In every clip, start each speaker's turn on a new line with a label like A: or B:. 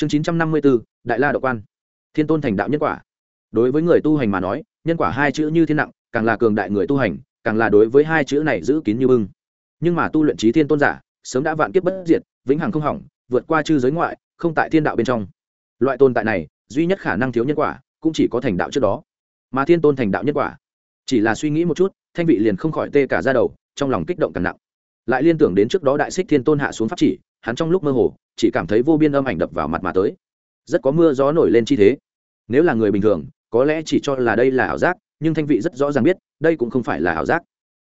A: chương chín trăm năm mươi bốn đại la đạo quan. Thiên tôn thành đạo nhân quả. Đối với người tu hành mà nói, nhân quả hai chữ như thiên nặng, càng là cường đại người tu hành, càng là đối với hai chữ này giữ kín như bưng. Nhưng mà tu luyện trí thiên tôn giả, sớm đã vạn kiếp bất diệt, vĩnh hằng không hỏng, vượt qua chư giới ngoại, không tại thiên đạo bên trong. Loại tồn tại này, duy nhất khả năng thiếu nhân quả, cũng chỉ có thành đạo trước đó. Mà thiên tôn thành đạo nhân quả, chỉ là suy nghĩ một chút, thanh vị liền không khỏi tê cả ra đầu, trong lòng kích động càng nặng. Lại liên tưởng đến trước đó đại xích thiên tôn hạ xuống pháp chỉ hắn trong lúc mơ hồ, chỉ cảm thấy vô biên âm ảnh đập vào mặt mà tới. Rất có mưa gió nổi lên chi thế. Nếu là người bình thường, có lẽ chỉ cho là đây là ảo giác, nhưng thanh vị rất rõ ràng biết, đây cũng không phải là ảo giác.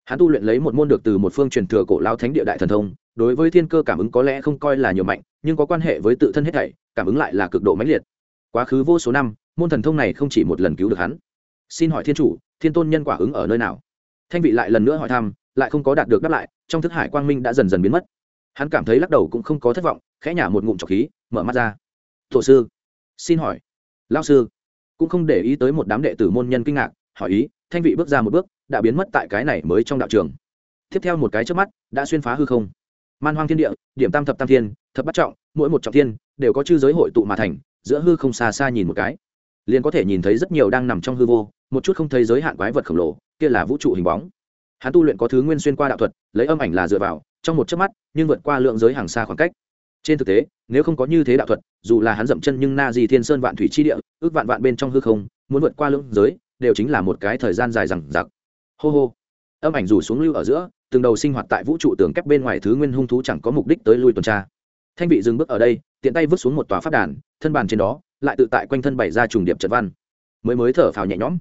A: Hắn tu luyện lấy một môn được từ một phương truyền thừa cổ lao thánh địa đại thần thông, đối với thiên cơ cảm ứng có lẽ không coi là nhiều mạnh, nhưng có quan hệ với tự thân hết thảy, cảm ứng lại là cực độ mãnh liệt. Quá khứ vô số năm, môn thần thông này không chỉ một lần cứu được hắn. Xin hỏi thiên chủ, thiên tôn nhân quả ứng ở nơi nào? Thanh vị lại lần nữa hỏi thăm, lại không có đạt được đáp lại, trong thức hải quang minh đã dần dần biến mất hắn cảm thấy lắc đầu cũng không có thất vọng, khẽ nhả một ngụm trọc khí, mở mắt ra. Tổ sư, xin hỏi. Lao sư. Cũng không để ý tới một đám đệ tử môn nhân kinh ngạc, hỏi ý, thanh vị bước ra một bước, đã biến mất tại cái này mới trong đạo trường. Tiếp theo một cái trước mắt, đã xuyên phá hư không. Man hoang thiên địa, điểm tam thập tam thiên, thập bắt trọng, mỗi một trọng thiên, đều có chư giới hội tụ mà thành, giữa hư không xa xa nhìn một cái. Liền có thể nhìn thấy rất nhiều đang nằm trong hư vô, một chút không thấy giới hạn quái vật khổng lồ, kia là vũ trụ hình bóng. Hắn tu luyện có thứ nguyên xuyên qua đạo thuật, lấy âm ảnh là dựa vào trong một chớp mắt, nhưng vượt qua lượng giới hàng xa khoảng cách. Trên thực tế, nếu không có như thế đạo thuật, dù là hắn dậm chân nhưng na di thiên sơn vạn thủy chi địa, ước vạn vạn bên trong hư không, muốn vượt qua lượng giới, đều chính là một cái thời gian dài rằng giặc hô hô. Âm ảnh rủ xuống lưu ở giữa, từng đầu sinh hoạt tại vũ trụ tường kép bên ngoài thứ nguyên hung thú chẳng có mục đích tới lui tuần tra. Thanh vị dừng bước ở đây, tiện tay vứt xuống một tòa pháp đàn, thân bàn trên đó, lại tự tại quanh thân bày ra trùng điệp trận văn. Mới mới thở phào nhẹ nhõm.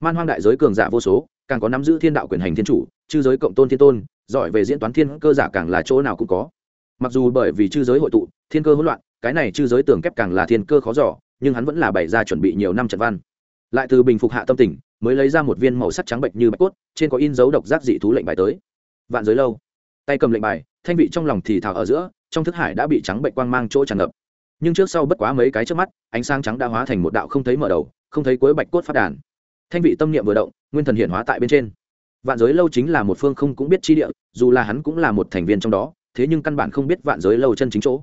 A: Man hoang đại giới cường giả vô số, càng có nắm giữ thiên đạo quyền hành thiên chủ, chư giới cộng tôn thiên tôn giỏi về diễn toán thiên cơ giả càng là chỗ nào cũng có. Mặc dù bởi vì chư giới hội tụ, thiên cơ hỗn loạn, cái này chư giới tường kép càng là thiên cơ khó giỏ nhưng hắn vẫn là bày ra chuẩn bị nhiều năm trận văn. Lại từ bình phục hạ tâm tình, mới lấy ra một viên màu sắc trắng bệnh như bạch cốt, trên có in dấu độc giác dị thú lệnh bài tới. Vạn giới lâu. Tay cầm lệnh bài, thanh vị trong lòng thì thào ở giữa, trong thức hải đã bị trắng bệnh quang mang chỗ tràn ngập. Nhưng trước sau bất quá mấy cái trước mắt, ánh sáng trắng đã hóa thành một đạo không thấy mở đầu, không thấy cuối bạch cốt phát đàn. Thanh vị tâm niệm vừa động, nguyên thần hiện hóa tại bên trên vạn giới lâu chính là một phương không cũng biết chi địa, dù là hắn cũng là một thành viên trong đó, thế nhưng căn bản không biết vạn giới lâu chân chính chỗ.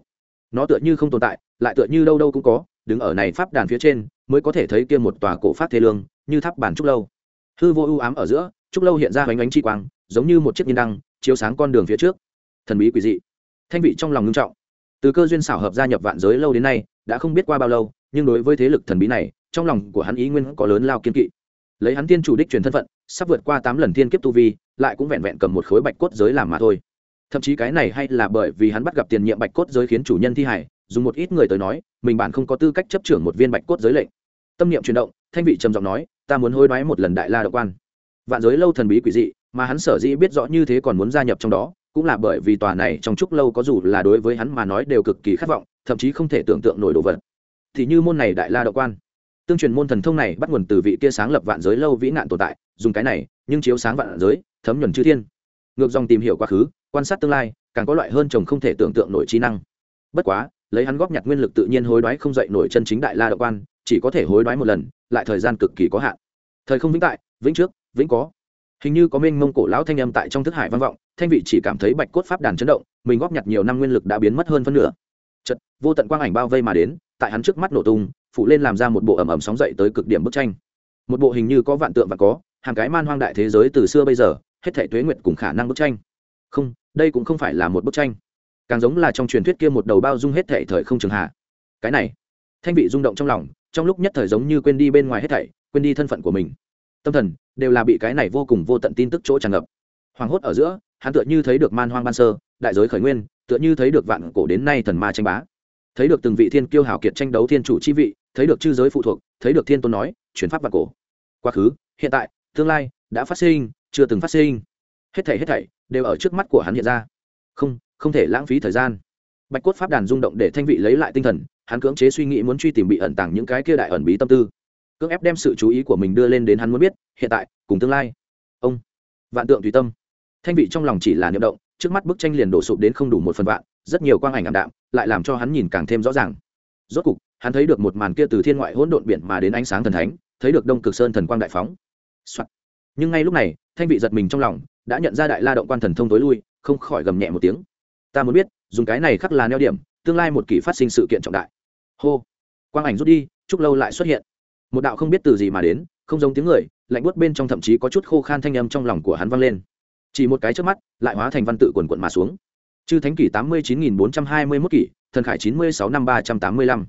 A: Nó tựa như không tồn tại, lại tựa như đâu đâu cũng có, đứng ở này pháp đàn phía trên, mới có thể thấy kia một tòa cổ phát thế lương, như tháp bản trúc lâu. Hư vô ưu ám ở giữa, trúc lâu hiện ra bánh bánh chi quang, giống như một chiếc nhiên đăng, chiếu sáng con đường phía trước. Thần bí quỷ dị. Thanh vị trong lòng ngưng trọng. Từ cơ duyên xảo hợp gia nhập vạn giới lâu đến nay, đã không biết qua bao lâu, nhưng đối với thế lực thần bí này, trong lòng của hắn ý nguyên có lớn lao kiên kỵ lấy hắn tiên chủ đích truyền thân phận, sắp vượt qua tám lần thiên kiếp tu vi, lại cũng vẹn vẹn cầm một khối bạch cốt giới làm mà thôi. Thậm chí cái này hay là bởi vì hắn bắt gặp tiền nhiệm bạch cốt giới khiến chủ nhân thi hải dùng một ít người tới nói, mình bản không có tư cách chấp trưởng một viên bạch cốt giới lệnh. Tâm niệm chuyển động, thanh vị trầm giọng nói, ta muốn hối đoái một lần đại la đạo quan. Vạn giới lâu thần bí quỷ dị, mà hắn sở dĩ biết rõ như thế còn muốn gia nhập trong đó, cũng là bởi vì tòa này trong chúc lâu có dù là đối với hắn mà nói đều cực kỳ khát vọng, thậm chí không thể tưởng tượng nổi đồ vật. Thì như môn này đại la đạo quan tương truyền môn thần thông này bắt nguồn từ vị kia sáng lập vạn giới lâu vĩ nạn tồn tại, dùng cái này, nhưng chiếu sáng vạn giới, thấm nhuần chư thiên. Ngược dòng tìm hiểu quá khứ, quan sát tương lai, càng có loại hơn chồng không thể tưởng tượng nổi trí năng. Bất quá, lấy hắn góp nhặt nguyên lực tự nhiên hối đoái không dậy nổi chân chính đại la đạo quan, chỉ có thể hối đoái một lần, lại thời gian cực kỳ có hạn. Thời không vĩnh tại, vĩnh trước, vĩnh có. Hình như có minh mông cổ lão thanh âm tại trong thức hải vang vọng, thanh vị chỉ cảm thấy bạch cốt pháp đàn chấn động, mình góp nhặt nhiều năm nguyên lực đã biến mất hơn phân nửa. Chật vô tận quang ảnh bao vây mà đến, tại hắn trước mắt nổ tung phụ lên làm ra một bộ ẩm ẩm sóng dậy tới cực điểm bức tranh. Một bộ hình như có vạn tượng và có, hàng cái man hoang đại thế giới từ xưa bây giờ, hết thể tuế nguyệt cùng khả năng bức tranh. Không, đây cũng không phải là một bức tranh. Càng giống là trong truyền thuyết kia một đầu bao dung hết thể thời không trường hạ. Cái này, thanh vị rung động trong lòng, trong lúc nhất thời giống như quên đi bên ngoài hết thảy, quên đi thân phận của mình. Tâm thần đều là bị cái này vô cùng vô tận tin tức chỗ tràn ngập. Hoàng hốt ở giữa, hắn tựa như thấy được man hoang ban sơ, đại giới khởi nguyên, tựa như thấy được vạn cổ đến nay thần ma tranh bá. Thấy được từng vị thiên kiêu hào kiệt tranh đấu thiên chủ chi vị thấy được chư giới phụ thuộc, thấy được thiên tôn nói, chuyển pháp vạn cổ. Quá khứ, hiện tại, tương lai, đã phát sinh, chưa từng phát sinh. Hết thảy hết thảy, đều ở trước mắt của hắn hiện ra. Không không thể lãng phí thời gian. Bạch cốt pháp đàn rung động để thanh vị lấy lại tinh thần, hắn cưỡng chế suy nghĩ muốn truy tìm bị ẩn tàng những cái kia đại ẩn bí tâm tư. Cưỡng ép đem sự chú ý của mình đưa lên đến hắn muốn biết, hiện tại, cùng tương lai. Ông, vạn tượng tùy tâm. Thanh vị trong lòng chỉ là niệm động, trước mắt bức tranh liền đổ sụp đến không đủ một phần vạn, rất nhiều quang ảnh ảm đạm, lại làm cho hắn nhìn càng thêm rõ ràng. Rốt cục hắn thấy được một màn kia từ thiên ngoại hỗn độn biển mà đến ánh sáng thần thánh, thấy được đông cực sơn thần quang đại phóng、Soạn. nhưng ngay lúc này, thanh vị giật mình trong lòng, đã nhận ra đại la động quan thần thông tối lui, không khỏi gầm nhẹ một tiếng. Ta muốn biết, dùng cái này khắc là neo điểm, tương lai một kỳ phát sinh sự kiện trọng đại. Hô. Quang ảnh rút đi, chúc lâu lại xuất hiện. Một đạo không biết từ gì mà đến, không giống tiếng người, lạnh buốt bên trong thậm chí có chút khô khan thanh âm trong lòng của hắn vang lên. Chỉ một cái trước mắt, lại hóa thành văn tự quần quận mà xuống. Chư thánh kỷ tám mươi chín nghìn bốn trăm hai mươi mốt kỷ, thần khải chín mươi sáu năm ba trăm tám mươi lăm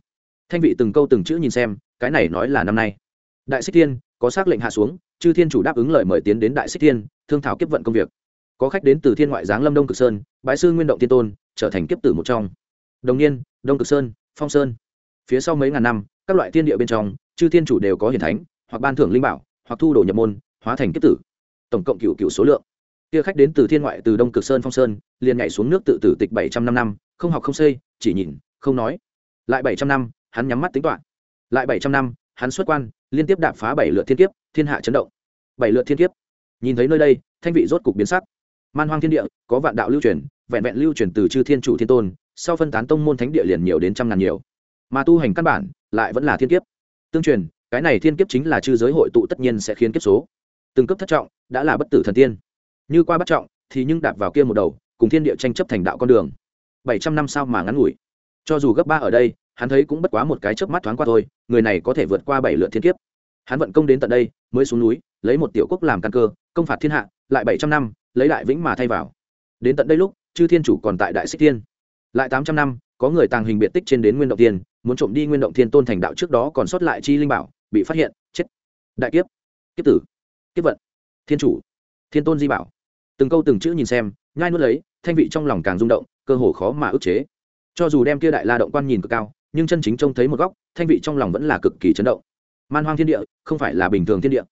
A: thanh vị từng câu từng chữ nhìn xem, cái này nói là năm nay. Đại xích thiên, có xác lệnh hạ xuống, chư thiên chủ đáp ứng lời mời tiến đến đại xích thiên, thương thảo kiếp vận công việc. Có khách đến từ thiên ngoại giáng lâm đông cực sơn bãi sư nguyên động tiên tôn, trở thành kiếp tử một trong. Đồng niên, đông cực sơn, phong sơn. Phía sau mấy ngàn năm, các loại thiên địa bên trong, chư thiên chủ đều có hiển thánh, hoặc ban thưởng linh bảo, hoặc thu đồ nhập môn, hóa thành kiếp tử. Tổng cộng cựu cựu số lượng. Kia khách đến từ thiên ngoại từ đông cực sơn, phong sơn, liền nhảy xuống nước tự tử tịch bảy trăm năm năm, không học không xây, chỉ nhìn, không nói. Lại bảy trăm năm hắn nhắm mắt tính toán. Lại bảy trăm năm, hắn xuất quan, liên tiếp đạp phá bảy lượt thiên kiếp, thiên hạ chấn động. Bảy lượt thiên kiếp. Nhìn thấy nơi đây, thanh vị rốt cục biến sắc. Man hoang thiên địa, có vạn đạo lưu truyền, vẹn vẹn lưu truyền từ chư thiên chủ thiên tôn, sau phân tán tông môn thánh địa liền nhiều đến trăm ngàn nhiều. Mà tu hành căn bản, lại vẫn là thiên kiếp. Tương truyền, cái này thiên kiếp chính là chư giới hội tụ tất nhiên sẽ khiến kiếp số. Từng cấp thất trọng, đã là bất tử thần tiên. Như qua bất trọng, thì nhưng đạp vào kia một đầu, cùng thiên địa tranh chấp thành đạo con đường. Bảy trăm năm sao mà ngắn ngủi. Cho dù gấp ba ở đây hắn thấy cũng bất quá một cái chớp mắt thoáng qua thôi, người này có thể vượt qua bảy lượt thiên kiếp. Hắn vận công đến tận đây, mới xuống núi, lấy một tiểu quốc làm căn cơ, công phạt thiên hạ, lại bảy trăm năm, lấy đại vĩnh mà thay vào. Đến tận đây lúc, chư thiên chủ còn tại đại xích thiên. Lại tám trăm năm, có người tàng hình biệt tích trên đến nguyên động tiên, muốn trộm đi nguyên động thiên tôn thành đạo trước đó còn sót lại chi linh bảo, bị phát hiện, chết. Đại kiếp. Kiếp tử. Kiếp vận. Thiên chủ. Thiên tôn di bảo. Từng câu từng chữ nhìn xem, nhai nuốt lấy, thanh vị trong lòng càng rung động, cơ hồ khó mà ức chế. Cho dù đem kia đại la động quan nhìn cực cao nhưng chân chính trông thấy một góc, thanh vị trong lòng vẫn là cực kỳ chấn động. Man hoang thiên địa, không phải là bình thường thiên địa.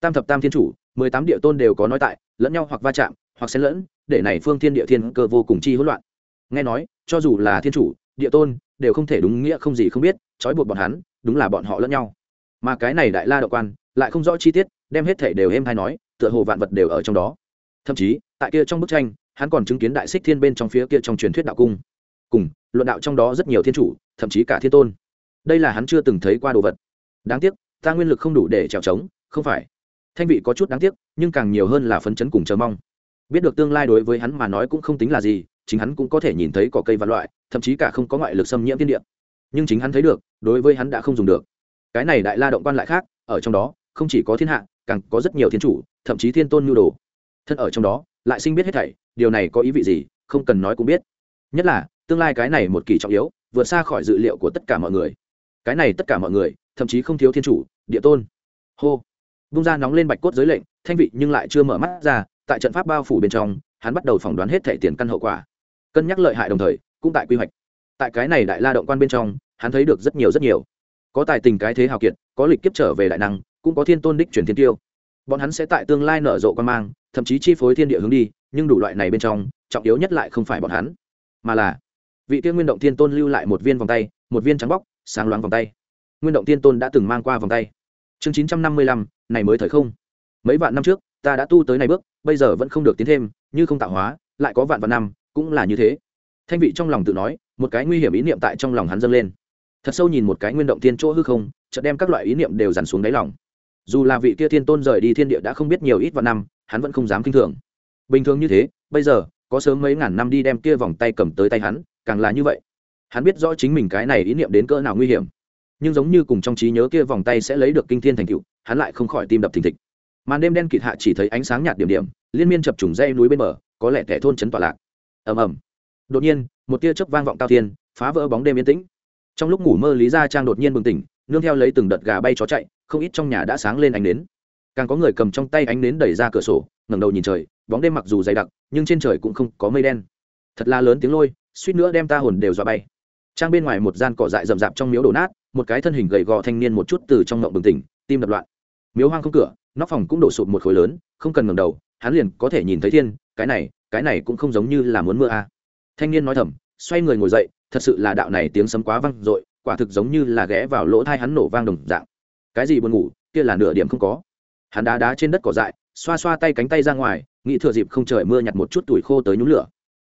A: Tam thập tam thiên chủ, mười tám địa tôn đều có nói tại, lẫn nhau hoặc va chạm, hoặc xen lẫn, để này phương thiên địa thiên cơ vô cùng chi hỗn loạn. Nghe nói, cho dù là thiên chủ, địa tôn, đều không thể đúng nghĩa không gì không biết, trói buộc bọn hắn, đúng là bọn họ lẫn nhau. Mà cái này đại la đạo quan, lại không rõ chi tiết, đem hết thể đều êm hay nói, tựa hồ vạn vật đều ở trong đó. Thậm chí, tại kia trong bức tranh, hắn còn chứng kiến đại xích thiên bên trong phía kia trong truyền thuyết đạo cung cùng, luận đạo trong đó rất nhiều thiên chủ, thậm chí cả thiên tôn. Đây là hắn chưa từng thấy qua đồ vật. Đáng tiếc, ta nguyên lực không đủ để trèo trống, không phải. Thanh vị có chút đáng tiếc, nhưng càng nhiều hơn là phấn chấn cùng chờ mong. Biết được tương lai đối với hắn mà nói cũng không tính là gì, chính hắn cũng có thể nhìn thấy cỏ cây và loại, thậm chí cả không có ngoại lực xâm nhiễm thiên địa. Nhưng chính hắn thấy được, đối với hắn đã không dùng được. Cái này đại la động quan lại khác, ở trong đó, không chỉ có thiên hạ, càng có rất nhiều thiên chủ, thậm chí thiên tôn nhu đồ. Thân ở trong đó, lại sinh biết hết thảy, điều này có ý vị gì, không cần nói cũng biết. Nhất là tương lai cái này một kỳ trọng yếu, vượt xa khỏi dự liệu của tất cả mọi người. Cái này tất cả mọi người, thậm chí không thiếu thiên chủ, địa tôn. Hô. Bung ra nóng lên bạch cốt giới lệnh, thanh vị nhưng lại chưa mở mắt ra, tại trận pháp bao phủ bên trong, hắn bắt đầu phỏng đoán hết thẻ tiền căn hậu quả. Cân nhắc lợi hại đồng thời, cũng tại quy hoạch. Tại cái này đại la động quan bên trong, hắn thấy được rất nhiều rất nhiều. Có tài tình cái thế hào kiệt, có lịch kiếp trở về đại năng, cũng có thiên tôn đích truyền thiên tiêu. Bọn hắn sẽ tại tương lai nở rộ quan mang, thậm chí chi phối thiên địa hướng đi, nhưng đủ loại này bên trong, trọng yếu nhất lại không phải bọn hắn, mà là vị kia nguyên động thiên tôn lưu lại một viên vòng tay, một viên trắng bóc, sáng loáng vòng tay. Nguyên động thiên tôn đã từng mang qua vòng tay. Chương chín trăm năm mươi lăm, này mới thời không. Mấy vạn năm trước, ta đã tu tới này bước, bây giờ vẫn không được tiến thêm, như không tạo hóa, lại có vạn vạn năm, cũng là như thế. Thanh vị trong lòng tự nói, một cái nguy hiểm ý niệm tại trong lòng hắn dâng lên. Thật sâu nhìn một cái nguyên động thiên chỗ hư không, chợt đem các loại ý niệm đều dằn xuống đáy lòng. Dù là vị kia thiên tôn rời đi thiên địa đã không biết nhiều ít vạn năm, hắn vẫn không dám kinh thường. Bình thường như thế, bây giờ, có sớm mấy ngàn năm đi đem kia vòng tay cầm tới tay hắn càng là như vậy. Hắn biết rõ chính mình cái này ý niệm đến cỡ nào nguy hiểm. Nhưng giống như cùng trong trí nhớ kia vòng tay sẽ lấy được kinh thiên thành cựu hắn lại không khỏi tim đập thình thịch. Màn đêm đen kịt hạ chỉ thấy ánh sáng nhạt điểm điểm, liên miên chập trùng dây núi bên bờ, có lẽ kẻ thôn trấn tọa lạc. Ầm ầm. Đột nhiên, một tia chớp vang vọng cao thiên, phá vỡ bóng đêm yên tĩnh. Trong lúc ngủ mơ lý gia trang đột nhiên bừng tỉnh, nương theo lấy từng đợt gà bay chó chạy, không ít trong nhà đã sáng lên ánh nến. Càng có người cầm trong tay ánh nến đẩy ra cửa sổ, ngẩng đầu nhìn trời, bóng đêm mặc dù dày đặc, nhưng trên trời cũng không có mây đen. Thật là lớn tiếng lôi suýt nữa đem ta hồn đều dọa bay. Trang bên ngoài một gian cỏ dại rậm rạp trong miếu đổ nát, một cái thân hình gầy gò thanh niên một chút từ trong ngộng bừng tỉnh, tim đập loạn. Miếu hoang không cửa, nóc phòng cũng đổ sụp một khối lớn, không cần ngẩng đầu, hắn liền có thể nhìn thấy thiên, cái này cái này cũng không giống như là muốn mưa a à. thanh niên nói thầm, xoay người ngồi dậy, thật sự là đạo này tiếng sấm quá vang dội, quả thực giống như là ghé vào lỗ thai hắn nổ vang đồng dạng. Cái gì buồn ngủ, kia là nửa điểm không có. Hắn đá đá trên đất cỏ dại, xoa xoa tay cánh tay ra ngoài, nghĩ thừa dịp không trời mưa nhặt một chút tuổi khô tới nhúng lửa.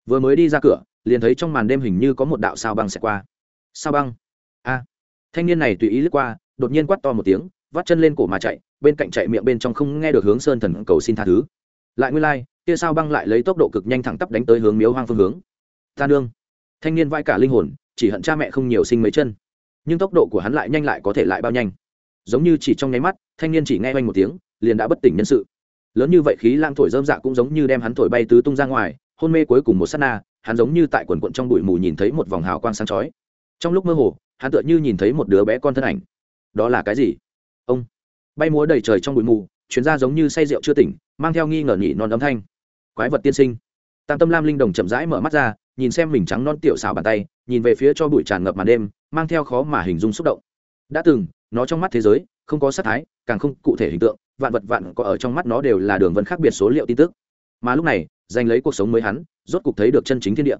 A: Vừa mới đi ra cửa liền thấy trong màn đêm hình như có một đạo sao băng xẹt qua. Sao băng? A. Thanh niên này tùy ý lướt qua đột nhiên quát to một tiếng vắt chân lên cổ mà chạy bên cạnh chạy miệng bên trong không nghe được hướng sơn thần cầu xin tha thứ. Lại nguyên lai、like, kia sao băng lại lấy tốc độ cực nhanh thẳng tắp đánh tới hướng miếu hoang phương hướng. Ta nương. Thanh niên vai cả linh hồn chỉ hận cha mẹ không nhiều sinh mấy chân. Nhưng tốc độ của hắn lại nhanh lại có thể lại bao nhanh. Giống như chỉ trong nháy mắt thanh niên chỉ nghe oanh một tiếng liền đã bất tỉnh nhân sự. Lớn như vậy khí lang thổi dơm dạ cũng giống như đem hắn thổi bay tứ tung ra ngoài hôn mê cuối cùng một s á t na hắn giống như tại quần quận trong bụi mù nhìn thấy một vòng hào quang sáng chói. Trong lúc mơ hồ, hắn tựa như nhìn thấy một đứa bé con thân ảnh. Đó là cái gì? Ông. Bay múa đầy trời trong bụi mù, chuyến ra giống như say rượu chưa tỉnh, mang theo nghi ngờ nhị non âm thanh. Quái vật tiên sinh. Tam tâm lam linh đồng chậm rãi mở mắt ra, nhìn xem mình trắng non tiểu xào bàn tay, nhìn về phía cho bụi tràn ngập màn đêm, mang theo khó mà hình dung xúc động. Đã từng, nó trong mắt thế giới, không có sắc thái, càng không cụ thể hình tượng, vạn vật vạn có ở trong mắt nó đều là đường vân khác biệt số liệu tin tức. Mà lúc này, giành lấy cuộc sống mới hắn rốt cục thấy được chân chính thiên địa.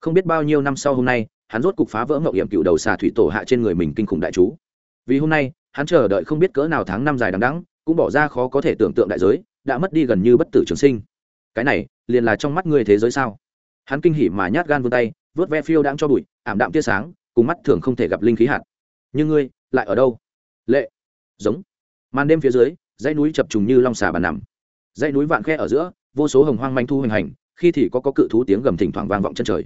A: Không biết bao nhiêu năm sau hôm nay, hắn rốt cục phá vỡ mậu hiểm cựu đầu xà thủy tổ hạ trên người mình kinh khủng đại chú. Vì hôm nay, hắn chờ đợi không biết cỡ nào tháng năm dài đằng đẵng, cũng bỏ ra khó có thể tưởng tượng đại giới, đã mất đi gần như bất tử trường sinh. Cái này, liền là trong mắt người thế giới sao? Hắn kinh hỉ mà nhát gan vươn tay, vớt ve phiêu đang cho bụi, ảm đạm tia sáng, cùng mắt thường không thể gặp linh khí hạt. Nhưng ngươi, lại ở đâu? Lệ. Giống. Màn đêm phía dưới, dãy núi chập trùng như long xà bàn nằm. Dãy núi vạn khe ở giữa, vô số hồng hoang manh thu hình hành khi thì có có cự thú tiếng gầm thỉnh thoảng vang vọng chân trời.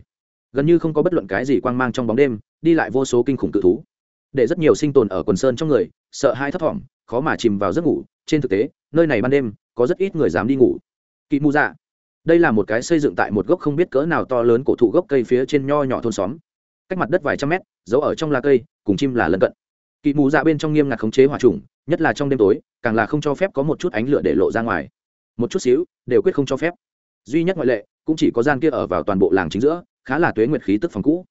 A: Gần như không có bất luận cái gì quang mang trong bóng đêm, đi lại vô số kinh khủng cự thú. Để rất nhiều sinh tồn ở quần sơn trong người, sợ hai thấp thỏm, khó mà chìm vào giấc ngủ. Trên thực tế, nơi này ban đêm, có rất ít người dám đi ngủ. Kỵ mù dạ. Đây là một cái xây dựng tại một gốc không biết cỡ nào to lớn cổ thụ gốc cây phía trên nho nhỏ thôn xóm. Cách mặt đất vài trăm mét, giấu ở trong lá cây, cùng chim là lân cận. Kỵ mù dạ bên trong nghiêm ngặt khống chế hỏa trùng, nhất là trong đêm tối, càng là không cho phép có một chút ánh lửa để lộ ra ngoài. Một chút xíu, đều quyết không cho phép duy nhất ngoại lệ, cũng chỉ có gian kia ở vào toàn bộ làng chính giữa, khá là tuế nguyệt khí tức phòng cũ.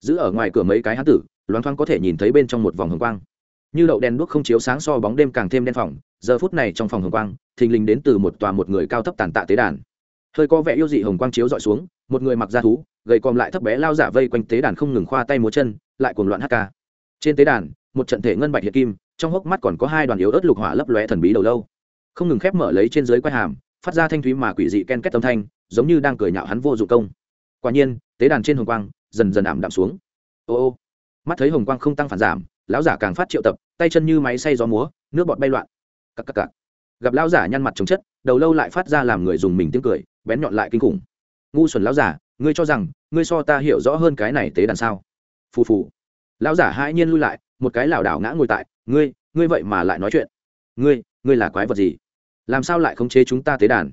A: Giữ ở ngoài cửa mấy cái hán tử, loáng thoáng có thể nhìn thấy bên trong một vòng hồng quang. Như đậu đèn đuốc không chiếu sáng so bóng đêm càng thêm đen phòng, giờ phút này trong phòng hồng quang, thình lình đến từ một tòa một người cao thấp tàn tạ tế đàn. Hơi có vẻ yêu dị hồng quang chiếu dọi xuống, một người mặc da thú, gầy còm lại thấp bé lao giả vây quanh tế đàn không ngừng khoa tay múa chân, lại cuồng loạn hát ca. Trên tế đàn, một trận thể ngân bạch hiện kim, trong hốc mắt còn có hai đoàn yếu ớt lục hỏa lấp lóe thần bí đầu lâu. Không ngừng khép mở lấy trên dưới quai hàm phát ra thanh thúy mà quỷ dị ken kết âm thanh, giống như đang cười nhạo hắn vô dụng công. Quả nhiên, tế đàn trên hồng quang dần dần ảm đạm xuống. Ô ô, mắt thấy hồng quang không tăng phản giảm, lão giả càng phát triệu tập, tay chân như máy xay gió múa, nước bọt bay loạn. Cắc cắc cắc. gặp lão giả nhăn mặt chống chất, đầu lâu lại phát ra làm người dùng mình tiếng cười, bén nhọn lại kinh khủng. Ngu xuẩn lão giả, ngươi cho rằng, ngươi so ta hiểu rõ hơn cái này tế đàn sao? Phù phù. Lão giả hai nhiên lui lại, một cái lảo đảo ngã ngồi tại, ngươi ngươi vậy mà lại nói chuyện. Ngươi ngươi là quái vật gì? Làm sao lại khống chế chúng ta tế đàn?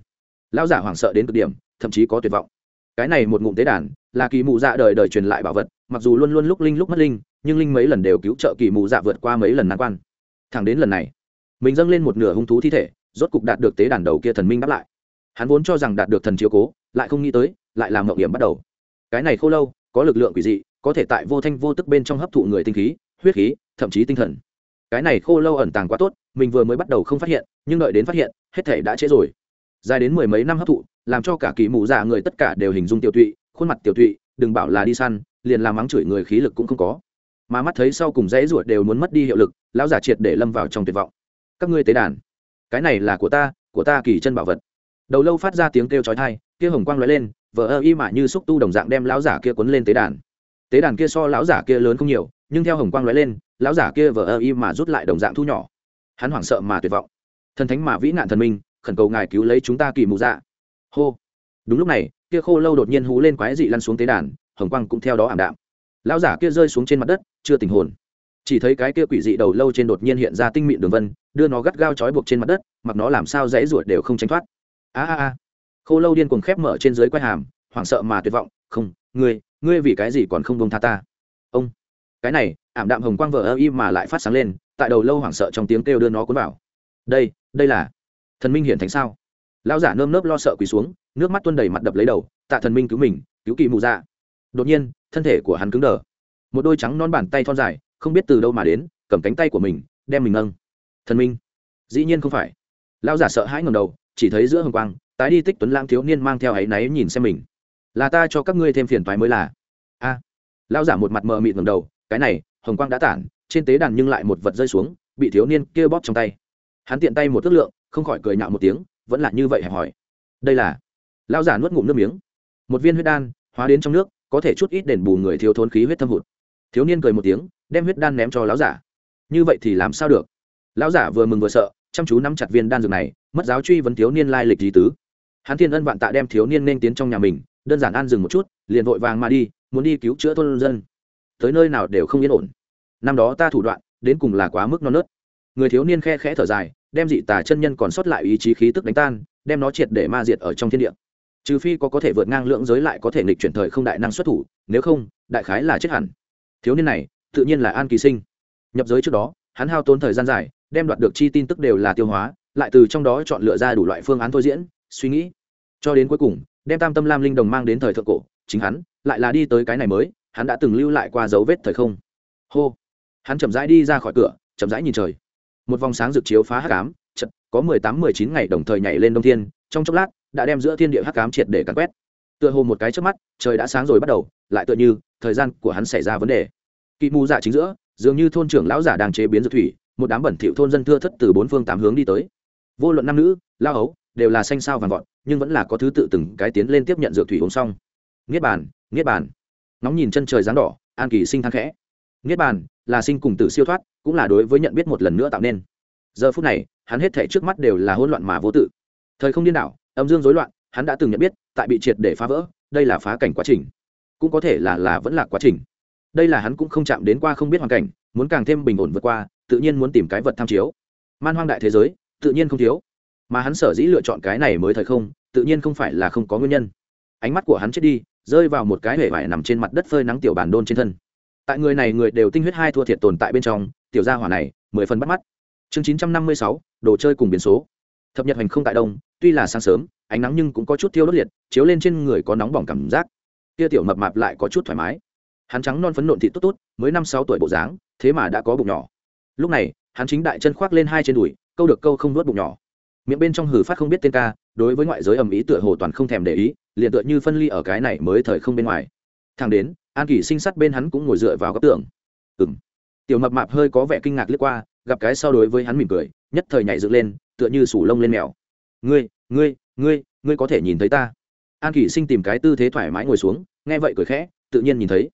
A: Lão giả hoảng sợ đến cực điểm, thậm chí có tuyệt vọng. Cái này một ngụm tế đàn, là kỳ mụ dạ đời đời truyền lại bảo vật, mặc dù luôn luôn lúc linh lúc mất linh, nhưng linh mấy lần đều cứu trợ kỳ mụ dạ vượt qua mấy lần nan quan. Thẳng đến lần này, mình dâng lên một nửa hung thú thi thể, rốt cục đạt được tế đàn đầu kia thần minh đáp lại. Hắn vốn cho rằng đạt được thần chiếu cố, lại không nghĩ tới, lại làm mộng hiểm bắt đầu. Cái này khô lâu, có lực lượng quỷ dị, có thể tại vô thanh vô tức bên trong hấp thụ người tinh khí, huyết khí, thậm chí tinh thần. Cái này khô lâu ẩn tàng quá tốt, mình vừa mới bắt đầu không phát hiện nhưng đợi đến phát hiện, hết thể đã trễ rồi. Dài đến mười mấy năm hấp thụ, làm cho cả kỳ mụ dạ người tất cả đều hình dung tiểu tụy, khuôn mặt tiểu tụy, đừng bảo là đi săn, liền làm mắng chửi người khí lực cũng không có. Mà mắt thấy sau cùng dãy ruột đều muốn mất đi hiệu lực, lão giả triệt để lâm vào trong tuyệt vọng. Các ngươi tế đàn, cái này là của ta của ta kỳ chân bảo vật. Đầu lâu phát ra tiếng kêu chói tai, kia hồng quang lóe lên, vờ ơ y mà như xúc tu đồng dạng đem lão giả kia cuốn lên tế đàn. Tế đàn kia so lão giả kia lớn không nhiều, nhưng theo hồng quang lóe lên, lão giả kia vờ ơ y mà rút lại đồng dạng thu nhỏ. Hắn hoảng sợ mà tuyệt vọng thần thánh mà vĩ nạn thần minh, khẩn cầu ngài cứu lấy chúng ta kỳ mù dạ. Hô. Đúng lúc này, kia khô lâu đột nhiên hú lên quái dị lăn xuống tế đàn, hồng quang cũng theo đó ảm đạm. Lão giả kia rơi xuống trên mặt đất, chưa tình hồn. Chỉ thấy cái kia quỷ dị đầu lâu trên đột nhiên hiện ra tinh mịn đường vân, đưa nó gắt gao trói buộc trên mặt đất, mặc nó làm sao dãy ruột đều không tránh thoát. A a a. Khô lâu điên cuồng khép mở trên dưới quai hàm, hoảng sợ mà tuyệt vọng, không, ngươi ngươi vì cái gì còn không bông tha ta? Ông. Cái này, ảm đạm hồng quang vờ ơ y mà lại phát sáng lên, tại đầu lâu hoảng sợ trong tiếng kêu đưa nó cuốn vào đây đây là thần minh hiển thánh sao? Lão giả nơm nớp lo sợ quỳ xuống, nước mắt tuôn đầy mặt đập lấy đầu, tạ thần minh cứu mình, cứu kỳ mù dạ. Đột nhiên, thân thể của hắn cứng đờ. Một đôi trắng non bàn tay thon dài, không biết từ đâu mà đến, cầm cánh tay của mình, đem mình nâng. Thần minh. Dĩ nhiên không phải. Lão giả sợ hãi ngầm đầu, chỉ thấy giữa hồng quang, tái đi tích tuấn lãng thiếu niên mang theo áy náy nhìn xem mình. Là ta cho các ngươi thêm phiền toái mới là. A. Lão giả một mặt mờ mịt ngầm đầu, cái này, hồng quang đã tản, trên tế đàn nhưng lại một vật rơi xuống, bị thiếu niên kia bóp trong tay hắn tiện tay một ước lượng, không khỏi cười nhạo một tiếng, vẫn là như vậy hẹp hỏi đây là, lão giả nuốt ngụm nước miếng. Một viên huyết đan hóa đến trong nước, có thể chút ít đền bù người thiếu thốn khí huyết thâm hụt. Thiếu niên cười một tiếng, đem huyết đan ném cho lão giả như vậy thì làm sao được? Lão giả vừa mừng vừa sợ, chăm chú nắm chặt viên đan dược này, mất giáo truy vấn thiếu niên lai lịch lý tứ. Hắn thiên ân vạn tạ đem thiếu niên nên tiến trong nhà mình, đơn giản an dừng một chút, liền vội vàng mà đi, muốn đi cứu chữa thôn dân. Tới nơi nào đều không yên ổn. Năm đó ta thủ đoạn, đến cùng là quá mức non nớt. Người thiếu niên khe khẽ thở dài đem dị tà chân nhân còn sót lại ý chí khí tức đánh tan, đem nó triệt để ma diệt ở trong thiên địa. Trừ phi có có thể vượt ngang lượng giới lại có thể nghịch chuyển thời không đại năng xuất thủ, nếu không, đại khái là chết hẳn. Thiếu niên này, tự nhiên là an kỳ sinh. Nhập giới trước đó, hắn hao tốn thời gian dài, đem đoạt được chi tin tức đều là tiêu hóa, lại từ trong đó chọn lựa ra đủ loại phương án thôi diễn, suy nghĩ. Cho đến cuối cùng, đem tam tâm lam linh đồng mang đến thời thượng cổ, chính hắn lại là đi tới cái này mới, hắn đã từng lưu lại qua dấu vết thời không. Hô! Hắn chậm rãi đi ra khỏi cửa, chậm rãi nhìn trời một vòng sáng rực chiếu phá hắc ám chật có mười tám, mười chín ngày đồng thời nhảy lên đông thiên, trong chốc lát, đã đem giữa thiên địa hắc ám triệt để cắn quét. Tựa hồ một cái trước mắt, trời đã sáng rồi bắt đầu, lại tựa như, thời gian của hắn xảy ra vấn đề. Kỵ mù dạ chính giữa, dường như thôn trưởng lão giả đang chế biến dược thủy, một đám bẩn thỉu thôn dân thưa thất từ bốn phương tám hướng đi tới. Vô luận nam nữ, lao ấu đều là xanh sao vàng vọt, nhưng vẫn là có thứ tự từng cái tiến lên tiếp nhận dược thủy uống xong. Niết bàn niết bàn. Nóng nhìn chân trời dáng đỏ, an kỳ sinh thang khẽ niết bàn là sinh cùng tử siêu thoát, cũng là đối với nhận biết một lần nữa tạo nên. Giờ phút này, hắn hết thể trước mắt đều là hỗn loạn mà vô tự. Thời không điên đảo, âm dương rối loạn, hắn đã từng nhận biết, tại bị triệt để phá vỡ, đây là phá cảnh quá trình. Cũng có thể là là vẫn là quá trình. Đây là hắn cũng không chạm đến qua không biết hoàn cảnh, muốn càng thêm bình ổn vượt qua, tự nhiên muốn tìm cái vật tham chiếu. Man hoang đại thế giới, tự nhiên không thiếu. Mà hắn sở dĩ lựa chọn cái này mới thời không, tự nhiên không phải là không có nguyên nhân. Ánh mắt của hắn chết đi, rơi vào một cái hể vải nằm trên mặt đất phơi nắng tiểu bàn đôn trên thân tại người này người đều tinh huyết hai thua thiệt tồn tại bên trong, tiểu gia hỏa này, mười phần bắt mắt. Chương chín trăm năm mươi sáu, đồ chơi cùng biến số. Thập nhật hành không tại đông, tuy là sáng sớm, ánh nắng nhưng cũng có chút tiêu đốt liệt, chiếu lên trên người có nóng bỏng cảm giác. Kia tiểu mập mạp lại có chút thoải mái. Hắn trắng non phấn nộn thị tốt tốt, mới năm sáu tuổi bộ dáng, thế mà đã có bụng nhỏ. Lúc này, hắn chính đại chân khoác lên hai trên đùi, câu được câu không nuốt bụng nhỏ. Miệng bên trong hử phát không biết tên ca, đối với ngoại giới ầm ý tựa hồ toàn không thèm để ý, liền tựa như phân ly ở cái này mới thời không bên ngoài. Thằng đến an Kỷ sinh sắt bên hắn cũng ngồi dựa vào góc tường. Ừng tiểu mập mạp hơi có vẻ kinh ngạc liếc qua, gặp cái sau đối với hắn mỉm cười, nhất thời nhảy dựng lên, tựa như sủ lông lên mèo. Ngươi ngươi ngươi ngươi có thể nhìn thấy ta? An Kỷ sinh tìm cái tư thế thoải mái ngồi xuống, nghe vậy cười khẽ, tự nhiên nhìn thấy.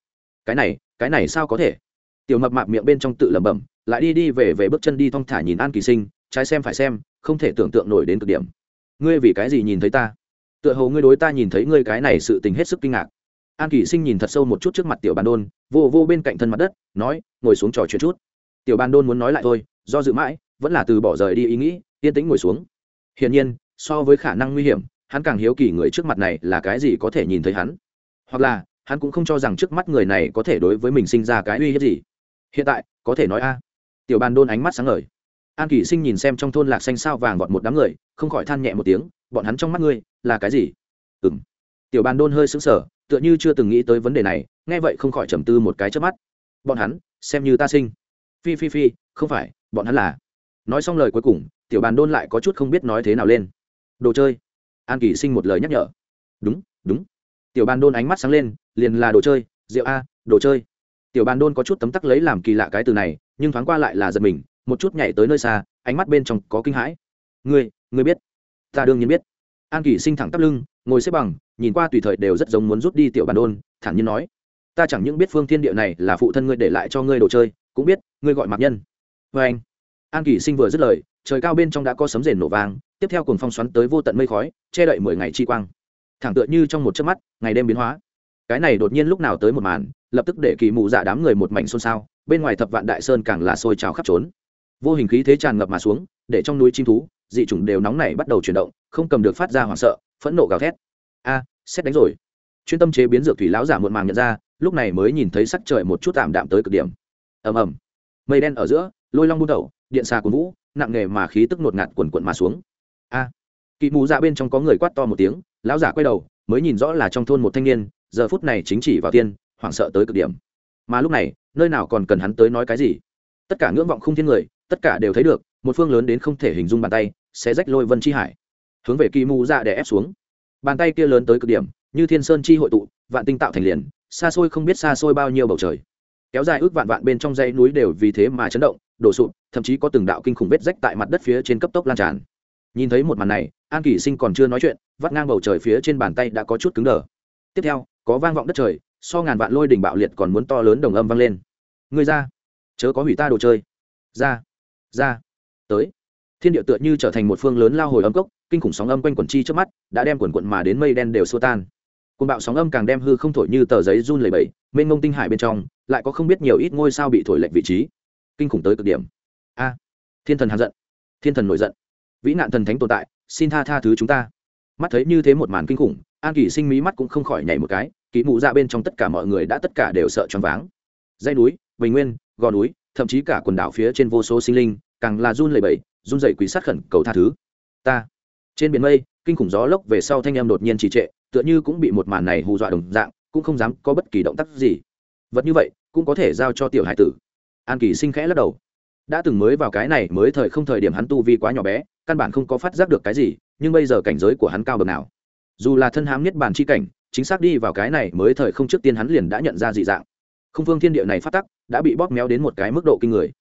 A: Cái này cái này sao có thể? Tiểu mập mạp miệng bên trong tự lẩm bẩm, lại đi đi về về bước chân đi thong thả nhìn an kỳ sinh, trái xem phải xem, không thể tưởng tượng nổi đến cực điểm. Ngươi vì cái gì nhìn thấy ta? Tựa hồ ngươi đối ta nhìn thấy ngươi cái này sự tình hết sức kinh ngạc an kỳ sinh nhìn thật sâu một chút trước mặt tiểu bàn đôn, vô vô bên cạnh thân mặt đất, nói, ngồi xuống trò chuyện chút. Tiểu bàn đôn muốn nói lại thôi, do dự mãi, vẫn là từ bỏ rời đi ý nghĩ, yên tĩnh ngồi xuống. Hiển nhiên, so với khả năng nguy hiểm, hắn càng hiếu kỳ người trước mặt này là cái gì có thể nhìn thấy hắn. Hoặc là, hắn cũng không cho rằng trước mắt người này có thể đối với mình sinh ra cái uy hiếp gì. Hiện tại, có thể nói a. Tiểu bàn đôn ánh mắt sáng ngời. An kỳ sinh nhìn xem trong thôn lạc xanh sao vàng vọt một đám người, không khỏi than nhẹ một tiếng, bọn hắn trong mắt ngươi là cái gì? Ừ m tiểu bàn đôn hơi sững sờ, tựa như chưa từng nghĩ tới vấn đề này, nghe vậy không khỏi trầm tư một cái trước mắt. Bọn hắn, xem như ta sinh. Phi phi phi, không phải, bọn hắn là. Nói xong lời cuối cùng, tiểu bàn đôn lại có chút không biết nói thế nào lên. Đồ chơi. An kỳ sinh một lời nhắc nhở. Đúng đúng. Tiểu bàn đôn ánh mắt sáng lên, liền là đồ chơi, rượu a, đồ chơi. Tiểu bàn đôn có chút tấm tắc lấy làm kỳ lạ cái từ này, nhưng thoáng qua lại là giật mình, một chút nhảy tới nơi xa, ánh mắt bên trong có kinh hãi. Ngươi ngươi biết. Ta đương nhiên biết. An kỳ sinh thẳng tắp lưng, ngồi xếp bằng nhìn qua tùy thời đều rất giống muốn rút đi tiểu bàn đôn, thản nhiên nói, ta chẳng những biết phương thiên địa này là phụ thân ngươi để lại cho ngươi đồ chơi, cũng biết ngươi gọi mặc nhân. Vê anh, an kỳ sinh vừa dứt lời, trời cao bên trong đã có sấm rền nổ vang, tiếp theo cùng phong xoắn tới vô tận mây khói, che đậy mười ngày chi quang. Thẳng tựa như trong một chớp mắt, ngày đêm biến hóa. Cái này đột nhiên lúc nào tới một màn, lập tức để kỳ mù dạ đám người một mảnh xôn xao, bên ngoài thập vạn đại sơn càng là sôi trào khắp trốn. Vô hình khí thế tràn ngập mà xuống, để trong núi chim thú, dị chủng đều nóng này bắt đầu chuyển động, không cầm được phát ra hoảng sợ, phẫn nộ gào thét a xét đánh rồi. Chuyên tâm chế biến dược thủy lão giả muộn màng nhận ra lúc này mới nhìn thấy sắc trời một chút tạm đạm tới cực điểm. Ầm ầm. Mây đen ở giữa lôi long buôn đầu điện xà cuốn vũ nặng nghề mà khí tức ngột ngạt quần quần mà xuống. A. À, kỵ mù dạ bên trong có người quát to một tiếng lão giả quay đầu mới nhìn rõ là trong thôn một thanh niên giờ phút này chính chỉ vào tiên hoảng sợ tới cực điểm. Mà lúc này nơi nào còn cần hắn tới nói cái gì? Tất cả ngưỡng vọng không thiên người tất cả đều thấy được một phương lớn đến không thể hình dung bàn tay sẽ rách lôi vân chi hải. Hướng về kỳ mù dạ để ép xuống bàn tay kia lớn tới cực điểm, như thiên sơn chi hội tụ, vạn tinh tạo thành liền, xa xôi không biết xa xôi bao nhiêu bầu trời. Kéo dài ước vạn vạn bên trong dãy núi đều vì thế mà chấn động, đổ sụp, thậm chí có từng đạo kinh khủng vết rách tại mặt đất phía trên cấp tốc lan tràn. Nhìn thấy một màn này, an kỷ sinh còn chưa nói chuyện, vắt ngang bầu trời phía trên bàn tay đã có chút cứng đờ. Tiếp theo, có vang vọng đất trời, so ngàn vạn lôi đỉnh bạo liệt còn muốn to lớn đồng âm vang lên. Người ra, chớ có hủy ta đồ chơi. Ra ra, tới thiên địa tựa như trở thành một phương lớn lao hồi âm cốc, kinh khủng sóng âm quanh quần chi trước mắt, đã đem quần quận mà đến mây đen đều xua tan. Côn bạo sóng âm càng đem hư không thổi như tờ giấy run lẩy bẩy, mênh mông tinh hải bên trong, lại có không biết nhiều ít ngôi sao bị thổi lệch vị trí. Kinh khủng tới cực điểm. A, thiên thần hàn giận, thiên thần nổi giận, vĩ nạn thần thánh tồn tại, xin tha tha thứ chúng ta. Mắt thấy như thế một màn kinh khủng, an kỷ sinh mí mắt cũng không khỏi nhảy một cái kỹ mụ ra bên trong tất cả mọi người đã tất cả đều sợ choáng váng. Dây núi, bình nguyên, gò núi, thậm chí cả quần đảo phía trên vô số sinh linh, càng là run lẩy bẩy run dậy quỷ sát khẩn cầu tha thứ. Ta. Trên biển mây, kinh khủng gió lốc về sau thanh em đột nhiên trì trệ, tựa như cũng bị một màn này hù dọa đồng dạng, cũng không dám có bất kỳ động tác gì. Vật như vậy, cũng có thể giao cho tiểu hải tử. An kỳ sinh khẽ lắc đầu. Đã từng mới vào cái này, mới thời không thời điểm hắn tu vi quá nhỏ bé, căn bản không có phát giác được cái gì, nhưng bây giờ cảnh giới của hắn cao bậc nào. Dù là thân hám nhất bản chi cảnh, chính xác đi vào cái này, mới thời không trước tiên hắn liền đã nhận ra dị dạng. Không phương thiên địa này phát tắc, đã bị bóp méo đến một cái mức độ kinh người.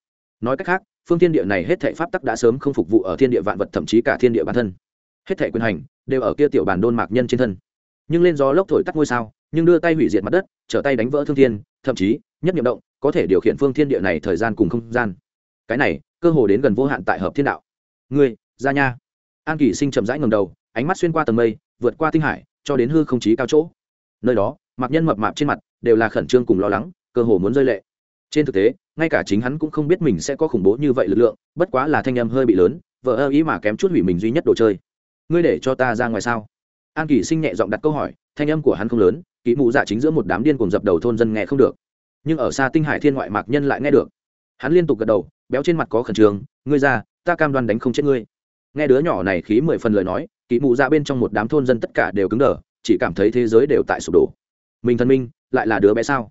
A: Nói cách khác phương thiên địa này hết thảy pháp tắc đã sớm không phục vụ ở thiên địa vạn vật, thậm chí cả thiên địa bản thân. Hết thảy quyền hành đều ở kia tiểu bản đôn mạc nhân trên thân. Nhưng lên gió lốc thổi tắt ngôi sao, nhưng đưa tay hủy diệt mặt đất, trở tay đánh vỡ thương thiên, thậm chí, nhất nhiệm động, có thể điều khiển phương thiên địa này thời gian cùng không gian. Cái này, cơ hồ đến gần vô hạn tại hợp thiên đạo. Ngươi, ra nha. An kỳ sinh chậm rãi ngầm đầu, ánh mắt xuyên qua tầng mây, vượt qua tinh hải, cho đến hư không chí cao chỗ. Nơi đó mặc nhân mập mạp trên mặt đều là khẩn trương cùng lo lắng, cơ hồ muốn rơi lệ trên thực tế, ngay cả chính hắn cũng không biết mình sẽ có khủng bố như vậy lực lượng, bất quá là thanh âm hơi bị lớn, vợ ơ ý mà kém chút hủy mình duy nhất đồ chơi. Ngươi để cho ta ra ngoài sao? An kỳ sinh nhẹ giọng đặt câu hỏi, thanh âm của hắn không lớn, kỹ mụ dạ chính giữa một đám điên cùng dập đầu thôn dân nghe không được. Nhưng ở xa tinh hải thiên ngoại mạc nhân lại nghe được. Hắn liên tục gật đầu, béo trên mặt có khẩn trương, ngươi ra, ta cam đoan đánh không chết ngươi. Nghe đứa nhỏ này khí mười phần lời nói, kỹ mụ dạ bên trong một đám thôn dân tất cả đều cứng đờ, chỉ cảm thấy thế giới đều tại sụp đổ. Mình thần minh, lại là đứa bé sao?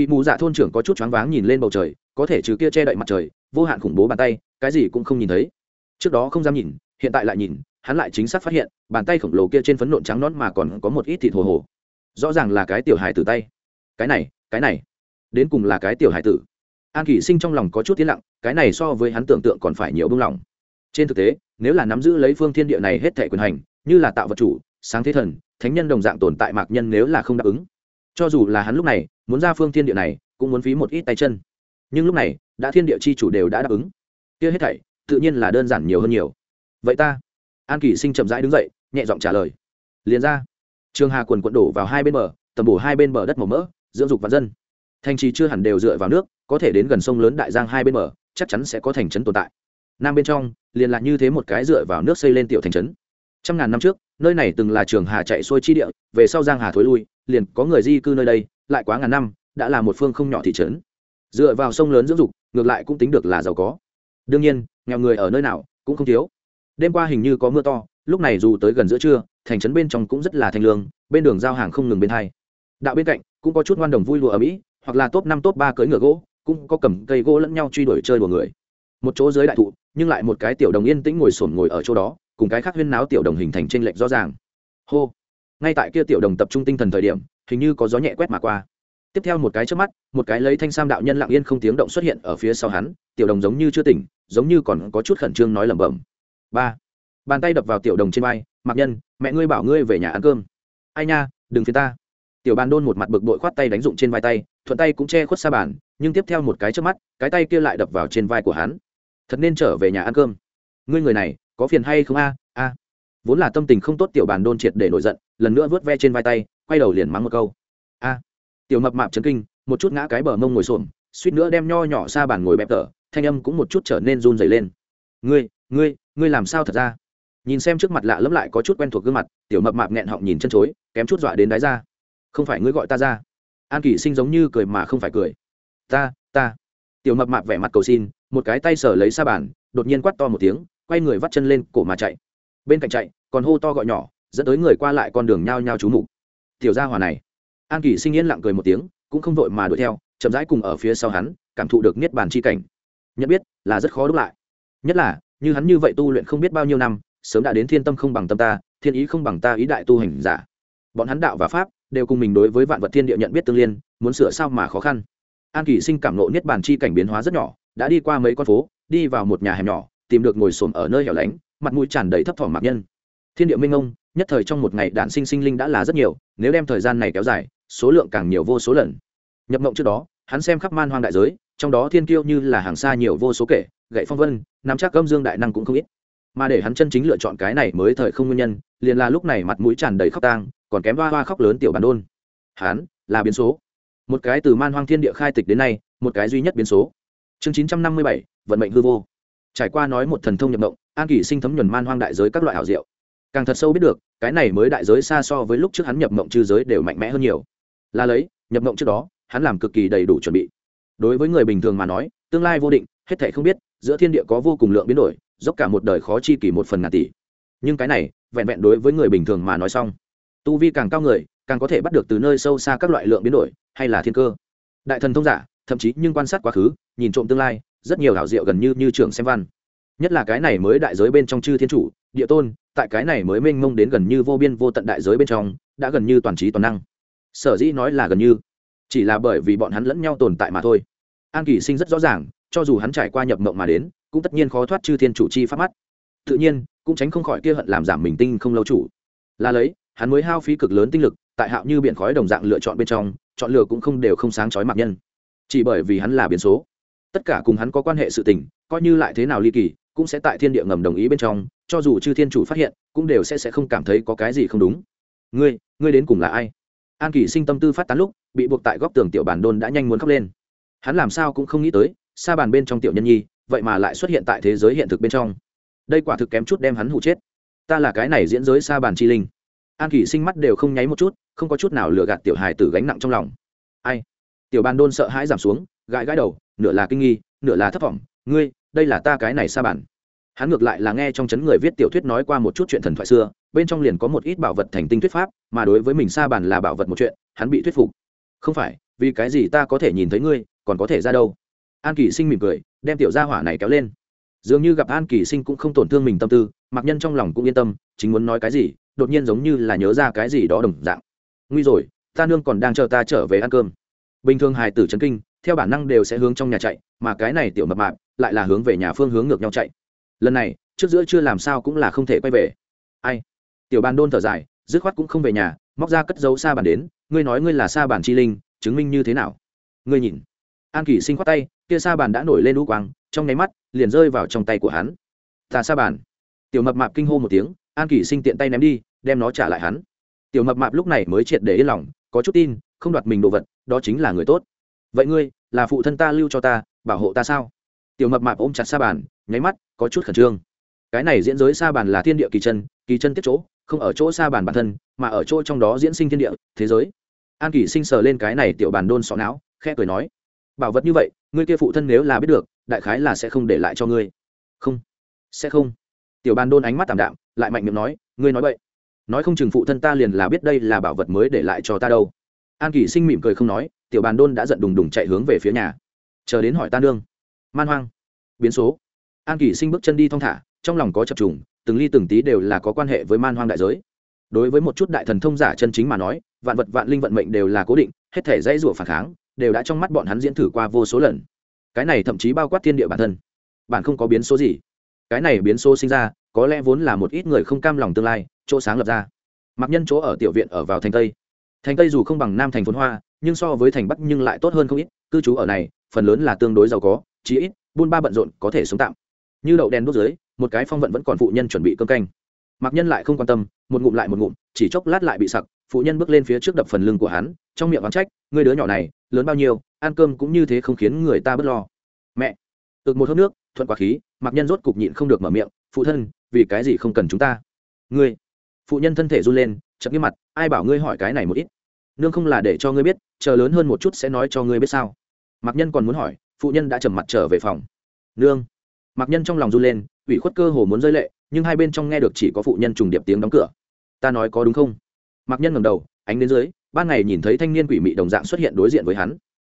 A: Kỵ mù dạ thôn trưởng có chút choáng váng nhìn lên bầu trời, có thể trừ kia che đậy mặt trời, vô hạn khủng bố bàn tay, cái gì cũng không nhìn thấy. Trước đó không dám nhìn, hiện tại lại nhìn, hắn lại chính xác phát hiện, bàn tay khổng lồ kia trên phấn nộn trắng nón mà còn có một ít thịt hồ hồ. Rõ ràng là cái tiểu hài tử tay. Cái này cái này, đến cùng là cái tiểu hài tử. An kỷ sinh trong lòng có chút tiến lặng, cái này so với hắn tưởng tượng còn phải nhiều bưng lòng. Trên thực tế, nếu là nắm giữ lấy phương thiên địa này hết thẻ quyền hành, như là tạo vật chủ, sáng thế thần, thánh nhân đồng dạng tồn tại mạc nhân nếu là không đáp ứng cho dù là hắn lúc này, muốn ra phương thiên địa này, cũng muốn phí một ít tay chân. Nhưng lúc này, đã thiên địa chi chủ đều đã đáp ứng. Kia hết thảy, tự nhiên là đơn giản nhiều hơn nhiều. Vậy ta? An kỷ sinh chậm rãi đứng dậy, nhẹ giọng trả lời. Liền ra. Trường hà quần quận đổ vào hai bên bờ, tầm bổ hai bên bờ đất màu mỡ, dưỡng dục và dân. Thành trì chưa hẳn đều dựa vào nước, có thể đến gần sông lớn đại giang hai bên bờ, chắc chắn sẽ có thành trấn tồn tại. Nam bên trong, liền là như thế một cái dựa vào nước xây lên tiểu thành trấn. Trăm ngàn năm trước nơi này từng là trường hà chạy xuôi chi địa, về sau giang hà thối lui, liền có người di cư nơi đây, lại quá ngàn năm, đã là một phương không nhỏ thị trấn. Dựa vào sông lớn dưỡng dục, ngược lại cũng tính được là giàu có. Đương nhiên, nghèo người ở nơi nào cũng không thiếu. Đêm qua hình như có mưa to, lúc này dù tới gần giữa trưa, thành trấn bên trong cũng rất là thanh lương, bên đường giao hàng không ngừng bên hai. Đạo bên cạnh cũng có chút ngoan đồng vui lụa ở mỹ, hoặc là top năm top ba cưỡi ngựa gỗ, cũng có cầm cây gỗ lẫn nhau truy đuổi chơi đùa người. Một chỗ dưới đại thụ, nhưng lại một cái tiểu đồng yên tĩnh ngồi sổn ngồi ở chỗ đó cùng cái khác huyên náo tiểu đồng hình thành t r ê n lệch rõ ràng. Hô. Ngay tại kia tiểu đồng tập trung tinh thần thời điểm, hình như có gió nhẹ quét mà qua. Tiếp theo một cái trước mắt, một cái lấy thanh sam đạo nhân lặng yên không tiếng động xuất hiện ở phía sau hắn, tiểu đồng giống như chưa tỉnh, giống như còn có chút khẩn trương nói lẩm bẩm. Ba. Bàn tay đập vào tiểu đồng trên vai mặc nhân, mẹ ngươi bảo ngươi về nhà ăn cơm. Ai nha, đừng phiền ta. Tiểu bàn đôn một mặt bực bội khoát tay đánh dụng trên vai tay, thuận tay cũng che khuất xa bàn, nhưng tiếp theo một cái trước mắt, cái tay kia lại đập vào trên vai của hắn. Thật nên trở về nhà ăn cơm. Ngươi người này có phiền hay không a? A. Vốn là tâm tình không tốt, tiểu bàn đôn triệt để nổi giận, lần nữa vớt ve trên vai tay, quay đầu liền mắng một câu. A. Tiểu mập mạp chấn kinh, một chút ngã cái bờ mông ngồi xổm, suýt nữa đem nho nhỏ xa bàn ngồi bẹp tở, thanh âm cũng một chút trở nên run dày lên. Ngươi ngươi ngươi làm sao thật ra? Nhìn xem trước mặt lạ lẫm lại có chút quen thuộc gương mặt, tiểu mập mạp nghẹn họng nhìn chân chối, kém chút dọa đến đáy ra. Không phải ngươi gọi ta ra. An kỷ sinh giống như cười mà không phải cười. Ta ta. Tiểu mập mạp vẻ mặt cầu xin, một cái tay sở lấy xa bàn, đột nhiên quắt to một tiếng quay người vắt chân lên cổ mà chạy. Bên cạnh chạy, còn hô to gọi nhỏ, dẫn tới người qua lại con đường nhao nhao trú mục. Tiểu gia hòa này. An kỳ sinh yên lặng cười một tiếng, cũng không vội mà đuổi theo, chậm rãi cùng ở phía sau hắn, cảm thụ được niết bàn chi cảnh. Nhận biết, là rất khó đúc lại. Nhất là, như hắn như vậy tu luyện không biết bao nhiêu năm, sớm đã đến thiên tâm không bằng tâm ta, thiên ý không bằng ta ý đại tu hành giả. Bọn hắn đạo và pháp, đều cùng mình đối với vạn vật thiên địa nhận biết tương liên, muốn sửa sao mà khó khăn. An kỳ sinh cảm nộ niết bàn chi cảnh biến hóa rất nhỏ, đã đi qua mấy con phố, đi vào một nhà hẻm nhỏ tìm được ngồi xổm ở nơi hẻo lánh, mặt mũi tràn đầy thấp thỏm mạc nhân. Thiên địa minh ông nhất thời trong một ngày đạn sinh sinh linh đã là rất nhiều, nếu đem thời gian này kéo dài, số lượng càng nhiều vô số lần. Nhập mộng trước đó, hắn xem khắp man hoang đại giới, trong đó thiên kiêu như là hàng xa nhiều vô số kể, gậy phong vân, nắm chắc âm dương đại năng cũng không ít. Mà để hắn chân chính lựa chọn cái này mới thời không nguyên nhân, liền là lúc này mặt mũi tràn đầy khóc tang, còn kém hoa hoa khóc lớn tiểu bản đôn. Hắn là biến số. Một cái từ man hoang thiên địa khai tịch đến nay, một cái duy nhất biến số. Chương chín trăm năm mươi bảy, vận mệnh hư vô trải qua nói một thần thông nhập động an kỷ sinh thấm nhuần man hoang đại giới các loại hảo diệu. Càng thật sâu biết được, cái này mới đại giới xa so với lúc trước hắn nhập mộng chư giới đều mạnh mẽ hơn nhiều. Là lấy, nhập mộng trước đó, hắn làm cực kỳ đầy đủ chuẩn bị. Đối với người bình thường mà nói, tương lai vô định, hết thể không biết, giữa thiên địa có vô cùng lượng biến đổi, dốc cả một đời khó chi kỷ một phần ngàn tỷ. Nhưng cái này, vẹn vẹn đối với người bình thường mà nói xong. Tu vi càng cao người, càng có thể bắt được từ nơi sâu xa các loại lượng biến đổi, hay là thiên cơ. Đại thần thông giả, thậm chí nhưng quan sát quá khứ, nhìn trộm tương lai rất nhiều hảo diệu gần như như trường xem văn. Nhất là cái này mới đại giới bên trong chư thiên chủ, địa tôn, tại cái này mới mênh mông đến gần như vô biên vô tận đại giới bên trong, đã gần như toàn trí toàn năng. Sở dĩ nói là gần như, chỉ là bởi vì bọn hắn lẫn nhau tồn tại mà thôi. An kỳ sinh rất rõ ràng, cho dù hắn trải qua nhập mộng mà đến, cũng tất nhiên khó thoát chư thiên chủ chi pháp mắt. Tự nhiên, cũng tránh không khỏi kia hận làm giảm mình tinh không lâu chủ. Là lấy, hắn mới hao phí cực lớn tinh lực, tại hạo như biển khói đồng dạng lựa chọn bên trong, chọn lựa cũng không đều không sáng chói mặc nhân. Chỉ bởi vì hắn là biến số tất cả cùng hắn có quan hệ sự tình, coi như lại thế nào ly kỳ, cũng sẽ tại thiên địa ngầm đồng ý bên trong, cho dù chư thiên chủ phát hiện, cũng đều sẽ sẽ không cảm thấy có cái gì không đúng. Ngươi ngươi đến cùng là ai? An kỳ sinh tâm tư phát tán lúc, bị buộc tại góc tường tiểu bản đôn đã nhanh muốn khóc lên. Hắn làm sao cũng không nghĩ tới, xa bàn bên trong tiểu nhân nhi, vậy mà lại xuất hiện tại thế giới hiện thực bên trong. Đây quả thực kém chút đem hắn hụ chết. Ta là cái này diễn giới xa bàn chi linh. An kỳ sinh mắt đều không nháy một chút, không có chút nào lừa gạt tiểu hài tử gánh nặng trong lòng. Ai? Tiểu bàn đôn sợ hãi giảm xuống, gãi gãi đầu nửa là kinh nghi, nửa là thất vọng, ngươi, đây là ta cái này xa bản. Hắn ngược lại là nghe trong chấn người viết tiểu thuyết nói qua một chút chuyện thần thoại xưa, bên trong liền có một ít bảo vật thành tinh thuyết pháp, mà đối với mình xa bản là bảo vật một chuyện, hắn bị thuyết phục. Không phải, vì cái gì ta có thể nhìn thấy ngươi, còn có thể ra đâu? An kỳ sinh mỉm cười, đem tiểu gia hỏa này kéo lên. Dường như gặp an kỳ sinh cũng không tổn thương mình tâm tư, mặc nhân trong lòng cũng yên tâm, chính muốn nói cái gì, đột nhiên giống như là nhớ ra cái gì đó đồng dạng. Nguy rồi, ta nương còn đang chờ ta trở về ăn cơm. Bình thường hài tử trấn kinh theo bản năng đều sẽ hướng trong nhà chạy, mà cái này tiểu mập mạp lại là hướng về nhà phương hướng ngược nhau chạy. Lần này, trước giữa chưa làm sao cũng là không thể quay về. Ai? Tiểu bàn đôn thở dài, dứt khoát cũng không về nhà, móc ra cất dấu xa bản đến, ngươi nói ngươi là xa bản chi linh, chứng minh như thế nào? Ngươi nhìn. An kỳ sinh khoát tay, kia xa bản đã nổi lên u quang, trong nháy mắt, liền rơi vào trong tay của hắn. Ta xa bản. Tiểu mập mạp kinh hô một tiếng, an kỳ sinh tiện tay ném đi, đem nó trả lại hắn. Tiểu mập mạp lúc này mới triệt để yên lòng, có chút tin, không đoạt mình đồ vật, đó chính là người tốt vậy ngươi, là phụ thân ta lưu cho ta, bảo hộ ta sao? Tiểu mập mạp ôm chặt sa bàn, nháy mắt, có chút khẩn trương. Cái này diễn giới sa bàn là thiên địa kỳ chân kỳ chân tiết chỗ, không ở chỗ sa bàn bản thân, mà ở chỗ trong đó diễn sinh thiên địa, thế giới. An kỳ sinh sờ lên cái này tiểu bàn đôn sọ não, khẽ cười nói, bảo vật như vậy, ngươi kia phụ thân nếu là biết được, đại khái là sẽ không để lại cho ngươi. Không, sẽ không. Tiểu bàn đôn ánh mắt tảm đạm, lại mạnh miệng nói, ngươi nói vậy nói không chừng phụ thân ta liền là biết đây là bảo vật mới để lại cho ta đâu. An kỳ sinh mỉm cười không nói tiểu bàn đôn đã giận đùng đùng chạy hướng về phía nhà. Chờ đến hỏi ta nương. Man hoang. Biến số. An kỳ sinh bước chân đi thong thả, trong lòng có chập trùng, từng ly từng tí đều là có quan hệ với man hoang đại giới. Đối với một chút đại thần thông giả chân chính mà nói, vạn vật vạn linh vận mệnh đều là cố định, hết thể dãy rủa phản kháng, đều đã trong mắt bọn hắn diễn thử qua vô số lần. Cái này thậm chí bao quát thiên địa bản thân. Bạn không có biến số gì. Cái này biến số sinh ra, có lẽ vốn là một ít người không cam lòng tương lai, chỗ sáng lập ra. Mặc nhân chỗ ở tiểu viện ở vào thành tây. Thành tây dù không bằng nam thành phồn hoa nhưng so với thành bắc nhưng lại tốt hơn không ít, cư trú ở này, phần lớn là tương đối giàu có, chí ít, buôn ba bận rộn có thể sống tạm. Như đậu đen đốt dưới, một cái phong vận vẫn còn phụ nhân chuẩn bị cơm canh. Mặc nhân lại không quan tâm, một ngụm lại một ngụm, chỉ chốc lát lại bị sặc, phụ nhân bước lên phía trước đập phần lưng của hắn, trong miệng oán trách người đứa nhỏ này, lớn bao nhiêu, ăn cơm cũng như thế không khiến người ta bớt lo. Mẹ. Ực một hớp nước, thuận quá khí mặc nhân rốt cục nhịn không được mở miệng, phụ thân, vì cái gì không cần chúng ta? Ngươi. Phụ nhân thân thể run lên, chậm cái mặt, ai bảo ngươi hỏi cái này một ít? Nương không là để cho ngươi biết, chờ lớn hơn một chút sẽ nói cho ngươi biết sao. Mặc nhân còn muốn hỏi, phụ nhân đã trầm mặt trở về phòng. Nương. Mặc nhân trong lòng run lên, ủy khuất cơ hồ muốn rơi lệ, nhưng hai bên trong nghe được chỉ có phụ nhân trùng điệp tiếng đóng cửa. Ta nói có đúng không? Mặc nhân ngầm đầu, ánh đến dưới, ban ngày nhìn thấy thanh niên quỷ mị đồng dạng xuất hiện đối diện với hắn.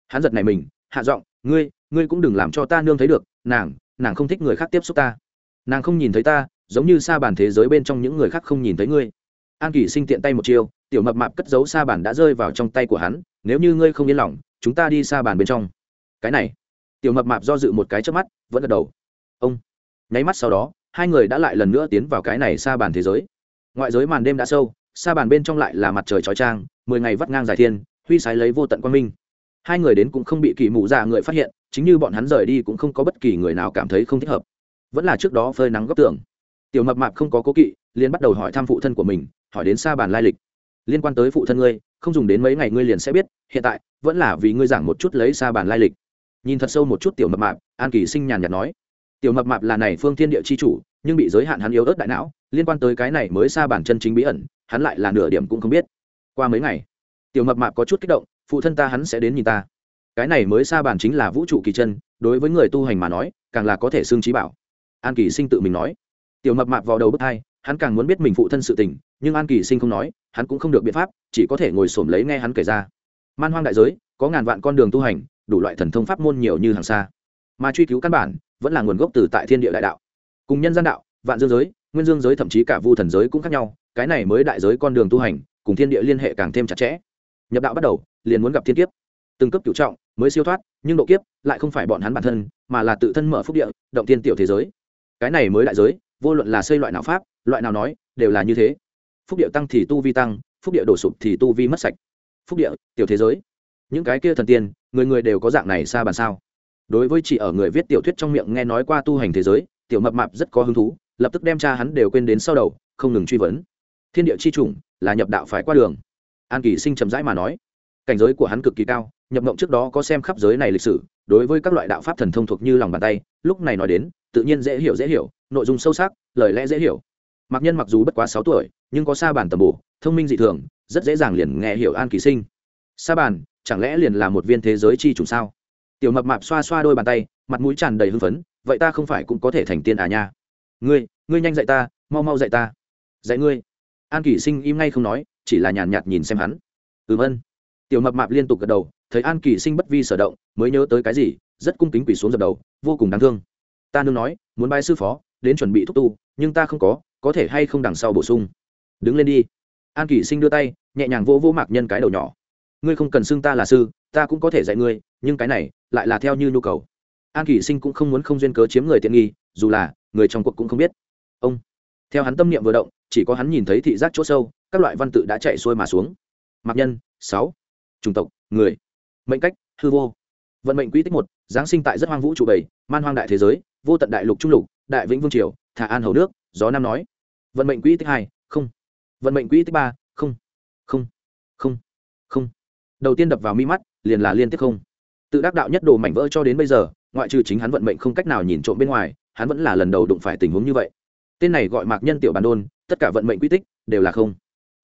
A: Hắn giật này mình, hạ giọng, ngươi ngươi cũng đừng làm cho ta nương thấy được, nàng nàng không thích người khác tiếp xúc ta. Nàng không nhìn thấy ta, giống như xa bàn thế giới bên trong những người khác không nhìn thấy ngươi. An kỷ sinh tiện tay một chiêu tiểu mập mạp cất giấu Sa bàn đã rơi vào trong tay của hắn, nếu như ngươi không yên lòng, chúng ta đi Sa bàn bên trong. Cái này, tiểu mập mạp do dự một cái trước mắt, vẫn gật đầu. Ông, nháy mắt sau đó, hai người đã lại lần nữa tiến vào cái này Sa bàn thế giới. Ngoại giới màn đêm đã sâu, Sa bàn bên trong lại là mặt trời trói trang mười ngày vắt ngang dài thiên, huy sái lấy vô tận quang minh. Hai người đến cũng không bị kỳ mụ già dạ người phát hiện, chính như bọn hắn rời đi cũng không có bất kỳ người nào cảm thấy không thích hợp. Vẫn là trước đó phơi nắng góc tường. Tiểu mập mạp không có cố kỵ, liền bắt đầu hỏi thăm phụ thân của mình, hỏi đến Sa bàn lai lịch liên quan tới phụ thân ngươi, không dùng đến mấy ngày ngươi liền sẽ biết, hiện tại, vẫn là vì ngươi giảng một chút lấy xa bản lai lịch. Nhìn thật sâu một chút tiểu mập mạp, an kỳ sinh nhàn nhạt nói. Tiểu mập mạp là này phương thiên địa chi chủ, nhưng bị giới hạn hắn yếu ớt đại não, liên quan tới cái này mới xa bản chân chính bí ẩn, hắn lại là nửa điểm cũng không biết. Qua mấy ngày, tiểu mập mạp có chút kích động, phụ thân ta hắn sẽ đến nhìn ta. Cái này mới xa bản chính là vũ trụ kỳ chân, đối với người tu hành mà nói, càng là có thể xương trí bảo. An kỳ sinh tự mình nói. Tiểu mập mạp vào đầu bước hai hắn càng muốn biết mình phụ thân sự tình nhưng an kỳ sinh không nói, hắn cũng không được biện pháp, chỉ có thể ngồi xổm lấy nghe hắn kể ra. Man hoang đại giới, có ngàn vạn con đường tu hành, đủ loại thần thông pháp môn nhiều như hàng xa. Mà truy cứu căn bản, vẫn là nguồn gốc từ tại thiên địa đại đạo. Cùng nhân gian đạo, vạn dương giới, nguyên dương giới thậm chí cả vu thần giới cũng khác nhau, cái này mới đại giới con đường tu hành, cùng thiên địa liên hệ càng thêm chặt chẽ. Nhập đạo bắt đầu, liền muốn gặp thiên kiếp. Từng cấp cửu trọng, mới siêu thoát, nhưng độ kiếp lại không phải bọn hắn bản thân, mà là tự thân mở phúc địa, động thiên tiểu thế giới. Cái này mới đại giới, vô luận là xây loại nào pháp, loại nào nói, đều là như thế phúc địa tăng thì tu vi tăng, phúc địa đổ sụp thì tu vi mất sạch. Phúc địa, tiểu thế giới. Những cái kia thần tiên, người người đều có dạng này xa bàn sao? Đối với chỉ ở người viết tiểu thuyết trong miệng nghe nói qua tu hành thế giới, tiểu mập mạp rất có hứng thú, lập tức đem cha hắn đều quên đến sau đầu, không ngừng truy vấn. Thiên địa chi chủng là nhập đạo phải qua đường. An kỳ sinh chậm rãi mà nói, cảnh giới của hắn cực kỳ cao, nhập mộng trước đó có xem khắp giới này lịch sử, đối với các loại đạo pháp thần thông thuộc như lòng bàn tay, lúc này nói đến, tự nhiên dễ hiểu dễ hiểu, nội dung sâu sắc, lời lẽ dễ hiểu. Mặc nhân mặc dù bất quá sáu tuổi nhưng có sa bàn tầm bổ, thông minh dị thường, rất dễ dàng liền nghe hiểu an kỳ sinh. Sa bàn, chẳng lẽ liền là một viên thế giới chi chủ sao? Tiểu mập mạp xoa xoa đôi bàn tay, mặt mũi tràn đầy hưng phấn, vậy ta không phải cũng có thể thành tiên à nha? Ngươi ngươi nhanh dạy ta, mau mau dạy ta. Dạy ngươi. An kỷ sinh im ngay không nói, chỉ là nhàn nhạt nhìn xem hắn. Ừm ân tiểu mập mạp liên tục gật đầu, thấy an kỷ sinh bất vi sở động, mới nhớ tới cái gì, rất cung kính quỳ xuống dập đầu, vô cùng đáng thương. Ta nương nói, muốn bái sư phó, đến chuẩn bị thúc tu, nhưng ta không có có thể hay không đằng sau bổ sung? Đứng lên đi. An kỷ sinh đưa tay, nhẹ nhàng vỗ vỗ mạc nhân cái đầu nhỏ. Ngươi không cần xưng ta là sư, ta cũng có thể dạy ngươi, nhưng cái này lại là theo như nhu cầu. An kỷ sinh cũng không muốn không duyên cớ chiếm người tiện nghi, dù là người trong cuộc cũng không biết. Ông. Theo hắn tâm niệm vừa động, chỉ có hắn nhìn thấy thị giác chỗ sâu, các loại văn tự đã chạy xuôi mà xuống. Mạc nhân, sáu. Chủng tộc, người. Mệnh cách, hư vô. Vận mệnh quy tích một, giáng sinh tại rất hoang vũ trụ bảy, man hoang đại thế giới, vô tận đại lục trung lục, đại vĩnh vương triều, thả an hầu nước, gió nam nói. Vận mệnh quy tích hai, không vận mệnh quỹ tích ba, không không không không. Đầu tiên đập vào mi mắt, liền là liên tiếp không. Tự đắc đạo nhất đồ mảnh vỡ cho đến bây giờ, ngoại trừ chính hắn vận mệnh không cách nào nhìn trộm bên ngoài, hắn vẫn là lần đầu đụng phải tình huống như vậy. Tên này gọi mạc nhân tiểu bàn đôn, tất cả vận mệnh quy tích đều là không.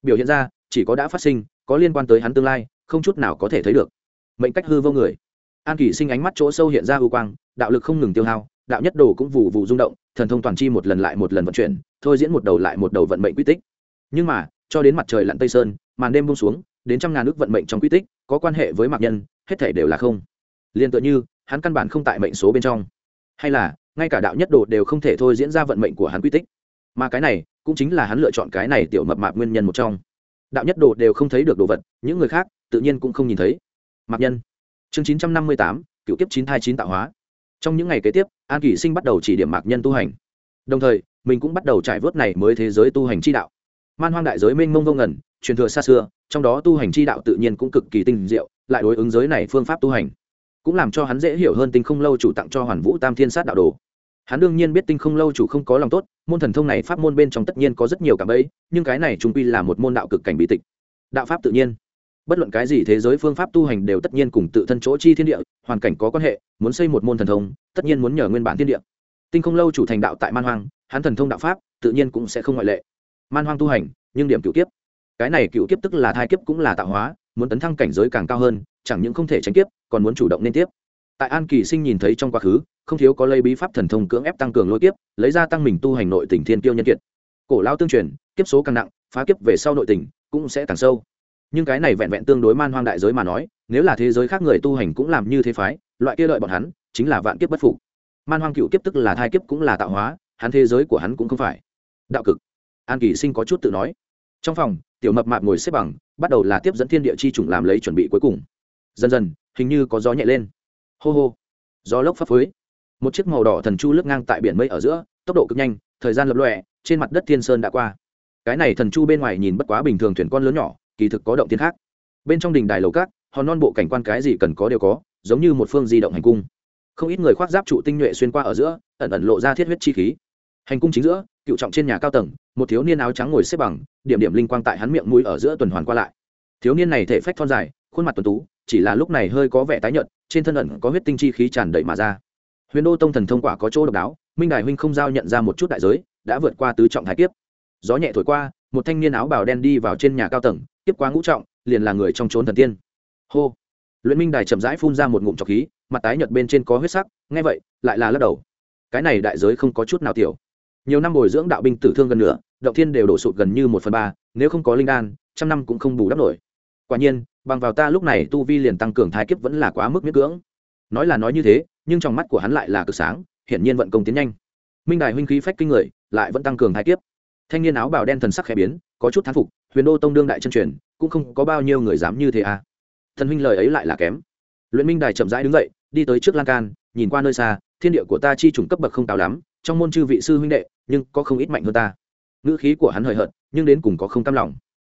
A: Biểu hiện ra, chỉ có đã phát sinh, có liên quan tới hắn tương lai, không chút nào có thể thấy được. Mệnh cách hư vô người. An kỷ sinh ánh mắt chỗ sâu hiện ra ưu quang, đạo lực không ngừng tiêu hao, đạo nhất đồ cũng vụ vụ rung động, thần thông toàn chi một lần lại một lần vận chuyển, thôi diễn một đầu lại một đầu vận mệnh quy tích nhưng mà, cho đến mặt trời lặn tây sơn, màn đêm buông xuống, đến trăm ngàn nước vận mệnh trong quy tích, có quan hệ với mạc nhân, hết thể đều là không. Liền tựa như, hắn căn bản không tại mệnh số bên trong. Hay là, ngay cả đạo nhất đồ đều không thể thôi diễn ra vận mệnh của hắn quy tích. Mà cái này, cũng chính là hắn lựa chọn cái này tiểu mập mạp nguyên nhân một trong. Đạo nhất đồ đều không thấy được đồ vật, những người khác, tự nhiên cũng không nhìn thấy. Mạc nhân. Chương chín trăm năm mươi tám, cựu kiếp chín hai chín tạo hóa. Trong những ngày kế tiếp, an kỷ sinh bắt đầu chỉ điểm mạc nhân tu hành. Đồng thời, mình cũng bắt đầu trải vớt này mới thế giới tu hành chi đạo man hoang đại giới mênh mông vô ngẩn truyền thừa xa xưa, trong đó tu hành chi đạo tự nhiên cũng cực kỳ tinh diệu, lại đối ứng giới này phương pháp tu hành, cũng làm cho hắn dễ hiểu hơn tinh không lâu chủ tặng cho hoàn vũ tam thiên sát đạo đồ. Hắn đương nhiên biết tinh không lâu chủ không có lòng tốt, môn thần thông này pháp môn bên trong tất nhiên có rất nhiều cảm ấy nhưng cái này trung quy là một môn đạo cực cảnh bí tịch. Đạo pháp tự nhiên. Bất luận cái gì thế giới phương pháp tu hành đều tất nhiên cùng tự thân chỗ chi thiên địa, hoàn cảnh có quan hệ, muốn xây một môn thần thông, tất nhiên muốn nhờ nguyên bản thiên địa. Tinh không lâu chủ thành đạo tại man hoang, hắn thần thông đạo pháp, tự nhiên cũng sẽ không ngoại lệ man hoang tu hành, nhưng điểm cựu kiếp. Cái này cựu kiếp tức là thai kiếp cũng là tạo hóa, muốn tấn thăng cảnh giới càng cao hơn, chẳng những không thể tránh kiếp, còn muốn chủ động nên tiếp. Tại an kỳ sinh nhìn thấy trong quá khứ, không thiếu có lấy bí pháp thần thông cưỡng ép tăng cường lôi kiếp, lấy ra tăng mình tu hành nội tình thiên tiêu nhân kiệt. Cổ lao tương truyền, kiếp số càng nặng, phá kiếp về sau nội tình cũng sẽ càng sâu. Nhưng cái này vẹn vẹn tương đối man hoang đại giới mà nói, nếu là thế giới khác người tu hành cũng làm như thế phái, loại kia đợi bọn hắn chính là vạn kiếp bất phục. Man hoang cựu kiếp tức là thai kiếp cũng là tạo hóa, hắn thế giới của hắn cũng không phải. Đạo cực an kỳ sinh có chút tự nói. Trong phòng, tiểu mập mạp ngồi xếp bằng, bắt đầu là tiếp dẫn thiên địa chi chủng làm lấy chuẩn bị cuối cùng. Dần dần, hình như có gió nhẹ lên. Hô hô. Gió lốc phấp phới. Một chiếc màu đỏ thần chu lướt ngang tại biển mây ở giữa, tốc độ cực nhanh, thời gian lập lọe trên mặt đất thiên sơn đã qua. Cái này thần chu bên ngoài nhìn bất quá bình thường thuyền con lớn nhỏ, kỳ thực có động tiên khác. Bên trong đình đài lầu cát hòn non bộ cảnh quan cái gì cần có đều có, giống như một phương di động hành cung. Không ít người khoác giáp trụ tinh nhuệ xuyên qua ở giữa, ẩn ẩn lộ ra thiết huyết chi khí hành cung chính giữa, cựu trọng trên nhà cao tầng, một thiếu niên áo trắng ngồi xếp bằng, điểm điểm linh quang tại hắn miệng mũi ở giữa tuần hoàn qua lại. Thiếu niên này thể phách thon dài, khuôn mặt tuần tú, chỉ là lúc này hơi có vẻ tái nhợt, trên thân ẩn có huyết tinh chi khí tràn đầy mà ra. Huyền đô tông thần thông quả có chỗ độc đáo, minh đại huynh không giao nhận ra một chút đại giới, đã vượt qua tứ trọng thái kiếp. Gió nhẹ thổi qua, một thanh niên áo bào đen đi vào trên nhà cao tầng, tiếp quá ngũ trọng, liền là người trong trốn thần tiên. Hô! Luyện minh đài chậm rãi phun ra một ngụm trọc khí, mặt tái nhợt bên trên có huyết sắc, nghe vậy, lại là lắc đầu. Cái này đại giới không có chút nào tiểu nhiều năm bồi dưỡng đạo binh tử thương gần nửa, động thiên đều đổ sụt gần như một phần ba, nếu không có linh đan, trăm năm cũng không bù đắp nổi. Quả nhiên, bằng vào ta lúc này tu vi liền tăng cường thái kiếp vẫn là quá mức miễn cưỡng. Nói là nói như thế, nhưng trong mắt của hắn lại là cực sáng, hiển nhiên vận công tiến nhanh. Minh đài huynh khí phách kinh người, lại vẫn tăng cường thái kiếp. Thanh niên áo bào đen thần sắc khẽ biến, có chút thán phục, huyền đô tông đương đại chân truyền, cũng không có bao nhiêu người dám như thế à? Thần huynh lời ấy lại là kém. Luyện minh đài chậm rãi đứng dậy, đi tới trước lan can, nhìn qua nơi xa, thiên địa của ta chi trùng cấp bậc không cao lắm trong môn chư vị sư huynh đệ, nhưng có không ít mạnh hơn ta. Ngữ khí của hắn hời hợt, nhưng đến cùng có không cam lòng.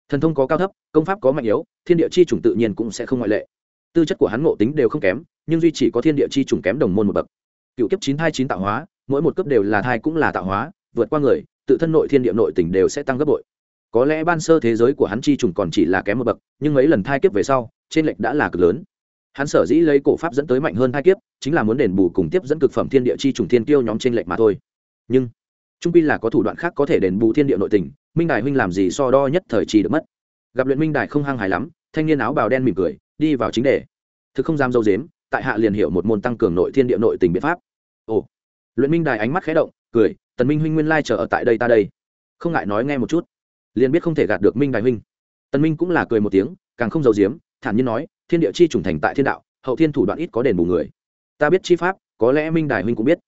A: Thần thông có cao thấp, công pháp có mạnh yếu, thiên địa chi trùng tự nhiên cũng sẽ không ngoại lệ. Tư chất của hắn ngộ tính đều không kém, nhưng duy chỉ có thiên địa chi trùng kém đồng môn một bậc. Cựu kiếp chín hai chín tạo hóa, mỗi một cấp đều là thai cũng là tạo hóa, vượt qua người, tự thân nội thiên địa nội tỉnh đều sẽ tăng gấp bội. Có lẽ ban sơ thế giới của hắn chi trùng còn chỉ là kém một bậc, nhưng mấy lần thai kiếp về sau, trên lệch đã là cực lớn. Hắn sở dĩ lấy cổ pháp dẫn tới mạnh hơn thai kiếp chính là muốn đền bù cùng tiếp dẫn cực phẩm thiên địa chi trùng thiên tiêu nhóm trên lệch mà thôi. Nhưng, trung pi là có thủ đoạn khác có thể đền bù thiên địa nội tình, minh đài huynh làm gì so đo nhất thời trì được mất. Gặp luyện minh đài không hăng hài lắm, thanh niên áo bào đen mỉm cười, đi vào chính đề. Thực không dám dâu dếm, tại hạ liền hiểu một môn tăng cường nội thiên địa nội tình biện pháp. Ồ, luyện minh đài ánh mắt khé động, cười, tần minh huynh nguyên lai chờ ở tại đây ta đây. Không ngại nói nghe một chút, liền biết không thể gạt được minh đài huynh. Tần minh cũng là cười một tiếng, càng không giấu giếm thản nhiên nói, thiên địa chi trùng thành tại thiên đạo, hậu thiên thủ đoạn ít có đền bù người ta biết chi pháp, có lẽ minh đài huynh cũng biết.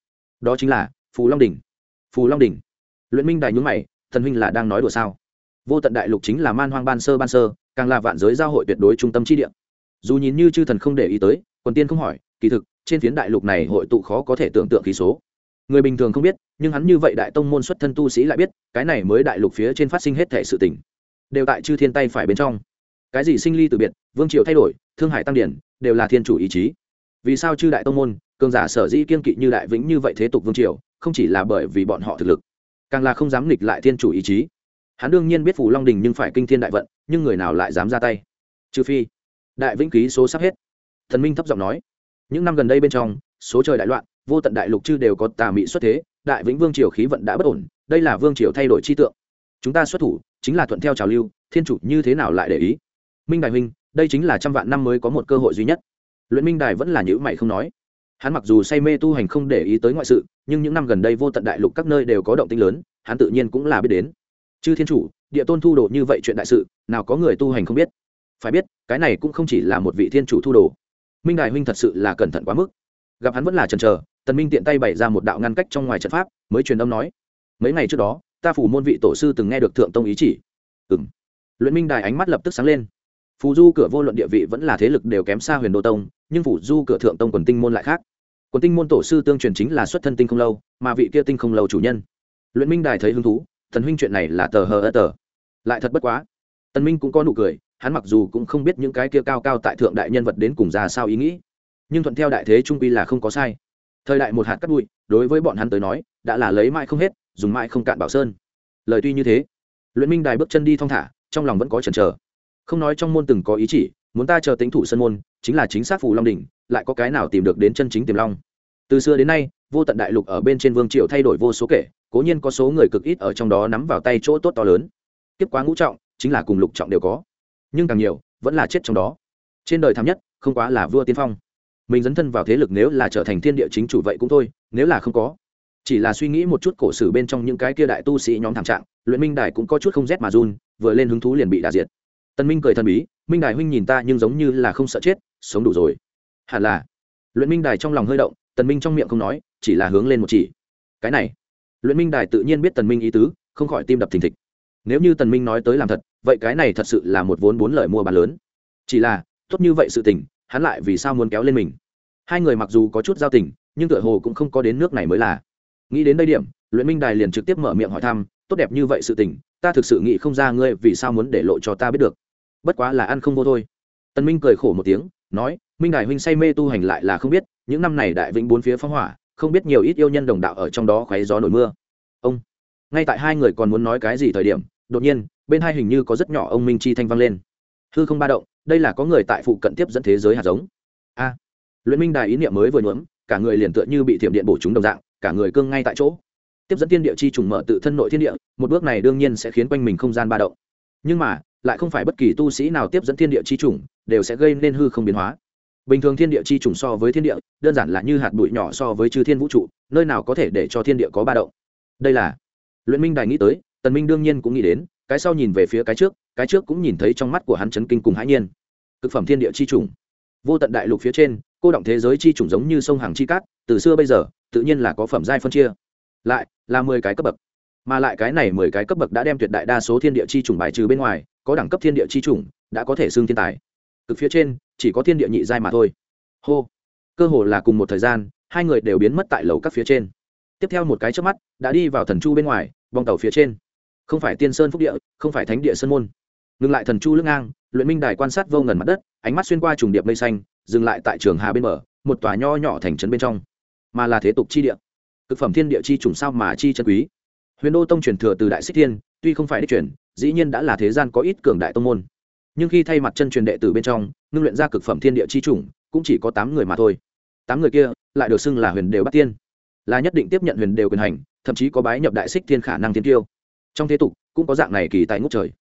A: Đó chính là phù long đỉnh. Phù long đỉnh. Luyện minh đài nhúng mày, thần huynh là đang nói đùa sao? Vô tận đại lục chính là man hoang ban sơ ban sơ, càng là vạn giới giao hội tuyệt đối trung tâm chi địa. Dù nhìn như chư thần không để ý tới còn tiên không hỏi, kỳ thực, trên phiến đại lục này hội tụ khó có thể tưởng tượng khí số. Người bình thường không biết, nhưng hắn như vậy đại tông môn xuất thân tu sĩ lại biết, cái này mới đại lục phía trên phát sinh hết thể sự tình. Đều tại chư thiên tay phải bên trong. Cái gì sinh ly từ biệt, vương triều thay đổi, thương hải tăng điển, đều là thiên chủ ý chí vì sao chư đại tông môn, cường giả sở dĩ kiên kỵ như đại vĩnh như vậy thế tục vương triều, không chỉ là bởi vì bọn họ thực lực, càng là không dám nghịch lại thiên chủ ý chí. Hắn đương nhiên biết phủ long đình nhưng phải kinh thiên đại vận, nhưng người nào lại dám ra tay? Trừ phi, đại vĩnh ký số sắp hết. Thần minh thấp giọng nói, những năm gần đây bên trong, số trời đại loạn, vô tận đại lục chư đều có tà mị xuất thế, đại vĩnh vương triều khí vận đã bất ổn, đây là vương triều thay đổi chi tượng. Chúng ta xuất thủ, chính là thuận theo trào lưu, thiên chủ như thế nào lại để ý? Minh đại huynh, đây chính là trăm vạn năm mới có một cơ hội duy nhất luyện minh đài vẫn là nhữ mày không nói. Hắn mặc dù say mê tu hành không để ý tới ngoại sự, nhưng những năm gần đây vô tận đại lục các nơi đều có động tinh lớn, hắn tự nhiên cũng là biết đến. Chư thiên chủ, địa tôn thu đồ như vậy chuyện đại sự, nào có người tu hành không biết? Phải biết, cái này cũng không chỉ là một vị thiên chủ thu đồ. Minh đài huynh thật sự là cẩn thận quá mức. Gặp hắn vẫn là chần chờ, tần minh tiện tay bày ra một đạo ngăn cách trong ngoài trận pháp, mới truyền âm nói, mấy ngày trước đó, ta phủ môn vị tổ sư từng nghe được thượng tông ý chỉ. Ừm. Luyện minh đài ánh mắt lập tức sáng lên. Phù du cửa vô luận địa vị vẫn là thế lực đều kém xa huyền đô tông nhưng phủ du cửa thượng tông quần tinh môn lại khác. Quần tinh môn tổ sư tương truyền chính là xuất thân tinh không lâu, mà vị kia tinh không lâu chủ nhân. Luyện minh đài thấy hứng thú, thần huynh chuyện này là tờ hờ ơ tờ. Lại thật bất quá. Tần minh cũng có nụ cười, hắn mặc dù cũng không biết những cái kia cao cao tại thượng đại nhân vật đến cùng ra sao ý nghĩ, nhưng thuận theo đại thế trung quy là không có sai. Thời đại một hạt cắt bụi, đối với bọn hắn tới nói, đã là lấy mãi không hết, dùng mãi không cạn bảo sơn. Lời tuy như thế, luyện minh đài bước chân đi thong thả, trong lòng vẫn có chần chờ. Không nói trong môn từng có ý chỉ muốn ta chờ tính thủ sân môn, chính là chính xác phù long đỉnh, lại có cái nào tìm được đến chân chính tiềm long? Từ xưa đến nay, vô tận đại lục ở bên trên vương triều thay đổi vô số kể, cố nhiên có số người cực ít ở trong đó nắm vào tay chỗ tốt to lớn. Tiếp quá ngũ trọng, chính là cùng lục trọng đều có. Nhưng càng nhiều, vẫn là chết trong đó. Trên đời thảm nhất, không quá là vua tiên phong. Mình dấn thân vào thế lực nếu là trở thành thiên địa chính chủ vậy cũng thôi, nếu là không có. Chỉ là suy nghĩ một chút cổ sử bên trong những cái kia đại tu sĩ nhóm thảm trạng, luyện minh đài cũng có chút không rét mà run, vừa lên hứng thú liền bị đà diệt. Tần minh cười thần bí, minh đài huynh nhìn ta nhưng giống như là không sợ chết, sống đủ rồi. Hẳn là. Luyện minh đài trong lòng hơi động, tần minh trong miệng không nói, chỉ là hướng lên một chỉ. Cái này. Luyện minh đài tự nhiên biết tần minh ý tứ, không khỏi tim đập thình thịch. Nếu như tần minh nói tới làm thật, vậy cái này thật sự là một vốn bốn lời mua bán lớn. Chỉ là, tốt như vậy sự tình, hắn lại vì sao muốn kéo lên mình? Hai người mặc dù có chút giao tình, nhưng tựa hồ cũng không có đến nước này mới là. Nghĩ đến đây điểm, luyện minh đài liền trực tiếp mở miệng hỏi thăm, tốt đẹp như vậy sự tình, ta thực sự nghĩ không ra ngươi vì sao muốn để lộ cho ta biết được bất quá là ăn không vô thôi. Tần minh cười khổ một tiếng, nói, minh đại huynh say mê tu hành lại là không biết, những năm này đại vĩnh bốn phía phong hỏa, không biết nhiều ít yêu nhân đồng đạo ở trong đó khoé gió nổi mưa. Ông, ngay tại hai người còn muốn nói cái gì thời điểm, đột nhiên, bên hai hình như có rất nhỏ ông minh chi thanh vang lên. Hư không ba động, đây là có người tại phụ cận tiếp dẫn thế giới hạt giống. A, luyện minh đài ý niệm mới vừa nhuốm, cả người liền tựa như bị thiểm điện bổ chúng đồng dạng, cả người cương ngay tại chỗ. Tiếp dẫn thiên địa chi trùng mở tự thân nội thiên địa, một bước này đương nhiên sẽ khiến quanh mình không gian ba động. Nhưng mà lại không phải bất kỳ tu sĩ nào tiếp dẫn thiên địa chi trùng đều sẽ gây nên hư không biến hóa. Bình thường thiên địa chi trùng so với thiên địa, đơn giản là như hạt bụi nhỏ so với chư thiên vũ trụ, nơi nào có thể để cho thiên địa có ba động. Đây là luyện minh đài nghĩ tới, tần minh đương nhiên cũng nghĩ đến, cái sau nhìn về phía cái trước cái trước cũng nhìn thấy trong mắt của hắn chấn kinh cùng hãi nhiên. Cực phẩm thiên địa chi trùng vô tận đại lục phía trên, cô động thế giới chi trùng giống như sông hàng chi cát, từ xưa bây giờ, tự nhiên là có phẩm giai phân chia. Lại là mười cái cấp bậc. Mà lại cái này mười cái cấp bậc đã đem tuyệt đại đa số thiên địa chi trùng bài trừ bên ngoài có đẳng cấp thiên địa chi chủng, đã có thể xưng thiên tài. Cực phía trên, chỉ có thiên địa nhị giai mà thôi. Hô. Cơ hồ là cùng một thời gian, hai người đều biến mất tại lầu các phía trên. Tiếp theo một cái trước mắt, đã đi vào thần chu bên ngoài bong tàu phía trên. Không phải tiên sơn phúc địa, không phải thánh địa sơn môn. Ngừng lại thần chu lưng ngang, luyện minh đài quan sát vô ngần mặt đất, ánh mắt xuyên qua trùng điệp mây xanh, dừng lại tại trường hà bên mở một tòa nho nhỏ thành trấn bên trong. Mà là thế tục chi địa. Cực phẩm thiên địa chi trùng sao mà chi chân quý? Huyền đô tông truyền thừa từ đại xích thiên, tuy không phải đích truyền dĩ nhiên đã là thế gian có ít cường đại tông môn. Nhưng khi thay mặt chân truyền đệ tử bên trong ngưng luyện ra cực phẩm thiên địa chi chủng, cũng chỉ có tám người mà thôi. Tám người kia lại được xưng là huyền đều bắt tiên. Là nhất định tiếp nhận huyền đều quyền hành thậm chí có bái nhập đại xích thiên khả năng thiên tiêu trong thế tục cũng có dạng này kỳ tài ngút trời.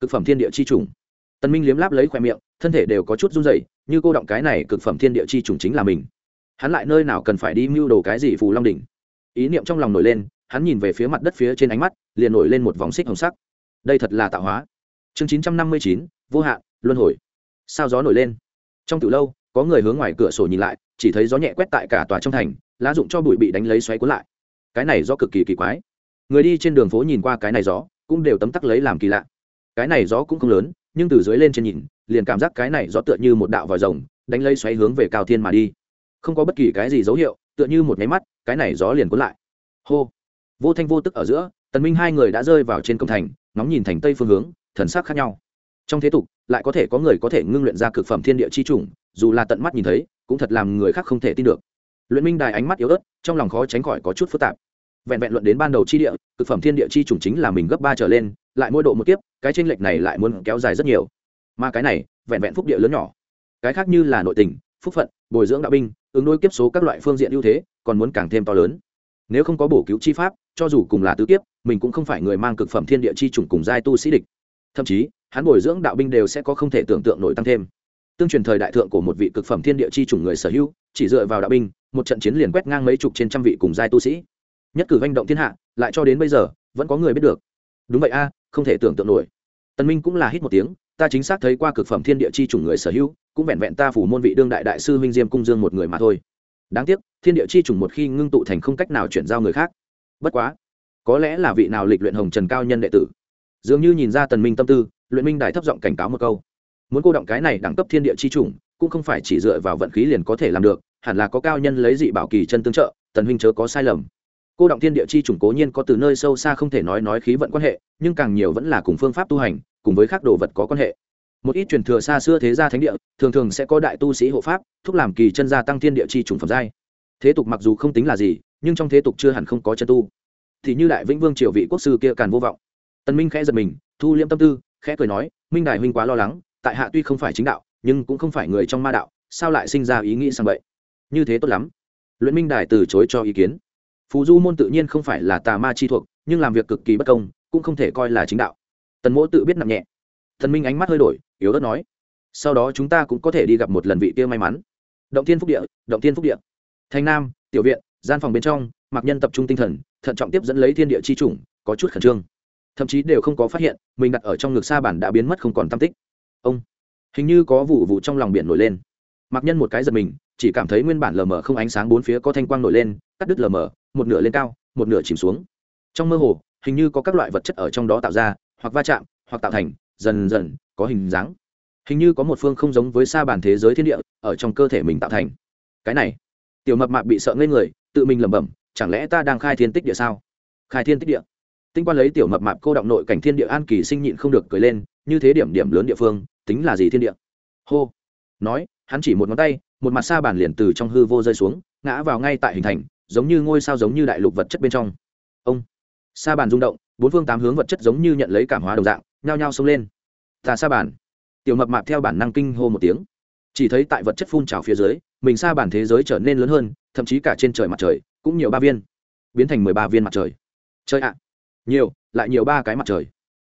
A: Cực phẩm thiên địa chi chủng. tần minh liếm láp lấy khoe miệng thân thể đều có chút run rẩy như cô động cái này cực phẩm thiên địa chi chủng chính là mình. Hắn lại nơi nào cần phải đi mưu đồ cái gì phù long đỉnh? Ý niệm trong lòng nổi lên hắn nhìn về phía mặt đất phía trên ánh mắt liền nổi lên một vòng xích hồng sắc đây thật là tạo hóa. Chương chín trăm năm mươi chín, vô hạn, luân hồi. Sao gió nổi lên? Trong từ lâu, có người hướng ngoài cửa sổ nhìn lại, chỉ thấy gió nhẹ quét tại cả tòa trong thành, lá dụng cho bụi bị đánh lấy xoáy cuốn lại. Cái này do cực kỳ kỳ quái. Người đi trên đường phố nhìn qua cái này gió, cũng đều tấm tắc lấy làm kỳ lạ. Cái này gió cũng không lớn, nhưng từ dưới lên trên nhìn, liền cảm giác cái này gió tựa như một đạo vòi rồng, đánh lấy xoáy hướng về cao thiên mà đi. Không có bất kỳ cái gì dấu hiệu, tựa như một máy mắt, cái này gió liền cuốn lại. Hô! Vô thanh vô tức ở giữa, tần minh hai người đã rơi vào trên công thành ngóng nhìn thành tây phương hướng thần sắc khác nhau. Trong thế tục lại có thể có người có thể ngưng luyện ra cực phẩm thiên địa chi chủng, dù là tận mắt nhìn thấy cũng thật làm người khác không thể tin được. Luyện minh đài ánh mắt yếu ớt trong lòng khó tránh khỏi có chút phức tạp. Vẹn vẹn luận đến ban đầu chi địa cực phẩm thiên địa chi chủng chính là mình gấp ba trở lên lại mỗi độ một kiếp cái tranh lệch này lại muốn kéo dài rất nhiều. Mà cái này vẹn vẹn phúc địa lớn nhỏ. Cái khác như là nội tình phúc phận bồi dưỡng đạo binh ứng đối kiếp số các loại phương diện ưu thế còn muốn càng thêm to lớn. Nếu không có bổ cứu chi pháp cho dù cùng là tứ kiếp mình cũng không phải người mang cực phẩm thiên địa chi trùng cùng giai tu sĩ địch. Thậm chí, hắn bồi dưỡng đạo binh đều sẽ có không thể tưởng tượng nổi tăng thêm. Tương truyền thời đại thượng của một vị cực phẩm thiên địa chi chủng người sở hữu, chỉ dựa vào đạo binh, một trận chiến liền quét ngang mấy chục trên trăm vị cùng giai tu sĩ. Nhất cử hành động thiên hạ, lại cho đến bây giờ, vẫn có người biết được. Đúng vậy a, không thể tưởng tượng nổi. Tần minh cũng là hít một tiếng, ta chính xác thấy qua cực phẩm thiên địa chi chủng người sở hữu, cũng vẹn vẹn ta phủ môn vị đương đại đại sư huynh diêm cung dương một người mà thôi. Đáng tiếc, thiên địa chi chủng một khi ngưng tụ thành không cách nào chuyển giao người khác. Bất quá có lẽ là vị nào lịch luyện hồng trần cao nhân đệ tử. Dường như nhìn ra tần minh tâm tư, luyện minh đài thấp giọng cảnh cáo một câu. Muốn cô động cái này đẳng cấp thiên địa chi chủng, cũng không phải chỉ dựa vào vận khí liền có thể làm được, hẳn là có cao nhân lấy dị bảo kỳ chân tương trợ, tần huynh chớ có sai lầm. Cô động thiên địa chi chủng cố nhiên có từ nơi sâu xa không thể nói nói khí vận quan hệ, nhưng càng nhiều vẫn là cùng phương pháp tu hành, cùng với các đồ vật có quan hệ. Một ít truyền thừa xa xưa thế gia thánh địa, thường thường sẽ có đại tu sĩ hộ pháp, thúc làm kỳ chân gia tăng thiên địa chi trùng phẩm giai. Thế tục mặc dù không tính là gì, nhưng trong thế tục chưa hẳn không có chân tu thì như đại vĩnh vương triều vị quốc sư kia càn vô vọng. Tần minh khẽ giật mình, thu liễm tâm tư, khẽ cười nói, minh đại huynh quá lo lắng, tại hạ tuy không phải chính đạo, nhưng cũng không phải người trong ma đạo, sao lại sinh ra ý nghĩ sang vậy như thế tốt lắm. Luyện minh đài từ chối cho ý kiến. Phù du môn tự nhiên không phải là tà ma chi thuộc, nhưng làm việc cực kỳ bất công, cũng không thể coi là chính đạo. Tần mỗ tự biết nặng nhẹ. Thần minh ánh mắt hơi đổi, yếu ớt nói, sau đó chúng ta cũng có thể đi gặp một lần vị kia may mắn. Động thiên phúc địa, động thiên phúc địa. Thành nam, tiểu viện, gian phòng bên trong, mặc nhân tập trung tinh thần thận trọng tiếp dẫn lấy thiên địa chi chủng, có chút khẩn trương. Thậm chí đều không có phát hiện, mình đặt ở trong ngực sa bản đã biến mất không còn tam tích. Ông, hình như có vụ vụ trong lòng biển nổi lên. Mặc nhân một cái giật mình, chỉ cảm thấy nguyên bản lờ mờ không ánh sáng bốn phía có thanh quang nổi lên, cắt đứt lờ mờ, một nửa lên cao, một nửa chìm xuống. Trong mơ hồ, hình như có các loại vật chất ở trong đó tạo ra, hoặc va chạm, hoặc tạo thành, dần dần, có hình dáng. Hình như có một phương không giống với xa bản thế giới thiên địa, ở trong cơ thể mình tạo thành. Cái này, tiểu mập mạp bị sợ ngây người, tự mình lẩm bẩm chẳng lẽ ta đang khai thiên tích địa sao? Khai thiên tích địa? Tinh quan lấy tiểu mập mạp cô động nội cảnh thiên địa an kỳ sinh nhịn không được cười lên, như thế điểm điểm lớn địa phương, tính là gì thiên địa? Hô! Nói, hắn chỉ một ngón tay, một mặt xa bản liền từ trong hư vô rơi xuống, ngã vào ngay tại hình thành, giống như ngôi sao giống như đại lục vật chất bên trong. Ông! Sa bàn rung động, bốn phương tám hướng vật chất giống như nhận lấy cảm hóa đồng dạng, nhao nhao xông lên. Ta sa bàn tiểu mập mạp theo bản năng kinh hô một tiếng. Chỉ thấy tại vật chất phun trào phía dưới, mình sa bàn thế giới trở nên lớn hơn, thậm chí cả trên trời mặt trời cũng nhiều ba viên. Biến thành mười ba viên mặt trời. Trời ạ. Nhiều, lại nhiều ba cái mặt trời.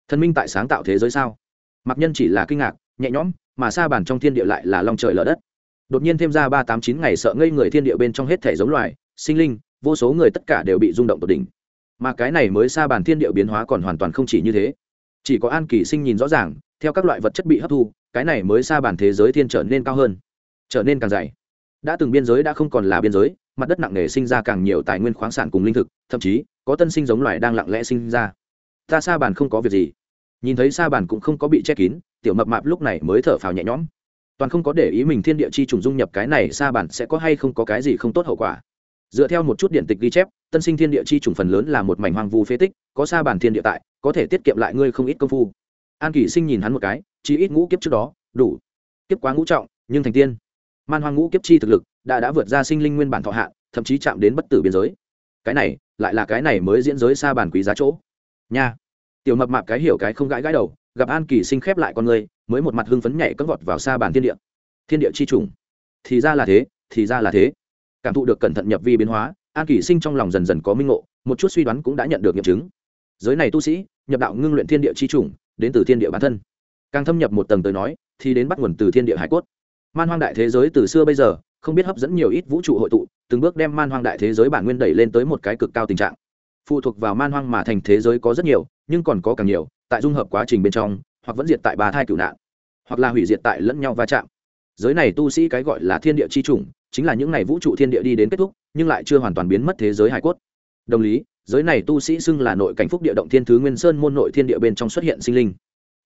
A: Thần minh tại sáng tạo thế giới sao? Mặc nhân chỉ là kinh ngạc, nhẹ nhõm, mà xa bàn trong thiên địa lại là lòng trời lở đất. Đột nhiên thêm ra ba tám chín ngày sợ ngây người thiên địa bên trong hết thể giống loài, sinh linh, vô số người tất cả đều bị rung động tột đỉnh. Mà cái này mới xa bàn thiên địa biến hóa còn hoàn toàn không chỉ như thế. Chỉ có an kỳ sinh nhìn rõ ràng, theo các loại vật chất bị hấp thu, cái này mới xa bàn thế giới thiên trở nên cao hơn, trở nên càng dày đã từng biên giới đã không còn là biên giới, mặt đất nặng nề sinh ra càng nhiều tài nguyên khoáng sản cùng linh thực, thậm chí, có tân sinh giống loài đang lặng lẽ sinh ra. Ta sa bàn không có việc gì. Nhìn thấy sa bàn cũng không có bị che kín, tiểu mập mạp lúc này mới thở phào nhẹ nhõm. Toàn không có để ý mình thiên địa chi trùng dung nhập cái này sa bàn sẽ có hay không có cái gì không tốt hậu quả. Dựa theo một chút điện tịch ghi chép, tân sinh thiên địa chi trùng phần lớn là một mảnh hoang vu phế tích, có sa bàn thiên địa tại, có thể tiết kiệm lại ngươi không ít công phu. An kỷ sinh nhìn hắn một cái chỉ ít ngũ kiếp trước đó, đủ. Kiếp quá ngũ trọng, nhưng thành tiên man hoang ngũ kiếp chi thực lực đã đã vượt ra sinh linh nguyên bản thọ hạ, thậm chí chạm đến bất tử biên giới. Cái này, lại là cái này mới diễn giới xa bản quý giá chỗ. Nha. Tiểu mập mạp cái hiểu cái không gãi gãi đầu, gặp an kỳ sinh khép lại con người, mới một mặt hưng phấn nhảy cất vọt vào xa bản thiên địa. Thiên địa chi trùng. Thì ra là thế, thì ra là thế. Cảm thụ được cẩn thận nhập vi biến hóa, an kỳ sinh trong lòng dần dần có minh ngộ, một chút suy đoán cũng đã nhận được nghiệm chứng. Giới này tu sĩ, nhập đạo ngưng luyện thiên địa chi trùng, đến từ thiên địa bản thân. Càng thâm nhập một tầng tới nói, thì đến bắt nguồn từ thiên địa hải cốt man hoang đại thế giới từ xưa bây giờ, không biết hấp dẫn nhiều ít vũ trụ hội tụ, từng bước đem man hoang đại thế giới bản nguyên đẩy lên tới một cái cực cao tình trạng. Phụ thuộc vào man hoang mà thành thế giới có rất nhiều, nhưng còn có càng nhiều, tại dung hợp quá trình bên trong, hoặc vẫn diệt tại ba thai cửu nạn, hoặc là hủy diệt tại lẫn nhau va chạm. Giới này tu sĩ cái gọi là thiên địa chi chủng, chính là những ngày vũ trụ thiên địa đi đến kết thúc, nhưng lại chưa hoàn toàn biến mất thế giới hải cốt. Đồng lý, giới này tu sĩ xưng là nội cảnh phúc địa động thiên thứ nguyên sơn môn nội thiên địa bên trong xuất hiện sinh linh.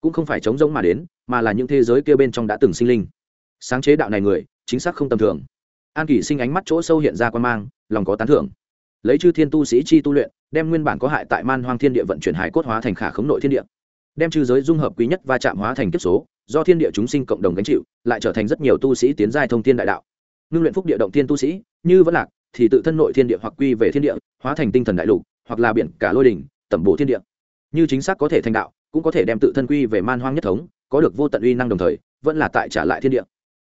A: Cũng không phải chống giống mà đến, mà là những thế giới kia bên trong đã từng sinh linh sáng chế đạo này người, chính xác không tầm thường. An kỷ sinh ánh mắt chỗ sâu hiện ra quan mang, lòng có tán thưởng. Lấy chư thiên tu sĩ chi tu luyện, đem nguyên bản có hại tại man hoang thiên địa vận chuyển hải cốt hóa thành khả khống nội thiên địa. Đem chư giới dung hợp quý nhất va chạm hóa thành kiếp số, do thiên địa chúng sinh cộng đồng gánh chịu, lại trở thành rất nhiều tu sĩ tiến giai thông thiên đại đạo. Ngưng luyện phúc địa động thiên tu sĩ, như vẫn lạc, thì tự thân nội thiên địa hoặc quy về thiên địa, hóa thành tinh thần đại lục, hoặc là biển cả lôi đỉnh, tẩm bổ thiên địa. Như chính xác có thể thành đạo, cũng có thể đem tự thân quy về man hoang nhất thống, có được vô tận uy năng đồng thời, vẫn là tại trả lại thiên địa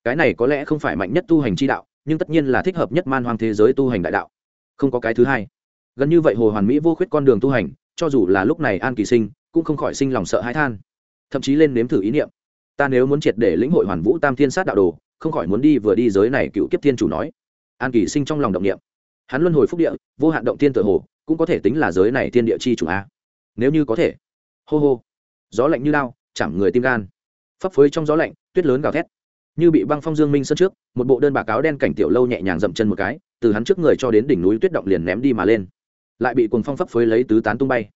A: cái này có lẽ không phải mạnh nhất tu hành chi đạo, nhưng tất nhiên là thích hợp nhất man hoang thế giới tu hành đại đạo. Không có cái thứ hai. Gần như vậy hồ hoàn mỹ vô khuyết con đường tu hành, cho dù là lúc này an kỳ sinh, cũng không khỏi sinh lòng sợ hãi than. Thậm chí lên nếm thử ý niệm. Ta nếu muốn triệt để lĩnh hội hoàn vũ tam thiên sát đạo đồ, không khỏi muốn đi vừa đi giới này cựu kiếp thiên chủ nói. An kỳ sinh trong lòng động niệm. Hắn luân hồi phúc địa, vô hạn động thiên tự hồ, cũng có thể tính là giới này thiên địa chi chủ a. Nếu như có thể. Hô hô. Gió lạnh như lao chẳng người tim gan. Phấp phới trong gió lạnh, tuyết lớn gào thét như bị băng phong dương minh sân trước, một bộ đơn bà cáo đen cảnh tiểu lâu nhẹ nhàng dậm chân một cái, từ hắn trước người cho đến đỉnh núi tuyết động liền ném đi mà lên. Lại bị cuồng phong phấp phới lấy tứ tán tung bay.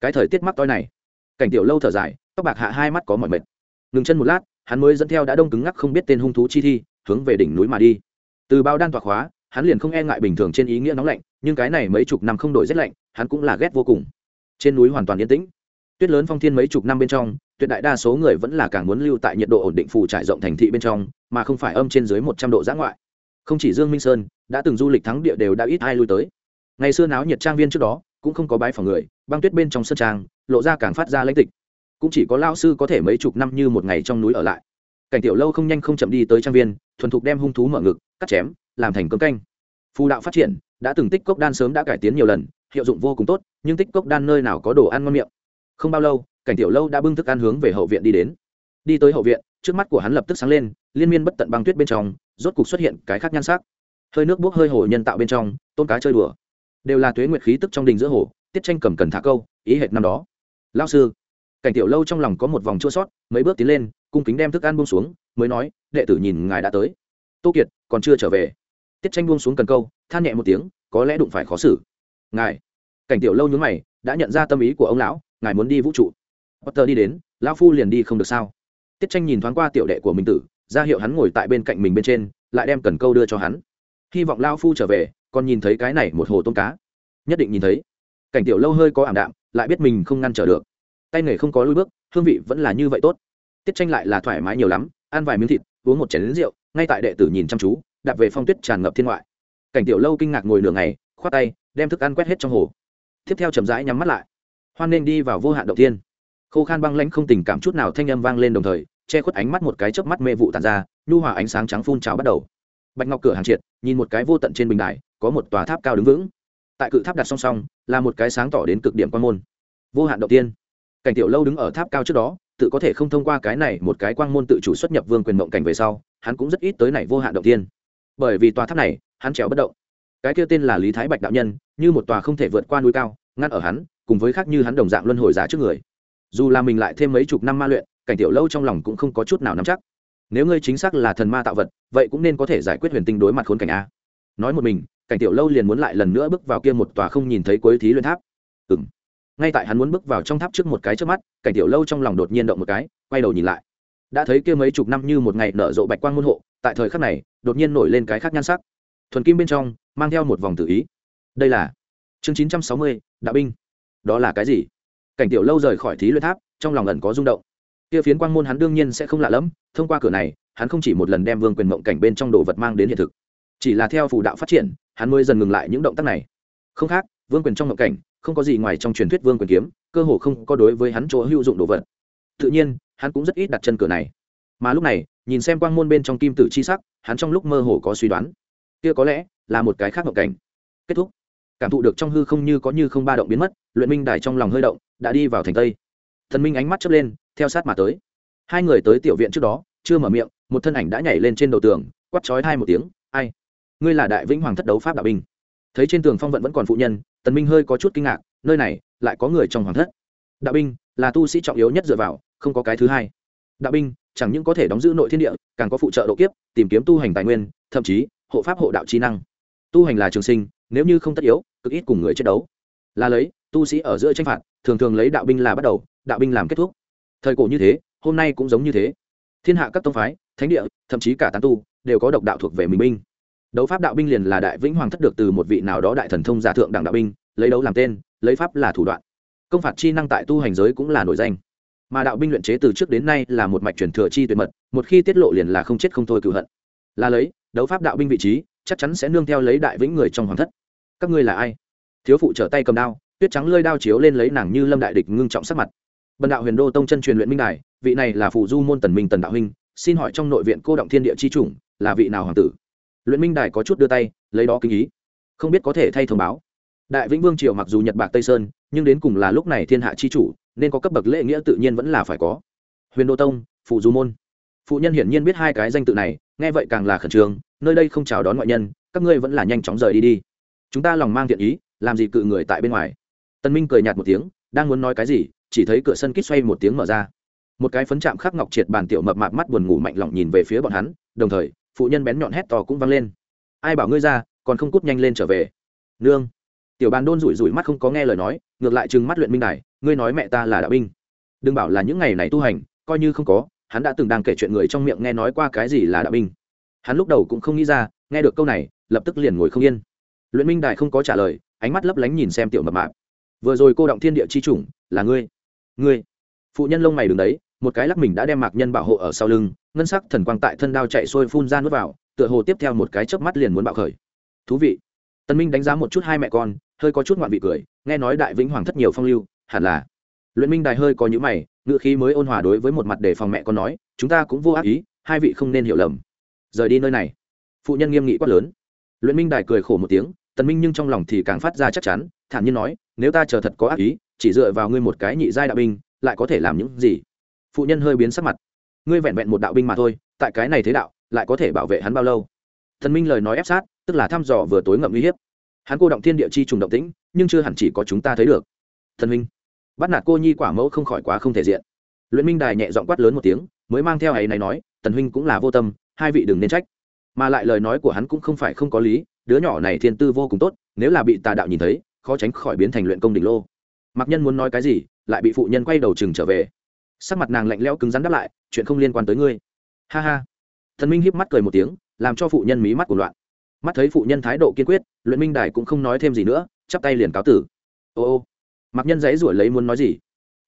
A: Cái thời tiết mắc toi này. Cảnh tiểu lâu thở dài, tóc bạc hạ hai mắt có mọi mệt. Ngừng chân một lát, hắn mới dẫn theo đã đông cứng ngắc không biết tên hung thú chi thi, hướng về đỉnh núi mà đi. Từ bao đan tọa khóa, hắn liền không e ngại bình thường trên ý nghĩa nóng lạnh, nhưng cái này mấy chục năm không đổi rét lạnh, hắn cũng là ghét vô cùng. Trên núi hoàn toàn yên tĩnh tuyết lớn phong thiên mấy chục năm bên trong, tuyệt đại đa số người vẫn là càng muốn lưu tại nhiệt độ ổn định phủ trải rộng thành thị bên trong, mà không phải âm trên dưới một trăm độ giã ngoại. Không chỉ dương minh sơn, đã từng du lịch thắng địa đều đã ít ai lui tới. Ngày xưa náo nhiệt trang viên trước đó, cũng không có bái phòng người, băng tuyết bên trong sân trang, lộ ra càng phát ra lãnh tịch. Cũng chỉ có lao sư có thể mấy chục năm như một ngày trong núi ở lại. Cảnh tiểu lâu không nhanh không chậm đi tới trang viên, thuần thục đem hung thú mở ngực, cắt chém, làm thành cơm canh. Phù đạo phát triển, đã từng tích cốc đan sớm đã cải tiến nhiều lần, hiệu dụng vô cùng tốt, nhưng tích cốc đan nơi nào có đồ ăn ngon miệng không bao lâu, cảnh tiểu lâu đã bưng thức ăn hướng về hậu viện đi đến. Đi tới hậu viện, trước mắt của hắn lập tức sáng lên, liên miên bất tận băng tuyết bên trong, rốt cục xuất hiện cái khác nhan sắc. Hơi nước bốc hơi hồ nhân tạo bên trong, tôn cá chơi đùa. Đều là tuế nguyệt khí tức trong đình giữa hồ, tiết tranh cầm cần thả câu, ý hệt năm đó. Lao sư, cảnh tiểu lâu trong lòng có một vòng chua sót, mấy bước tiến lên, cung kính đem thức ăn buông xuống, mới nói, đệ tử nhìn ngài đã tới. Tô kiệt, còn chưa trở về. Tiết tranh buông xuống cần câu, than nhẹ một tiếng, có lẽ đụng phải khó xử. Ngài? Cảnh tiểu lâu nhướng mày, đã nhận ra tâm ý của ông lão ngài muốn đi vũ trụ. Potter đi đến, lão phu liền đi không được sao? Tiết tranh nhìn thoáng qua tiểu đệ của mình tử, ra hiệu hắn ngồi tại bên cạnh mình bên trên, lại đem cần câu đưa cho hắn. Hy vọng lão phu trở về, còn nhìn thấy cái này một hồ tôm cá. Nhất định nhìn thấy. Cảnh tiểu lâu hơi có ảm đạm, lại biết mình không ngăn trở được. Tay nghề không có lui bước, hương vị vẫn là như vậy tốt. Tiết tranh lại là thoải mái nhiều lắm, ăn vài miếng thịt, uống một chén lính rượu, ngay tại đệ tử nhìn chăm chú, đạp về phong tuyết tràn ngập thiên ngoại. Cảnh tiểu lâu kinh ngạc ngồi nửa ngày, khoát tay, đem thức ăn quét hết trong hồ. Tiếp theo chậm rãi nhắm mắt lại hoan nên đi vào vô hạn động tiên khô khan băng lãnh không tình cảm chút nào thanh âm vang lên đồng thời, che khuất ánh mắt một cái chớp mắt mê vụ tàn ra, nhu hòa ánh sáng trắng phun trào bắt đầu. Bạch ngọc cửa hàng triệt, nhìn một cái vô tận trên bình đài, có một tòa tháp cao đứng vững. Tại cự tháp đặt song song, là một cái sáng tỏ đến cực điểm quan môn. Vô hạn động tiên cảnh tiểu lâu đứng ở tháp cao trước đó, tự có thể không thông qua cái này một cái quang môn tự chủ xuất nhập vương quyền mộng cảnh về sau, hắn cũng rất ít tới này vô hạn động tiên bởi vì tòa tháp này, hắn trèo bất động. Cái kia tên là lý thái bạch đạo nhân, như một tòa không thể vượt qua núi cao, ngăn ở hắn cùng với khác như hắn đồng dạng luân hồi giá trước người. Dù là mình lại thêm mấy chục năm ma luyện, cảnh tiểu lâu trong lòng cũng không có chút nào nắm chắc. Nếu ngươi chính xác là thần ma tạo vật, vậy cũng nên có thể giải quyết huyền tinh đối mặt khốn cảnh a. Nói một mình, cảnh tiểu lâu liền muốn lại lần nữa bước vào kia một tòa không nhìn thấy cuối thí luyện tháp. Ừng ngay tại hắn muốn bước vào trong tháp trước một cái trước mắt, cảnh tiểu lâu trong lòng đột nhiên động một cái, quay đầu nhìn lại. Đã thấy kia mấy chục năm như một ngày nở rộ bạch quang môn hộ, tại thời khắc này, đột nhiên nổi lên cái khác nhan sắc. Thuần kim bên trong, mang theo một vòng tự ý. Đây là chương chín trăm sáu mươi, đạo binh đó là cái gì? Cảnh tiểu lâu rời khỏi thí luyện tháp, trong lòng ẩn có rung động. Kia phiến quang môn hắn đương nhiên sẽ không lạ lẫm, thông qua cửa này, hắn không chỉ một lần đem vương quyền mộng cảnh bên trong đồ vật mang đến hiện thực, chỉ là theo phù đạo phát triển, hắn mới dần ngừng lại những động tác này. Không khác, vương quyền trong mộng cảnh, không có gì ngoài trong truyền thuyết vương quyền kiếm, cơ hồ không có đối với hắn chỗ hữu dụng đồ vật. Tự nhiên, hắn cũng rất ít đặt chân cửa này. Mà lúc này, nhìn xem quang môn bên trong kim tử chi sắc, hắn trong lúc mơ hồ có suy đoán. Kia có lẽ là một cái khác mộng cảnh. Kết thúc cảm thụ được trong hư không như có như không ba động biến mất, luyện minh đài trong lòng hơi động, đã đi vào thành tây. Thần minh ánh mắt chớp lên, theo sát mà tới. Hai người tới tiểu viện trước đó, chưa mở miệng, một thân ảnh đã nhảy lên trên đầu tường quắt chói hai một tiếng, ai? Ngươi là đại vĩnh hoàng thất đấu pháp đạo binh. Thấy trên tường phong vận vẫn còn phụ nhân, tần minh hơi có chút kinh ngạc, nơi này, lại có người trong hoàng thất? Đạo binh, là tu sĩ trọng yếu nhất dựa vào, không có cái thứ hai. Đạo binh, chẳng những có thể đóng giữ nội thiên địa, càng có phụ trợ độ kiếp, tìm kiếm tu hành tài nguyên, thậm chí, hộ pháp hộ đạo trí năng. Tu hành là trường sinh, nếu như không tất yếu cực ít cùng người chiến đấu. Là lấy, tu sĩ ở giữa tranh phạt, thường thường lấy đạo binh là bắt đầu, đạo binh làm kết thúc. Thời cổ như thế, hôm nay cũng giống như thế. Thiên hạ các tông phái, thánh địa, thậm chí cả tán tu, đều có độc đạo thuộc về mình binh. Đấu pháp đạo binh liền là đại vĩnh hoàng thất được từ một vị nào đó đại thần thông giả thượng đẳng đạo binh, lấy đấu làm tên, lấy pháp là thủ đoạn. Công phạt chi năng tại tu hành giới cũng là nổi danh. Mà đạo binh luyện chế từ trước đến nay là một mạch truyền thừa chi tuyệt mật, một khi tiết lộ liền là không chết không thôi cựu hận. Là lấy, đấu pháp đạo binh vị trí, chắc chắn sẽ nương theo lấy đại vĩnh người trong hoàng thất các ngươi là ai? Thiếu phụ trở tay cầm đao, tuyết trắng lơi đao chiếu lên lấy nàng như lâm đại địch ngưng trọng sắc mặt. Bần đạo huyền đô tông chân truyền luyện minh đài, vị này là phụ du môn tần minh tần đạo huynh, xin hỏi trong nội viện cô động thiên địa chi chủng, là vị nào hoàng tử? Luyện minh đài có chút đưa tay, lấy đó kinh ý. Không biết có thể thay thông báo. Đại vĩnh vương triều mặc dù nhật bạc tây sơn, nhưng đến cùng là lúc này thiên hạ chi chủ, nên có cấp bậc lễ nghĩa tự nhiên vẫn là phải có. Huyền đô tông, phụ du môn. Phụ nhân hiển nhiên biết hai cái danh tự này, nghe vậy càng là khẩn trương, nơi đây không chào đón ngoại nhân, các ngươi vẫn là nhanh chóng rời đi đi chúng ta lòng mang thiện ý, làm gì cự người tại bên ngoài. Tân minh cười nhạt một tiếng, đang muốn nói cái gì, chỉ thấy cửa sân kít xoay một tiếng mở ra. Một cái phấn chạm khắc ngọc triệt bàn tiểu mập mạp mắt buồn ngủ mạnh lỏng nhìn về phía bọn hắn, đồng thời, phụ nhân bén nhọn hét to cũng vang lên. Ai bảo ngươi ra, còn không cút nhanh lên trở về? Nương. Tiểu bàn đôn rủi rủi mắt không có nghe lời nói, ngược lại chừng mắt luyện minh đài, ngươi nói mẹ ta là đạo binh. Đừng bảo là những ngày này tu hành, coi như không có, hắn đã từng đang kể chuyện người trong miệng nghe nói qua cái gì là đạo binh. Hắn lúc đầu cũng không nghĩ ra, nghe được câu này, lập tức liền ngồi không yên luyện minh đài không có trả lời, ánh mắt lấp lánh nhìn xem tiểu mập mạp. Vừa rồi cô động thiên địa chi chủng là ngươi. Ngươi. Phụ nhân lông mày đứng đấy, một cái lắc mình đã đem mạc nhân bảo hộ ở sau lưng, ngân sắc thần quang tại thân đao chạy sôi phun ra nước vào, tựa hồ tiếp theo một cái chớp mắt liền muốn bạo khởi. Thú vị. Tân minh đánh giá một chút hai mẹ con, hơi có chút ngoạn vị cười, nghe nói đại vĩnh hoàng thất nhiều phong lưu, hẳn là. Luyện minh đài hơi có những mày ngự khí mới ôn hòa đối với một mặt để phòng mẹ con nói, chúng ta cũng vô ác ý, hai vị không nên hiểu lầm. Rời đi nơi này. Phụ nhân nghiêm nghị quát lớn. Luyện minh đài cười khổ một tiếng tần minh nhưng trong lòng thì càng phát ra chắc chắn, thản nhiên nói, nếu ta chờ thật có ác ý, chỉ dựa vào ngươi một cái nhị giai đạo binh, lại có thể làm những gì? Phụ nhân hơi biến sắc mặt. Ngươi vẹn vẹn một đạo binh mà thôi, tại cái này thế đạo, lại có thể bảo vệ hắn bao lâu? Thần minh lời nói ép sát, tức là thăm dò vừa tối ngậm uy hiếp. Hắn cô động thiên địa chi trùng động tĩnh, nhưng chưa hẳn chỉ có chúng ta thấy được. Thần minh. Bắt nạt cô nhi quả mẫu không khỏi quá không thể diện. Luyện minh đài nhẹ giọng quát lớn một tiếng, mới mang theo ấy này nói, tần huynh cũng là vô tâm, hai vị đừng nên trách. Mà lại lời nói của hắn cũng không phải không có lý đứa nhỏ này thiên tư vô cùng tốt, nếu là bị tà đạo nhìn thấy, khó tránh khỏi biến thành luyện công đỉnh lô. Mặc nhân muốn nói cái gì, lại bị phụ nhân quay đầu chừng trở về. Sắc mặt nàng lạnh lẽo cứng rắn đáp lại, chuyện không liên quan tới ngươi. Ha ha. Thần minh híp mắt cười một tiếng, làm cho phụ nhân mí mắt của loạn. Mắt thấy phụ nhân thái độ kiên quyết, luyện minh đài cũng không nói thêm gì nữa, chắp tay liền cáo tử. Ô ô. Mặc nhân dãy ruổi lấy muốn nói gì.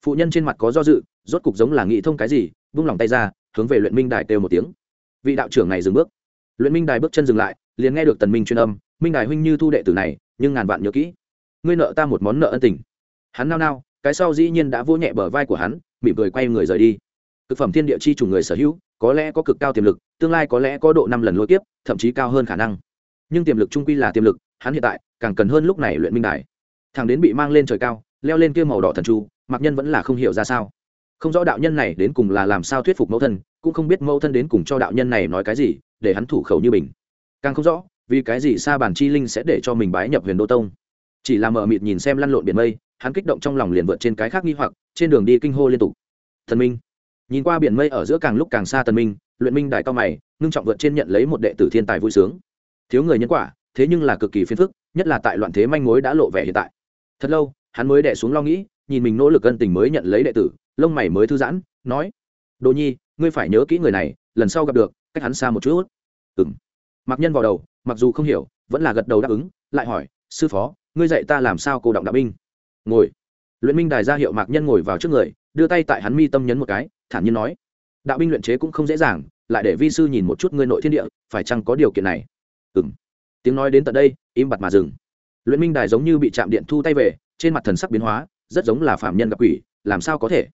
A: Phụ nhân trên mặt có do dự, rốt cục giống là nghĩ thông cái gì, vung lòng tay ra, hướng về luyện minh đài kêu một tiếng. Vị đạo trưởng này dừng bước. Luyện minh đài bước chân dừng lại liền nghe được tần minh truyền âm, minh đài huynh như thu đệ tử này, nhưng ngàn vạn nhớ kỹ. Ngươi nợ ta một món nợ ân tình. Hắn nao nao, cái sau dĩ nhiên đã vỗ nhẹ bờ vai của hắn, mỉm cười quay người rời đi. Thực phẩm thiên địa chi chủ người sở hữu, có lẽ có cực cao tiềm lực, tương lai có lẽ có độ năm lần lôi tiếp thậm chí cao hơn khả năng. Nhưng tiềm lực trung quy là tiềm lực, hắn hiện tại càng cần hơn lúc này luyện minh đài. Thằng đến bị mang lên trời cao, leo lên kia màu đỏ thần chu, mặc nhân vẫn là không hiểu ra sao. Không rõ đạo nhân này đến cùng là làm sao thuyết phục mẫu thân, cũng không biết mẫu thân đến cùng cho đạo nhân này nói cái gì, để hắn thủ khẩu như mình càng không rõ, vì cái gì sa bản chi linh sẽ để cho mình bái nhập huyền đô tông. Chỉ là mờ mịt nhìn xem lăn lộn biển mây, hắn kích động trong lòng liền vượt trên cái khác nghi hoặc, trên đường đi kinh hô liên tục. Thần minh. Nhìn qua biển mây ở giữa càng lúc càng xa tần minh, luyện minh đại cao mày, ngưng trọng vượt trên nhận lấy một đệ tử thiên tài vui sướng. Thiếu người nhân quả, thế nhưng là cực kỳ phiền phức, nhất là tại loạn thế manh mối đã lộ vẻ hiện tại. Thật lâu, hắn mới đệ xuống lo nghĩ, nhìn mình nỗ lực ân tình mới nhận lấy đệ tử, lông mày mới thư giãn, nói, đồ nhi, ngươi phải nhớ kỹ người này, lần sau gặp được, cách hắn xa một chút. Ừng mặc nhân vào đầu, mặc dù không hiểu, vẫn là gật đầu đáp ứng, lại hỏi, sư phó, ngươi dạy ta làm sao cổ động đạo binh? Ngồi. Luyện minh đài ra hiệu mạc nhân ngồi vào trước người, đưa tay tại hắn mi tâm nhấn một cái, thản nhiên nói, đạo binh luyện chế cũng không dễ dàng, lại để vi sư nhìn một chút ngươi nội thiên địa, phải chăng có điều kiện này? Ừ m tiếng nói đến tận đây, im bặt mà dừng. Luyện minh đài giống như bị chạm điện thu tay về, trên mặt thần sắc biến hóa, rất giống là phạm nhân gặp quỷ, làm sao có thể?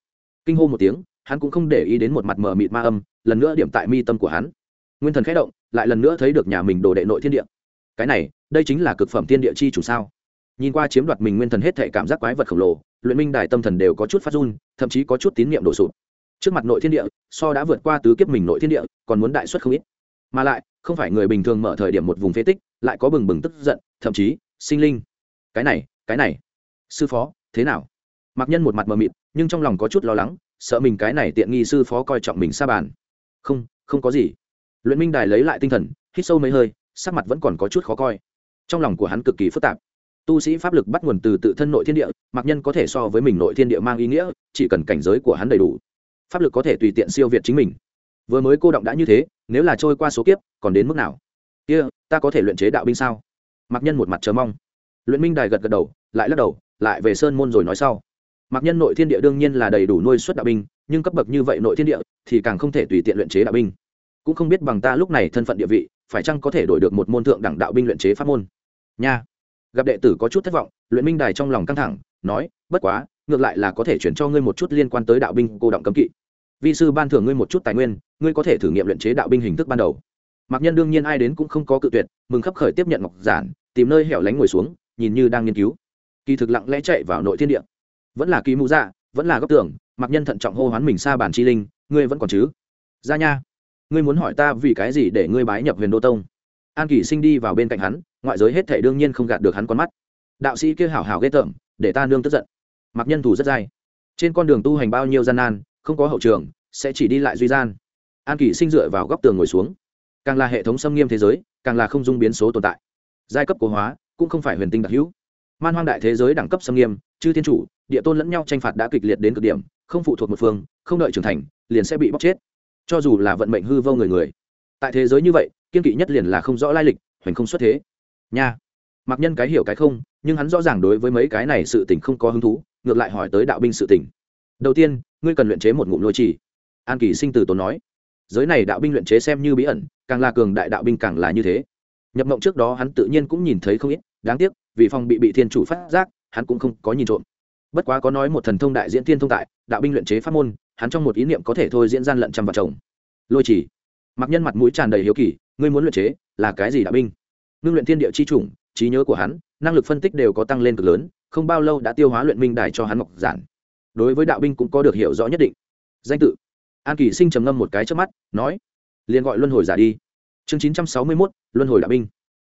A: Kinh hô một tiếng, hắn cũng không để ý đến một mặt mờ mịt ma âm, lần nữa điểm tại mi tâm của hắn nguyên thần khẽ động, lại lần nữa thấy được nhà mình đồ đệ nội thiên địa. Cái này, đây chính là cực phẩm thiên địa chi chủ sao? Nhìn qua chiếm đoạt mình nguyên thần hết thể cảm giác quái vật khổng lồ, luyện minh đài tâm thần đều có chút phát run, thậm chí có chút tín nhiệm đổ sụp. Trước mặt nội thiên địa, so đã vượt qua tứ kiếp mình nội thiên địa, còn muốn đại xuất không ít. Mà lại, không phải người bình thường mở thời điểm một vùng phế tích, lại có bừng bừng tức giận, thậm chí, sinh linh. Cái này cái này. Sư phó, thế nào? Mặc nhân một mặt mờ mịt, nhưng trong lòng có chút lo lắng, sợ mình cái này tiện nghi sư phó coi trọng mình xa bàn. Không không có gì luyện minh đài lấy lại tinh thần hít sâu mấy hơi sắc mặt vẫn còn có chút khó coi. Trong lòng của hắn cực kỳ phức tạp. Tu sĩ pháp lực bắt nguồn từ tự thân nội thiên địa mặc nhân có thể so với mình nội thiên địa mang ý nghĩa chỉ cần cảnh giới của hắn đầy đủ. Pháp lực có thể tùy tiện siêu việt chính mình. Vừa mới cô động đã như thế nếu là trôi qua số kiếp còn đến mức nào? Kia、yeah, ta có thể luyện chế đạo binh sao? Mặc nhân một mặt chờ mong. Luyện minh đài gật gật đầu lại lắc đầu lại về sơn môn rồi nói sau. Mặc nhân nội thiên địa đương nhiên là đầy đủ nuôi xuất đạo binh nhưng cấp bậc như vậy nội thiên địa thì càng không thể tùy tiện luyện chế đạo binh cũng không biết bằng ta lúc này thân phận địa vị, phải chăng có thể đổi được một môn thượng đẳng đạo binh luyện chế pháp môn? Nha. Gặp đệ tử có chút thất vọng, luyện minh đài trong lòng căng thẳng, nói, bất quá, ngược lại là có thể chuyển cho ngươi một chút liên quan tới đạo binh cô động cấm kỵ. Vi sư ban thưởng ngươi một chút tài nguyên, ngươi có thể thử nghiệm luyện chế đạo binh hình thức ban đầu. Mặc nhân đương nhiên ai đến cũng không có cự tuyệt, mừng khắp khởi tiếp nhận ngọc giản, tìm nơi hẻo lánh ngồi xuống, nhìn như đang nghiên cứu. Kỳ thực lặng lẽ chạy vào nội thiên địa. Vẫn là kỳ mũ dạ vẫn là góc tưởng mặc nhân thận trọng hô hoán mình xa bản chi linh, ngươi vẫn còn chứ? Ra nha ngươi muốn hỏi ta vì cái gì để ngươi bái nhập huyền đô tông? An kỷ sinh đi vào bên cạnh hắn, ngoại giới hết thể đương nhiên không gạt được hắn con mắt. Đạo sĩ kia hảo hảo ghê tởm, để ta nương tức giận. Mặc nhân thủ rất dai. Trên con đường tu hành bao nhiêu gian nan, không có hậu trường, sẽ chỉ đi lại duy gian. An kỷ sinh dựa vào góc tường ngồi xuống. Càng là hệ thống xâm nghiêm thế giới, càng là không dung biến số tồn tại. Giai cấp cố hóa, cũng không phải huyền tinh đặc hữu. Man hoang đại thế giới đẳng cấp xâm nghiêm, chư thiên chủ, địa tôn lẫn nhau tranh phạt đã kịch liệt đến cực điểm, không phụ thuộc một phương, không đợi trưởng thành, liền sẽ bị bóc chết cho dù là vận mệnh hư vô người người. Tại thế giới như vậy, kiên kỵ nhất liền là không rõ lai lịch, hoành không xuất thế. Nha. Mặc nhân cái hiểu cái không, nhưng hắn rõ ràng đối với mấy cái này sự tình không có hứng thú, ngược lại hỏi tới đạo binh sự tình. Đầu tiên, ngươi cần luyện chế một ngụm lôi trì. An kỳ sinh từ tốn nói. Giới này đạo binh luyện chế xem như bí ẩn, càng là cường đại đạo binh càng là như thế. Nhập mộng trước đó hắn tự nhiên cũng nhìn thấy không ít, đáng tiếc, vì phòng bị bị thiên chủ phát giác, hắn cũng không có nhìn trộm. Bất quá có nói một thần thông đại diễn thiên thông tại, đạo binh luyện chế pháp môn hắn trong một ý niệm có thể thôi diễn gian lận trăm vạn chồng. Lôi chỉ. Mặc nhân mặt mũi tràn đầy hiếu kỳ, ngươi muốn luyện chế là cái gì đạo binh? Ngưng luyện thiên địa chi chủng, trí nhớ của hắn, năng lực phân tích đều có tăng lên cực lớn, không bao lâu đã tiêu hóa luyện minh đài cho hắn ngọc giản. Đối với đạo binh cũng có được hiểu rõ nhất định. Danh tự. An kỳ sinh trầm ngâm một cái trước mắt, nói liền gọi luân hồi giả đi. Chương chín trăm sáu mươi mốt, luân hồi đạo binh.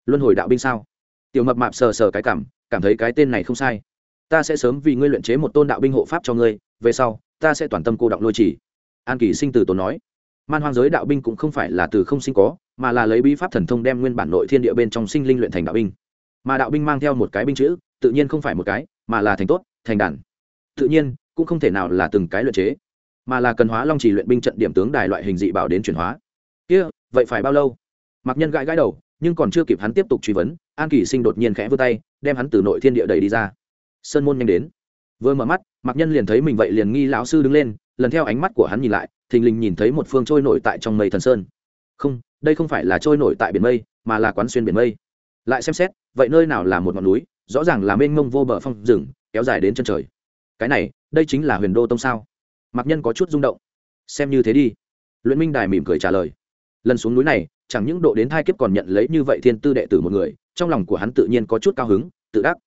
A: Luân hồi đạo binh sao? Tiểu mập mạp sờ sờ cái cảm cảm thấy cái tên này không sai ta sẽ sớm vì ngươi luyện chế một tôn đạo binh hộ pháp cho ngươi, về sau, ta sẽ toàn tâm cô động lôi chỉ. An kỳ sinh từ tốn nói. Man hoang giới đạo binh cũng không phải là từ không sinh có, mà là lấy bí pháp thần thông đem nguyên bản nội thiên địa bên trong sinh linh luyện thành đạo binh. Mà đạo binh mang theo một cái binh chữ, tự nhiên không phải một cái, mà là thành tốt, thành đàn. Tự nhiên, cũng không thể nào là từng cái luyện chế, mà là cần hóa long chỉ luyện binh trận điểm tướng đài loại hình dị bảo đến chuyển hóa. Kia, vậy phải bao lâu? Mặc nhân gãi gãi đầu, nhưng còn chưa kịp hắn tiếp tục truy vấn, an kỳ sinh đột nhiên khẽ vươn tay, đem hắn từ nội thiên địa đẩy đi ra sơn môn nhanh đến. Vừa mở mắt mặc nhân liền thấy mình vậy liền nghi lão sư đứng lên, lần theo ánh mắt của hắn nhìn lại, thình lình nhìn thấy một phương trôi nổi tại trong mây thần sơn. Không, đây không phải là trôi nổi tại biển mây, mà là quán xuyên biển mây. Lại xem xét, vậy nơi nào là một ngọn núi, rõ ràng là mênh mông vô bờ phong rừng, kéo dài đến chân trời. Cái này, đây chính là huyền đô tông sao? Mặc nhân có chút rung động. Xem như thế đi. Luyện minh đài mỉm cười trả lời. Lần xuống núi này, chẳng những độ đến thai kiếp còn nhận lấy như vậy thiên tư đệ tử một người, trong lòng của hắn tự nhiên có chút cao hứng, tự đắc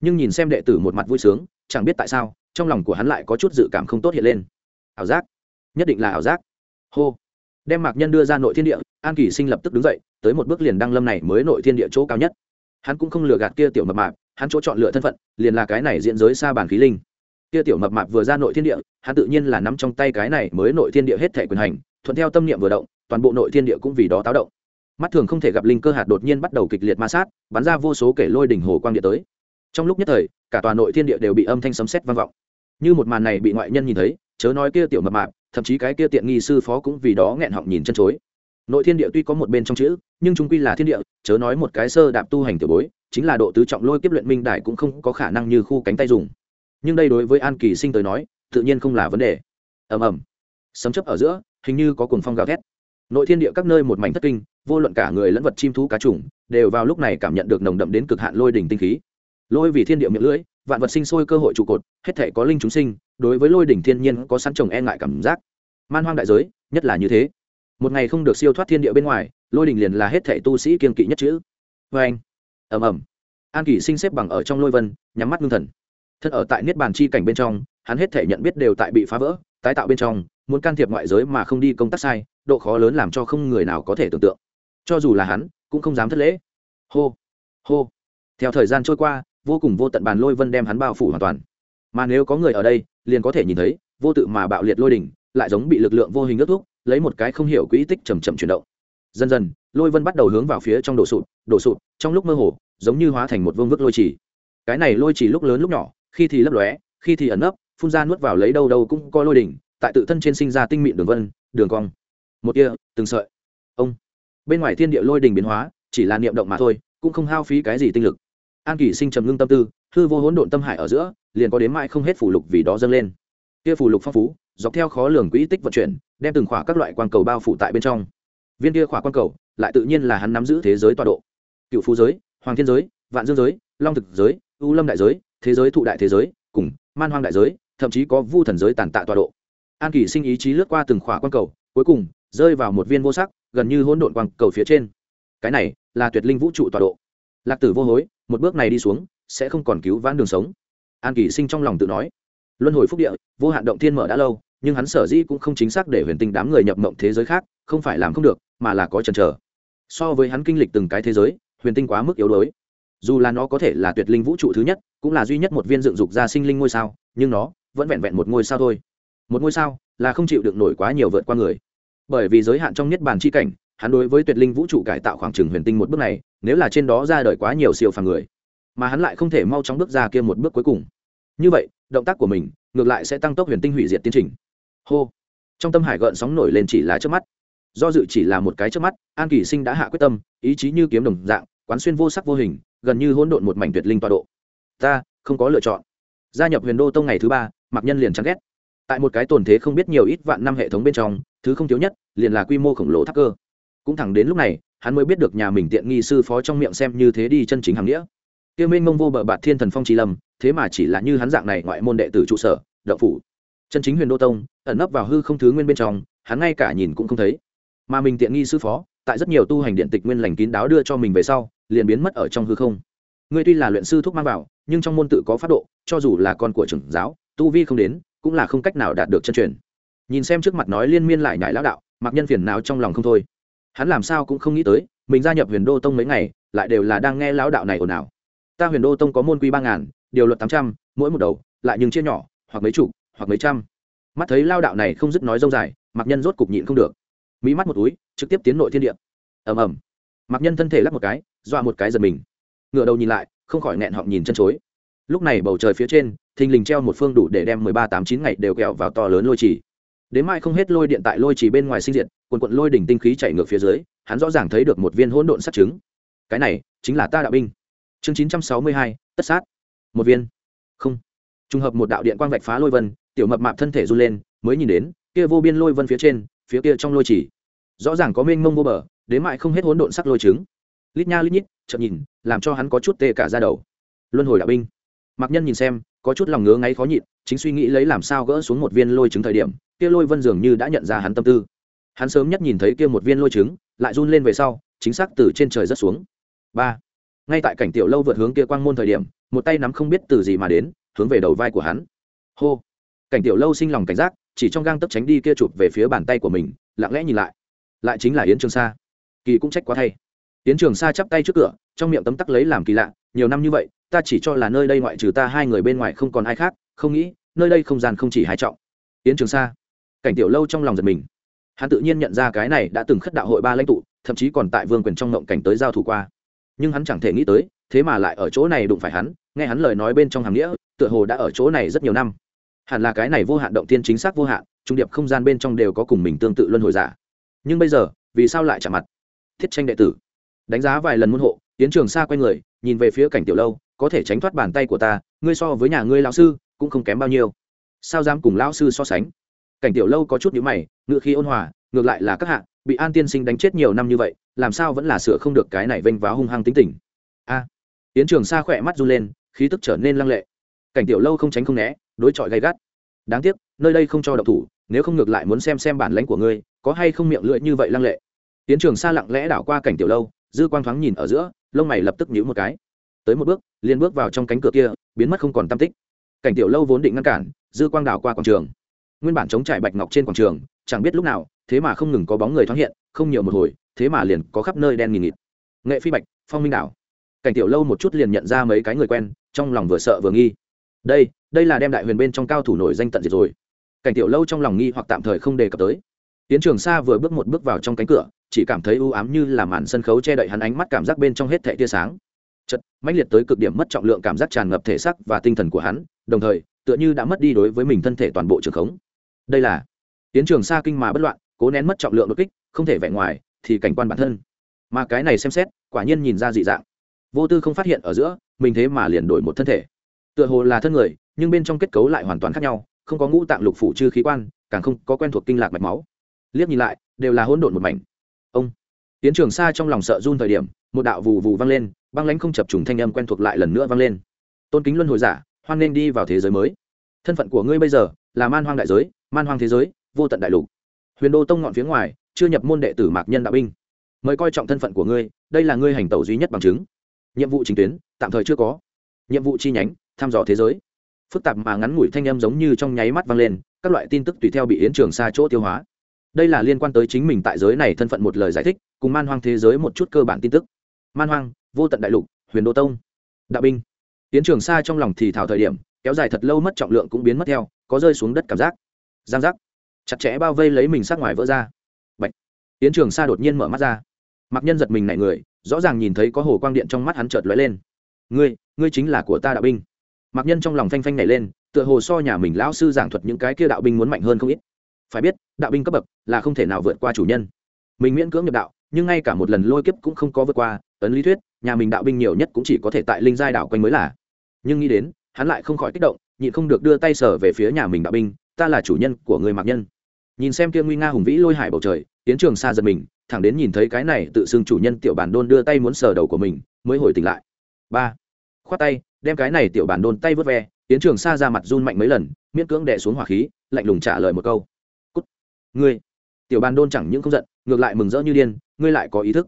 A: nhưng nhìn xem đệ tử một mặt vui sướng, chẳng biết tại sao, trong lòng của hắn lại có chút dự cảm không tốt hiện lên. Ảo giác. Nhất định là ảo giác. Hô. Đem mạc nhân đưa ra nội thiên địa, an kỳ sinh lập tức đứng dậy, tới một bước liền đăng lâm này mới nội thiên địa chỗ cao nhất. Hắn cũng không lừa gạt kia tiểu mập mạp, hắn chỗ chọn lựa thân phận, liền là cái này diễn giới xa bản khí linh. Kia tiểu mập mạp vừa ra nội thiên địa, hắn tự nhiên là nắm trong tay cái này mới nội thiên địa hết thể quyền hành, thuận theo tâm niệm vừa động, toàn bộ nội thiên địa cũng vì đó táo động. Mắt thường không thể gặp linh cơ hạt đột nhiên bắt đầu kịch liệt ma sát, bắn ra vô số kể lôi đỉnh hồ quang địa tới trong lúc nhất thời, cả tòa nội thiên địa đều bị âm thanh sấm sét vang vọng. Như một màn này bị ngoại nhân nhìn thấy, chớ nói kia tiểu mập mạp, thậm chí cái kia tiện nghi sư phó cũng vì đó nghẹn họng nhìn chân chối. Nội thiên địa tuy có một bên trong chữ, nhưng chúng quy là thiên địa, chớ nói một cái sơ đạp tu hành tiểu bối, chính là độ tứ trọng lôi kiếp luyện minh đại cũng không có khả năng như khu cánh tay dùng. Nhưng đây đối với an kỳ sinh tới nói, tự nhiên không là vấn đề. Ầm ầm. Sấm chấp ở giữa, hình như có cuồng phong gào thét. Nội thiên địa các nơi một mảnh thất kinh, vô luận cả người lẫn vật chim thú cá trùng, đều vào lúc này cảm nhận được nồng đậm đến cực hạn lôi đỉnh tinh khí lôi vì thiên địa miệng lưỡi, vạn vật sinh sôi cơ hội trụ cột, hết thể có linh chúng sinh, đối với lôi đỉnh thiên nhiên có sẵn trồng e ngại cảm giác. Man hoang đại giới, nhất là như thế. Một ngày không được siêu thoát thiên địa bên ngoài, lôi đỉnh liền là hết thể tu sĩ kiên kỵ nhất chữ. Vê anh ẩm ẩm an kỷ sinh xếp bằng ở trong lôi vân, nhắm mắt ngưng thần. Thân ở tại niết bàn chi cảnh bên trong, hắn hết thể nhận biết đều tại bị phá vỡ, tái tạo bên trong, muốn can thiệp ngoại giới mà không đi công tác sai, độ khó lớn làm cho không người nào có thể tưởng tượng. Cho dù là hắn, cũng không dám thất lễ. Hô hô. Theo thời gian trôi qua vô cùng vô tận bàn lôi vân đem hắn bao phủ hoàn toàn. Mà nếu có người ở đây, liền có thể nhìn thấy, vô tự mà bạo liệt lôi đỉnh, lại giống bị lực lượng vô hình ước thúc lấy một cái không hiểu quỹ tích chầm chậm chuyển động. Dần dần, lôi vân bắt đầu hướng vào phía trong đổ sụt đổ sụt, trong lúc mơ hồ, giống như hóa thành một vương vức lôi trì cái này lôi trì lúc lớn lúc nhỏ, khi thì lấp lóe, khi thì ẩn nấp, phun ra nuốt vào lấy đâu đâu cũng coi lôi đỉnh, tại tự thân trên sinh ra tinh mịn đường vân, đường cong. Một kia, từng sợi. Ông. Bên ngoài thiên địa lôi đỉnh biến hóa, chỉ là niệm động mà thôi, cũng không hao phí cái gì tinh lực an kỷ sinh trầm ngưng tâm tư, hư vô hỗn độn tâm hải ở giữa, liền có đến mãi không hết phủ lục vì đó dâng lên. Kia phủ lục phong phú, dọc theo khó lường quỹ tích vận chuyển, đem từng khỏa các loại quang cầu bao phủ tại bên trong. Viên kia khỏa quang cầu, lại tự nhiên là hắn nắm giữ thế giới tọa độ. Cựu phú giới, hoàng thiên giới, vạn dương giới, long thực giới, ưu lâm đại giới, thế giới thụ đại thế giới, cùng man hoang đại giới, thậm chí có vu thần giới tàn tạ tọa độ. An kỷ sinh ý chí lướt qua từng khỏa quang cầu, cuối cùng rơi vào một viên vô sắc, gần như hỗn độn quang cầu phía trên. Cái này là tuyệt linh vũ trụ tọa độ. Lạc tử vô hối một bước này đi xuống, sẽ không còn cứu vãn đường sống. An kỳ sinh trong lòng tự nói, luân hồi phúc địa, vô hạn động thiên mở đã lâu, nhưng hắn sở dĩ cũng không chính xác để huyền tinh đám người nhập mộng thế giới khác, không phải làm không được, mà là có chần chờ. So với hắn kinh lịch từng cái thế giới, huyền tinh quá mức yếu đuối. Dù là nó có thể là tuyệt linh vũ trụ thứ nhất, cũng là duy nhất một viên dựng dục ra sinh linh ngôi sao, nhưng nó vẫn vẹn vẹn một ngôi sao thôi. Một ngôi sao là không chịu được nổi quá nhiều vượt qua người. Bởi vì giới hạn trong nhất bàn chi cảnh, hắn đối với tuyệt linh vũ trụ cải tạo khoảng trừng huyền tinh một bước này nếu là trên đó ra đời quá nhiều siêu phàm người, mà hắn lại không thể mau chóng bước ra kia một bước cuối cùng. Như vậy, động tác của mình ngược lại sẽ tăng tốc huyền tinh hủy diệt tiến trình. Hô. Trong tâm hải gợn sóng nổi lên chỉ là trước mắt. Do dự chỉ là một cái trước mắt, an kỳ sinh đã hạ quyết tâm, ý chí như kiếm đồng dạng, quán xuyên vô sắc vô hình, gần như hỗn độn một mảnh tuyệt linh tọa độ. Ta không có lựa chọn. Gia nhập huyền đô tông ngày thứ ba, mặc nhân liền chán ghét. Tại một cái tồn thế không biết nhiều ít vạn năm hệ thống bên trong, thứ không thiếu nhất liền là quy mô khổng lồ thác cơ. Cũng thẳng đến lúc này hắn mới biết được nhà mình tiện nghi sư phó trong miệng xem như thế đi chân chính hàng nghĩa. Tiêu minh mông vô bờ bạt thiên thần phong trí lâm, thế mà chỉ là như hắn dạng này ngoại môn đệ tử trụ sở đậu phủ. Chân chính huyền đô tông, ẩn nấp vào hư không thứ nguyên bên trong, hắn ngay cả nhìn cũng không thấy. Mà mình tiện nghi sư phó, tại rất nhiều tu hành điện tịch nguyên lành kín đáo đưa cho mình về sau, liền biến mất ở trong hư không. Ngươi tuy là luyện sư thúc mang vào, nhưng trong môn tự có pháp độ, cho dù là con của trưởng giáo, tu vi không đến, cũng là không cách nào đạt được chân truyền. Nhìn xem trước mặt nói liên miên lại nhải lão đạo, mặc nhân phiền nào trong lòng không thôi hắn làm sao cũng không nghĩ tới, mình gia nhập huyền đô tông mấy ngày, lại đều là đang nghe lão đạo này ồn ào. Ta huyền đô tông có môn quy ba ngàn, điều luật tám trăm, mỗi một đầu, lại nhưng chia nhỏ, hoặc mấy chục, hoặc mấy trăm. Mắt thấy lao đạo này không dứt nói dông dài mặc nhân rốt cục nhịn không được. Mỹ mắt một túi, trực tiếp tiến nội thiên địa. Ầm ầm. Mặc nhân thân thể lắc một cái, dọa một cái giật mình. Ngựa đầu nhìn lại, không khỏi nghẹn họng nhìn chân chối. Lúc này bầu trời phía trên, thình lình treo một phương đủ để đem mười ba tám chín ngày đều kẹo vào to lớn lôi trì. Đến mai không hết lôi điện tại lôi trì bên ngoài sinh diệt quần quận lôi đỉnh tinh khí chạy ngược phía dưới, hắn rõ ràng thấy được một viên hỗn độn sát trứng. Cái này chính là ta đạo binh. Chương chín trăm sáu mươi hai, tất sát. Một viên. Không. Trùng hợp một đạo điện quang vạch phá lôi vân, tiểu mập mạp thân thể run lên, mới nhìn đến, kia vô biên lôi vân phía trên, phía kia trong lôi chỉ. Rõ ràng có mênh mông vô bờ, đến mại không hết hỗn độn sắc lôi trứng. Lít nha lít nhít chậm nhìn, làm cho hắn có chút tê cả ra đầu. Luân hồi đạo binh. Mặc nhân nhìn xem, có chút lòng ngứa ngáy khó nhịn, chính suy nghĩ lấy làm sao gỡ xuống một viên lôi trứng thời điểm, kia lôi vân dường như đã nhận ra hắn tâm tư hắn sớm nhất nhìn thấy kia một viên lôi trứng, lại run lên về sau, chính xác từ trên trời rất xuống. Ba, ngay tại cảnh tiểu lâu vượt hướng kia quang môn thời điểm, một tay nắm không biết từ gì mà đến, hướng về đầu vai của hắn. Hô! Cảnh tiểu lâu sinh lòng cảnh giác, chỉ trong gang tấp tránh đi kia chụp về phía bàn tay của mình, lặng lẽ nhìn lại. Lại chính là yến trường sa. Kỳ cũng trách quá thay. Yến trường sa chắp tay trước cửa, trong miệng tấm tắc lấy làm kỳ lạ, nhiều năm như vậy, ta chỉ cho là nơi đây ngoại trừ ta hai người bên ngoài không còn ai khác, không nghĩ, nơi đây không gian không chỉ hai trọng. Yến trường sa. Cảnh tiểu lâu trong lòng giật mình hắn tự nhiên nhận ra cái này đã từng khất đạo hội ba lãnh tụ, thậm chí còn tại vương quyền trong ngộng cảnh tới giao thủ qua. Nhưng hắn chẳng thể nghĩ tới, thế mà lại ở chỗ này đụng phải hắn, nghe hắn lời nói bên trong hàm nghĩa, tựa hồ đã ở chỗ này rất nhiều năm. Hẳn là cái này vô hạn động tiên chính xác vô hạn, trung điệp không gian bên trong đều có cùng mình tương tự luân hồi giả. Nhưng bây giờ, vì sao lại chạm mặt? Thiết tranh đệ tử. Đánh giá vài lần môn hộ tiến trường xa quay người, nhìn về phía cảnh tiểu lâu, có thể tránh thoát bàn tay của ta, ngươi so với nhà ngươi lão sư, cũng không kém bao nhiêu. Sao dám cùng lão sư so sánh? Cảnh tiểu lâu có chút nhíu mày ngựa khí ôn hòa, ngược lại là các hạ, bị an tiên sinh đánh chết nhiều năm như vậy, làm sao vẫn là sửa không được cái này vênh váo hung hăng tính tình? A! Tiến trường xa khỏe mắt run lên, khí tức trở nên lăng lệ. Cảnh tiểu lâu không tránh không né, đối chọi gay gắt. Đáng tiếc, nơi đây không cho độc thủ, nếu không ngược lại muốn xem xem bản lãnh của ngươi, có hay không miệng lưỡi như vậy lăng lệ. Tiến trường xa lặng lẽ đảo qua cảnh tiểu lâu, dư quang thoáng nhìn ở giữa, lông mày lập tức nhíu một cái. Tới một bước, liền bước vào trong cánh cửa kia, biến mất không còn tam tích. Cảnh tiểu lâu vốn định ngăn cản, dư quang đảo qua quảng trường. Nguyên bản chống trải bạch ngọc trên quảng trường chẳng biết lúc nào, thế mà không ngừng có bóng người thoáng hiện, không nhiều một hồi, thế mà liền có khắp nơi đen nghìn nghịt. Nghệ phi bạch, phong minh đảo. Cảnh tiểu lâu một chút liền nhận ra mấy cái người quen, trong lòng vừa sợ vừa nghi. Đây đây là đem đại huyền bên trong cao thủ nổi danh tận diệt rồi. Cảnh tiểu lâu trong lòng nghi hoặc tạm thời không đề cập tới. Tiến trường xa vừa bước một bước vào trong cánh cửa, chỉ cảm thấy u ám như là màn sân khấu che đậy hắn ánh mắt cảm giác bên trong hết thẻ tia sáng. Chật mãnh liệt tới cực điểm mất trọng lượng cảm giác tràn ngập thể xác và tinh thần của hắn, đồng thời, tựa như đã mất đi đối với mình thân thể toàn bộ trường khống. Đây là tiến trường xa kinh mà bất loạn, cố nén mất trọng lượng đột kích, không thể vẻ ngoài thì cảnh quan bản thân. Mà cái này xem xét, quả nhiên nhìn ra dị dạng. Vô tư không phát hiện ở giữa, mình thế mà liền đổi một thân thể. Tựa hồ là thân người, nhưng bên trong kết cấu lại hoàn toàn khác nhau, không có ngũ tạng lục phủ chư khí quan, càng không có quen thuộc kinh lạc mạch máu. Liếc nhìn lại, đều là hỗn độn một mảnh. Ông, tiến trường xa trong lòng sợ run thời điểm, một đạo vù vù vang lên, băng lãnh không chập trùng thanh âm quen thuộc lại lần nữa vang lên. Tôn kính luân hồi giả, hoan nên đi vào thế giới mới. Thân phận của ngươi bây giờ là man hoang đại giới, man hoang thế giới vô tận đại lục. Huyền đô tông ngọn phía ngoài, chưa nhập môn đệ tử mạc nhân đạo binh. Mời coi trọng thân phận của ngươi, đây là ngươi hành tẩu duy nhất bằng chứng. Nhiệm vụ chính tuyến, tạm thời chưa có. Nhiệm vụ chi nhánh, thăm dò thế giới. Phức tạp mà ngắn ngủi thanh âm giống như trong nháy mắt vang lên, các loại tin tức tùy theo bị yến trường xa chỗ tiêu hóa. Đây là liên quan tới chính mình tại giới này thân phận một lời giải thích, cùng man hoang thế giới một chút cơ bản tin tức. Man hoang, vô tận đại lục, huyền đô tông. Đạo binh. Yến trường xa trong lòng thì thảo thời điểm, kéo dài thật lâu mất trọng lượng cũng biến mất theo, có rơi xuống đất cảm giác. Giang giác chặt chẽ bao vây lấy mình sát ngoài vỡ ra. Bạch. yến trường Sa đột nhiên mở mắt ra. Mặc nhân giật mình nảy người, rõ ràng nhìn thấy có hồ quang điện trong mắt hắn chợt lóe lên. Ngươi ngươi chính là của ta đạo binh. Mặc nhân trong lòng phanh phanh nảy lên, tựa hồ so nhà mình lão sư giảng thuật những cái kia đạo binh muốn mạnh hơn không ít. Phải biết, đạo binh cấp bậc là không thể nào vượt qua chủ nhân. Mình miễn cưỡng nhập đạo, nhưng ngay cả một lần lôi kiếp cũng không có vượt qua, ấn lý thuyết, nhà mình đạo binh nhiều nhất cũng chỉ có thể tại linh giai đạo quanh mới là. Nhưng nghĩ đến, hắn lại không khỏi kích động, nhịn không được đưa tay sở về phía nhà mình đạo binh, ta là chủ nhân của người mạc nhân nhìn xem kia nguy nga hùng vĩ lôi hải bầu trời tiến trường xa giật mình, thẳng đến nhìn thấy cái này tự xưng chủ nhân tiểu bản đôn đưa tay muốn sờ đầu của mình, mới hồi tỉnh lại. Ba, khoát tay, đem cái này tiểu bản đôn tay vớt ve tiến trường xa ra mặt run mạnh mấy lần, miễn cưỡng đẻ xuống hỏa khí, lạnh lùng trả lời một câu. Cút. Ngươi, tiểu bản đôn chẳng những không giận, ngược lại mừng rỡ như điên, ngươi lại có ý thức.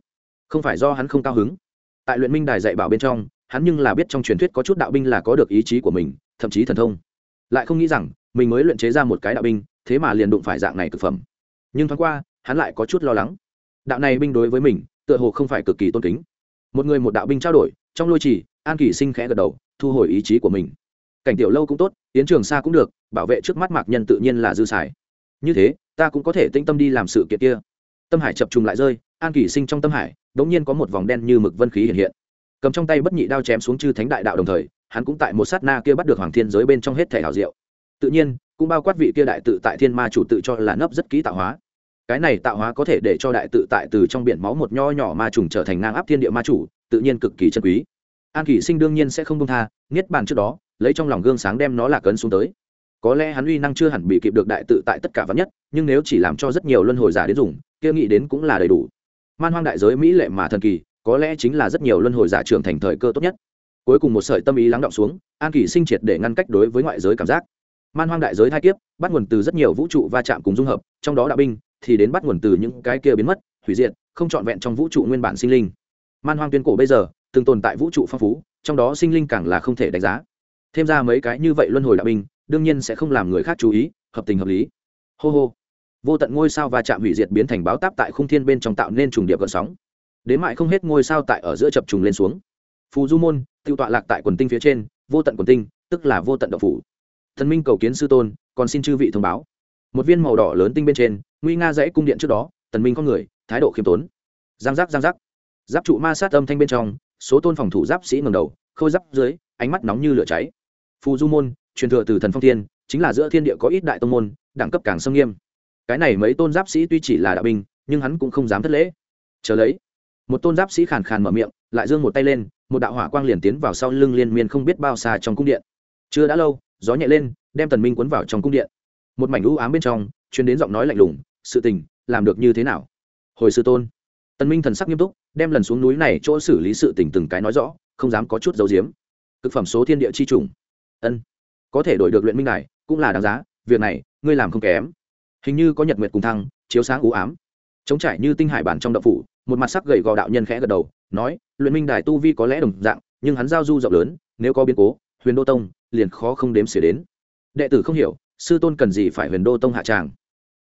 A: Không phải do hắn không cao hứng. Tại luyện minh đài dạy bảo bên trong, hắn nhưng là biết trong truyền thuyết có chút đạo binh là có được ý chí của mình, thậm chí thần thông. Lại không nghĩ rằng mình mới luyện chế ra một cái đạo binh, thế mà liền đụng phải dạng này thực phẩm. Nhưng thoáng qua, hắn lại có chút lo lắng. Đạo này binh đối với mình, tựa hồ không phải cực kỳ tôn kính. Một người một đạo binh trao đổi, trong lôi trì, an kỳ sinh khẽ gật đầu, thu hồi ý chí của mình. Cảnh tiểu lâu cũng tốt tiến trường xa cũng được, bảo vệ trước mắt mạc nhân tự nhiên là dư xài. Như thế, ta cũng có thể tĩnh tâm đi làm sự kiện kia. Tâm hải chập trùng lại rơi, an kỳ sinh trong tâm hải đ ỗ n g nhiên có một vòng đen như mực vân khí hiện hiện. Cầm trong tay bất nhị đao chém xuống chư thánh đại đạo đồng thời, hắn cũng tại một sát na kia bắt được hoàng thiên giới bên trong hết thể hảo diệu tự nhiên, cũng bao quát vị kia đại tự tại thiên ma chủ tự cho là nấp rất kỹ tạo hóa. Cái này tạo hóa có thể để cho đại tự tại từ trong biển máu một nho nhỏ ma trùng trở thành ngang áp thiên địa ma chủ, tự nhiên cực kỳ chân quý. An kỷ sinh đương nhiên sẽ không công tha, niết bàn trước đó, lấy trong lòng gương sáng đem nó là cấn xuống tới. Có lẽ hắn uy năng chưa hẳn bị kịp được đại tự tại tất cả vắn nhất, nhưng nếu chỉ làm cho rất nhiều luân hồi giả đến dùng, kia nghĩ đến cũng là đầy đủ. Man hoang đại giới mỹ lệ mà thần kỳ, có lẽ chính là rất nhiều luân hồi giả trưởng thành thời cơ tốt nhất. Cuối cùng một sợi tâm ý lắng động xuống, an kỷ sinh triệt để ngăn cách đối với ngoại giới cảm giác man hoang đại giới thai kiếp, bắt nguồn từ rất nhiều vũ trụ va chạm cùng dung hợp, trong đó đạo binh thì đến bắt nguồn từ những cái kia biến mất, hủy diệt, không trọn vẹn trong vũ trụ nguyên bản sinh linh. Man hoang tuyên cổ bây giờ, từng tồn tại vũ trụ phong phú, trong đó sinh linh càng là không thể đánh giá. Thêm ra mấy cái như vậy luân hồi đạo binh, đương nhiên sẽ không làm người khác chú ý, hợp tình hợp lý. Hô hô. Vô tận ngôi sao và chạm hủy diệt biến thành báo táp tại khung thiên bên trong tạo nên trùng điệp gợn sóng. Đến mại không hết ngôi sao tại ở giữa chập trùng lên xuống. Phù du môn, tự tọa lạc tại quần tinh phía trên, vô tận quần tinh, tức là vô tận độc phủ thần minh cầu kiến sư tôn, còn xin chư vị thông báo. Một viên màu đỏ lớn tinh bên trên, nguy nga dãy cung điện trước đó, tần minh có người, thái độ khiêm tốn. Giang giác giang giác. Giáp trụ ma sát âm thanh bên trong, số tôn phòng thủ giáp sĩ ngầm đầu, khôi giáp dưới, ánh mắt nóng như lửa cháy. Phù du môn, truyền thừa từ thần phong thiên, chính là giữa thiên địa có ít đại tông môn, đẳng cấp càng sâm nghiêm. Cái này mấy tôn giáp sĩ tuy chỉ là đạo binh, nhưng hắn cũng không dám thất lễ. Chờ lấy, một tôn giáp sĩ khàn khàn mở miệng, lại giương một tay lên, một đạo hỏa quang liền tiến vào sau lưng liên miên không biết bao xa trong cung điện. Chưa đã lâu gió nhẹ lên, đem tần minh cuốn vào trong cung điện. Một mảnh u ám bên trong, truyền đến giọng nói lạnh lùng, sự tình, làm được như thế nào? Hồi sư tôn. Tần minh thần sắc nghiêm túc, đem lần xuống núi này chỗ xử lý sự tình từng cái nói rõ, không dám có chút giấu giếm. Cực phẩm số thiên địa chi trùng. Ân, có thể đổi được luyện minh này cũng là đáng giá, việc này, ngươi làm không kém. Hình như có nhật nguyệt cùng thăng, chiếu sáng u ám. Chống trải như tinh hải bản trong đậu phủ, một mặt sắc gầy gò đạo nhân khẽ gật đầu, nói, luyện minh đài tu vi có lẽ đồng dạng, nhưng hắn giao du rộng lớn, nếu có biến cố, huyền đô tông liền khó không đếm xỉa đến. Đệ tử không hiểu, sư tôn cần gì phải huyền đô tông hạ tràng?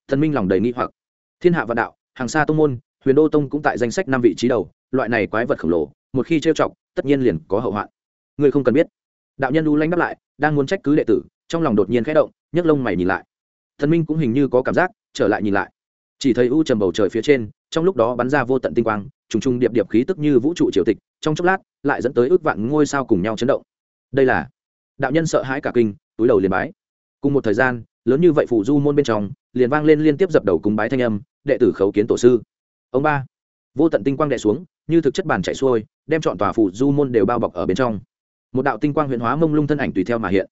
A: Thần minh lòng đầy nghi hoặc. Thiên hạ vạn đạo, hàng xa tông môn, huyền đô tông cũng tại danh sách năm vị trí đầu, loại này quái vật khổng lồ, một khi trêu chọc, tất nhiên liền có hậu hoạn. Ngươi không cần biết. Đạo nhân u lanh đáp lại, đang muốn trách cứ đệ tử, trong lòng đột nhiên khẽ động, nhấc lông mày nhìn lại. Thần minh cũng hình như có cảm giác, trở lại nhìn lại. Chỉ thấy u trầm bầu trời phía trên, trong lúc đó bắn ra vô tận tinh quang, trùng trùng điệp điệp khí tức như vũ trụ triều tịch, trong chốc lát, lại dẫn tới ước vạn ngôi sao cùng nhau chấn động. Đây là đạo nhân sợ hãi cả kinh, túi đầu liền bái. Cùng một thời gian, lớn như vậy phủ du môn bên trong, liền vang lên liên tiếp dập đầu cúng bái thanh âm, đệ tử khấu kiến tổ sư. Ông ba, vô tận tinh quang đệ xuống, như thực chất bàn chạy xuôi, đem chọn tòa phủ du môn đều bao bọc ở bên trong. Một đạo tinh quang huyện hóa mông lung thân ảnh tùy theo mà hiện.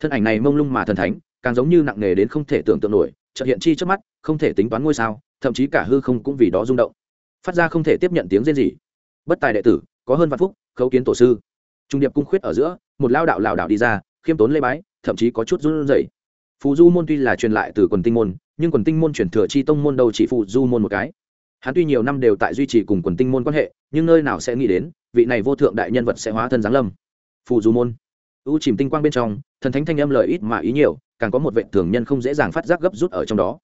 A: Thân ảnh này mông lung mà thần thánh, càng giống như nặng nề đến không thể tưởng tượng nổi trợ hiện chi trước mắt, không thể tính toán ngôi sao, thậm chí cả hư không cũng vì đó rung động. Phát ra không thể tiếp nhận tiếng rên gì bất tài đệ tử, có hơn vạn phúc, khấu kiến tổ sư. Trung điệp cung khuyết ở giữa một lao đạo lảo đạo đi ra, khiêm tốn lê bái, thậm chí có chút run rẩy. Phù du môn tuy là truyền lại từ quần tinh môn, nhưng quần tinh môn chuyển thừa chi tông môn đâu chỉ phù du môn một cái. Hắn tuy nhiều năm đều tại duy trì cùng quần tinh môn quan hệ, nhưng nơi nào sẽ nghĩ đến, vị này vô thượng đại nhân vật sẽ hóa thân giáng lâm. Phù du môn. U chìm tinh quang bên trong, thần thánh thanh âm lời ít mà ý nhiều, càng có một vệ thường nhân không dễ dàng phát giác gấp rút ở trong đó.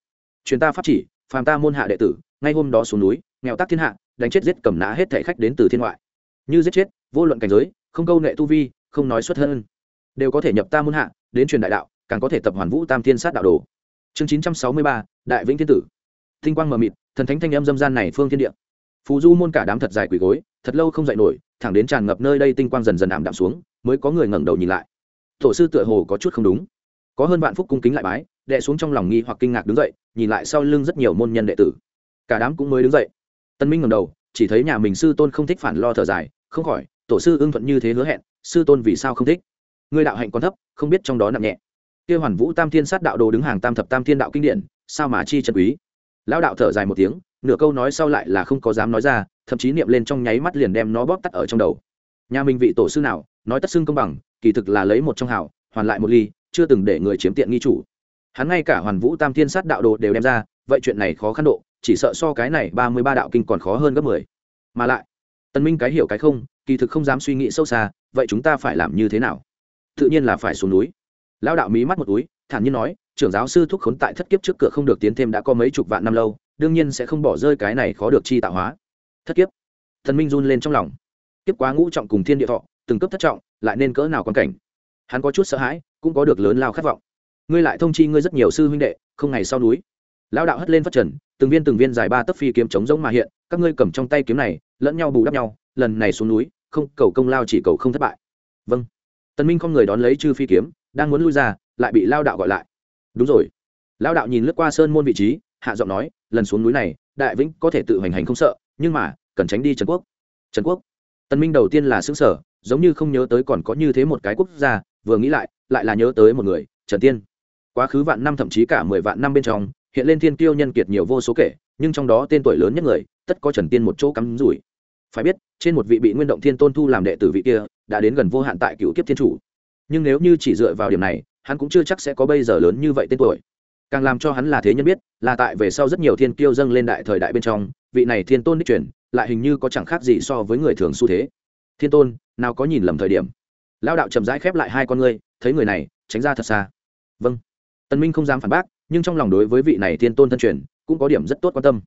A: Truyền ta pháp chỉ, phàm ta môn hạ đệ tử, ngay hôm đó xuống núi, nghèo tác thiên hạ, đánh chết giết cầm nã hết thể khách đến từ thiên ngoại. Như giết chết, vô luận cảnh giới, không câu nệ tu vi không nói xuất hơn. Đều có thể nhập ta môn hạ, đến truyền đại đạo, càng có thể tập hoàn vũ tam thiên sát đạo đồ. Chương chín trăm sáu mươi ba, đại vĩnh thiên tử. Tinh quang mờ mịt, thần thánh thanh âm dâm gian này phương thiên địa. Phù du môn cả đám thật dài quỳ gối, thật lâu không dậy nổi, thẳng đến tràn ngập nơi đây tinh quang dần dần ảm đạm xuống, mới có người ngẩng đầu nhìn lại. Tổ sư tựa hồ có chút không đúng. Có hơn vạn phúc cung kính lại bái đệ xuống trong lòng nghi hoặc kinh ngạc đứng dậy, nhìn lại sau lưng rất nhiều môn nhân đệ tử. Cả đám cũng mới đứng dậy. Tân minh ngẩng đầu, chỉ thấy nhà mình sư tôn không thích phản lo thở dài, không khỏi tổ sư ưng thuận như thế hứa hẹn, sư tôn vì sao không thích? Người đạo hạnh còn thấp, không biết trong đó nặng nhẹ. Kia hoàn vũ tam thiên sát đạo đồ đứng hàng tam thập tam thiên đạo kinh điển, sao mà chi trần quý? Lão đạo thở dài một tiếng, nửa câu nói sau lại là không có dám nói ra, thậm chí niệm lên trong nháy mắt liền đem nó bóp tắt ở trong đầu. Nhà mình vị tổ sư nào, nói tất xưng công bằng, kỳ thực là lấy một trong hảo hoàn lại một ly, chưa từng để người chiếm tiện nghi chủ. Hắn ngay cả hoàn vũ tam thiên sát đạo đồ đều đem ra, vậy chuyện này khó khăn độ, chỉ sợ so cái này ba mươi ba đạo kinh còn khó hơn gấp mười. Mà lại tần minh cái hiểu cái không, kỳ thực không dám suy nghĩ sâu xa, vậy chúng ta phải làm như thế nào? Tự nhiên là phải xuống núi. Lão đạo mí mắt một túi, thản nhiên nói, trưởng giáo sư thúc khốn tại thất kiếp trước cửa không được tiến thêm đã có mấy chục vạn năm lâu, đương nhiên sẽ không bỏ rơi cái này khó được chi tạo hóa. Thất kiếp. Thần minh run lên trong lòng. Kiếp quá ngũ trọng cùng thiên địa thọ, từng cấp thất trọng, lại nên cỡ nào quan cảnh? Hắn có chút sợ hãi, cũng có được lớn lao khát vọng. Ngươi lại thông chi ngươi rất nhiều sư huynh đệ, không ngày sau núi. Lão đạo hất lên phát trần từng viên từng viên dài ba tấc phi kiếm chống giống mà hiện, các ngươi cầm trong tay kiếm này, lẫn nhau bù đắp nhau, lần này xuống núi, không, cầu công lao chỉ cầu không thất bại. Vâng. Tần minh không người đón lấy chư phi kiếm, đang muốn lui ra, lại bị lao đạo gọi lại. Đúng rồi. Lao đạo nhìn lướt qua sơn môn vị trí, hạ giọng nói, lần xuống núi này, đại vĩnh có thể tự hành hành không sợ, nhưng mà, cần tránh đi trần quốc. Trần quốc. Tần minh đầu tiên là xứng sở giống như không nhớ tới còn có như thế một cái quốc gia, vừa nghĩ lại lại là nhớ tới một người, trần tiên. Quá khứ vạn năm thậm chí cả mười vạn năm bên trong hiện lên thiên kiêu nhân kiệt nhiều vô số kể, nhưng trong đó tên tuổi lớn nhất người, tất có trần tiên một chỗ cắm rủi. Phải biết, trên một vị bị nguyên động thiên tôn thu làm đệ tử vị kia, đã đến gần vô hạn tại cựu kiếp thiên chủ. Nhưng nếu như chỉ dựa vào điểm này, hắn cũng chưa chắc sẽ có bây giờ lớn như vậy tên tuổi. Càng làm cho hắn là thế nhân biết, là tại về sau rất nhiều thiên kiêu dâng lên đại thời đại bên trong, vị này thiên tôn đích truyền, lại hình như có chẳng khác gì so với người thường xu thế. Thiên tôn, nào có nhìn lầm thời điểm. Lao đạo chậm rãi khép lại hai con ngươi, thấy người này, tránh ra thật xa. Vâng. Tần minh không dám phản bác nhưng trong lòng đối với vị này thiên tôn thân truyền cũng có điểm rất tốt quan tâm.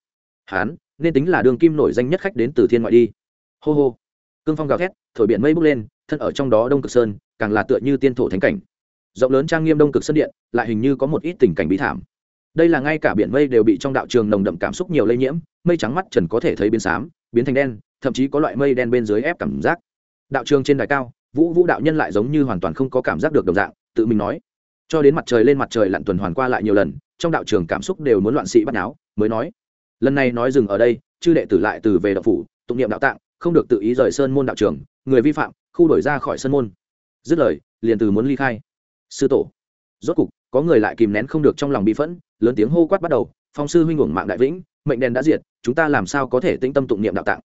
A: Hán, nên tính là đường kim nổi danh nhất khách đến từ thiên ngoại đi. Hô hô. Cương phong gào thét, thổi biển mây bốc lên, thân ở trong đó đông cực sơn, càng là tựa như tiên thổ thánh cảnh. Rộng lớn trang nghiêm đông cực sơn điện, lại hình như có một ít tình cảnh bí thảm. Đây là ngay cả biển mây đều bị trong đạo trường nồng đậm cảm xúc nhiều lây nhiễm, mây trắng mắt trần có thể thấy biến xám, biến thành đen, thậm chí có loại mây đen bên dưới ép cảm giác. Đạo trường trên đài cao, vũ vũ đạo nhân lại giống như hoàn toàn không có cảm giác được đồng dạng, tự mình nói cho đến mặt trời lên mặt trời lặn tuần hoàn qua lại nhiều lần, trong đạo trường cảm xúc đều muốn loạn sĩ bắt náo, mới nói, lần này nói dừng ở đây, chư đệ tử lại từ về đạo phủ, tụng niệm đạo tạng, không được tự ý rời sơn môn đạo trường, người vi phạm, khu đổi ra khỏi sơn môn. Dứt lời, liền từ muốn ly khai. Sư tổ. Rốt cục, có người lại kìm nén không được trong lòng bị phẫn, lớn tiếng hô quát bắt đầu, phong sư huynh uổng mạng đại vĩnh, mệnh đen đã diệt, chúng ta làm sao có thể tĩnh tâm tụng niệm đạo tạng?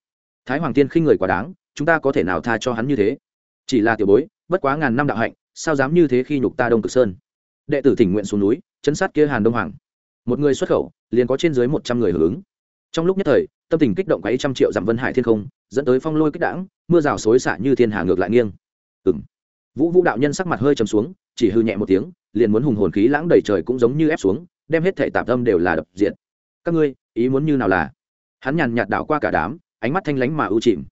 A: Thái hoàng tiên khinh người quá đáng, chúng ta có thể nào tha cho hắn như thế? Chỉ là tiểu bối, bất quá ngàn năm đạo hạnh, sao dám như thế khi nhục ta đông cực sơn? Đệ tử thỉnh nguyện xuống núi, chấn sát kia hàn đông hoàng. Một người xuất khẩu, liền có trên dưới một trăm người hưởng ứng. Trong lúc nhất thời, tâm tình kích động quấy trăm triệu dặm vân hải thiên không, dẫn tới phong lôi kích đảng mưa rào xối xả như thiên hà ngược lại nghiêng. Ừng vũ vũ đạo nhân sắc mặt hơi trầm xuống, chỉ hư nhẹ một tiếng, liền muốn hùng hồn khí lãng đầy trời cũng giống như ép xuống, đem hết thể tạp tâm đều là đập diện các ngươi, ý muốn như nào là? Hắn nhàn nhạt đảo qua cả đám, ánh mắt thanh lánh mà ưu chìm.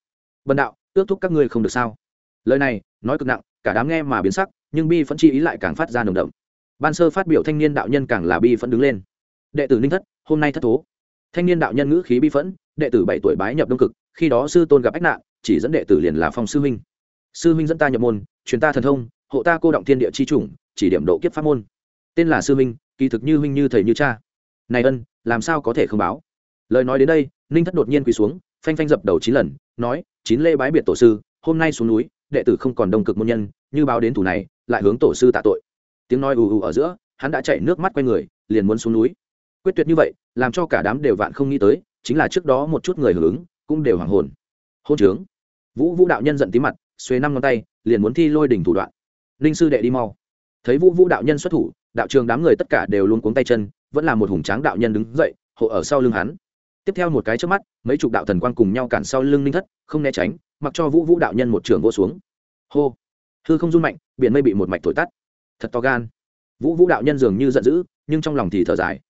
A: Bần đạo, ước thúc các ngươi không được sao? Lời này, nói cực nặng, cả đám nghe mà biến sắc, nhưng bi vẫn chi ý lại càng phát ra nồng đậm ban sơ phát biểu thanh niên đạo nhân càng là bi phẫn đứng lên. Đệ tử ninh thất, hôm nay thất thố. Thanh niên đạo nhân ngữ khí bi phẫn, đệ tử bảy tuổi bái nhập đông cực, khi đó sư tôn gặp ách nạn, chỉ dẫn đệ tử liền là phong sư huynh. Sư huynh dẫn ta nhập môn, truyền ta thần thông, hộ ta cô động thiên địa chi chủng, chỉ điểm độ kiếp pháp môn. Tên là sư huynh, kỳ thực như huynh như thầy như cha. Này ân, làm sao có thể không báo? Lời nói đến đây, ninh thất đột nhiên quỳ xuống, phanh phanh dập đầu chín lần, nói, chín lê bái biệt tổ sư, hôm nay xuống núi, đệ tử không còn đông cực môn nhân, như báo đến thủ này, lại hướng tổ sư tạ tội tiếng nói ù ù ở giữa, hắn đã chạy nước mắt quay người, liền muốn xuống núi. Quyết tuyệt như vậy, làm cho cả đám đều vạn không nghĩ tới, chính là trước đó một chút người hưởng ứng, cũng đều hoàng hồn. Hôn trướng. Vũ vũ đạo nhân giận tí mặt xuê năm ngón tay, liền muốn thi lôi đỉnh thủ đoạn. Ninh sư đệ đi mau. Thấy vũ vũ đạo nhân xuất thủ, đạo trường đám người tất cả đều luôn cuống tay chân, vẫn là một hùng tráng đạo nhân đứng dậy, hộ ở sau lưng hắn. Tiếp theo một cái trước mắt, mấy chục đạo thần quang cùng nhau cản sau lưng ninh thất, không né tránh, mặc cho vũ vũ đạo nhân một trường vô xuống. Hô. Hư không run mạnh, biển mây bị một mạch thổi tắt thật to gan. Vũ vũ đạo nhân dường như giận dữ, nhưng trong lòng thì thở dài.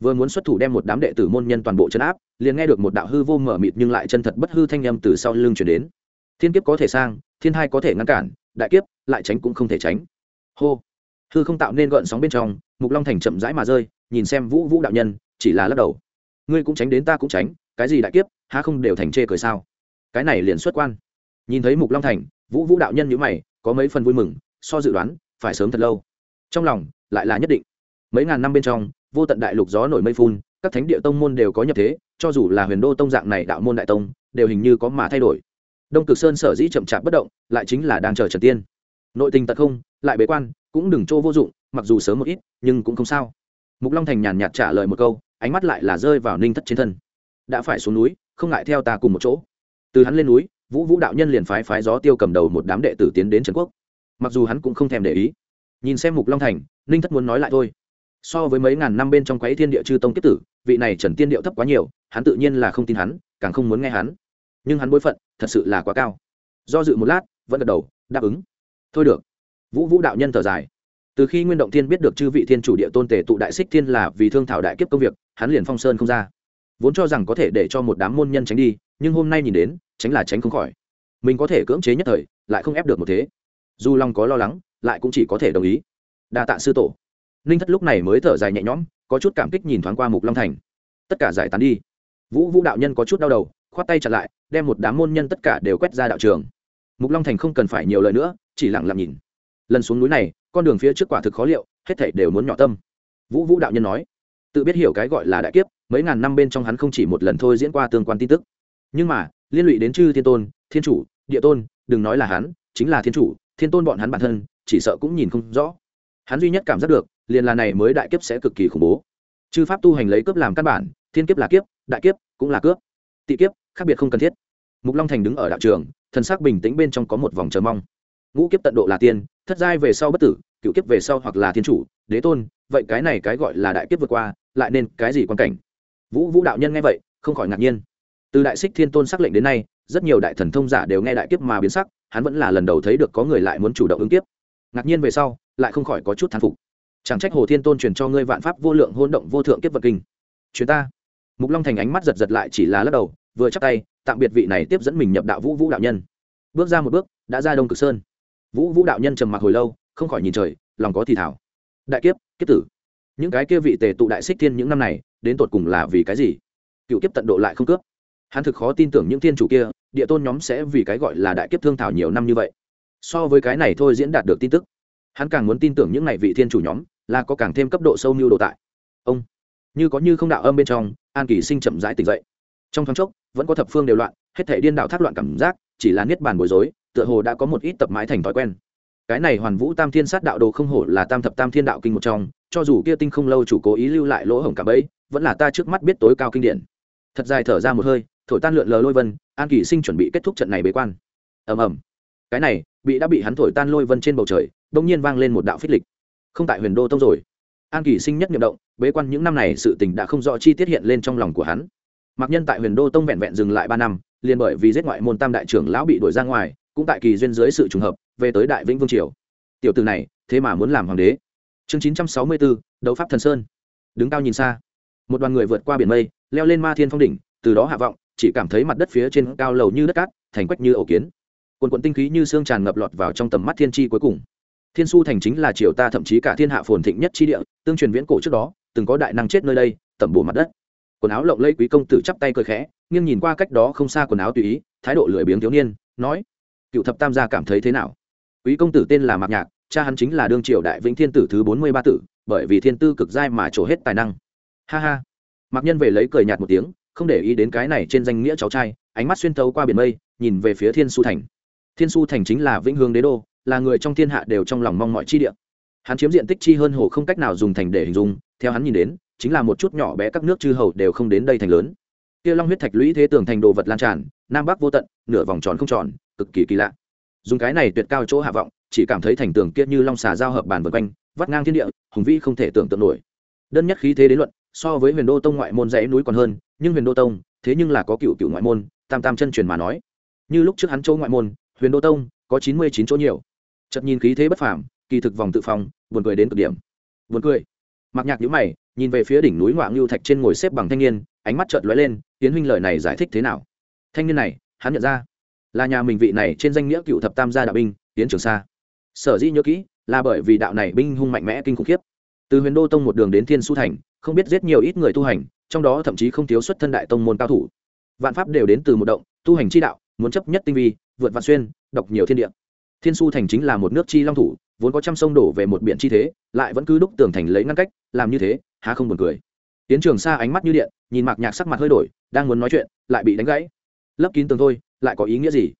A: Vừa muốn xuất thủ đem một đám đệ tử môn nhân toàn bộ chấn áp, liền nghe được một đạo hư vô mở mịt nhưng lại chân thật bất hư thanh â m từ sau lưng chuyển đến. Thiên kiếp có thể sang, thiên hai có thể ngăn cản, đại kiếp lại tránh cũng không thể tránh. Hô! Hư không tạo nên gợn sóng bên trong, mục long thành chậm rãi mà rơi, nhìn xem vũ vũ đạo nhân, chỉ là lắc đầu. Ngươi cũng tránh đến ta cũng tránh, cái gì đại kiếp, há không đều thành chê cười sao? Cái này liền xuất quan. Nhìn thấy mục long thành, vũ vũ đạo nhân nhữ mày, có mấy phần vui mừng, so dự đoán phải sớm thật lâu. Trong lòng, lại là nhất định. Mấy ngàn năm bên trong, vô tận đại lục gió nổi mây phun, các thánh địa tông môn đều có nhập thế, cho dù là huyền đô tông dạng này đạo môn đại tông, đều hình như có mà thay đổi. Đông cực sơn sở dĩ chậm chạp bất động, lại chính là đang chờ trần tiên. Nội tình tật không, lại bế quan, cũng đừng chỗ vô dụng, mặc dù sớm một ít, nhưng cũng không sao. Mục long thành nhàn nhạt trả lời một câu, ánh mắt lại là rơi vào ninh thất trên thân. Đã phải xuống núi, không ngại theo ta cùng một chỗ. Từ hắn lên núi, vũ vũ đạo nhân liền phái phái gió tiêu cầm đầu một đám đệ tử tiến đến trần quốc mặc dù hắn cũng không thèm để ý. Nhìn xem mục long thành, ninh thất muốn nói lại thôi. So với mấy ngàn năm bên trong quái thiên địa chư tông kiếp tử, vị này trần tiên điệu thấp quá nhiều, hắn tự nhiên là không tin hắn, càng không muốn nghe hắn. Nhưng hắn bối phận, thật sự là quá cao. Do dự một lát, vẫn gật đầu, đáp ứng. Thôi được. Vũ vũ đạo nhân thở dài. Từ khi nguyên động thiên biết được chư vị thiên chủ địa tôn tề tụ đại xích thiên là vì thương thảo đại kiếp công việc, hắn liền phong sơn không ra. Vốn cho rằng có thể để cho một đám môn nhân tránh đi, nhưng hôm nay nhìn đến, tránh là tránh không khỏi. Mình có thể cưỡng chế nhất thời, lại không ép được một thế dù Long có lo lắng, lại cũng chỉ có thể đồng ý. Đa tạ sư tổ. Ninh thất lúc này mới thở dài nhẹ nhõm, có chút cảm kích nhìn thoáng qua mục long thành. Tất cả giải tán đi. Vũ vũ đạo nhân có chút đau đầu, khoát tay chặt lại, đem một đám môn nhân tất cả đều quét ra đạo trường. Mục long thành không cần phải nhiều lời nữa, chỉ lặng lặng nhìn. Lần xuống núi này, con đường phía trước quả thực khó liệu, hết thảy đều muốn nhỏ tâm. Vũ vũ đạo nhân nói, tự biết hiểu cái gọi là đại kiếp, mấy ngàn năm bên trong hắn không chỉ một lần thôi diễn qua tương quan tin tức. Nhưng mà, liên lụy đến chư thiên tôn, thiên chủ, địa tôn, đừng nói là hắn, chính là thiên chủ thiên tôn bọn hắn bản thân, chỉ sợ cũng nhìn không rõ. Hắn duy nhất cảm giác được, liền là này mới đại kiếp sẽ cực kỳ khủng bố. Chư pháp tu hành lấy cướp làm căn bản, thiên kiếp là kiếp, đại kiếp cũng là cướp. Tị kiếp, khác biệt không cần thiết. Mục long thành đứng ở đạo trường, thần sắc bình tĩnh bên trong có một vòng chờ mong. Ngũ kiếp tận độ là tiên, thất giai về sau bất tử, cựu kiếp về sau hoặc là thiên chủ, đế tôn, vậy cái này cái gọi là đại kiếp vượt qua, lại nên cái gì quan cảnh? Vũ vũ đạo nhân nghe vậy, không khỏi ngạc nhiên. Từ đại xích thiên tôn xác lệnh đến nay rất nhiều đại thần thông giả đều nghe đại kiếp mà biến sắc, hắn vẫn là lần đầu thấy được có người lại muốn chủ động ứng kiếp. Ngạc nhiên về sau, lại không khỏi có chút thán phục. Chẳng trách hồ thiên tôn truyền cho ngươi vạn pháp vô lượng hôn động vô thượng kiếp vật kinh. Chuyến ta. Mục long thành ánh mắt giật giật lại chỉ là lắc đầu, vừa chắc tay, tạm biệt vị này tiếp dẫn mình nhập đạo vũ vũ đạo nhân. Bước ra một bước, đã ra đông cực sơn. Vũ vũ đạo nhân trầm mặc hồi lâu, không khỏi nhìn trời, lòng có thì thảo đại kiếp kiếp tử. Những cái kia vị tề tụ đại xích thiên những năm này, đến tột cùng là vì cái gì? Cựu kiếp tận độ lại không cướp hắn thực khó tin tưởng những thiên chủ kia, địa tôn nhóm sẽ vì cái gọi là đại kiếp thương thảo nhiều năm như vậy. So với cái này thôi diễn đạt được tin tức, hắn càng muốn tin tưởng những này vị thiên chủ nhóm là có càng thêm cấp độ sâu mưu đồ tại. Ông, như có như không đạo âm bên trong, an kỳ sinh chậm rãi tỉnh dậy. Trong thoáng chốc, vẫn có thập phương đều loạn, hết thể điên đạo thác loạn cảm giác, chỉ là niết bàn bối rối, tựa hồ đã có một ít tập mãi thành thói quen. Cái này hoàn vũ tam thiên sát đạo đồ không hổ là tam thập tam thiên đạo kinh một trong, cho dù kia tinh không lâu chủ cố ý lưu lại lỗ hổng cả bấy vẫn là ta trước mắt biết tối cao kinh điển. Thật dài thở ra một hơi thổi tan lượn lờ lôi vân, an kỳ sinh chuẩn bị kết thúc trận này bế quan. Ầm ầm. Cái này, bị đã bị hắn thổi tan lôi vân trên bầu trời đông nhiên vang lên một đạo phích lịch. Không tại huyền đô tông rồi. An kỳ sinh nhất nhậm động, bế quan những năm này sự tình đã không rõ chi tiết hiện lên trong lòng của hắn. Mặc nhân tại huyền đô tông vẹn vẹn dừng lại ba năm, liền bởi vì giết ngoại môn tam đại trưởng lão bị đuổi ra ngoài, cũng tại kỳ duyên dưới sự trùng hợp, về tới đại vĩnh vương triều. Tiểu từ này, thế mà muốn làm hoàng đế. Chương chín trăm sáu mươi bốn đấu pháp thần sơn. Đứng cao nhìn xa. Một đoàn người vượt qua biển mây, leo lên ma thiên phong đỉnh, từ đó hạ vọng chỉ cảm thấy mặt đất phía trên cao lầu như đất cát, thành quách như ổ kiến. Quần quận tinh khí như xương tràn ngập lọt vào trong tầm mắt thiên tri cuối cùng. Thiên su thành chính là triều ta, thậm chí cả thiên hạ phồn thịnh nhất tri địa, tương truyền viễn cổ trước đó, từng có đại năng chết nơi đây, tẩm bổ mặt đất. Quần áo lộng lây quý công tử chắp tay cười khẽ, nghiêng nhìn qua cách đó không xa quần áo tùy ý, thái độ lười biếng thiếu niên, nói, cựu thập tam gia cảm thấy thế nào? Quý công tử tên là mạc nhạc, cha hắn chính là đương triều đại vĩnh thiên tử thứ bốn mươi ba tử, bởi vì thiên tư cực giai mà trổ hết tài năng. Ha ha. Mạc nhân về lấy cười nhạt một tiếng không để ý đến cái này trên danh nghĩa cháu trai, ánh mắt xuyên tấu qua biển mây, nhìn về phía thiên su thành. Thiên su thành chính là vĩnh hương đế đô, là người trong thiên hạ đều trong lòng mong mọi chi địa. Hắn chiếm diện tích chi hơn hồ không cách nào dùng thành để hình dung, theo hắn nhìn đến, chính là một chút nhỏ bé các nước chư hầu đều không đến đây thành lớn. Kia long huyết thạch lũy thế tường thành đồ vật lan tràn, nam bắc vô tận, nửa vòng tròn không tròn, cực kỳ kỳ lạ. Dùng cái này tuyệt cao chỗ hạ vọng, chỉ cảm thấy thành tường kia như long xà giao hợp bàn vân quanh, vắt ngang thiên địa, hùng vĩ không thể tưởng tượng nổi. Đơn nhất khí thế đến luận, so với huyền đô tông ngoại môn dãy núi còn hơn nhưng huyền đô tông, thế nhưng là có cựu cựu ngoại môn, tam tam chân truyền mà nói. Như lúc trước hắn chỗ ngoại môn, huyền đô tông, có chín mươi chín chỗ nhiều. Chật nhìn khí thế bất phàm, kỳ thực vòng tự phòng, buồn cười đến cực điểm. Buồn cười. Mặc nhạc nhữ mày, nhìn về phía đỉnh núi ngoại ngưu thạch trên ngồi xếp bằng thanh niên, ánh mắt chợt lóe lên tiến huynh lời này giải thích thế nào? Thanh niên này, hắn nhận ra, là nhà mình vị này trên danh nghĩa cựu thập tam gia đạo binh tiến trường sa. Sở dĩ nhớ kỹ, là bởi vì đạo này binh hung mạnh mẽ kinh khủng khiếp. Từ huyền đô tông một đường đến thiên su thành, không biết giết nhiều ít người tu hành trong đó thậm chí không thiếu xuất thân đại tông môn cao thủ. Vạn pháp đều đến từ một động, tu hành chi đạo, muốn chấp nhất tinh vi, vượt vạn xuyên đọc nhiều thiên địa. Thiên su thành chính là một nước chi long thủ, vốn có trăm sông đổ về một biển chi thế, lại vẫn cứ đúc tường thành lấy ngăn cách, làm như thế, há không buồn cười. Tiến trường xa ánh mắt như điện, nhìn mạc nhạc sắc mặt hơi đổi, đang muốn nói chuyện, lại bị đánh gãy. Lấp kín tường thôi, lại có ý nghĩa gì?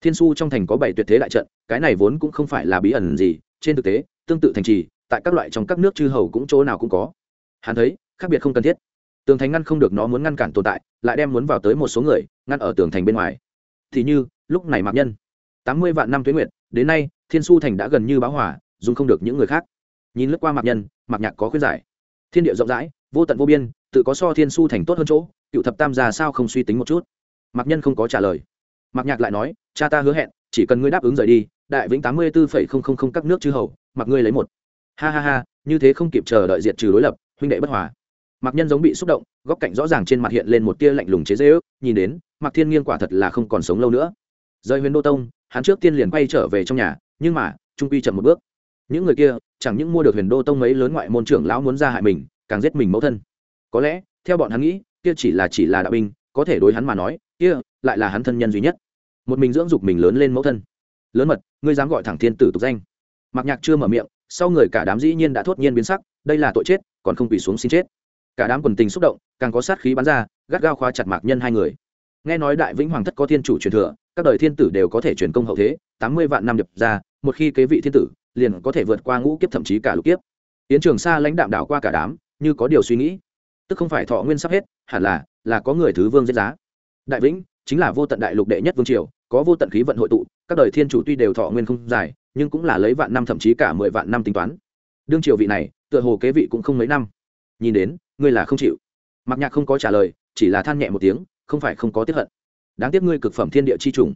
A: Thiên su trong thành có bảy tuyệt thế đại trận, cái này vốn cũng không phải là bí ẩn gì, trên thực tế, tương tự thành trì, tại các loại trong các nước chư hầu cũng chỗ nào cũng có. Hắn thấy, khác biệt không cần thiết tường thành ngăn không được nó muốn ngăn cản tồn tại, lại đem muốn vào tới một số người, ngăn ở tường thành bên ngoài. Thì như, lúc này mạc nhân, tám mươi vạn năm tuế nguyệt, đến nay, thiên su thành đã gần như báo hỏa dùng không được những người khác. Nhìn lướt qua mạc nhân, mạc nhạc có khuyên giải. Thiên địa rộng rãi, vô tận vô biên, tự có so thiên su thành tốt hơn chỗ, cựu thập tam già sao không suy tính một chút? Mạc nhân không có trả lời. Mạc nhạc lại nói, cha ta hứa hẹn, chỉ cần ngươi đáp ứng rời đi, đại vĩnh tám mươi bốn các nước chư hầu, mặc ngươi lấy một. Ha ha ha, như thế không kịp chờ đợi diệt trừ đối lập, huynh đệ bất hòa mạc nhân giống bị xúc động, góc cạnh rõ ràng trên mặt hiện lên một tia lạnh lùng chế dễ ước nhìn đến, mạc thiên nghiêng quả thật là không còn sống lâu nữa. Rời huyền đô tông, hắn trước tiên liền quay trở về trong nhà, nhưng mà, trung quy chậm một bước. Những người kia, chẳng những mua được huyền đô tông mấy lớn ngoại môn trưởng lão muốn ra hại mình, càng giết mình mẫu thân. Có lẽ, theo bọn hắn nghĩ, kia chỉ là chỉ là đạo binh, có thể đối hắn mà nói, kia lại là hắn thân nhân duy nhất. Một mình dưỡng dục mình lớn lên mẫu thân. Lớn mật, ngươi dám gọi thẳng thiên tử tục danh. Mặc nhạc chưa mở miệng, sau người cả đám dĩ nhiên đã thốt nhiên biến sắc, đây là tội chết, còn không quỳ xuống xin chết cả đám quần tình xúc động, càng có sát khí bắn ra, gắt gao khóa chặt mạc nhân hai người. Nghe nói đại vĩnh hoàng thất có thiên chủ truyền thừa, các đời thiên tử đều có thể truyền công hậu thế, tám mươi vạn năm nhập ra, một khi kế vị thiên tử, liền có thể vượt qua ngũ kiếp thậm chí cả lục kiếp. Yến trường xa lãnh đạm đảo qua cả đám, như có điều suy nghĩ. Tức không phải thọ nguyên sắp hết, hẳn là là có người thứ vương giết giá. Đại vĩnh, chính là vô tận đại lục đệ nhất vương triều, có vô tận khí vận hội tụ, các đời thiên chủ tuy đều thọ nguyên không dài, nhưng cũng là lấy vạn năm thậm chí cả mười vạn năm tính toán. Đương triều vị này, tựa hồ kế vị cũng không mấy năm. Nhìn đến ngươi là không chịu. Mặc nhạc không có trả lời, chỉ là than nhẹ một tiếng, không phải không có tiếp hận. Đáng tiếc ngươi cực phẩm thiên địa chi trùng.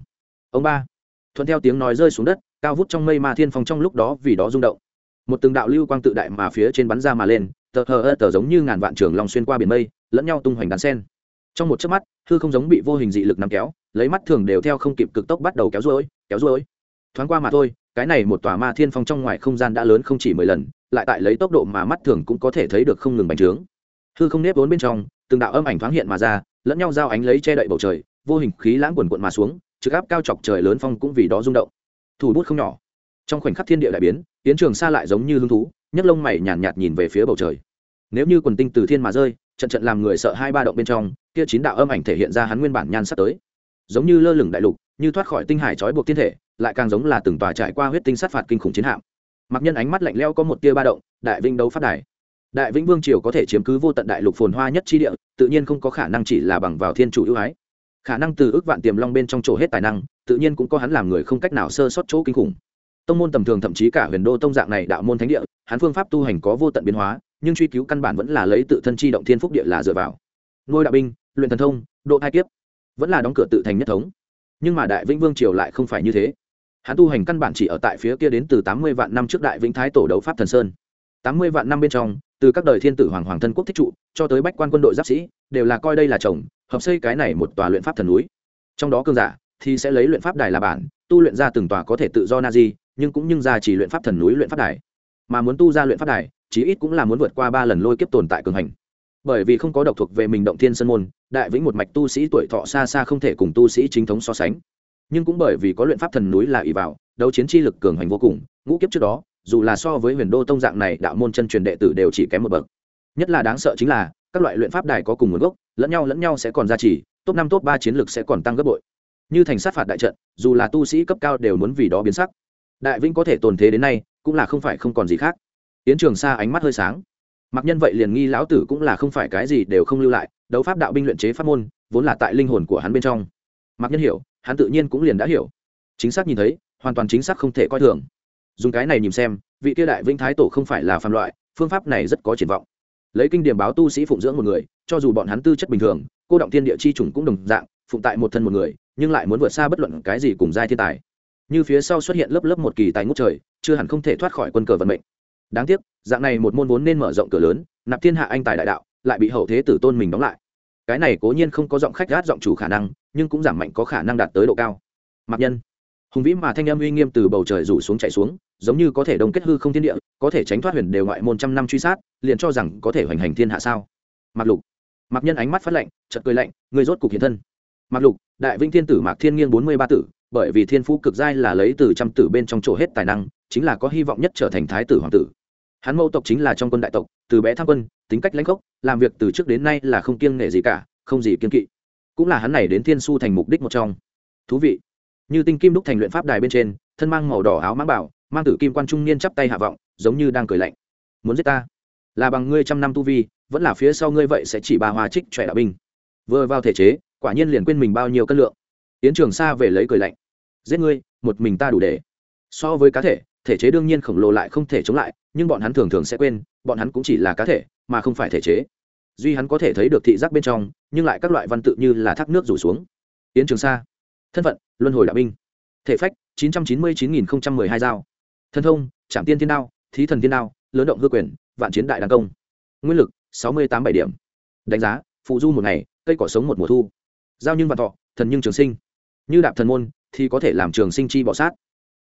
A: Ông ba, thuận theo tiếng nói rơi xuống đất, cao vút trong mây ma thiên phong trong lúc đó vì đó rung động. Một từng đạo lưu quang tự đại mà phía trên bắn ra mà lên, tờ hờ ơ tờ giống như ngàn vạn trường lòng xuyên qua biển mây, lẫn nhau tung hoành đàn sen. Trong một chớp mắt, hư không giống bị vô hình dị lực nắm kéo, lấy mắt thường đều theo không kịp cực tốc bắt đầu kéo ruôi kéo ruôi thoáng qua mà thôi, cái này một tòa ma thiên phong trong ngoài không gian đã lớn không chỉ mười lần, lại tại lấy tốc độ mà mắt thường cũng có thể thấy được không ngừng bành trướng hư không nếp vốn bên trong từng đạo âm ảnh thoáng hiện mà ra lẫn nhau giao ánh lấy che đậy bầu trời vô hình khí lãng quần quận mà xuống trực áp cao chọc trời lớn phong cũng vì đó rung động. Thủ bút không nhỏ. Trong khoảnh khắc thiên địa đại biến tiến trường xa lại giống như hứng thú nhấc lông mày nhàn nhạt, nhạt nhìn về phía bầu trời. Nếu như quần tinh từ thiên mà rơi trận trận làm người sợ hai ba động bên trong kia chín đạo âm ảnh thể hiện ra hắn nguyên bản nhan sắp tới. Giống như lơ lửng đại lục như thoát khỏi tinh hải trói buộc thiên thể lại càng giống là từng tòa trải qua huyết tinh sát phạt kinh khủng chiến hạm. Mặc nhân ánh mắt lạnh lẽo có một tia ba động đại vinh đấu phát đài đại vĩnh vương triều có thể chiếm cứ vô tận đại lục phồn hoa nhất chi địa, tự nhiên không có khả năng chỉ là bằng vào thiên chủ ưu ái. Khả năng từ ước vạn tiềm long bên trong chỗ hết tài năng, tự nhiên cũng có hắn làm người không cách nào sơ sót chỗ kinh khủng. Tông môn tầm thường thậm chí cả huyền đô tông dạng này đạo môn thánh địa, hắn phương pháp tu hành có vô tận biến hóa, nhưng truy cứu căn bản vẫn là lấy tự thân chi động thiên phúc địa là dựa vào. Nuôi đạo binh, luyện thần thông, độ hai kiếp, vẫn là đóng cửa tự thành nhất thống. Nhưng mà đại vĩnh vương triều lại không phải như thế. Hắn tu hành căn bản chỉ ở tại phía kia đến từ tám mươi vạn năm trước đại vĩnh thái tổ đấu pháp thần sơn. Tám mươi vạn năm bên trong từ các đời thiên tử hoàng hoàng thân quốc thích trụ, cho tới bách quan quân đội giáp sĩ, đều là coi đây là chồng, hợp xây cái này một tòa luyện pháp thần núi. Trong đó cương giả thì sẽ lấy luyện pháp đài là bản, tu luyện ra từng tòa có thể tự do na di, nhưng cũng nhưng ra chỉ luyện pháp thần núi, luyện pháp đài. Mà muốn tu ra luyện pháp đài, chí ít cũng là muốn vượt qua ba lần lôi kiếp tồn tại cường hành. Bởi vì không có độc thuộc về mình động thiên sân môn, đại vĩnh một mạch tu sĩ tuổi thọ xa xa không thể cùng tu sĩ chính thống so sánh. Nhưng cũng bởi vì có luyện pháp thần núi là ỷ vào, đấu chiến chi lực cường hành vô cùng, ngũ kiếp trước đó dù là so với huyền đô tông dạng này, đạo môn chân truyền đệ tử đều chỉ kém một bậc. Nhất là đáng sợ chính là, các loại luyện pháp đài có cùng nguồn gốc, lẫn nhau lẫn nhau sẽ còn gia trì, top năm, top ba chiến lược sẽ còn tăng gấp bội. Như thành sát phạt đại trận, dù là tu sĩ cấp cao đều muốn vì đó biến sắc. Đại vĩnh có thể tồn thế đến nay, cũng là không phải không còn gì khác. Tiến trường xa ánh mắt hơi sáng. Mặc nhân vậy liền nghi lão tử cũng là không phải cái gì đều không lưu lại, đấu pháp đạo binh luyện chế pháp môn, vốn là tại linh hồn của hắn bên trong. Mặc nhân hiểu, hắn tự nhiên cũng liền đã hiểu. Chính xác nhìn thấy, hoàn toàn chính xác không thể coi thường dùng cái này nhìn xem, vị kia đại vĩnh thái tổ không phải là phạm loại, phương pháp này rất có triển vọng. Lấy kinh điểm báo tu sĩ phụng dưỡng một người, cho dù bọn hắn tư chất bình thường, cô động thiên địa chi trùng cũng đồng dạng, phụng tại một thân một người, nhưng lại muốn vượt xa bất luận cái gì cùng giai thiên tài. Như phía sau xuất hiện lớp lớp một kỳ tài ngút trời, chưa hẳn không thể thoát khỏi quân cờ vận mệnh. Đáng tiếc, dạng này một môn vốn nên mở rộng cửa lớn, nạp thiên hạ anh tài đại đạo, lại bị hậu thế tử tôn mình đóng lại. Cái này cố nhiên không có giọng khách gát giọng chủ khả năng, nhưng cũng giảm mạnh có khả năng đạt tới độ cao. Mặc nhân hùng vĩ mà thanh âm uy nghiêm từ bầu trời rủ xuống chạy xuống, giống như có thể đồng kết hư không thiên địa, có thể tránh thoát huyền đều ngoại môn trăm năm truy sát, liền cho rằng có thể hoành hành thiên hạ sao? Mặc lục. Mặc nhân ánh mắt phát lạnh chật cười lạnh, người rốt cục hiện thân. Mặc lục, đại vinh thiên tử mạc thiên nghiêng bốn mươi ba tử, bởi vì thiên phú cực giai là lấy từ trăm tử bên trong chỗ hết tài năng, chính là có hy vọng nhất trở thành thái tử hoàng tử. Hắn mẫu tộc chính là trong quân đại tộc, từ bé tham quân, tính cách lãnh gốc làm việc từ trước đến nay là không kiêng nghệ gì cả, không gì kiên kỵ. Cũng là hắn này đến thiên su thành mục đích một trong. Thú vị như tinh kim đúc thành luyện pháp đài bên trên, thân mang màu đỏ áo mãng bảo, mang tử kim quan trung niên chắp tay hạ vọng, giống như đang cười lạnh. Muốn giết ta? Là bằng ngươi trăm năm tu vi, vẫn là phía sau ngươi vậy sẽ chỉ ba hoa trích trẻ đạo binh. Vừa vào thể chế, quả nhiên liền quên mình bao nhiêu cân lượng. Yến trường Sa về lấy cười lạnh. Giết ngươi, một mình ta đủ để. So với cá thể thể chế đương nhiên khổng lồ lại không thể chống lại, nhưng bọn hắn thường thường sẽ quên, bọn hắn cũng chỉ là cá thể, mà không phải thể chế. Duy hắn có thể thấy được thị giác bên trong, nhưng lại các loại văn tự như là thác nước rủ xuống. Yến trường sa thân phận, luân hồi đạo binh. Thể phách, chín trăm chín mươi chín nghìn một mươi hai dao. Thân thông trạm tiên thiên đao, thí thần thiên đao, lớn động hư quyền, vạn chiến đại đàn công. Nguyên lực, sáu mươi tám bảy điểm. Đánh giá, phụ du một ngày, cây cỏ sống một mùa thu. Giao nhưng vạn thọ, thần nhưng trường sinh. Như đạp thần môn, thì có thể làm trường sinh chi bọ sát.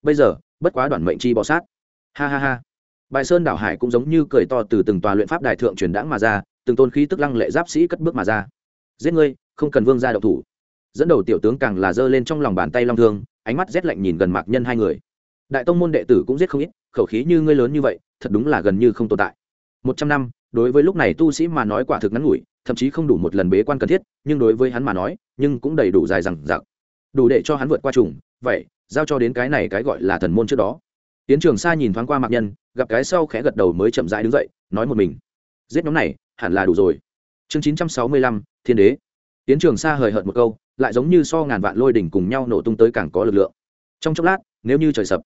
A: Bây giờ, bất quá đoạn mệnh chi bọ sát. Ha ha ha. Bài sơn đảo hải cũng giống như cười to từ từng tòa luyện pháp đại thượng truyền đãng mà ra, từng tôn khí tức lăng lệ giáp sĩ cất bước mà ra. Giết ngươi, không cần vương ra độc thủ dẫn đầu tiểu tướng càng là giơ lên trong lòng bàn tay long thương, ánh mắt rét lạnh nhìn gần mạc nhân hai người. Đại tông môn đệ tử cũng giết không ít, khẩu khí như ngươi lớn như vậy, thật đúng là gần như không tồn tại. Một trăm năm, đối với lúc này tu sĩ mà nói quả thực ngắn ngủi, thậm chí không đủ một lần bế quan cần thiết, nhưng đối với hắn mà nói, nhưng cũng đầy đủ dài rằng giặc đủ để cho hắn vượt qua trùng vậy, giao cho đến cái này cái gọi là thần môn trước đó. Tiến trường sa nhìn thoáng qua mạc nhân, gặp cái sau khẽ gật đầu mới chậm rãi đứng dậy, nói một mình. Giết nhóm này, hẳn là đủ rồi. Chương chín trăm sáu mươi lăm, thiên đế. Tiến trường sa hời hợt một câu lại giống như so ngàn vạn lôi đỉnh cùng nhau nổ tung tới càng có lực lượng. Trong chốc lát, nếu như trời sập,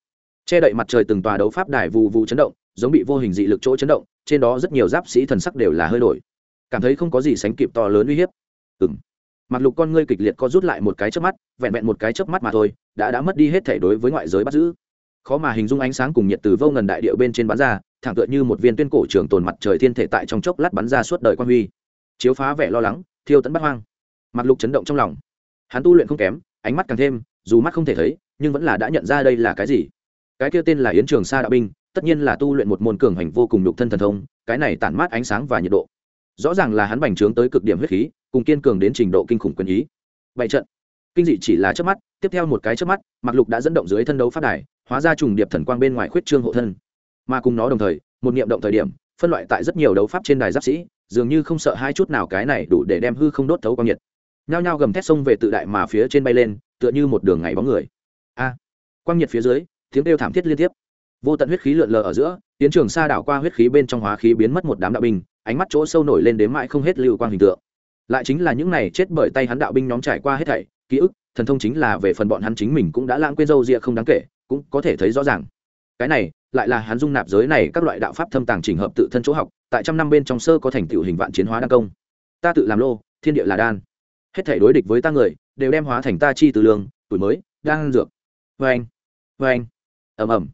A: che đậy mặt trời từng tòa đấu pháp đài vụ vụ chấn động, giống bị vô hình dị lực chỗ chấn động, trên đó rất nhiều giáp sĩ thần sắc đều là hơi đổi. Cảm thấy không có gì sánh kịp to lớn uy hiếp. Ừng mặc lục con ngươi kịch liệt co rút lại một cái chớp mắt, vẹn vẹn một cái chớp mắt mà thôi, đã đã mất đi hết thể đối với ngoại giới bắt giữ. Khó mà hình dung ánh sáng cùng nhiệt từ vô ngần đại điệu bên trên bắn ra, thẳng tựa như một viên tuyên cổ trường tồn mặt trời thiên thể tại trong chốc lát bắn ra suốt đời quan huy. Chiếu phá vẻ lo lắng, thiêu tấn bắt hoang. Mặc lục chấn động trong lòng hắn tu luyện không kém, ánh mắt càng thêm, dù mắt không thể thấy, nhưng vẫn là đã nhận ra đây là cái gì. Cái kia tên là yến trường sa đạo binh, tất nhiên là tu luyện một môn cường hành vô cùng nhục thân thần thông, cái này tản mát ánh sáng và nhiệt độ. Rõ ràng là hắn bành trướng tới cực điểm huyết khí, cùng kiên cường đến trình độ kinh khủng quyền ý. Bảy trận. Kinh dị chỉ là trước mắt, tiếp theo một cái trước mắt mặc lục đã dẫn động dưới thân đấu phát đài, hóa ra trùng điệp thần quang bên ngoài khuyết trương hộ thân. Mà cùng nó đồng thời, một niệm động thời điểm, phân loại tại rất nhiều đấu pháp trên đài giáp sĩ, dường như không sợ hai chút nào cái này đủ để đem hư không đốt thấu quang nhiệt nhao nhao gầm thét sông về tự đại mà phía trên bay lên, tựa như một đường ngày bóng người. A! Quang nhiệt phía dưới, tiếng kêu thảm thiết liên tiếp. Vô tận huyết khí lượn lờ ở giữa, tiến trường xa đảo qua huyết khí bên trong hóa khí biến mất một đám đạo binh, ánh mắt chỗ sâu nổi lên đến mãi không hết lưu quang hình tượng. Lại chính là những này chết bởi tay hắn đạo binh nhóm trải qua hết thảy, ký ức, thần thông chính là về phần bọn hắn chính mình cũng đã lãng quên dâu ria không đáng kể, cũng có thể thấy rõ ràng. Cái này, lại là hắn dung nạp giới này các loại đạo pháp thâm tàng trình hợp tự thân chỗ học, tại trăm năm bên trong sơ có thành tựu hình vạn chiến hóa đan công. Ta tự làm lô, thiên địa là đan hết thể đối địch với ta người, đều đem hóa thành ta chi từ lương, tuổi mới đang dược. Vê anh vê anh ầm ầm.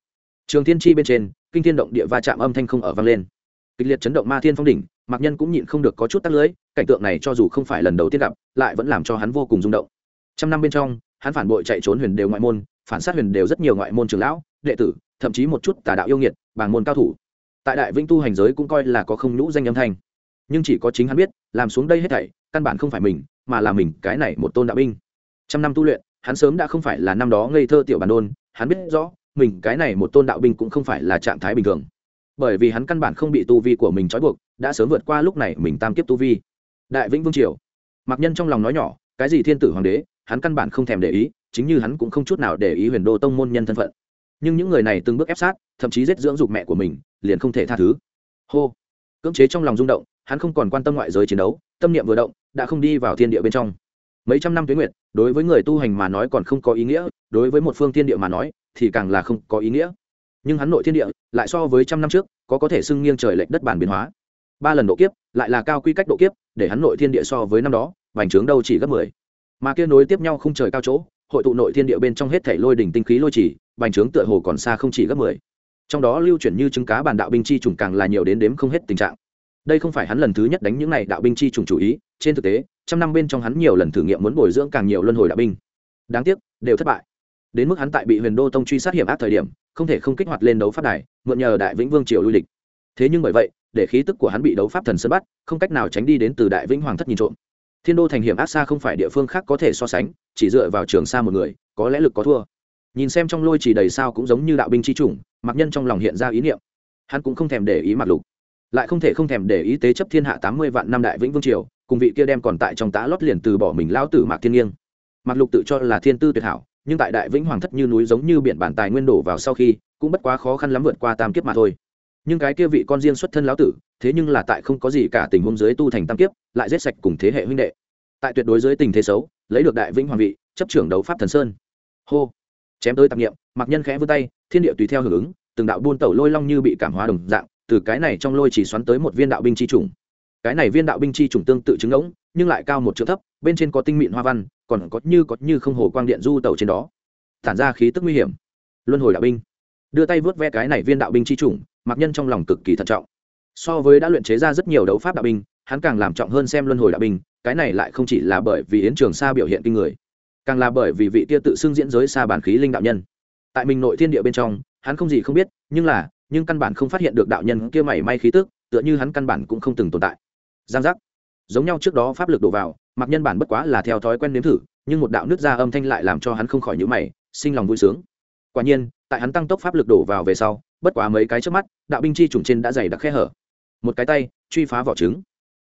A: Trường thiên chi bên trên, kinh thiên động địa va chạm âm thanh không ở vang lên. Kịch liệt chấn động ma thiên phong đỉnh, mạc nhân cũng nhịn không được có chút tắt lưới cảnh tượng này cho dù không phải lần đầu tiên gặp, lại vẫn làm cho hắn vô cùng rung động. Trăm năm bên trong, hắn phản bội chạy trốn huyền đều ngoại môn, phản sát huyền đều rất nhiều ngoại môn trường lão, đệ tử, thậm chí một chút tà đạo yêu nghiệt, bàng môn cao thủ. Tại đại vĩnh tu hành giới cũng coi là có không nhũ danh âm thanh. Nhưng chỉ có chính hắn biết, làm xuống đây hết thảy, căn bản không phải mình mà là mình, cái này một tôn đạo binh. Trăm năm tu luyện, hắn sớm đã không phải là năm đó ngây thơ tiểu bản đôn, hắn biết rõ, mình, cái này một tôn đạo binh cũng không phải là trạng thái bình thường. Bởi vì hắn căn bản không bị tu vi của mình trói buộc, đã sớm vượt qua lúc này mình tam kiếp tu vi. Đại vĩnh vương triều. Mặc nhân trong lòng nói nhỏ, cái gì thiên tử hoàng đế, hắn căn bản không thèm để ý, chính như hắn cũng không chút nào để ý huyền đô tông môn nhân thân phận. Nhưng những người này từng bước ép sát, thậm chí giết dưỡng dục mẹ của mình, liền không thể tha thứ. Hô. Cưỡng chế trong lòng rung động, hắn không còn quan tâm ngoại giới chiến đấu, tâm niệm vừa động đã không đi vào thiên địa bên trong. Mấy trăm năm tuyến nguyệt, đối với người tu hành mà nói còn không có ý nghĩa, đối với một phương thiên địa mà nói thì càng là không có ý nghĩa. Nhưng hắn nội thiên địa, lại so với trăm năm trước, có có thể xưng nghiêng trời lệch đất bản biến hóa. Ba lần độ kiếp, lại là cao quy cách độ kiếp, để hắn nội thiên địa so với năm đó, vành trướng đâu chỉ gấp mười. Mà kia nối tiếp nhau không trời cao chỗ, hội tụ nội thiên địa bên trong hết thảy lôi đỉnh tinh khí lôi chỉ bành trướng tựa hồ còn xa không chỉ gấp mười. Trong đó lưu chuyển như trứng cá bản đạo binh chi trùng càng là nhiều đến đếm không hết tình trạng đây không phải hắn lần thứ nhất đánh những này đạo binh chi trùng chủ ý, trên thực tế, trăm năm bên trong hắn nhiều lần thử nghiệm muốn bồi dưỡng càng nhiều luân hồi đạo binh. Đáng tiếc, đều thất bại. Đến mức hắn tại bị huyền đô tông truy sát hiểm ác thời điểm, không thể không kích hoạt lên đấu pháp đài, mượn nhờ đại vĩnh vương triều lui lịch. thế nhưng bởi vậy, để khí tức của hắn bị đấu pháp thần sơn bắt, không cách nào tránh đi đến từ đại vĩnh hoàng thất nhìn trộm. Thiên đô thành hiểm ác xa không phải địa phương khác có thể so sánh, chỉ dựa vào trường xa một người, có lẽ lực có thua. Nhìn xem trong lôi chỉ đầy sao cũng giống như đạo binh chi chủng mặc nhân trong lòng hiện ra ý niệm. Hắn cũng không thèm để ý mặc lục lại không thể không thèm để ý tế chấp thiên hạ tám mươi vạn năm đại vĩnh vương triều, cùng vị kia đem còn tại trong tá lót liền từ bỏ mình lao tử mạc thiên nghiêng. Mạc lục tự cho là thiên tư tuyệt hảo, nhưng tại đại vĩnh hoàng thất như núi giống như biển bản tài nguyên đổ vào sau khi, cũng bất quá khó khăn lắm vượt qua tam kiếp mà thôi. Nhưng cái kia vị con riêng xuất thân lão tử, thế nhưng là tại không có gì cả tình huống dưới tu thành tam kiếp, lại giết sạch cùng thế hệ huynh đệ. Tại tuyệt đối dưới tình thế xấu, lấy được đại vĩnh hoàng vị, chấp trưởng đấu pháp thần sơn. Hô! Chém tới tạp nghiệm mặc nhân khẽ vươn tay, thiên địa tùy theo hưởng ứng, từng đạo buôn tẩu lôi long như bị cảm hóa đồng dạng từ cái này trong lôi chỉ xoắn tới một viên đạo binh chi trùng cái này viên đạo binh chi trùng tương tự trứng ngỗng, nhưng lại cao một chữ thấp, bên trên có tinh mịn hoa văn, còn có như có như không hồ quang điện du tẩu trên đó. Tản ra khí tức nguy hiểm. Luân hồi đạo binh. Đưa tay vớt ve cái này viên đạo binh chi trùng mặc nhân trong lòng cực kỳ thận trọng. So với đã luyện chế ra rất nhiều đấu pháp đạo binh, hắn càng làm trọng hơn xem luân hồi đạo binh, cái này lại không chỉ là bởi vì yến trường sa biểu hiện kinh người, càng là bởi vì vị tia tự xưng diễn giới xa bản khí linh đạo nhân. Tại mình nội thiên địa bên trong, hắn không gì không biết, nhưng là nhưng căn bản không phát hiện được đạo nhân kia mảy may khí tức, tựa như hắn căn bản cũng không từng tồn tại. Giang giác. Giống nhau trước đó pháp lực đổ vào mặc nhân bản bất quá là theo thói quen nếm thử, nhưng một đạo nước ra âm thanh lại làm cho hắn không khỏi nhữ mày, sinh lòng vui sướng. Quả nhiên, tại hắn tăng tốc pháp lực đổ vào về sau, bất quá mấy cái trước mắt, đạo binh chi trùng trên đã dày đặc khe hở. Một cái tay, truy phá vỏ trứng.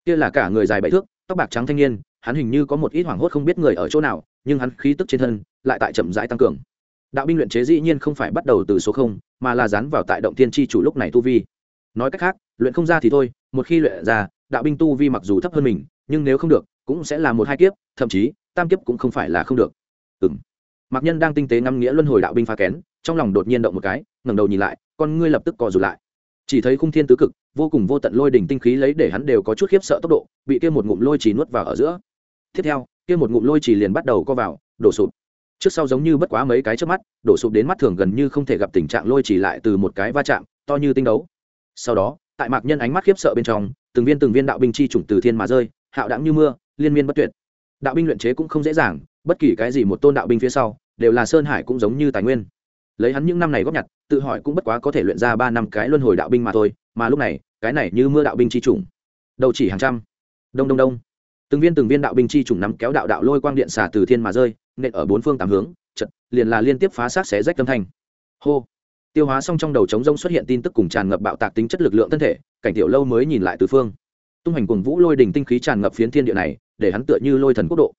A: Kia là cả người dài bảy thước, tóc bạc trắng thanh niên, hắn hình như có một ít hoảng hốt không biết người ở chỗ nào, nhưng hắn khí tức trên thân lại tại chậm rãi tăng cường đạo binh luyện chế dĩ nhiên không phải bắt đầu từ số không, mà là dán vào tại động thiên tri chủ lúc này tu vi. Nói cách khác, luyện không ra thì thôi, một khi luyện ra, đạo binh tu vi mặc dù thấp hơn mình, nhưng nếu không được, cũng sẽ là một hai kiếp, thậm chí, tam kiếp cũng không phải là không được. Ừ m mạc nhân đang tinh tế ngắm nghĩa luân hồi đạo binh phá kén, trong lòng đột nhiên động một cái, ngẩng đầu nhìn lại, con ngươi lập tức cò rụt lại. Chỉ thấy khung thiên tứ cực, vô cùng vô tận lôi đỉnh tinh khí lấy để hắn đều có chút khiếp sợ tốc độ, bị kia một ngụm lôi chỉ nuốt vào ở giữa. Tiếp theo, kia một ngụm lôi chỉ liền bắt đầu co vào, đổ sụp trước sau giống như bất quá mấy cái trước mắt, đổ sụp đến mắt thường gần như không thể gặp tình trạng lôi chỉ lại từ một cái va chạm, to như tinh đấu. Sau đó, tại mạc nhân ánh mắt khiếp sợ bên trong, từng viên từng viên đạo binh chi chủng từ thiên mà rơi, hạo đẳng như mưa, liên miên bất tuyệt. Đạo binh luyện chế cũng không dễ dàng, bất kỳ cái gì một tôn đạo binh phía sau, đều là sơn hải cũng giống như tài nguyên. Lấy hắn những năm này góp nhặt, tự hỏi cũng bất quá có thể luyện ra ba năm cái luân hồi đạo binh mà thôi, mà lúc này, cái này như mưa đạo binh chi chủng. Đầu chỉ hàng trăm. Đông đông đông. Từng viên từng viên đạo binh chi chủng nắm kéo đạo đạo lôi quang điện xả từ thiên mà rơi nện ở bốn phương tám hướng chật liền là liên tiếp phá sát xé rách tâm thanh. Hô! Tiêu hóa xong trong đầu trống rông xuất hiện tin tức cùng tràn ngập bạo tạc tính chất lực lượng thân thể, cảnh tiểu lâu mới nhìn lại từ phương. Tung hành cùng vũ lôi đỉnh tinh khí tràn ngập phiến thiên địa này, để hắn tựa như lôi thần quốc độ.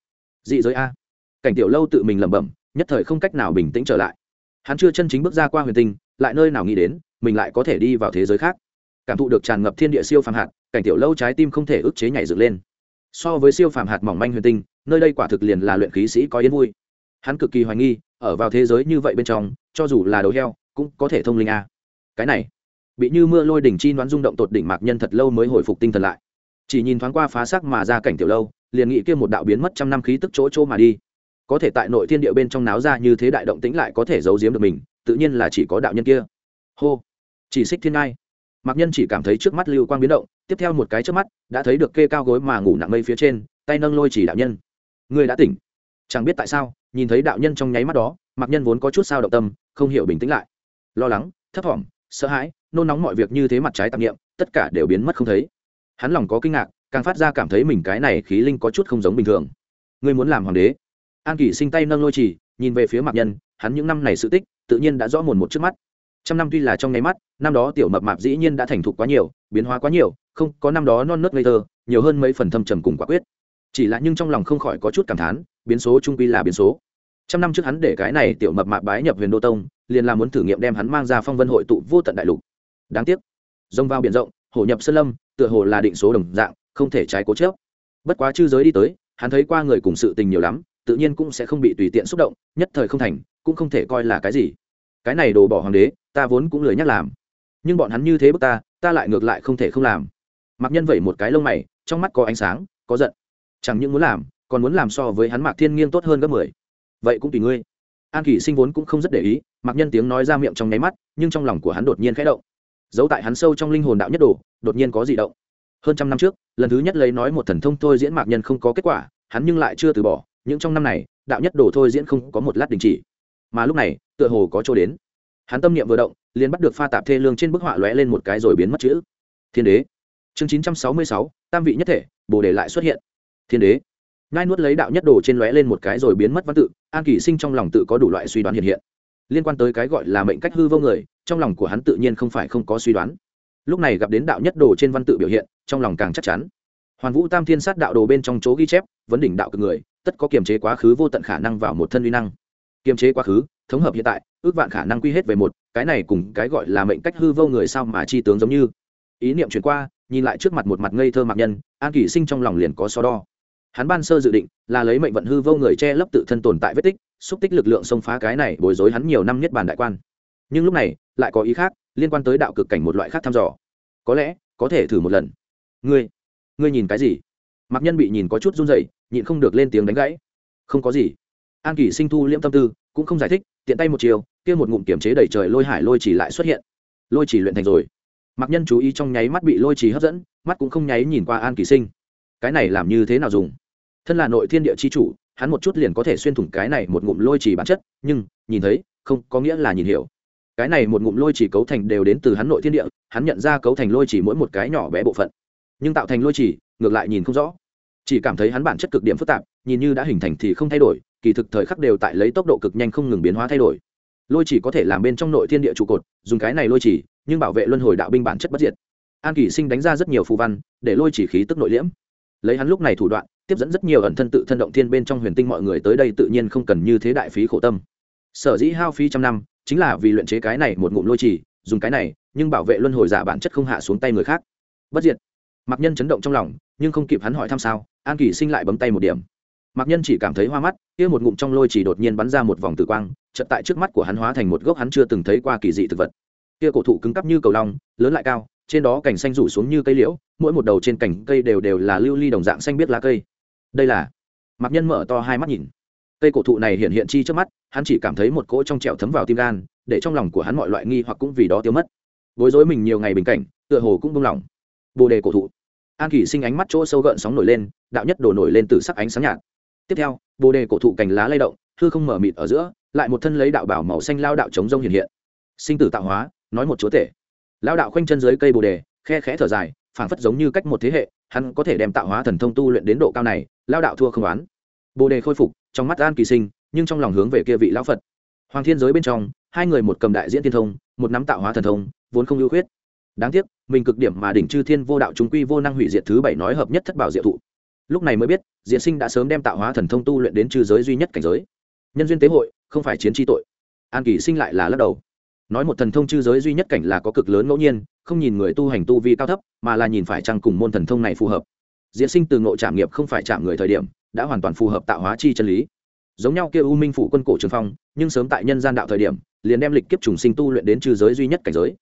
A: Dị giới a. Cảnh tiểu lâu tự mình lẩm bẩm, nhất thời không cách nào bình tĩnh trở lại. Hắn chưa chân chính bước ra qua huyền tinh, lại nơi nào nghĩ đến, mình lại có thể đi vào thế giới khác. Cảm thụ được tràn ngập thiên địa siêu phàm hạt, cảnh tiểu lâu trái tim không thể ức chế nhảy dựng lên so với siêu phàm hạt mỏng manh huyền tinh, nơi đây quả thực liền là luyện khí sĩ có yên vui. Hắn cực kỳ hoài nghi, ở vào thế giới như vậy bên trong, cho dù là đầu heo, cũng có thể thông linh a. Cái này, bị như mưa lôi đỉnh chi đoán rung động tột đỉnh mạc nhân thật lâu mới hồi phục tinh thần lại. Chỉ nhìn thoáng qua phá sắc mà ra cảnh tiểu lâu, liền nghĩ kia một đạo biến mất trăm năm khí tức chỗ chỗ mà đi. Có thể tại nội thiên địa bên trong náo ra như thế đại động tĩnh lại có thể giấu giếm được mình, tự nhiên là chỉ có đạo nhân kia. Hô, chỉ xích thiên ngai. Mạc nhân chỉ cảm thấy trước mắt lưu quang biến động tiếp theo một cái trước mắt, đã thấy được kê cao gối mà ngủ nặng mây phía trên, tay nâng lôi chỉ đạo nhân. Người đã tỉnh. Chẳng biết tại sao, nhìn thấy đạo nhân trong nháy mắt đó, mặc nhân vốn có chút sao động tâm, không hiểu bình tĩnh lại. Lo lắng, thấp thỏm, sợ hãi, nôn nóng mọi việc như thế mặt trái tạp nghiệm tất cả đều biến mất không thấy. Hắn lòng có kinh ngạc, càng phát ra cảm thấy mình cái này khí linh có chút không giống bình thường. Ngươi muốn làm hoàng đế. An kỷ sinh tay nâng lôi trì nhìn về phía mạc nhân, hắn những năm này sự tích, tự nhiên đã rõ mồn một trước mắt. Trăm năm tuy là trong nháy mắt, năm đó tiểu mập mạp dĩ nhiên đã thành thục quá nhiều, biến hóa quá nhiều không có năm đó non nớt ngây thơ, nhiều hơn mấy phần thâm trầm cùng quả quyết. Chỉ là nhưng trong lòng không khỏi có chút cảm thán, biến số trung quy là biến số. Trăm năm trước hắn để cái này tiểu mập mạp bái nhập huyền đô tông, liền là muốn thử nghiệm đem hắn mang ra phong vân hội tụ vô tận đại lục. Đáng tiếc, rông vào biển rộng hổ nhập sơn lâm, tựa hồ là định số đồng dạng, không thể trái cố chớp. Bất quá chư giới đi tới, hắn thấy qua người cùng sự tình nhiều lắm, tự nhiên cũng sẽ không bị tùy tiện xúc động, nhất thời không thành, cũng không thể coi là cái gì. Cái này đồ bỏ hoàng đế, ta vốn cũng lười nhắc làm. Nhưng bọn hắn như thế bức ta ta lại ngược lại không thể không làm mặc nhân vẩy một cái lông mày, trong mắt có ánh sáng, có giận. Chẳng những muốn làm, còn muốn làm so với hắn mạc thiên nghiêng tốt hơn gấp mười. Vậy cũng tùy ngươi. An kỷ sinh vốn cũng không rất để ý mặc nhân tiếng nói ra miệng trong nháy mắt, nhưng trong lòng của hắn đột nhiên khẽ động. Giấu tại hắn sâu trong linh hồn đạo nhất đồ, đột nhiên có gì động. Hơn trăm năm trước, lần thứ nhất lấy nói một thần thông thôi diễn mạc nhân không có kết quả, hắn nhưng lại chưa từ bỏ những trong năm này, đạo nhất đồ thôi diễn không có một lát đình chỉ. Mà lúc này, tựa hồ có chỗ đến. Hắn tâm niệm vừa động, liền bắt được pha tạp thê lương trên bức họa lóe lên một cái rồi biến mất chữ. Thiên đế chương chín trăm sáu mươi sáu, tam vị nhất thể, bồ đề lại xuất hiện. Thiên đế. Ngai nuốt lấy đạo nhất đồ trên lóe lên một cái rồi biến mất văn tự, an kỳ sinh trong lòng tự có đủ loại suy đoán hiện hiện. Liên quan tới cái gọi là mệnh cách hư vô người, trong lòng của hắn tự nhiên không phải không có suy đoán. Lúc này gặp đến đạo nhất đồ trên văn tự biểu hiện, trong lòng càng chắc chắn. Hoàn vũ tam thiên sát đạo đồ bên trong chỗ ghi chép, vấn đỉnh đạo cực người, tất có kiềm chế quá khứ vô tận khả năng vào một thân uy năng. Kiềm chế quá khứ, thống hợp hiện tại, ước vạn khả năng quy hết về một, cái này cùng cái gọi là mệnh cách hư vô người sao mà chi tướng giống như. Ý niệm chuyển qua nhìn lại trước mặt một mặt ngây thơ mạc nhân, an kỷ sinh trong lòng liền có so đo. Hắn ban sơ dự định là lấy mệnh vận hư vô người che lấp tự thân tồn tại vết tích, xúc tích lực lượng xông phá cái này bối rối hắn nhiều năm nhất bản đại quan. Nhưng lúc này, lại có ý khác, liên quan tới đạo cực cảnh một loại khác thăm dò. Có lẽ, có thể thử một lần. Ngươi ngươi nhìn cái gì? Mặc nhân bị nhìn có chút run rẩy, nhịn không được lên tiếng đánh gãy. Không có gì. An kỷ sinh thu liễm tâm tư, cũng không giải thích, tiện tay một chiều, kia một ngụm kiểm chế đẩy trời lôi hải lôi chỉ lại xuất hiện. Lôi chỉ luyện thành rồi mặc nhân chú ý trong nháy mắt bị lôi trì hấp dẫn mắt cũng không nháy nhìn qua an kỳ sinh. Cái này làm như thế nào dùng? Thân là nội thiên địa chi chủ hắn một chút liền có thể xuyên thủng cái này một ngụm lôi trì bản chất nhưng nhìn thấy không có nghĩa là nhìn hiểu. Cái này một ngụm lôi trì cấu thành đều đến từ hắn nội thiên địa hắn nhận ra cấu thành lôi trì mỗi một cái nhỏ bé bộ phận. Nhưng tạo thành lôi trì, ngược lại nhìn không rõ. Chỉ cảm thấy hắn bản chất cực điểm phức tạp nhìn như đã hình thành thì không thay đổi kỳ thực thời khắc đều tại lấy tốc độ cực nhanh không ngừng biến hóa thay đổi. Lôi chỉ có thể làm bên trong nội thiên địa trụ cột dùng cái này lôi chỉ nhưng bảo vệ luân hồi đạo binh bản chất bất diệt. An kỷ sinh đánh ra rất nhiều phù văn, để lôi chỉ khí tức nội liễm. Lấy hắn lúc này thủ đoạn, tiếp dẫn rất nhiều ẩn thân tự thân động thiên bên trong huyền tinh mọi người tới đây tự nhiên không cần như thế đại phí khổ tâm. Sở dĩ hao phí trăm năm, chính là vì luyện chế cái này một ngụm lôi chỉ, dùng cái này, nhưng bảo vệ luân hồi giả bản chất không hạ xuống tay người khác. Bất diệt. Mặc nhân chấn động trong lòng, nhưng không kịp hắn hỏi thăm sao, an kỳ sinh lại bấm tay một điểm. Mặc nhân chỉ cảm thấy hoa mắt, kia một ngụm trong lôi chỉ đột nhiên bắn ra một vòng tử quang, chợt tại trước mắt của hắn hóa thành một gốc hắn chưa từng thấy qua kỳ dị thực vật kia cổ thụ cứng cắp như cầu long, lớn lại cao, trên đó cành xanh rủ xuống như cây liễu, mỗi một đầu trên cành cây đều đều là lưu ly đồng dạng xanh biết lá cây. Đây là mặc nhân mở to hai mắt nhìn. Cây cổ thụ này hiện hiện chi trước mắt, hắn chỉ cảm thấy một cỗ trong trẹo thấm vào tim gan, để trong lòng của hắn mọi loại nghi hoặc cũng vì đó tiêu mất. Bối rối mình nhiều ngày bình cảnh, tựa hồ cũng buông lỏng. Bồ đề cổ thụ. An kỷ sinh ánh mắt chỗ sâu gợn sóng nổi lên, đạo nhất đổ nổi lên từ sắc ánh sáng nhạt. Tiếp theo, bồ đề cổ thụ cành lá lay động, hư không mở mịt ở giữa, lại một thân lấy đạo bảo màu xanh lao đạo chống rông hiện hiện. Sinh tử tạo hóa nói một chúa tể. Lao đạo khoanh chân dưới cây bồ đề, khe khẽ thở dài, phảng phất giống như cách một thế hệ, hắn có thể đem tạo hóa thần thông tu luyện đến độ cao này lao đạo thua không oán. Bồ đề khôi phục, trong mắt an kỳ sinh, nhưng trong lòng hướng về kia vị lão phật. Hoàng thiên giới bên trong, hai người một cầm đại diễn tiên thông, một nắm tạo hóa thần thông, vốn không ưu khuyết. Đáng tiếc, mình cực điểm mà đỉnh chư thiên vô đạo chúng quy vô năng hủy diệt thứ bảy nói hợp nhất thất bảo diệu thụ. Lúc này mới biết diễn sinh đã sớm đem tạo hóa thần thông tu luyện đến trừ giới duy nhất cảnh giới. Nhân duyên tế hội, không phải chiến tri tội. An kỳ sinh lại là lắc đầu nói một thần thông chư giới duy nhất cảnh là có cực lớn ngẫu nhiên, không nhìn người tu hành tu vi cao thấp, mà là nhìn phải chăng cùng môn thần thông này phù hợp. Diễn sinh từ ngộ trảm nghiệp không phải chạm người thời điểm, đã hoàn toàn phù hợp tạo hóa chi chân lý. Giống nhau kia u minh phủ quân cổ trường phong, nhưng sớm tại nhân gian đạo thời điểm, liền đem lịch kiếp trùng sinh tu luyện đến trừ giới duy nhất cảnh giới.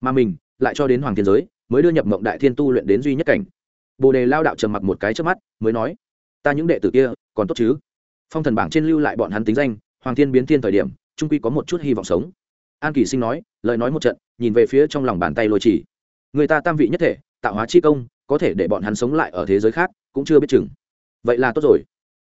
A: Mà mình, lại cho đến hoàng thiên giới, mới đưa nhập mộng đại thiên tu luyện đến duy nhất cảnh. Bồ đề lao đạo trầm mặc một cái trước mắt, mới nói, ta những đệ tử kia, còn tốt chứ? Phong thần bảng trên lưu lại bọn hắn tính danh, hoàng thiên biến thiên thời điểm trung quy có một chút hy vọng sống an kỳ sinh nói, lời nói một trận, nhìn về phía trong lòng bàn tay lôi chỉ. Người ta tam vị nhất thể, tạo hóa chi công, có thể để bọn hắn sống lại ở thế giới khác, cũng chưa biết chừng. Vậy là tốt rồi.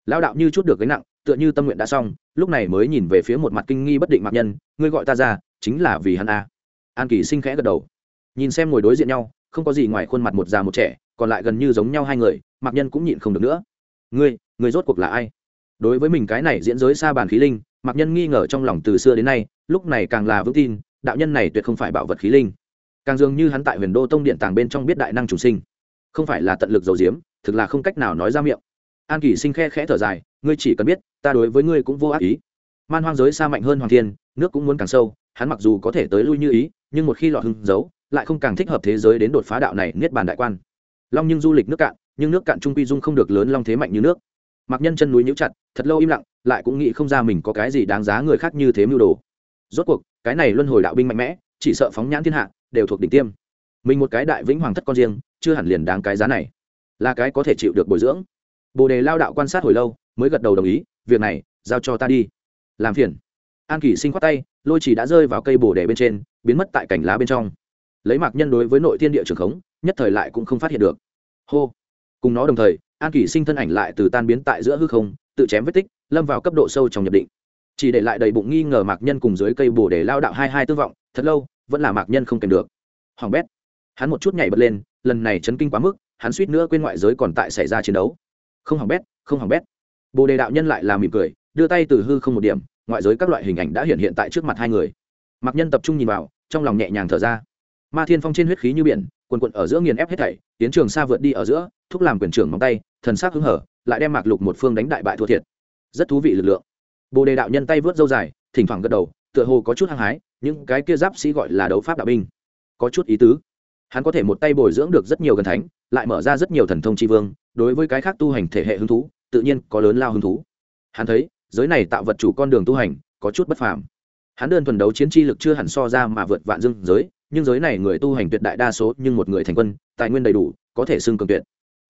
A: Lao đạo như chút được gánh nặng, tựa như tâm nguyện đã xong, lúc này mới nhìn về phía một mặt kinh nghi bất định mạc nhân, ngươi gọi ta ra, chính là vì hắn a an kỳ sinh khẽ gật đầu. Nhìn xem ngồi đối diện nhau, không có gì ngoài khuôn mặt một già một trẻ, còn lại gần như giống nhau hai người, mạc nhân cũng nhịn không được nữa. Ngươi ngươi rốt cuộc là ai? Đối với mình cái này diễn giới xa bàn khí linh mặc nhân nghi ngờ trong lòng từ xưa đến nay, lúc này càng là vững tin, đạo nhân này tuyệt không phải bảo vật khí linh. Càng dường như hắn tại huyền đô tông điện tàng bên trong biết đại năng chủ sinh. Không phải là tận lực dầu diếm thực là không cách nào nói ra miệng. An kỳ sinh khe khẽ thở dài, ngươi chỉ cần biết, ta đối với ngươi cũng vô ác ý. Man hoang giới xa mạnh hơn hoàng thiên, nước cũng muốn càng sâu, hắn mặc dù có thể tới lui như ý, nhưng một khi lọt hưng giấu lại không càng thích hợp thế giới đến đột phá đạo này niết bàn đại quan. Long nhưng du lịch nước cạn, nhưng nước cạn trung quy dung không được lớn long thế mạnh như nước. Mặc nhân chân núi nhũ chặt, thật lâu im lặng lại cũng nghĩ không ra mình có cái gì đáng giá người khác như thế mưu đồ. Rốt cuộc, cái này luân hồi đạo binh mạnh mẽ, chỉ sợ phóng nhãn thiên hạ, đều thuộc đỉnh tiêm. Mình một cái đại vĩnh hoàng thất con riêng, chưa hẳn liền đáng cái giá này. Là cái có thể chịu được bồi dưỡng. Bồ đề lao đạo quan sát hồi lâu, mới gật đầu đồng ý, việc này, giao cho ta đi. Làm phiền. An kỷ sinh khoát tay, lôi chỉ đã rơi vào cây bồ đề bên trên, biến mất tại cảnh lá bên trong. Lấy mạc nhân đối với nội thiên địa trường khống, nhất thời lại cũng không phát hiện được. Hô. Cùng nó đồng thời, an kỷ sinh thân ảnh lại từ tan biến tại giữa hư không tự chém vết tích, lâm vào cấp độ sâu trong nhập định. Chỉ để lại đầy bụng nghi ngờ mạc nhân cùng dưới cây bồ để lao đạo hai hai tương vọng, thật lâu, vẫn là mạc nhân không kèm được. Hoàng bét, hắn một chút nhảy bật lên, lần này chấn kinh quá mức, hắn suýt nữa quên ngoại giới còn tại xảy ra chiến đấu. Không hỏng bét, không hỏng bét. Bồ đề đạo nhân lại là mỉm cười, đưa tay từ hư không một điểm, ngoại giới các loại hình ảnh đã hiện hiện tại trước mặt hai người. Mạc nhân tập trung nhìn vào, trong lòng nhẹ nhàng thở ra. Ma thiên phong trên huyết khí như biển, quần quận ở giữa nghiền ép hết thảy, tiến trường xa vượt đi ở giữa, thúc làm quyền trưởng móng tay, thần sắc hứng hở lại đem mạc lục một phương đánh đại bại thua thiệt. Rất thú vị lực lượng. Bồ đề đạo nhân tay vớt dâu dài, thỉnh thoảng gật đầu, tựa hồ có chút hăng hái, những cái kia giáp sĩ gọi là đấu pháp đạo binh. Có chút ý tứ. Hắn có thể một tay bồi dưỡng được rất nhiều gần thánh, lại mở ra rất nhiều thần thông tri vương, đối với cái khác tu hành thể hệ hứng thú, tự nhiên có lớn lao hứng thú. Hắn thấy, giới này tạo vật chủ con đường tu hành, có chút bất phàm. Hắn đơn thuần đấu chiến tri lực chưa hẳn so ra mà vượt vạn dương giới, nhưng giới này người tu hành tuyệt đại đa số nhưng một người thành quân, tài nguyên đầy đủ, có thể xưng cường tuyệt.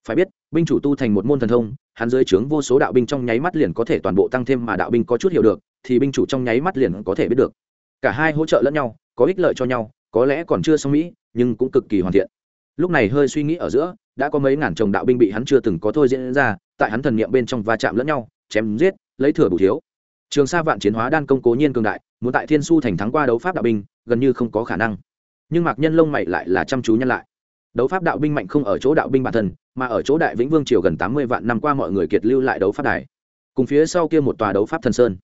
A: Phải biết, binh chủ tu thành một môn thần thông hắn dưới trướng vô số đạo binh trong nháy mắt liền có thể toàn bộ tăng thêm mà đạo binh có chút hiểu được, thì binh chủ trong nháy mắt liền có thể biết được. Cả hai hỗ trợ lẫn nhau, có ích lợi cho nhau, có lẽ còn chưa xong mỹ, nhưng cũng cực kỳ hoàn thiện. Lúc này hơi suy nghĩ ở giữa, đã có mấy ngàn chồng đạo binh bị hắn chưa từng có thôi diễn ra, tại hắn thần niệm bên trong va chạm lẫn nhau, chém giết, lấy thừa đủ thiếu. Trường sa vạn chiến hóa đan công cố nhiên cường đại, muốn tại thiên su thành thắng qua đấu pháp đạo binh, gần như không có khả năng. Nhưng mạc nhân lông mày lại là chăm chú nhân lại đấu pháp đạo binh mạnh không ở chỗ đạo binh bản thân, mà ở chỗ đại vĩnh vương triều gần tám mươi vạn năm qua mọi người kiệt lưu lại đấu pháp đài. Cùng phía sau kia một tòa đấu pháp thần sơn.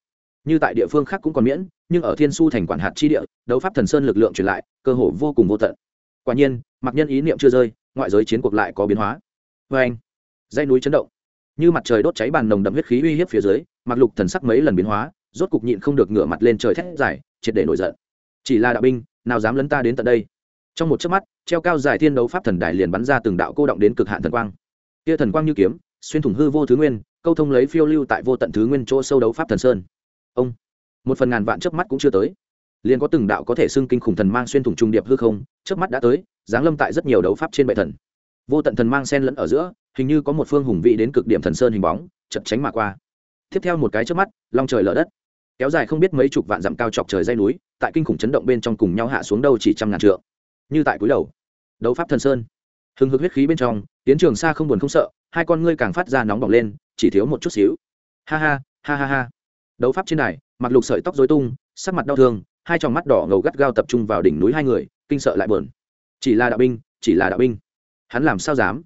A: Như tại địa phương khác cũng còn miễn, nhưng ở thiên su thành quản hạt chi địa, đấu pháp thần sơn lực lượng truyền lại, cơ hồ vô cùng vô tận. Quả nhiên, mặc nhân ý niệm chưa rơi, ngoại giới chiến cuộc lại có biến hóa. Vê anh dây núi chấn động. Như mặt trời đốt cháy bàn nồng đậm huyết khí uy hiếp phía dưới, mặc lục thần sắc mấy lần biến hóa, rốt cục nhịn không được ngửa mặt lên trời thét dài, triệt để nổi giận. Chỉ là đạo binh, nào dám lấn ta đến tận đây? Trong một chớp mắt, treo cao dài thiên đấu pháp thần đài liền bắn ra từng đạo cô động đến cực hạn thần quang. Kia thần quang như kiếm, xuyên thủng hư vô thứ nguyên, câu thông lấy phiêu lưu tại vô tận thứ nguyên chỗ sâu đấu pháp thần sơn. Ông, một phần ngàn vạn chớp mắt cũng chưa tới. Liền có từng đạo có thể xưng kinh khủng thần mang xuyên thủng trung điệp hư không, chớp mắt đã tới, giáng lâm tại rất nhiều đấu pháp trên bệ thần. Vô tận thần mang sen lẫn ở giữa, hình như có một phương hùng vị đến cực điểm thần sơn hình bóng chật tránh mà qua. Tiếp theo một cái chớp mắt, long trời lở đất. Kéo dài không biết mấy chục vạn dặm cao chọc trời dây núi, tại kinh khủng chấn động bên trong cùng nhau hạ xuống đâu chỉ trăm ngàn trượng như tại cuối đầu. Đấu pháp thần sơn. Hừng hực huyết khí bên trong, tiến trường xa không buồn không sợ, hai con ngươi càng phát ra nóng bỏng lên, chỉ thiếu một chút xíu. Ha ha ha ha ha. Đấu pháp trên đài, mặc lục sợi tóc dối tung, sắc mặt đau thương, hai tròng mắt đỏ ngầu gắt gao tập trung vào đỉnh núi hai người, kinh sợ lại bờn chỉ là đạo binh, chỉ là đạo binh. Hắn làm sao dám?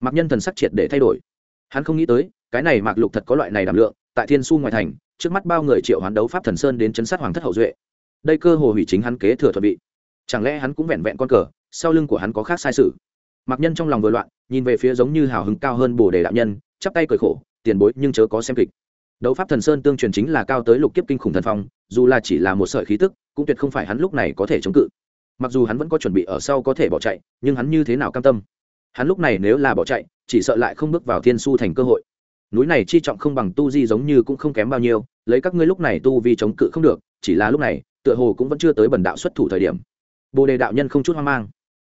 A: Mặc nhân thần sắc triệt để thay đổi. Hắn không nghĩ tới, cái này mặc lục thật có loại này đảm lượng, tại thiên su ngoài thành, trước mắt bao người triệu hoán đấu pháp thần sơn đến chấn sát hoàng thất hậu duệ. Đây cơ hồ hủy chính hắn kế thừa thuận vị chẳng lẽ hắn cũng vẹn vẹn con cờ, sau lưng của hắn có khác sai sự? Mặc nhân trong lòng vừa loạn, nhìn về phía giống như hào hứng cao hơn bồ đề đạo nhân, chắp tay cười khổ, tiền bối, nhưng chớ có xem kịch. Đấu pháp thần sơn tương truyền chính là cao tới lục kiếp kinh khủng thần phong, dù là chỉ là một sợi khí tức, cũng tuyệt không phải hắn lúc này có thể chống cự. Mặc dù hắn vẫn có chuẩn bị ở sau có thể bỏ chạy, nhưng hắn như thế nào cam tâm? Hắn lúc này nếu là bỏ chạy, chỉ sợ lại không bước vào thiên su thành cơ hội. Núi này chi trọng không bằng tu di giống như cũng không kém bao nhiêu, lấy các ngươi lúc này tu vi chống cự không được, chỉ là lúc này, tựa hồ cũng vẫn chưa tới bần đạo xuất thủ thời điểm bồ đề đạo nhân không chút hoang mang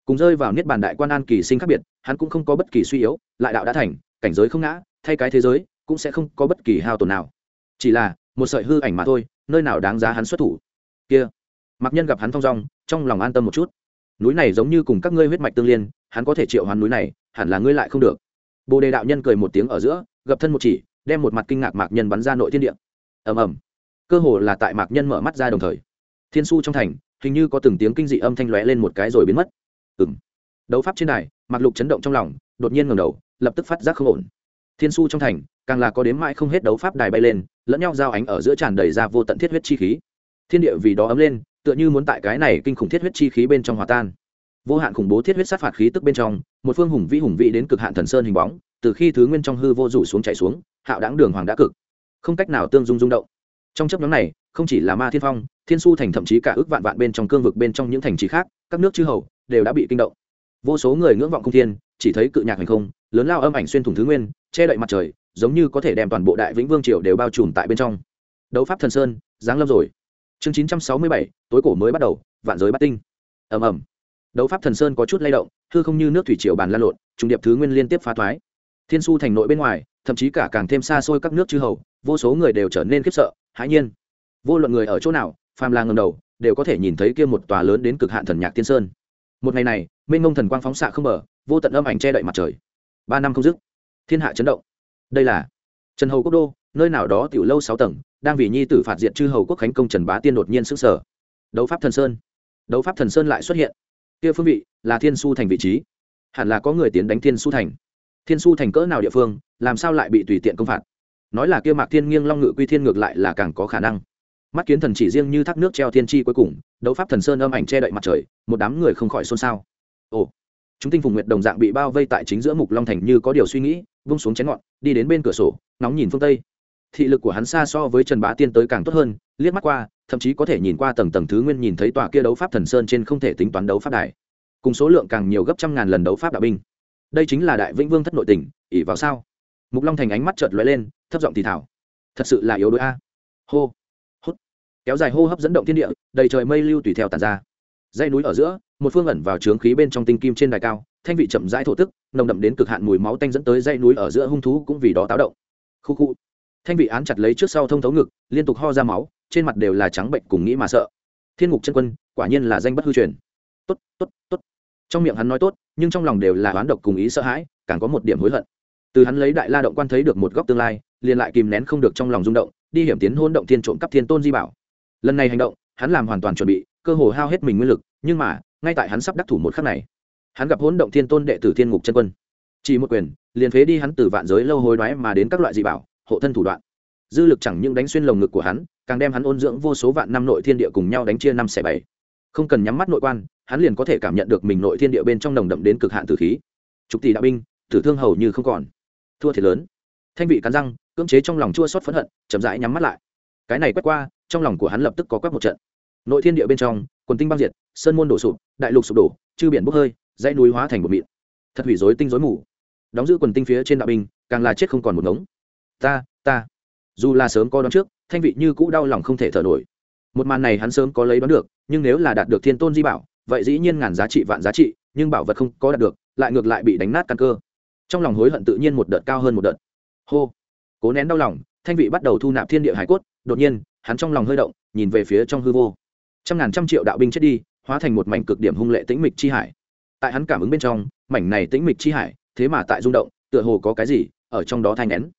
A: cùng rơi vào niết bàn đại quan an kỳ sinh khác biệt hắn cũng không có bất kỳ suy yếu lại đạo đã thành cảnh giới không ngã thay cái thế giới cũng sẽ không có bất kỳ hao tổn nào chỉ là một sợi hư ảnh mà thôi nơi nào đáng giá hắn xuất thủ kia mặc nhân gặp hắn thong dong trong lòng an tâm một chút núi này giống như cùng các ngươi huyết mạch tương liên hắn có thể triệu hoán núi này hẳn là ngươi lại không được bồ đề đạo nhân cười một tiếng ở giữa gập thân một chỉ đem một mặt kinh ngạc mạc nhân bắn ra nội thiên địa ầm ầm cơ hồ là tại mạc nhân mở mắt ra đồng thời thiên su trong thành hình như có từng tiếng kinh dị âm thanh lóe lên một cái rồi biến mất. Ừng đấu pháp trên đài, mạc lục chấn động trong lòng, đột nhiên ngầm đầu, lập tức phát giác không ổn. Thiên su trong thành, càng là có đếm mãi không hết đấu pháp đài bay lên, lẫn nhau giao ánh ở giữa tràn đầy ra vô tận thiết huyết chi khí. Thiên địa vì đó ấm lên, tựa như muốn tại cái này kinh khủng thiết huyết chi khí bên trong hòa tan. Vô hạn khủng bố thiết huyết sát phạt khí tức bên trong, một phương hùng vĩ hùng vĩ đến cực hạn thần sơn hình bóng, từ khi thứ nguyên trong hư vô rủ xuống chạy xuống, hạo đáng đường hoàng đã cực. Không cách nào tương dung rung động. Trong chấp nhóm này không chỉ là ma thiên phong, thiên su thành thậm chí cả ước vạn vạn bên trong cương vực bên trong những thành trì khác, các nước chư hầu đều đã bị kinh động. Vô số người ngưỡng vọng không thiên, chỉ thấy cự nhạc hành không, lớn lao âm ảnh xuyên thủng thứ nguyên, che đậy mặt trời, giống như có thể đem toàn bộ đại vĩnh vương triều đều bao trùm tại bên trong. Đấu pháp thần sơn, giáng lâm rồi. Chương chín trăm sáu mươi bảy, tối cổ mới bắt đầu, vạn giới bắt tinh. Ầm ầm. Đấu pháp thần sơn có chút lay động, hư không như nước thủy triều bàn lan lộn, trùng điệp thứ nguyên liên tiếp phá thoái. Thiên su thành nội bên ngoài, thậm chí cả càng thêm xa xôi các nước chư hầu, vô số người đều trở nên khiếp sợ, hãi nhiên vô luận người ở chỗ nào, phàm là ngầm đầu, đều có thể nhìn thấy kia một tòa lớn đến cực hạn thần nhạc tiên sơn. Một ngày này, mênh ngông thần quang phóng xạ không mở vô tận âm ảnh che đậy mặt trời. Ba năm không dứt, thiên hạ chấn động. Đây là trần hầu quốc đô, nơi nào đó tiểu lâu sáu tầng, đang vì nhi tử phạt diện chư hầu quốc khánh công trần bá tiên đột nhiên sức sở đấu pháp thần sơn. Đấu pháp thần sơn lại xuất hiện. Kia phương vị là thiên su thành vị trí. Hẳn là có người tiến đánh thiên su thành. Thiên su thành cỡ nào địa phương, làm sao lại bị tùy tiện công phạt? Nói là kia mạc thiên nghiêng long ngự quy thiên ngược lại là càng có khả năng mắt kiến thần chỉ riêng như thác nước treo thiên tri cuối cùng, đấu pháp thần sơn âm ảnh che đậy mặt trời, một đám người không khỏi xôn xao. Ồ, chúng tinh phùng nguyệt đồng dạng bị bao vây tại chính giữa mục long thành như có điều suy nghĩ, vung xuống chén ngọn, đi đến bên cửa sổ nóng nhìn phương tây. Thị lực của hắn xa so với trần bá tiên tới càng tốt hơn, liếc mắt qua, thậm chí có thể nhìn qua tầng tầng thứ nguyên nhìn thấy tòa kia đấu pháp thần sơn trên không thể tính toán đấu pháp đài. Cùng số lượng càng nhiều gấp trăm ngàn lần đấu pháp đạo binh. Đây chính là đại vĩnh vương thất nội tỉnh ỉ vào sao? Mục long thành ánh mắt chợt lóe lên, thấp giọng thì thảo thật sự là yếu đuối a. Hô kéo dài hô hấp dẫn động thiên địa, đầy trời mây lưu tùy theo tàn ra. Dây núi ở giữa, một phương ẩn vào trướng khí bên trong tinh kim trên đài cao, thanh vị chậm rãi thổ tức, nồng đậm đến cực hạn mùi máu tanh dẫn tới dây núi ở giữa hung thú cũng vì đó táo động. Khu khu. Thanh vị án chặt lấy trước sau thông thấu ngực, liên tục ho ra máu, trên mặt đều là trắng bệnh cùng nghĩ mà sợ. Thiên ngục chân quân, quả nhiên là danh bất hư truyền. Tốt tốt tốt. Trong miệng hắn nói tốt, nhưng trong lòng đều là oán độc cùng ý sợ hãi, càng có một điểm hối hận. Từ hắn lấy đại la động quan thấy được một góc tương lai, liền lại kìm nén không được trong lòng rung động, đi hiểm tiến hôn động thiên trộm cắp thiên tôn di bảo lần này hành động, hắn làm hoàn toàn chuẩn bị, cơ hồ hao hết mình nguyên lực, nhưng mà, ngay tại hắn sắp đắc thủ một khắc này, hắn gặp hỗn động thiên tôn đệ tử thiên ngục chân quân. Chỉ một quyền, liền phế đi hắn từ vạn giới lâu hối đoái mà đến các loại dị bảo, hộ thân thủ đoạn. Dư lực chẳng những đánh xuyên lồng ngực của hắn, càng đem hắn ôn dưỡng vô số vạn năm nội thiên địa cùng nhau đánh chia năm xẻ bảy. Không cần nhắm mắt nội quan, hắn liền có thể cảm nhận được mình nội thiên địa bên trong nồng đậm đến cực hạn tử khí. Trục tỷ đạo binh, tử thương hầu như không còn. Thua thiệt lớn. Thanh vị cắn răng, cưỡng chế trong lòng chua xót phẫn hận, chậm rãi nhắm mắt lại. Cái này quét qua trong lòng của hắn lập tức có quét một trận. Nội thiên địa bên trong, quần tinh băng diệt, sơn môn đổ sụp, đại lục sụp đổ, chư biển bốc hơi, dãy núi hóa thành một mịn. Thật hủy rối tinh rối mù. Đóng giữ quần tinh phía trên đạo binh, càng là chết không còn một ngống. Ta ta. Dù là sớm có đón trước, thanh vị như cũ đau lòng không thể thở nổi. Một màn này hắn sớm có lấy đoán được, nhưng nếu là đạt được thiên tôn di bảo, vậy dĩ nhiên ngàn giá trị vạn giá trị, nhưng bảo vật không có đạt được, lại ngược lại bị đánh nát căn cơ. Trong lòng hối hận tự nhiên một đợt cao hơn một đợt. Hô. Cố nén đau lòng, thanh vị bắt đầu thu nạp thiên địa hải cốt, đột nhiên hắn trong lòng hơi động, nhìn về phía trong hư vô. Trăm ngàn trăm triệu đạo binh chết đi, hóa thành một mảnh cực điểm hung lệ tĩnh mịch chi hải. Tại hắn cảm ứng bên trong, mảnh này tĩnh mịch chi hải, thế mà tại rung động, tựa hồ có cái gì ở trong đó thanh nén.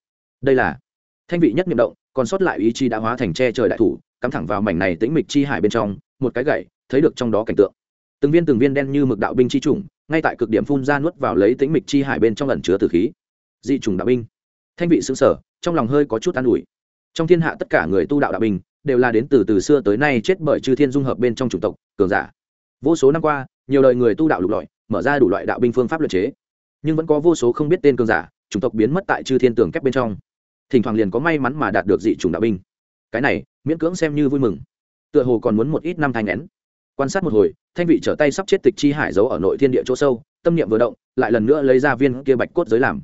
A: Đây là thanh vị nhất niệm động, còn sót lại ý chi đã hóa thành che trời đại thủ, cắm thẳng vào mảnh này tĩnh mịch chi hải bên trong, một cái gậy, thấy được trong đó cảnh tượng. Từng viên từng viên đen như mực đạo binh chi trùng, ngay tại cực điểm phun ra nuốt vào lấy tĩnh mịch chi hải bên trong ẩn chứa tử khí. Dị trùng đạo binh. Thanh vị xứng sở trong lòng hơi có chút an ủi trong thiên hạ tất cả người tu đạo đạo binh, đều là đến từ từ xưa tới nay chết bởi chư thiên dung hợp bên trong chủng tộc, cường giả. Vô số năm qua, nhiều đời người tu đạo lục lọi, mở ra đủ loại đạo binh phương pháp luật chế. Nhưng vẫn có vô số không biết tên cường giả, chủng tộc biến mất tại chư thiên tường kép bên trong. Thỉnh thoảng liền có may mắn mà đạt được dị chủng đạo binh. Cái này, miễn cưỡng xem như vui mừng. Tựa hồ còn muốn một ít năm thai nén quan sát một hồi, thanh vị trở tay sắp chết tịch chi hải giấu ở nội thiên địa chỗ sâu, tâm niệm vừa động, lại lần nữa lấy ra viên kia bạch cốt giới làm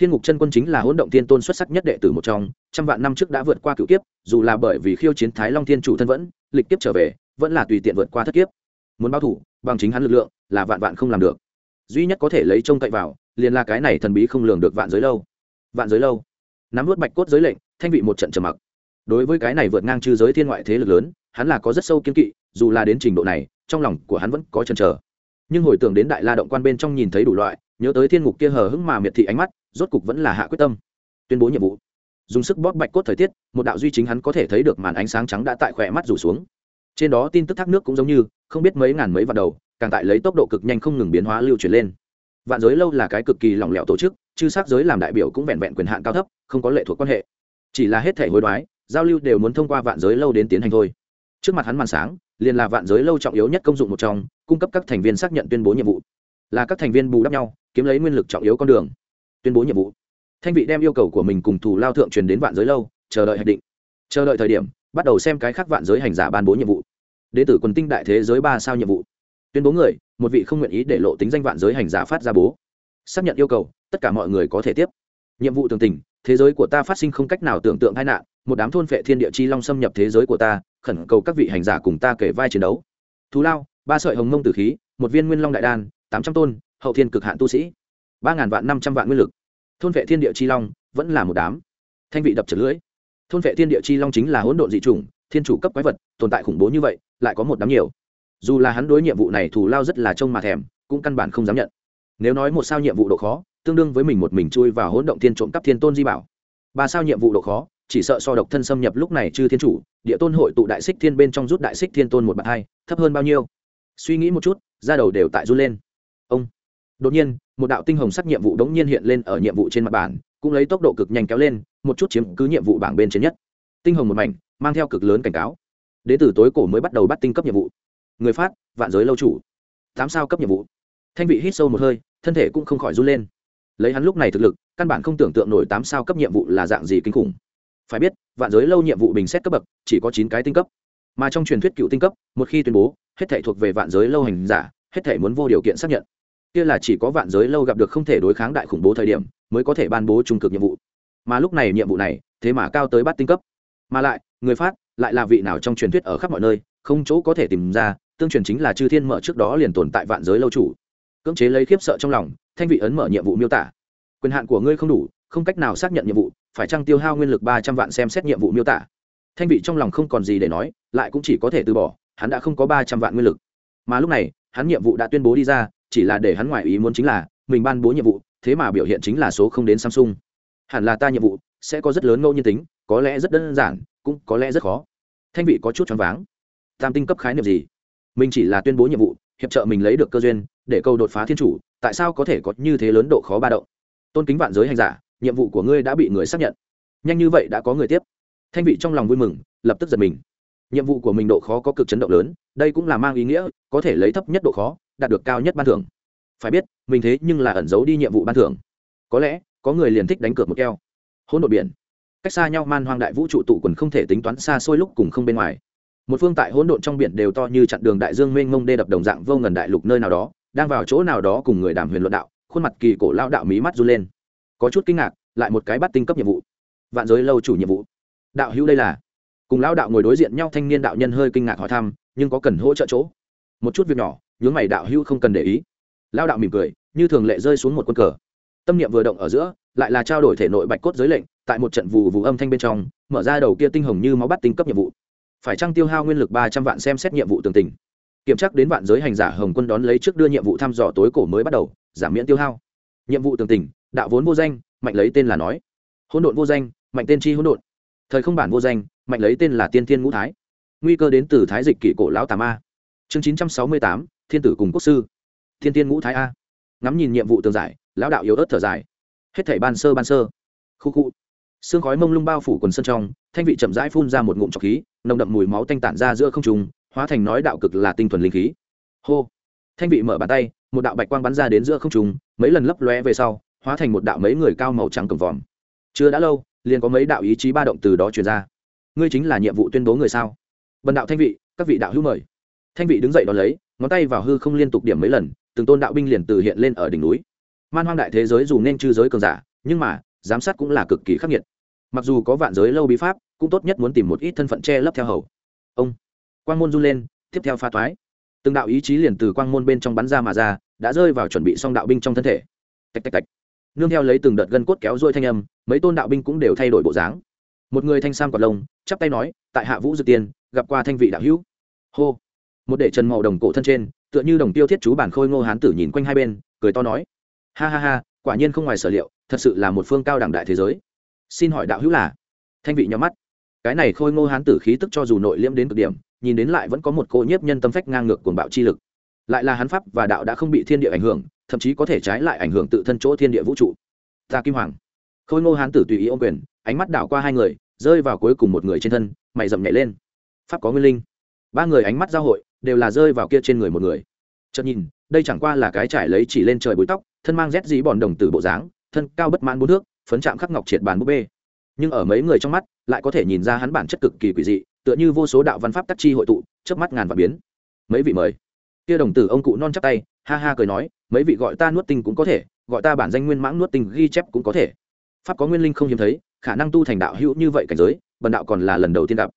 A: thiên ngục chân quân chính là hỗn động thiên tôn xuất sắc nhất đệ tử một trong, trăm vạn năm trước đã vượt qua cựu kiếp, dù là bởi vì khiêu chiến thái long thiên chủ thân vẫn, lịch kiếp trở về, vẫn là tùy tiện vượt qua thất kiếp. Muốn báo thủ, bằng chính hắn lực lượng, là vạn vạn không làm được. Duy nhất có thể lấy trông cậy vào, liền là cái này thần bí không lường được vạn giới lâu. Vạn giới lâu. Nắm vớt bạch cốt giới lệnh, thanh vị một trận trầm mặc. Đối với cái này vượt ngang chư giới thiên ngoại thế lực lớn, hắn là có rất sâu kiên kỵ, dù là đến trình độ này, trong lòng của hắn vẫn có chần chờ. Nhưng hồi tưởng đến đại la động quan bên trong nhìn thấy đủ loại nhớ tới thiên ngục kia hờ hững mà miệt thị ánh mắt, rốt cục vẫn là hạ quyết tâm. Tuyên bố nhiệm vụ. Dùng sức bóp bạch cốt thời tiết, một đạo duy chính hắn có thể thấy được màn ánh sáng trắng đã tại khỏe mắt rủ xuống. Trên đó tin tức thác nước cũng giống như, không biết mấy ngàn mấy vạn đầu, càng tại lấy tốc độ cực nhanh không ngừng biến hóa lưu truyền lên. Vạn giới lâu là cái cực kỳ lỏng lẻo tổ chức, chư sắc giới làm đại biểu cũng vẹn vẹn quyền hạn cao thấp, không có lệ thuộc quan hệ. Chỉ là hết thể hối đoái, giao lưu đều muốn thông qua vạn giới lâu đến tiến hành thôi. Trước mặt hắn màn sáng, liền là vạn giới lâu trọng yếu nhất công dụng một trong, cung cấp các thành viên xác nhận tuyên bố nhiệm vụ. Là các thành viên bù đắp nhau kiếm lấy nguyên lực trọng yếu con đường. Tuyên bố nhiệm vụ. Thanh vị đem yêu cầu của mình cùng thủ lao thượng truyền đến vạn giới lâu, chờ đợi hạch định. Chờ đợi thời điểm, bắt đầu xem cái khác vạn giới hành giả ban bố nhiệm vụ. Đệ tử quần tinh đại thế giới ba sao nhiệm vụ. Tuyên bố người, một vị không nguyện ý để lộ tính danh vạn giới hành giả phát ra bố. Xác nhận yêu cầu, tất cả mọi người có thể tiếp. Nhiệm vụ tường tình, thế giới của ta phát sinh không cách nào tưởng tượng tai nạn, một đám thôn phệ thiên địa chi long xâm nhập thế giới của ta, khẩn cầu các vị hành giả cùng ta kể vai chiến đấu. Thú lao, ba sợi hồng mông tử khí, một viên nguyên long đại đan, tám trăm tôn hậu thiên cực hạn tu sĩ. Ba ngàn vạn năm trăm vạn nguyên lực. Thôn vệ thiên địa chi long vẫn là một đám. Thanh vị đập trật lưỡi. Thôn vệ thiên địa chi long chính là hỗn độn dị chủng, thiên chủ cấp quái vật, tồn tại khủng bố như vậy, lại có một đám nhiều. Dù là hắn đối nhiệm vụ này thù lao rất là trông mà thèm, cũng căn bản không dám nhận. Nếu nói một sao nhiệm vụ độ khó, tương đương với mình một mình chui vào hỗn động thiên trộm cắp thiên tôn di bảo. Ba sao nhiệm vụ độ khó, chỉ sợ so độc thân xâm nhập lúc này chư thiên chủ, địa tôn hội tụ đại xích thiên bên trong rút đại xích thiên tôn một bậc hai, thấp hơn bao nhiêu? Suy nghĩ một chút ra đầu đều tại run lên đột nhiên, một đạo tinh hồng sắc nhiệm vụ đống nhiên hiện lên ở nhiệm vụ trên mặt bản cũng lấy tốc độ cực nhanh kéo lên, một chút chiếm cứ nhiệm vụ bảng bên trên nhất. Tinh hồng một mảnh, mang theo cực lớn cảnh cáo. Đến từ tối cổ mới bắt đầu bắt tinh cấp nhiệm vụ. Người phát, vạn giới lâu chủ. Tám sao cấp nhiệm vụ. Thanh vị hít sâu một hơi, thân thể cũng không khỏi run lên. Lấy hắn lúc này thực lực, căn bản không tưởng tượng nổi tám sao cấp nhiệm vụ là dạng gì kinh khủng. Phải biết, vạn giới lâu nhiệm vụ bình xét cấp bậc, chỉ có chín cái tinh cấp. Mà trong truyền thuyết cựu tinh cấp, một khi tuyên bố, hết thể thuộc về vạn giới lâu hành giả, hết thể muốn vô điều kiện xác nhận kia là chỉ có vạn giới lâu gặp được không thể đối kháng đại khủng bố thời điểm, mới có thể ban bố trung cực nhiệm vụ. Mà lúc này nhiệm vụ này, thế mà cao tới bát tinh cấp. Mà lại, người phát, lại là vị nào trong truyền thuyết ở khắp mọi nơi, không chỗ có thể tìm ra, tương truyền chính là chư thiên mở trước đó liền tồn tại vạn giới lâu chủ. Cưỡng chế lấy khiếp sợ trong lòng, thanh vị ấn mở nhiệm vụ miêu tả. Quyền hạn của ngươi không đủ, không cách nào xác nhận nhiệm vụ, phải trăng tiêu hao nguyên lực ba trăm vạn xem xét nhiệm vụ miêu tả? Thanh vị trong lòng không còn gì để nói, lại cũng chỉ có thể từ bỏ, hắn đã không có ba trăm vạn nguyên lực. Mà lúc này, hắn nhiệm vụ đã tuyên bố đi ra chỉ là để hắn ngoại ý muốn chính là, mình ban bố nhiệm vụ, thế mà biểu hiện chính là số không đến samsung. Hẳn là ta nhiệm vụ sẽ có rất lớn ngẫu nhiên tính, có lẽ rất đơn giản, cũng có lẽ rất khó. Thanh vị có chút choáng váng. Tam tinh cấp khái niệm gì? Mình chỉ là tuyên bố nhiệm vụ, hiệp trợ mình lấy được cơ duyên, để câu đột phá thiên chủ, tại sao có thể có như thế lớn độ khó ba động? Tôn kính vạn giới hành giả, nhiệm vụ của ngươi đã bị người xác nhận. Nhanh như vậy đã có người tiếp. Thanh vị trong lòng vui mừng, lập tức giật mình. Nhiệm vụ của mình độ khó có cực chấn động lớn, đây cũng là mang ý nghĩa, có thể lấy thấp nhất độ khó đạt được cao nhất ban thưởng. Phải biết, mình thế nhưng là ẩn giấu đi nhiệm vụ ban thưởng. Có lẽ, có người liền thích đánh cược một keo. Hỗn độn biển. Cách xa nhau man hoang đại vũ trụ tụ quần không thể tính toán xa xôi lúc cùng không bên ngoài. Một phương tại hỗn độn trong biển đều to như chặn đường đại dương mênh mông đê đập đồng dạng vô ngần đại lục nơi nào đó, đang vào chỗ nào đó cùng người đàm huyền luận đạo, khuôn mặt kỳ cổ lao đạo mí mắt run lên. Có chút kinh ngạc, lại một cái bắt tinh cấp nhiệm vụ. Vạn giới lâu chủ nhiệm vụ. Đạo hữu đây là? Cùng lão đạo ngồi đối diện nhau thanh niên đạo nhân hơi kinh ngạc hỏi thăm, nhưng có cần hỗ trợ chỗ? Một chút việc nhỏ nhướng mày đạo hữu không cần để ý. Lao đạo mỉm cười, như thường lệ rơi xuống một quân cờ. Tâm niệm vừa động ở giữa, lại là trao đổi thể nội bạch cốt giới lệnh, tại một trận vụ vụ âm thanh bên trong, mở ra đầu kia tinh hồng như máu bắt tinh cấp nhiệm vụ. Phải trăng tiêu hao nguyên lực ba trăm vạn xem xét nhiệm vụ tường tình? Kiểm tra đến vạn giới hành giả hồng quân đón lấy trước đưa nhiệm vụ thăm dò tối cổ mới bắt đầu giảm miễn tiêu hao. Nhiệm vụ tường tình, đạo vốn vô danh, mạnh lấy tên là nói. Hỗn độn vô danh, mạnh tên chi hỗn độn. Thời không bản vô danh, mạnh lấy tên là tiên thiên ngũ thái. Nguy cơ đến từ thái dịch kỷ cổ lão tà ma. Chương chín trăm sáu mươi tám thiên tử cùng quốc sư. Thiên tiên ngũ thái a. Ngắm nhìn nhiệm vụ tường giải, lão đạo yếu ớt thở dài. Hết thảy ban sơ ban sơ. Khu khu. Xương khói mông lung bao phủ quần sân trong, thanh vị chậm rãi phun ra một ngụm trọc khí, nồng đậm mùi máu tanh tản ra giữa không trùng hóa thành nói đạo cực là tinh thuần linh khí. Hô. Thanh vị mở bàn tay, một đạo bạch quang bắn ra đến giữa không trùng mấy lần lấp lóe về sau, hóa thành một đạo mấy người cao màu trắng cầm vòm. Chưa đã lâu, liền có mấy đạo ý chí ba động từ đó truyền ra. Ngươi chính là nhiệm vụ tuyên bố người sao? Bần đạo thanh vị, các vị đạo hữu mời. Thanh vị đứng dậy đón lấy ngón tay vào hư không liên tục điểm mấy lần, từng tôn đạo binh liền từ hiện lên ở đỉnh núi. Man hoang đại thế giới dù nên chư giới cường giả, nhưng mà, giám sát cũng là cực kỳ khắc nghiệt. Mặc dù có vạn giới lâu bí pháp, cũng tốt nhất muốn tìm một ít thân phận che lấp theo hầu. Ông, quang môn run lên, tiếp theo pha toái từng đạo ý chí liền từ quang môn bên trong bắn ra mà ra, đã rơi vào chuẩn bị xong đạo binh trong thân thể. Tạch tạch tạch. Nương theo lấy từng đợt gân cốt kéo dôi thanh âm, mấy tôn đạo binh cũng đều thay đổi bộ dáng. Một người thanh sam quạt lông, chắp tay nói, tại hạ vũ dự tiên, gặp qua thanh vị đạo hữu. Hô một để trần màu đồng cổ thân trên, tựa như đồng tiêu thiết chú bản khôi ngô hán tử nhìn quanh hai bên, cười to nói, ha ha ha, quả nhiên không ngoài sở liệu, thật sự là một phương cao đẳng đại thế giới. Xin hỏi đạo hữu là? Thanh vị nhắm mắt. Cái này khôi ngô hán tử khí tức cho dù nội liễm đến cực điểm, nhìn đến lại vẫn có một cô nhiếp nhân tâm phách ngang ngược cuồng bạo chi lực. Lại là hán pháp và đạo đã không bị thiên địa ảnh hưởng, thậm chí có thể trái lại ảnh hưởng tự thân chỗ thiên địa vũ trụ. Ta kim hoàng. Khôi ngô hán tử tùy ý ô quyền, ánh mắt đảo qua hai người, rơi vào cuối cùng một người trên thân, mày dậm nhảy lên. Pháp có nguyên linh. Ba người ánh mắt giao hội đều là rơi vào kia trên người một người. Chợt nhìn, đây chẳng qua là cái trải lấy chỉ lên trời bụi tóc, thân mang rét dí bòn đồng tử bộ dáng, thân cao bất mãn bốn thước, phấn chạm khắc ngọc triệt bàn búp bê. Nhưng ở mấy người trong mắt, lại có thể nhìn ra hắn bản chất cực kỳ quỷ dị, tựa như vô số đạo văn pháp tác chi hội tụ trước mắt ngàn và biến. Mấy vị mời. Kia đồng tử ông cụ non chắp tay, ha ha cười nói, mấy vị gọi ta nuốt tinh cũng có thể, gọi ta bản danh nguyên mãng nuốt tinh ghi chép cũng có thể. Pháp có nguyên linh không hiếm thấy, khả năng tu thành đạo hữu như vậy cảnh giới, bần đạo còn là lần đầu tiên gặp.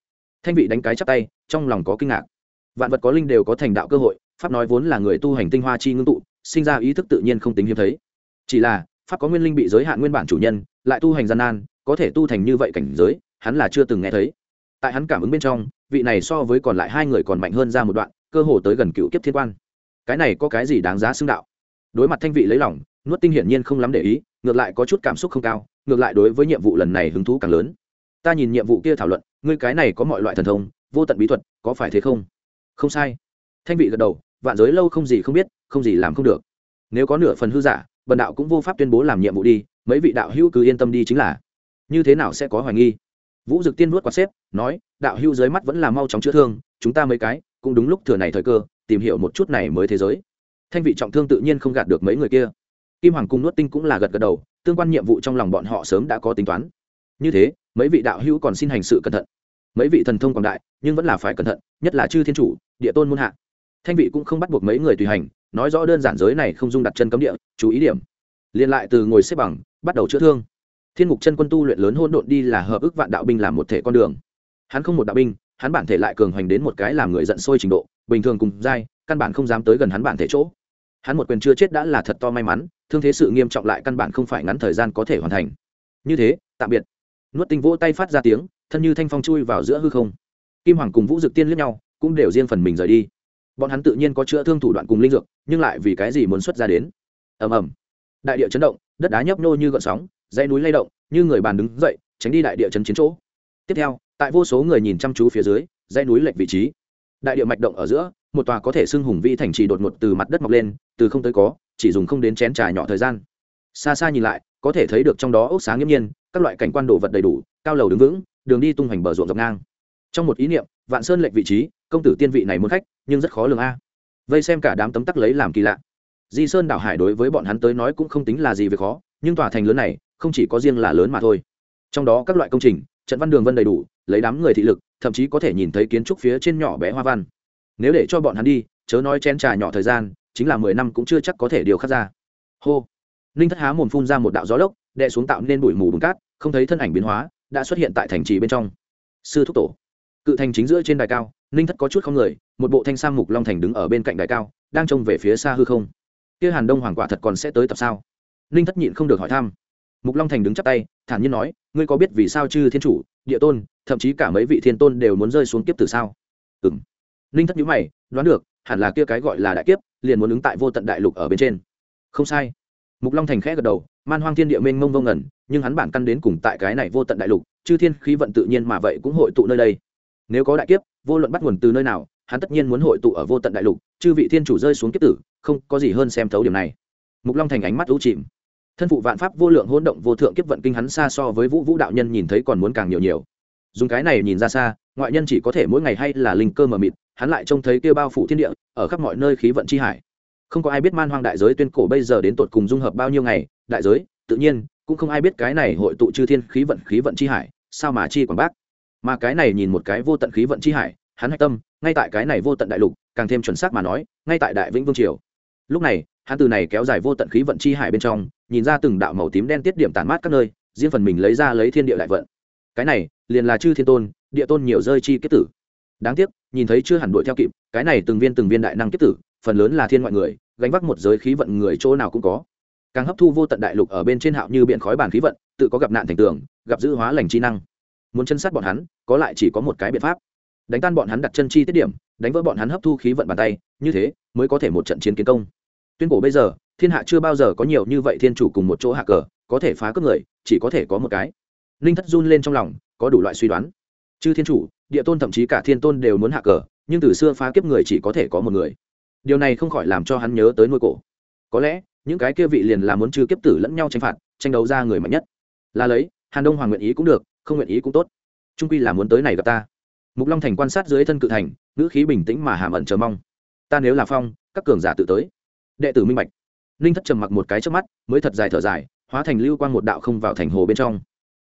A: Thanh vị đánh cái chắp tay, trong lòng có kinh ngạc vạn vật có linh đều có thành đạo cơ hội, pháp nói vốn là người tu hành tinh hoa chi ngưng tụ, sinh ra ý thức tự nhiên không tính hiếm thấy. Chỉ là, pháp có nguyên linh bị giới hạn nguyên bản chủ nhân, lại tu hành gian nan, có thể tu thành như vậy cảnh giới, hắn là chưa từng nghe thấy. Tại hắn cảm ứng bên trong, vị này so với còn lại hai người còn mạnh hơn ra một đoạn, cơ hồ tới gần cựu kiếp thiên quan. Cái này có cái gì đáng giá xưng đạo? Đối mặt thanh vị lấy lòng, nuốt tinh hiển nhiên không lắm để ý, ngược lại có chút cảm xúc không cao, ngược lại đối với nhiệm vụ lần này hứng thú càng lớn. Ta nhìn nhiệm vụ kia thảo luận, ngươi cái này có mọi loại thần thông, vô tận bí thuật, có phải thế không? Không sai. Thanh vị gật đầu, vạn giới lâu không gì không biết, không gì làm không được. Nếu có nửa phần hư giả, bần đạo cũng vô pháp tuyên bố làm nhiệm vụ đi, mấy vị đạo hữu cứ yên tâm đi chính là. Như thế nào sẽ có hoài nghi? Vũ dực tiên vuốt quạt xếp, nói, đạo hữu dưới mắt vẫn là mau chóng chữa thương, chúng ta mấy cái, cũng đúng lúc thừa này thời cơ, tìm hiểu một chút này mới thế giới. Thanh vị trọng thương tự nhiên không gạt được mấy người kia. Kim hoàng cung nuốt tinh cũng là gật gật đầu, tương quan nhiệm vụ trong lòng bọn họ sớm đã có tính toán. Như thế, mấy vị đạo hữu còn xin hành sự cẩn thận mấy vị thần thông quảng đại, nhưng vẫn là phải cẩn thận, nhất là chư thiên chủ, địa tôn muôn hạ. Thanh vị cũng không bắt buộc mấy người tùy hành, nói rõ đơn giản giới này không dung đặt chân cấm địa, chú ý điểm. Liên lại từ ngồi xếp bằng, bắt đầu chữa thương. Thiên mục chân quân tu luyện lớn hôn độn đi là hợp ức vạn đạo binh làm một thể con đường. Hắn không một đạo binh, hắn bản thể lại cường hoành đến một cái làm người giận sôi trình độ, bình thường cùng dai, căn bản không dám tới gần hắn bản thể chỗ. Hắn một quyền chưa chết đã là thật to may mắn, thương thế sự nghiêm trọng lại căn bản không phải ngắn thời gian có thể hoàn thành. Như thế, tạm biệt nuốt tinh vỗ tay phát ra tiếng, thân như thanh phong chui vào giữa hư không. Kim hoàng cùng vũ dực tiên lướt nhau, cũng đều riêng phần mình rời đi. Bọn hắn tự nhiên có chữa thương thủ đoạn cùng linh dược, nhưng lại vì cái gì muốn xuất ra đến? Ầm ầm. Đại địa chấn động, đất đá nhấp nô như gợn sóng, dãy núi lay động, như người bàn đứng dậy, tránh đi đại địa chấn chiến chỗ. Tiếp theo, tại vô số người nhìn chăm chú phía dưới, dãy núi lệch vị trí. Đại địa mạch động ở giữa, một tòa có thể xưng hùng vĩ thành trì đột ngột từ mặt đất mọc lên, từ không tới có, chỉ dùng không đến chén trà nhỏ thời gian. Xa xa nhìn lại, có thể thấy được trong đó ốc sáng nghiêm nhiên các loại cảnh quan đồ vật đầy đủ, cao lầu đứng vững, đường đi tung hoành bờ ruộng dọc ngang. Trong một ý niệm, vạn sơn lệch vị trí, công tử tiên vị này muốn khách, nhưng rất khó lường a. Vây xem cả đám tấm tắc lấy làm kỳ lạ. Di sơn đảo hải đối với bọn hắn tới nói cũng không tính là gì về khó, nhưng tòa thành lớn này, không chỉ có riêng là lớn mà thôi. Trong đó các loại công trình, trận văn đường vân đầy đủ, lấy đám người thị lực, thậm chí có thể nhìn thấy kiến trúc phía trên nhỏ bé hoa văn. Nếu để cho bọn hắn đi, chớ nói chén trà nhỏ thời gian, chính là mười năm cũng chưa chắc có thể điều khắc ra. Hô. Ninh thất há mồm phun ra một đạo gió lốc đè xuống tạo nên bụi mù bùn cát, không thấy thân ảnh biến hóa, đã xuất hiện tại thành trì bên trong. Sư thúc tổ, cự thành chính giữa trên đài cao, ninh thất có chút không người, một bộ thanh sang mục long thành đứng ở bên cạnh đài cao, đang trông về phía xa hư không. Kia hàn đông hoàng quả thật còn sẽ tới tập sao? Ninh thất nhịn không được hỏi thăm. Mục long thành đứng chắp tay, thản nhiên nói, ngươi có biết vì sao chư thiên chủ, địa tôn, thậm chí cả mấy vị thiên tôn đều muốn rơi xuống kiếp từ sao? Ừ m ninh thất nhữ mày, đoán được, hẳn là kia cái gọi là đại kiếp, liền muốn ứng tại vô tận đại lục ở bên trên. Không sai. Mục long thành khẽ gật đầu man hoang thiên địa mênh mông vô ngẩn nhưng hắn bản căn đến cùng tại cái này vô tận đại lục, chư thiên khí vận tự nhiên mà vậy cũng hội tụ nơi đây. Nếu có đại kiếp, vô luận bắt nguồn từ nơi nào, hắn tất nhiên muốn hội tụ ở vô tận đại lục, chư vị thiên chủ rơi xuống kiếp tử, không có gì hơn xem thấu điểm này. Mục long thành ánh mắt ưu chìm. Thân phụ vạn pháp vô lượng hỗn động vô thượng kiếp vận kinh hắn xa so với vũ vũ đạo nhân nhìn thấy còn muốn càng nhiều nhiều. Dùng cái này nhìn ra xa, ngoại nhân chỉ có thể mỗi ngày hay là linh cơ mờ mịt, hắn lại trông thấy kêu bao phủ thiên địa, ở khắp mọi nơi khí vận chi hải. Không có ai biết man hoang đại giới tuyên cổ bây giờ đến tột cùng dung hợp bao nhiêu ngày đại giới, tự nhiên, cũng không ai biết cái này hội tụ chư thiên khí vận khí vận chi hải, sao mà chi quảng bác. Mà cái này nhìn một cái vô tận khí vận chi hải, hắn hạch tâm, ngay tại cái này vô tận đại lục, càng thêm chuẩn xác mà nói, ngay tại đại vĩnh vương triều. Lúc này, hắn từ này kéo dài vô tận khí vận chi hải bên trong, nhìn ra từng đạo màu tím đen tiết điểm tản mát các nơi, riêng phần mình lấy ra lấy thiên địa đại vận. Cái này, liền là chư thiên tôn, địa tôn nhiều rơi chi kết tử. Đáng tiếc, nhìn thấy chưa hẳn đuổi theo kịp, cái này từng viên từng viên đại năng kết tử, phần lớn là thiên ngoại người, gánh vác một giới khí vận người chỗ nào cũng có càng hấp thu vô tận đại lục ở bên trên hạo như biện khói bản khí vận, tự có gặp nạn thành tường, gặp giữ hóa lành chi năng. Muốn chân sát bọn hắn, có lại chỉ có một cái biện pháp. Đánh tan bọn hắn đặt chân chi tiết điểm, đánh vỡ bọn hắn hấp thu khí vận bàn tay, như thế mới có thể một trận chiến kiến công. Tuyên cổ bây giờ, thiên hạ chưa bao giờ có nhiều như vậy thiên chủ cùng một chỗ hạ cờ, có thể phá cướp người, chỉ có thể có một cái. Ninh thất run lên trong lòng, có đủ loại suy đoán. Chư thiên chủ, địa tôn thậm chí cả thiên tôn đều muốn hạ cờ, nhưng từ xưa phá kiếp người chỉ có thể có một người. Điều này không khỏi làm cho hắn nhớ tới nuôi cổ có lẽ, những cái kia vị liền là muốn trừ kiếp tử lẫn nhau tranh phạt, tranh đấu ra người mạnh nhất. Là lấy, hàn đông hoàng nguyện ý cũng được, không nguyện ý cũng tốt. Trung quy là muốn tới này gặp ta. Mục long thành quan sát dưới thân cự thành, ngữ khí bình tĩnh mà hàm ẩn chờ mong. Ta nếu là phong, các cường giả tự tới. Đệ tử minh bạch. Ninh thất trầm mặc một cái trước mắt, mới thật dài thở dài, hóa thành lưu quang một đạo không vào thành hồ bên trong.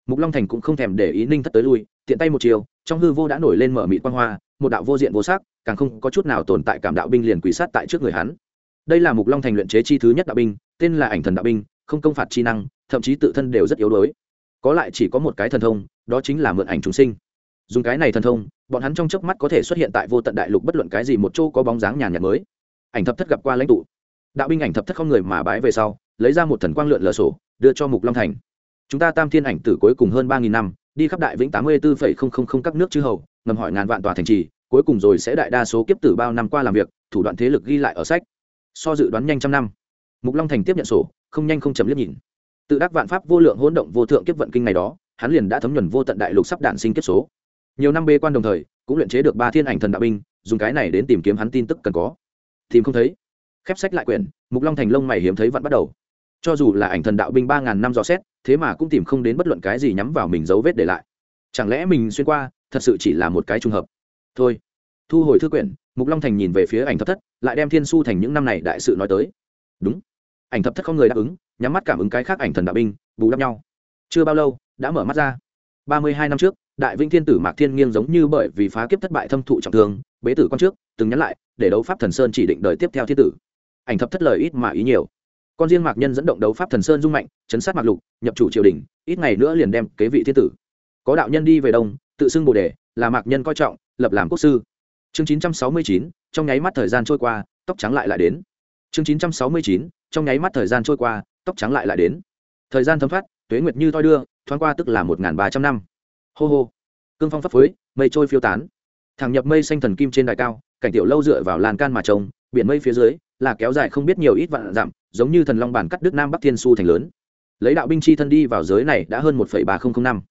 A: Mục long thành cũng không thèm để ý ninh thất tới lui, tiện tay một chiều, trong hư vô đã nổi lên mở mịt quang hoa, một đạo vô diện vô sắc, càng không có chút nào tồn tại cảm đạo binh liền quỷ sát tại trước người hắn đây là mục long thành luyện chế chi thứ nhất đạo binh, tên là ảnh thần đạo binh, không công phạt chi năng, thậm chí tự thân đều rất yếu đuối. Có lại chỉ có một cái thần thông, đó chính là mượn ảnh chúng sinh. Dùng cái này thần thông, bọn hắn trong chớp mắt có thể xuất hiện tại vô tận đại lục bất luận cái gì một chỗ có bóng dáng nhàn nhạt mới. Ảnh thập thất gặp qua lãnh tụ. Đạo binh ảnh thập thất không người mà bái về sau, lấy ra một thần quang lượn lờ sổ, đưa cho mục long thành. Chúng ta tam thiên ảnh tử cuối cùng hơn ba nghìn năm, đi khắp đại vĩnh tám mươi bốn các nước chư hầu, ngầm hỏi ngàn vạn tòa thành trì, cuối cùng rồi sẽ đại đa số kiếp tử bao năm qua làm việc, thủ đoạn thế lực ghi lại ở sách so dự đoán nhanh trăm năm. Mục long thành tiếp nhận sổ, không nhanh không chậm liếc nhìn. Tự đắc vạn pháp vô lượng hỗn động vô thượng kiếp vận kinh ngày đó, hắn liền đã thấm nhuần vô tận đại lục sắp đạn sinh kiếp số. Nhiều năm bê quan đồng thời, cũng luyện chế được ba thiên ảnh thần đạo binh, dùng cái này đến tìm kiếm hắn tin tức cần có. Tìm không thấy. Khép sách lại quyển, mục long thành lông mày hiếm thấy vẫn bắt đầu. Cho dù là ảnh thần đạo binh ba ngàn năm dò xét, thế mà cũng tìm không đến bất luận cái gì nhắm vào mình dấu vết để lại. Chẳng lẽ mình xuyên qua, thật sự chỉ là một cái trùng hợp? Thôi thu hồi thư quyển, mục long thành nhìn về phía ảnh thập thất, lại đem thiên su thành những năm này đại sự nói tới. Đúng. Ảnh thập thất không người đáp ứng, nhắm mắt cảm ứng cái khác ảnh thần đạo binh, bù đắp nhau. Chưa bao lâu, đã mở mắt ra. Ba mươi hai năm trước, đại vĩnh thiên tử mạc thiên nghiêng giống như bởi vì phá kiếp thất bại thâm thụ trọng thương, bế tử con trước, từng nhắn lại, để đấu pháp thần sơn chỉ định đời tiếp theo thiên tử. Ảnh thập thất lời ít mà ý nhiều. Con riêng mạc nhân dẫn động đấu pháp thần sơn dung mạnh, chấn sát mạc lục, nhập chủ triều đình, ít ngày nữa liền đem kế vị thiên tử. Có đạo nhân đi về đông, tự xưng bồ đề, là mạc nhân coi trọng, lập làm quốc sư chương chín trăm sáu mươi chín, trong nháy mắt thời gian trôi qua, tóc trắng lại lại đến. Chương chín trăm sáu mươi chín, trong nháy mắt thời gian trôi qua, tóc trắng lại lại đến. Thời gian thấm phát tuế nguyệt như thoi đưa, thoáng qua tức là một ba trăm năm. Hô hô. Cương phong phấp phới, mây trôi phiêu tán. Thẳng nhập mây xanh thần kim trên đài cao, cảnh tiểu lâu dựa vào lan can mà trông biển mây phía dưới, là kéo dài không biết nhiều ít vạn dặm, giống như thần long bản cắt đức nam bắc thiên su thành lớn. Lấy đạo binh chi thân đi vào giới này đã hơn một ba nghìn năm.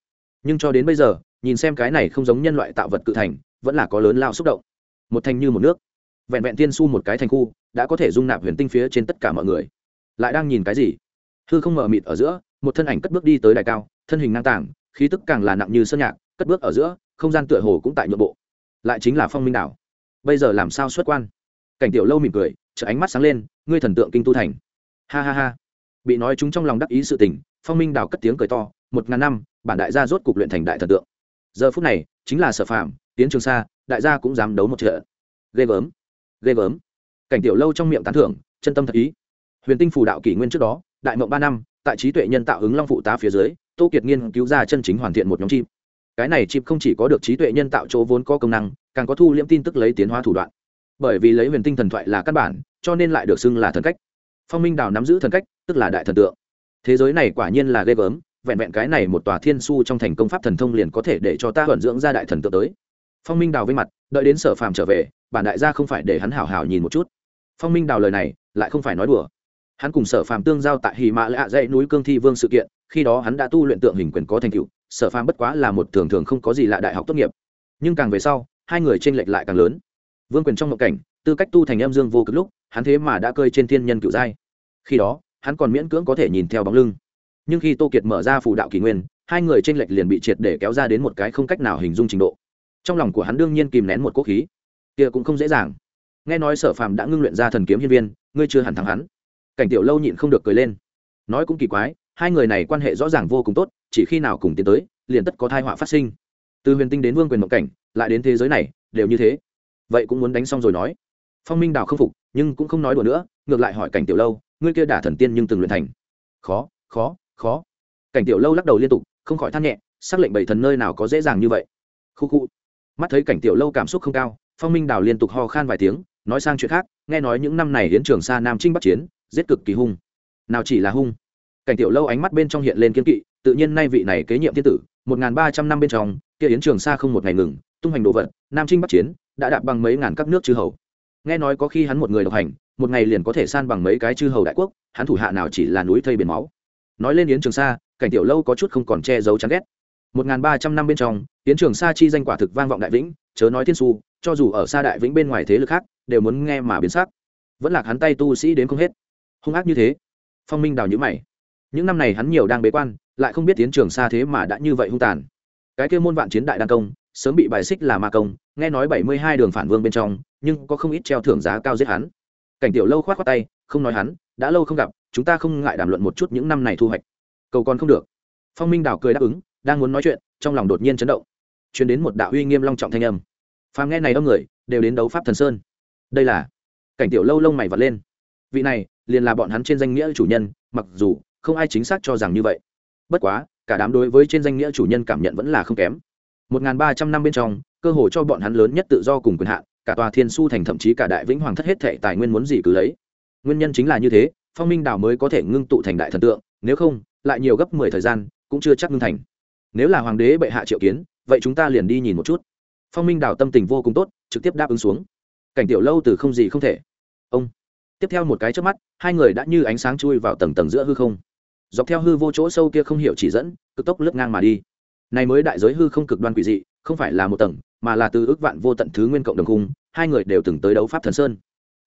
A: Nhưng cho đến bây giờ, nhìn xem cái này không giống nhân loại tạo vật cự thành vẫn là có lớn lao xúc động. Một thành như một nước. Vẹn vẹn tiên su một cái thành khu, đã có thể dung nạp huyền tinh phía trên tất cả mọi người. Lại đang nhìn cái gì? Hư không mở mịt ở giữa, một thân ảnh cất bước đi tới đài cao, thân hình ngang tàng, khí tức càng là nặng như sơn nhạc, cất bước ở giữa, không gian tựa hồ cũng tại nhượng bộ. Lại chính là phong minh đảo. Bây giờ làm sao xuất quan? Cảnh tiểu lâu mỉm cười chợ ánh mắt sáng lên, ngươi thần tượng kinh tu thành. Ha ha ha. Bị nói chúng trong lòng đắc ý sự tình, phong minh đảo cất tiếng cười to, một ngàn năm, bản đại gia rốt cục luyện thành đại thần tượng. Giờ phút này, chính là sở phạm tiến trường xa, đại gia cũng dám đấu một trận. Ghê gớm ghê gớm. Cảnh tiểu lâu trong miệng tán thưởng, chân tâm thật ý. Huyền tinh phù đạo kỷ nguyên trước đó, đại mộng ba năm, tại trí tuệ nhân tạo ứng long phụ tá phía dưới, tô kiệt nghiên cứu ra chân chính hoàn thiện một nhóm chim. cái này chip không chỉ có được trí tuệ nhân tạo chỗ vốn có công năng, càng có thu liễm tin tức lấy tiến hóa thủ đoạn. Bởi vì lấy huyền tinh thần thoại là căn bản, cho nên lại được xưng là thần cách. Phong minh đào nắm giữ thần cách, tức là đại thần tượng. Thế giới này quả nhiên là ghê gớm, vẹn vẹn cái này một tòa thiên su trong thành công pháp thần thông liền có thể để cho ta vận dưỡng ra đại thần tượng tới phong minh đào với mặt, đợi đến sở phàm trở về, bản đại gia không phải để hắn hảo hảo nhìn một chút. Phong minh đào lời này, lại không phải nói đùa. Hắn cùng sở phàm tương giao tại hì mạ lạ dãy núi cương thi vương sự kiện, khi đó hắn đã tu luyện tượng hình quyền có thành tựu, sở phàm bất quá là một thường thường không có gì lạ đại học tốt nghiệp. Nhưng càng về sau, hai người tranh lệch lại càng lớn. Vương quyền trong ngộ cảnh, tư cách tu thành âm dương vô cực lúc, hắn thế mà đã cơi trên thiên nhân cựu giai. Khi đó, hắn còn miễn cưỡng có thể nhìn theo bóng lưng. Nhưng khi tô kiệt mở ra phù đạo kỷ nguyên, hai người tranh lệch liền bị triệt để kéo ra đến một cái không cách nào hình dung trình độ trong lòng của hắn đương nhiên kìm nén một quốc khí. Kia cũng không dễ dàng. Nghe nói sở phàm đã ngưng luyện ra thần kiếm hiên viên, ngươi chưa hẳn thắng hắn. Cảnh tiểu lâu nhịn không được cười lên. Nói cũng kỳ quái, hai người này quan hệ rõ ràng vô cùng tốt, chỉ khi nào cùng tiến tới, liền tất có thai họa phát sinh. Từ huyền tinh đến vương quyền mộng cảnh, lại đến thế giới này, đều như thế. Vậy cũng muốn đánh xong rồi nói. Phong minh đào không phục, nhưng cũng không nói đùa nữa, ngược lại hỏi cảnh tiểu lâu, ngươi kia đả thần tiên nhưng từng luyện thành? Khó khó khó. Cảnh tiểu lâu lắc đầu liên tục, không khỏi than nhẹ, xác lệnh bảy thần nơi nào có dễ dàng như vậy. Khu khu mắt thấy cảnh tiểu lâu cảm xúc không cao, phong minh đào liên tục ho khan vài tiếng, nói sang chuyện khác, nghe nói những năm này hiến trường sa nam trinh bắc chiến, giết cực kỳ hung. Nào chỉ là hung. Cảnh tiểu lâu ánh mắt bên trong hiện lên kiên kỵ, tự nhiên nay vị này kế nhiệm thiên tử, một n ba trăm năm bên trong, kia yến trường sa không một ngày ngừng, tung hành đồ vật, nam trinh bắc chiến, đã đạp bằng mấy ngàn các nước chư hầu. Nghe nói có khi hắn một người độc hành, một ngày liền có thể san bằng mấy cái chư hầu đại quốc, hắn thủ hạ nào chỉ là núi thây biển máu. Nói lên yến trường sa, cảnh tiểu lâu có chút không còn che giấu chán ghét một n g h n ba trăm năm bên trong tiến trường sa chi danh quả thực vang vọng đại vĩnh, chớ nói thiên su, cho dù ở xa đại vĩnh bên ngoài thế lực khác, đều muốn nghe mà biến sắc. Vẫn lạc hắn tay tu sĩ đến không hết. Hung ác như thế. Phong minh đào nhữ mày. Những năm này hắn nhiều đang bế quan, lại không biết tiến trường xa thế mà đã như vậy hung tàn. Cái kia môn vạn chiến đại đăng công, sớm bị bài xích là ma công, nghe nói bảy mươi hai đường phản vương bên trong, nhưng có không ít treo thưởng giá cao giết hắn. Cảnh tiểu lâu khoát khoát tay, không nói hắn, đã lâu không gặp, chúng ta không ngại đàm luận một chút những năm này thu hoạch. Cầu còn không được. Phong minh đào cười đáp ứng đang muốn nói chuyện, trong lòng đột nhiên chấn động. Chuyển đến một đạo uy nghiêm long trọng thanh âm. Phàm nghe này đông người, đều đến đấu pháp thần sơn. Đây là cảnh tiểu lâu lông mày vật lên. Vị này, liền là bọn hắn trên danh nghĩa chủ nhân, mặc dù không ai chính xác cho rằng như vậy. Bất quá, cả đám đối với trên danh nghĩa chủ nhân cảm nhận vẫn là không kém. Một n g h n ba trăm năm bên trong, cơ hội cho bọn hắn lớn nhất tự do cùng quyền hạn, cả tòa thiên su thành thậm chí cả đại vĩnh hoàng thất hết thệ tài nguyên muốn gì cứ lấy. Nguyên nhân chính là như thế, phong minh đảo mới có thể ngưng tụ thành đại thần tượng, nếu không, lại nhiều gấp mười thời gian, cũng chưa chắc ngưng thành nếu là hoàng đế bệ hạ triệu kiến, vậy chúng ta liền đi nhìn một chút. Phong minh đảo tâm tình vô cùng tốt, trực tiếp đáp ứng xuống. Cảnh tiểu lâu từ không gì không thể. Ông. Tiếp theo một cái trước mắt, hai người đã như ánh sáng chui vào tầng tầng giữa hư không. Dọc theo hư vô chỗ sâu kia không hiểu chỉ dẫn, cực tốc lướt ngang mà đi. Này mới đại giới hư không cực đoan quỷ dị, không phải là một tầng, mà là từ ước vạn vô tận thứ nguyên cộng đồng cung hai người đều từng tới đấu pháp thần sơn.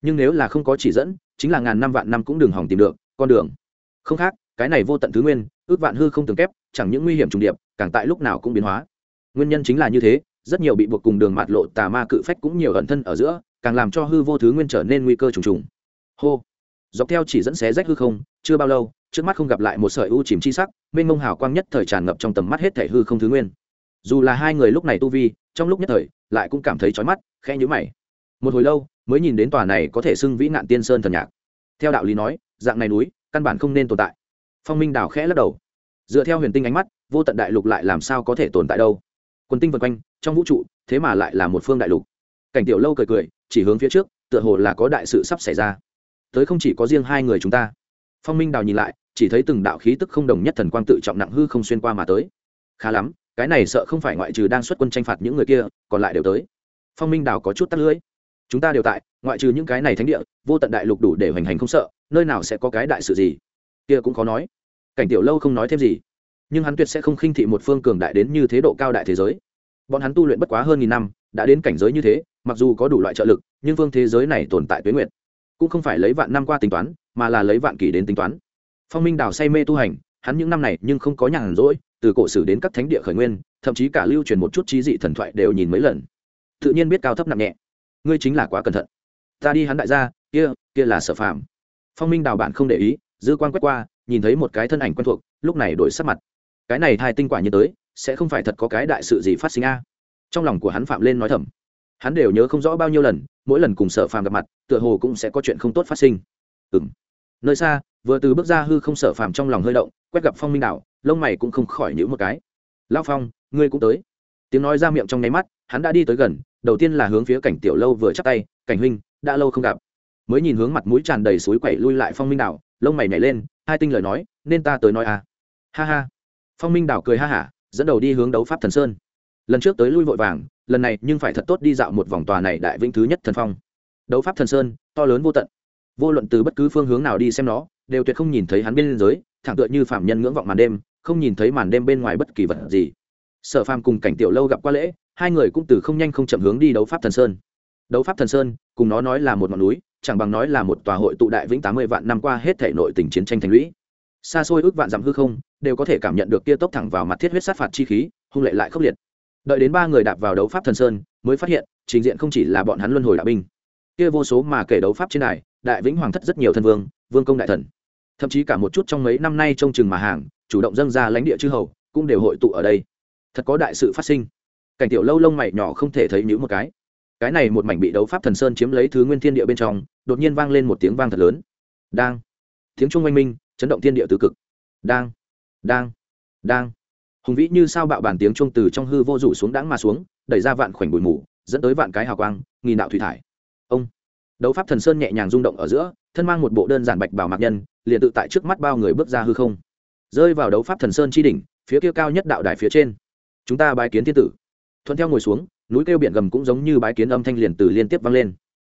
A: Nhưng nếu là không có chỉ dẫn, chính là ngàn năm vạn năm cũng đừng hỏng tìm được, con đường. Không khác, cái này vô tận thứ nguyên, ước vạn hư không từng kép, chẳng những nguy hiểm trùng điệp càng tại lúc nào cũng biến hóa. Nguyên nhân chính là như thế, rất nhiều bị buộc cùng đường mạt lộ tà ma cự phách cũng nhiều ẩn thân ở giữa, càng làm cho hư vô thứ nguyên trở nên nguy cơ trùng trùng. Hô. Dọc theo chỉ dẫn xé rách hư không, chưa bao lâu, trước mắt không gặp lại một sợi u chìm chi sắc, mênh mông hào quang nhất thời tràn ngập trong tầm mắt hết thể hư không thứ nguyên. Dù là hai người lúc này tu vi, trong lúc nhất thời, lại cũng cảm thấy chói mắt, khẽ nhíu mày. Một hồi lâu, mới nhìn đến tòa này có thể xưng vĩ nạn tiên sơn thần nhạc. Theo đạo lý nói, dạng này núi, căn bản không nên tồn tại. Phong minh đào khẽ lắc đầu. Dựa theo huyền tinh ánh mắt vô tận đại lục lại làm sao có thể tồn tại đâu? Quần tinh vân quanh, trong vũ trụ, thế mà lại là một phương đại lục. Cảnh tiểu lâu cười cười, chỉ hướng phía trước, tựa hồ là có đại sự sắp xảy ra. Tới không chỉ có riêng hai người chúng ta. Phong minh đào nhìn lại, chỉ thấy từng đạo khí tức không đồng nhất thần quang tự trọng nặng hư không xuyên qua mà tới. Khá lắm, cái này sợ không phải ngoại trừ đang xuất quân tranh phạt những người kia, còn lại đều tới. Phong minh đào có chút tắt lưỡi. Chúng ta đều tại, ngoại trừ những cái này thánh địa, vô tận đại lục đủ để hoành hành không sợ, nơi nào sẽ có cái đại sự gì? Kia cũng khó nói. Cảnh tiểu lâu không nói thêm gì nhưng hắn tuyệt sẽ không khinh thị một phương cường đại đến như thế độ cao đại thế giới. Bọn hắn tu luyện bất quá hơn nghìn năm, đã đến cảnh giới như thế, mặc dù có đủ loại trợ lực, nhưng phương thế giới này tồn tại tuyến nguyện cũng không phải lấy vạn năm qua tính toán, mà là lấy vạn kỷ đến tính toán. Phong minh đào say mê tu hành, hắn những năm này nhưng không có nhàn rỗi, từ cổ sử đến các thánh địa khởi nguyên, thậm chí cả lưu truyền một chút trí dị thần thoại đều nhìn mấy lần. Tự nhiên biết cao thấp nặng nhẹ. Ngươi chính là quá cẩn thận. Ta đi hắn đại gia, kia kia là sở phàm. Phong minh đào bạn không để ý, dư quan quét qua, nhìn thấy một cái thân ảnh quen thuộc, lúc này đổi sắc mặt cái này thai tinh quả như tới, sẽ không phải thật có cái đại sự gì phát sinh a. Trong lòng của hắn phạm lên nói thầm. Hắn đều nhớ không rõ bao nhiêu lần, mỗi lần cùng sở phàm gặp mặt, tựa hồ cũng sẽ có chuyện không tốt phát sinh. Ừ m nơi xa, vừa từ bước ra hư không sở phàm trong lòng hơi động, quét gặp phong minh đạo lông mày cũng không khỏi nhữ một cái. Lao phong, ngươi cũng tới. Tiếng nói ra miệng trong nháy mắt, hắn đã đi tới gần, đầu tiên là hướng phía cảnh tiểu lâu vừa chắc tay, cảnh huynh, đã lâu không gặp. Mới nhìn hướng mặt mũi tràn đầy suối quẩy lui lại phong minh đạo lông mày nhảy lên, hai tinh lời nói, nên ta tới nói à. Ha ha phong minh đảo cười ha hả, dẫn đầu đi hướng đấu pháp thần sơn. Lần trước tới lui vội vàng, lần này nhưng phải thật tốt đi dạo một vòng tòa này đại vĩnh thứ nhất thần phong. Đấu pháp thần sơn, to lớn vô tận. Vô luận từ bất cứ phương hướng nào đi xem nó, đều tuyệt không nhìn thấy hắn bên giới thẳng tựa như phạm nhân ngưỡng vọng màn đêm, không nhìn thấy màn đêm bên ngoài bất kỳ vật gì. Sở phàm cùng cảnh tiểu lâu gặp qua lễ, hai người cũng từ không nhanh không chậm hướng đi đấu pháp thần sơn. Đấu pháp thần sơn, cùng nó nói là một ngọn núi, chẳng bằng nói là một tòa hội tụ đại vĩnh tám mươi vạn năm qua hết thể nội tình chiến tranh thành lũy. Xa xôi ước vạn dặm hư không đều có thể cảm nhận được kia tốc thẳng vào mặt thiết huyết sát phạt chi khí, hung lệ lại khốc liệt. Đợi đến ba người đạp vào đấu pháp thần sơn, mới phát hiện, trình diện không chỉ là bọn hắn luân hồi đạo binh, kia vô số mà kể đấu pháp trên này đại vĩnh hoàng thất rất nhiều thân vương vương công đại thần. Thậm chí cả một chút trong mấy năm nay trông chừng mà hàng, chủ động dâng ra lãnh địa chư hầu, cũng đều hội tụ ở đây. Thật có đại sự phát sinh. Cảnh tiểu lâu lông mày nhỏ không thể thấy nhữ một cái. Cái này một mảnh bị đấu pháp thần sơn chiếm lấy thứ nguyên thiên địa bên trong, đột nhiên vang lên một tiếng vang thật lớn. Đang. Tiếng trung oanh minh, chấn động thiên địa tứ cực. Đang đang đang. Hùng vĩ như sao bạo bản tiếng chuông từ trong hư vô rủ xuống đãng mà xuống, đẩy ra vạn khoảnh bụi mù, dẫn tới vạn cái hào quang, nghìn đạo thủy thải. Ông. Đấu pháp thần sơn nhẹ nhàng rung động ở giữa, thân mang một bộ đơn giản bạch bảo mạc nhân, liền tự tại trước mắt bao người bước ra hư không. Rơi vào đấu pháp thần sơn chi đỉnh, phía kia cao nhất đạo đài phía trên. Chúng ta bái kiến thiên tử. Thuận theo ngồi xuống, núi kêu biển gầm cũng giống như bái kiến âm thanh liền từ liên tiếp vang lên.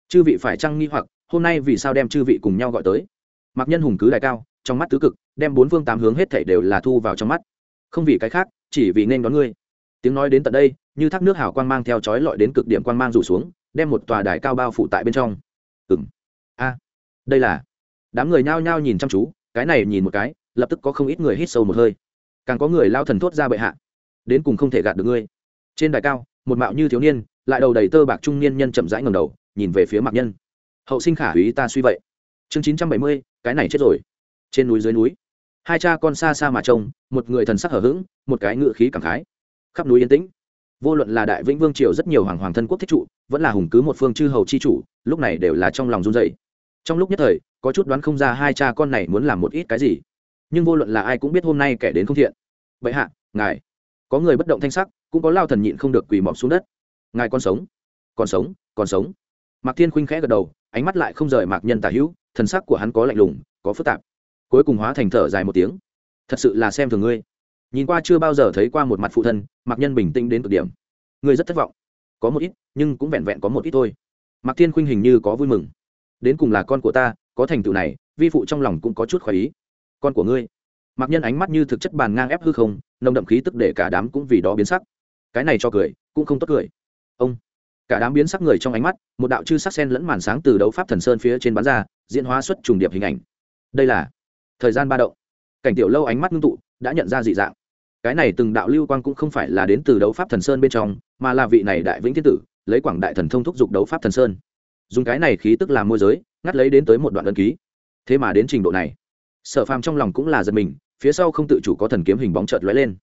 A: Chư vị phải chăng nghi hoặc, hôm nay vì sao đem chư vị cùng nhau gọi tới? Mạc nhân hùng cứ đại cao trong mắt tứ cực, đem bốn phương tám hướng hết thảy đều là thu vào trong mắt. Không vì cái khác, chỉ vì nên đón ngươi. Tiếng nói đến tận đây, như thác nước hào quang mang theo chói lọi đến cực điểm quang mang rủ xuống, đem một tòa đài cao bao phủ tại bên trong. Ừng a. Đây là. Đám người nhao nhao nhìn chăm chú, cái này nhìn một cái, lập tức có không ít người hít sâu một hơi. Càng có người lao thần thốt ra bệ hạ. Đến cùng không thể gạt được ngươi. Trên đài cao, một mạo như thiếu niên, lại đầu đầy tơ bạc trung niên nhân chậm rãi ngầm đầu, nhìn về phía mạc nhân. Hậu sinh khả úy ta suy vậy. Chương chín trăm bảy mươi, cái này chết rồi trên núi dưới núi, hai cha con xa xa mà trông, một người thần sắc hở h ữ g một cái ngự khí cảm khái. Khắp núi yên tĩnh. Vô luận là đại vĩnh vương triều rất nhiều hoàng hoàng thân quốc thích trụ, vẫn là hùng cứ một phương chư hầu c h i chủ, lúc này đều là trong lòng run dày trong lúc nhất thời, có chút đoán không ra hai cha con này muốn làm một ít cái gì. Nhưng vô luận là ai cũng biết hôm nay kẻ đến không thiện. Bệ hạ, ngài. Có người bất động thanh sắc, cũng có lao thần nhịn không được quỳ mọc xuống đất. Ngài còn sống. Còn sống còn sống. Mạc thiên khuynh khẽ gật đầu, ánh mắt lại không rời mạc nhân tả hữu, thần sắc của hắn có lạnh lùng, có phức tạp cuối cùng hóa thành thở dài một tiếng. Thật sự là xem thường ngươi. Nhìn qua chưa bao giờ thấy qua một mặt phụ thân, mạc nhân bình tĩnh đến cực điểm. Ngươi rất thất vọng. Có một ít, nhưng cũng vẹn vẹn có một ít thôi. Mạc thiên khuynh hình như có vui mừng. Đến cùng là con của ta, có thành tựu này, vi phụ trong lòng cũng có chút khoái ý. Con của ngươi. Mạc nhân ánh mắt như thực chất bàn ngang ép hư không, nồng đậm khí tức để cả đám cũng vì đó biến sắc. Cái này cho cười, cũng không tốt cười. Ông. Cả đám biến sắc người trong ánh mắt, một đạo chư sắc sen lẫn màn sáng từ đấu pháp thần sơn phía trên bán ra, diễn hóa xuất trùng điệp hình ảnh. Đây là thời gian ba động. Cảnh tiểu lâu ánh mắt ngưng tụ, đã nhận ra dị dạng. Cái này từng đạo lưu quang cũng không phải là đến từ đấu pháp thần sơn bên trong, mà là vị này đại vĩnh thiên tử, lấy quảng đại thần thông thúc giục đấu pháp thần sơn. Dùng cái này khí tức làm môi giới, ngắt lấy đến tới một đoạn đơn ký. Thế mà đến trình độ này, sở phàm trong lòng cũng là giật mình, phía sau không tự chủ có thần kiếm hình bóng trợt lóe lên.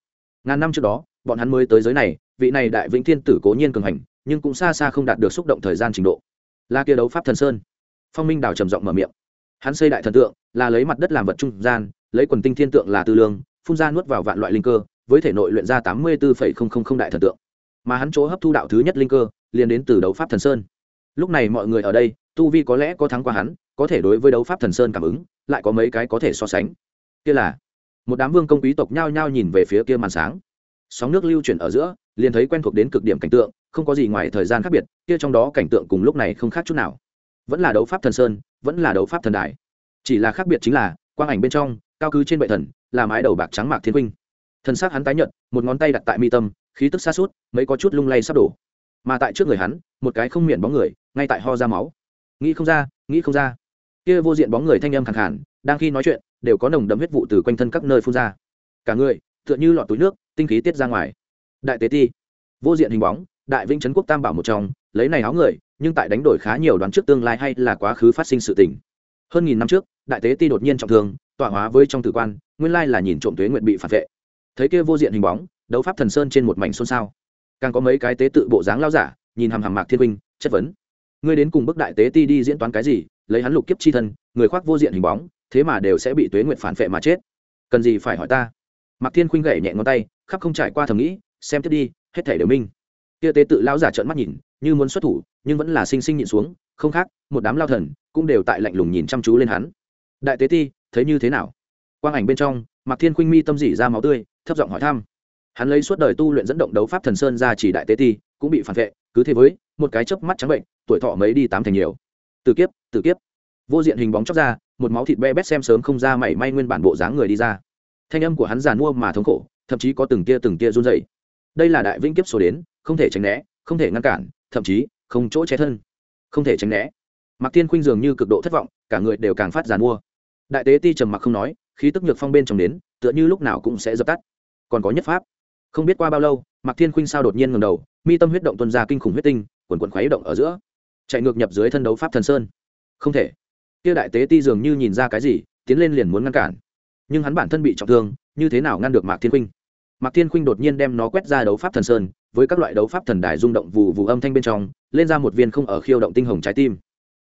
A: Ngàn năm trước đó, bọn hắn mới tới giới này, vị này đại vĩnh thiên tử cố nhiên cường hành, nhưng cũng xa xa không đạt được xúc động thời gian trình độ. La kia đấu pháp thần sơn. Phong minh đào trầm giọng mở miệng hắn xây đại thần tượng, là lấy mặt đất làm vật trung gian, lấy quần tinh thiên tượng là tư lương, phun ra nuốt vào vạn loại linh cơ, với thể nội luyện ra tám mươi bốn đại thần tượng. Mà hắn chỗ hấp thu đạo thứ nhất linh cơ, liền đến từ đấu pháp thần sơn. Lúc này mọi người ở đây, tu vi có lẽ có thắng qua hắn, có thể đối với đấu pháp thần sơn cảm ứng, lại có mấy cái có thể so sánh. Kia là, một đám vương công quý tộc nhao nhao nhìn về phía kia màn sáng. Sóng nước lưu chuyển ở giữa, liền thấy quen thuộc đến cực điểm cảnh tượng, không có gì ngoài thời gian khác biệt, kia trong đó cảnh tượng cùng lúc này không khác chút nào. Vẫn là đấu pháp thần sơn vẫn là đấu pháp thần đài. Chỉ là khác biệt chính là, quang ảnh bên trong, cao cứ trên bệ thần, là mái đầu bạc trắng mạc thiên huynh thần s á c hắn tái nhợt, một ngón tay đặt tại mi tâm, khí tức xa suốt, mấy có chút lung lay sắp đổ. Mà tại trước người hắn, một cái không miệng bóng người, ngay tại ho ra máu. Nghĩ không ra, nghĩ không ra. Kia vô diện bóng người thanh âm khẳng hẳn đang khi nói chuyện, đều có nồng đậm huyết vụ từ quanh thân các nơi phun ra. Cả người, tựa như lọt túi nước, tinh khí tiết ra ngoài. Đại tế ti, vô diện hình bóng, đại vĩnh trấn quốc tam bảo một trong, lấy này áo người nhưng tại đánh đổi khá nhiều đoán trước tương lai hay là quá khứ phát sinh sự tình. Hơn nghìn năm trước, đại tế ti đột nhiên trọng thương, tọa hóa với trong tử quan, nguyên lai là nhìn trộm tuế nguyện bị phản vệ. Thấy kia vô diện hình bóng, đấu pháp thần sơn trên một mảnh xôn xao. Càng có mấy cái tế tự bộ dáng lao giả, nhìn hàm hàm mạc thiên huynh, chất vấn. Ngươi đến cùng bức đại tế ti đi diễn toán cái gì, lấy hắn lục kiếp chi thân, người khoác vô diện hình bóng, thế mà đều sẽ bị tuế nguyện phản vệ mà chết. Cần gì phải hỏi ta? Mạc thiên khuynh gậy nhẹ ngón tay, khắp không trải qua thầm nghĩ, xem tiếp đi, hết thể đều minh kia tế tự lão giả trợn mắt nhìn, như muốn xuất thủ, nhưng vẫn là sinh sinh nhịn xuống, không khác, một đám lao thần cũng đều tại lạnh lùng nhìn chăm chú lên hắn. Đại tế ti, thấy như thế nào? Quang ảnh bên trong, mạc thiên khuynh mi tâm dỉ ra máu tươi, thấp giọng hỏi thăm. Hắn lấy suốt đời tu luyện dẫn động đấu pháp thần sơn ra chỉ đại tế ti, cũng bị phản vệ, cứ thế với, một cái chớp mắt trắng bệnh, tuổi thọ mấy đi tám thành nhiều. Từ kiếp từ kiếp. Vô diện hình bóng chóc ra, một máu thịt be bét xem sớm không ra mảy may nguyên bản bộ dáng người đi ra. Thanh âm của hắn giàn mua mà thống khổ, thậm chí có từng tia từng tia run dày đây là đại vĩnh kiếp số đến không thể tránh né, không thể ngăn cản, thậm chí không chỗ che thân. Không thể tránh né. Mặc tiên khuynh dường như cực độ thất vọng, cả người đều càng phát giàn mua. Đại tế ti trầm mặc không nói, khí tức nhược phong bên trong đến, tựa như lúc nào cũng sẽ dập tắt. Còn có nhất pháp. Không biết qua bao lâu, mạc thiên khuynh sao đột nhiên ngầm đầu, mi tâm huyết động tuân ra kinh khủng huyết tinh, quần quần khuấy động ở giữa. Chạy ngược nhập dưới thân đấu pháp thần sơn. Không thể. Kia đại tế ti dường như nhìn ra cái gì, tiến lên liền muốn ngăn cản. Nhưng hắn bản thân bị trọng thương, như thế nào ngăn được mạc thiên khuynh? Mạc thiên khuynh đột nhiên đem nó quét ra đấu pháp thần sơn với các loại đấu pháp thần đài rung động vù vù âm thanh bên trong, lên ra một viên không ở khiêu động tinh hồng trái tim.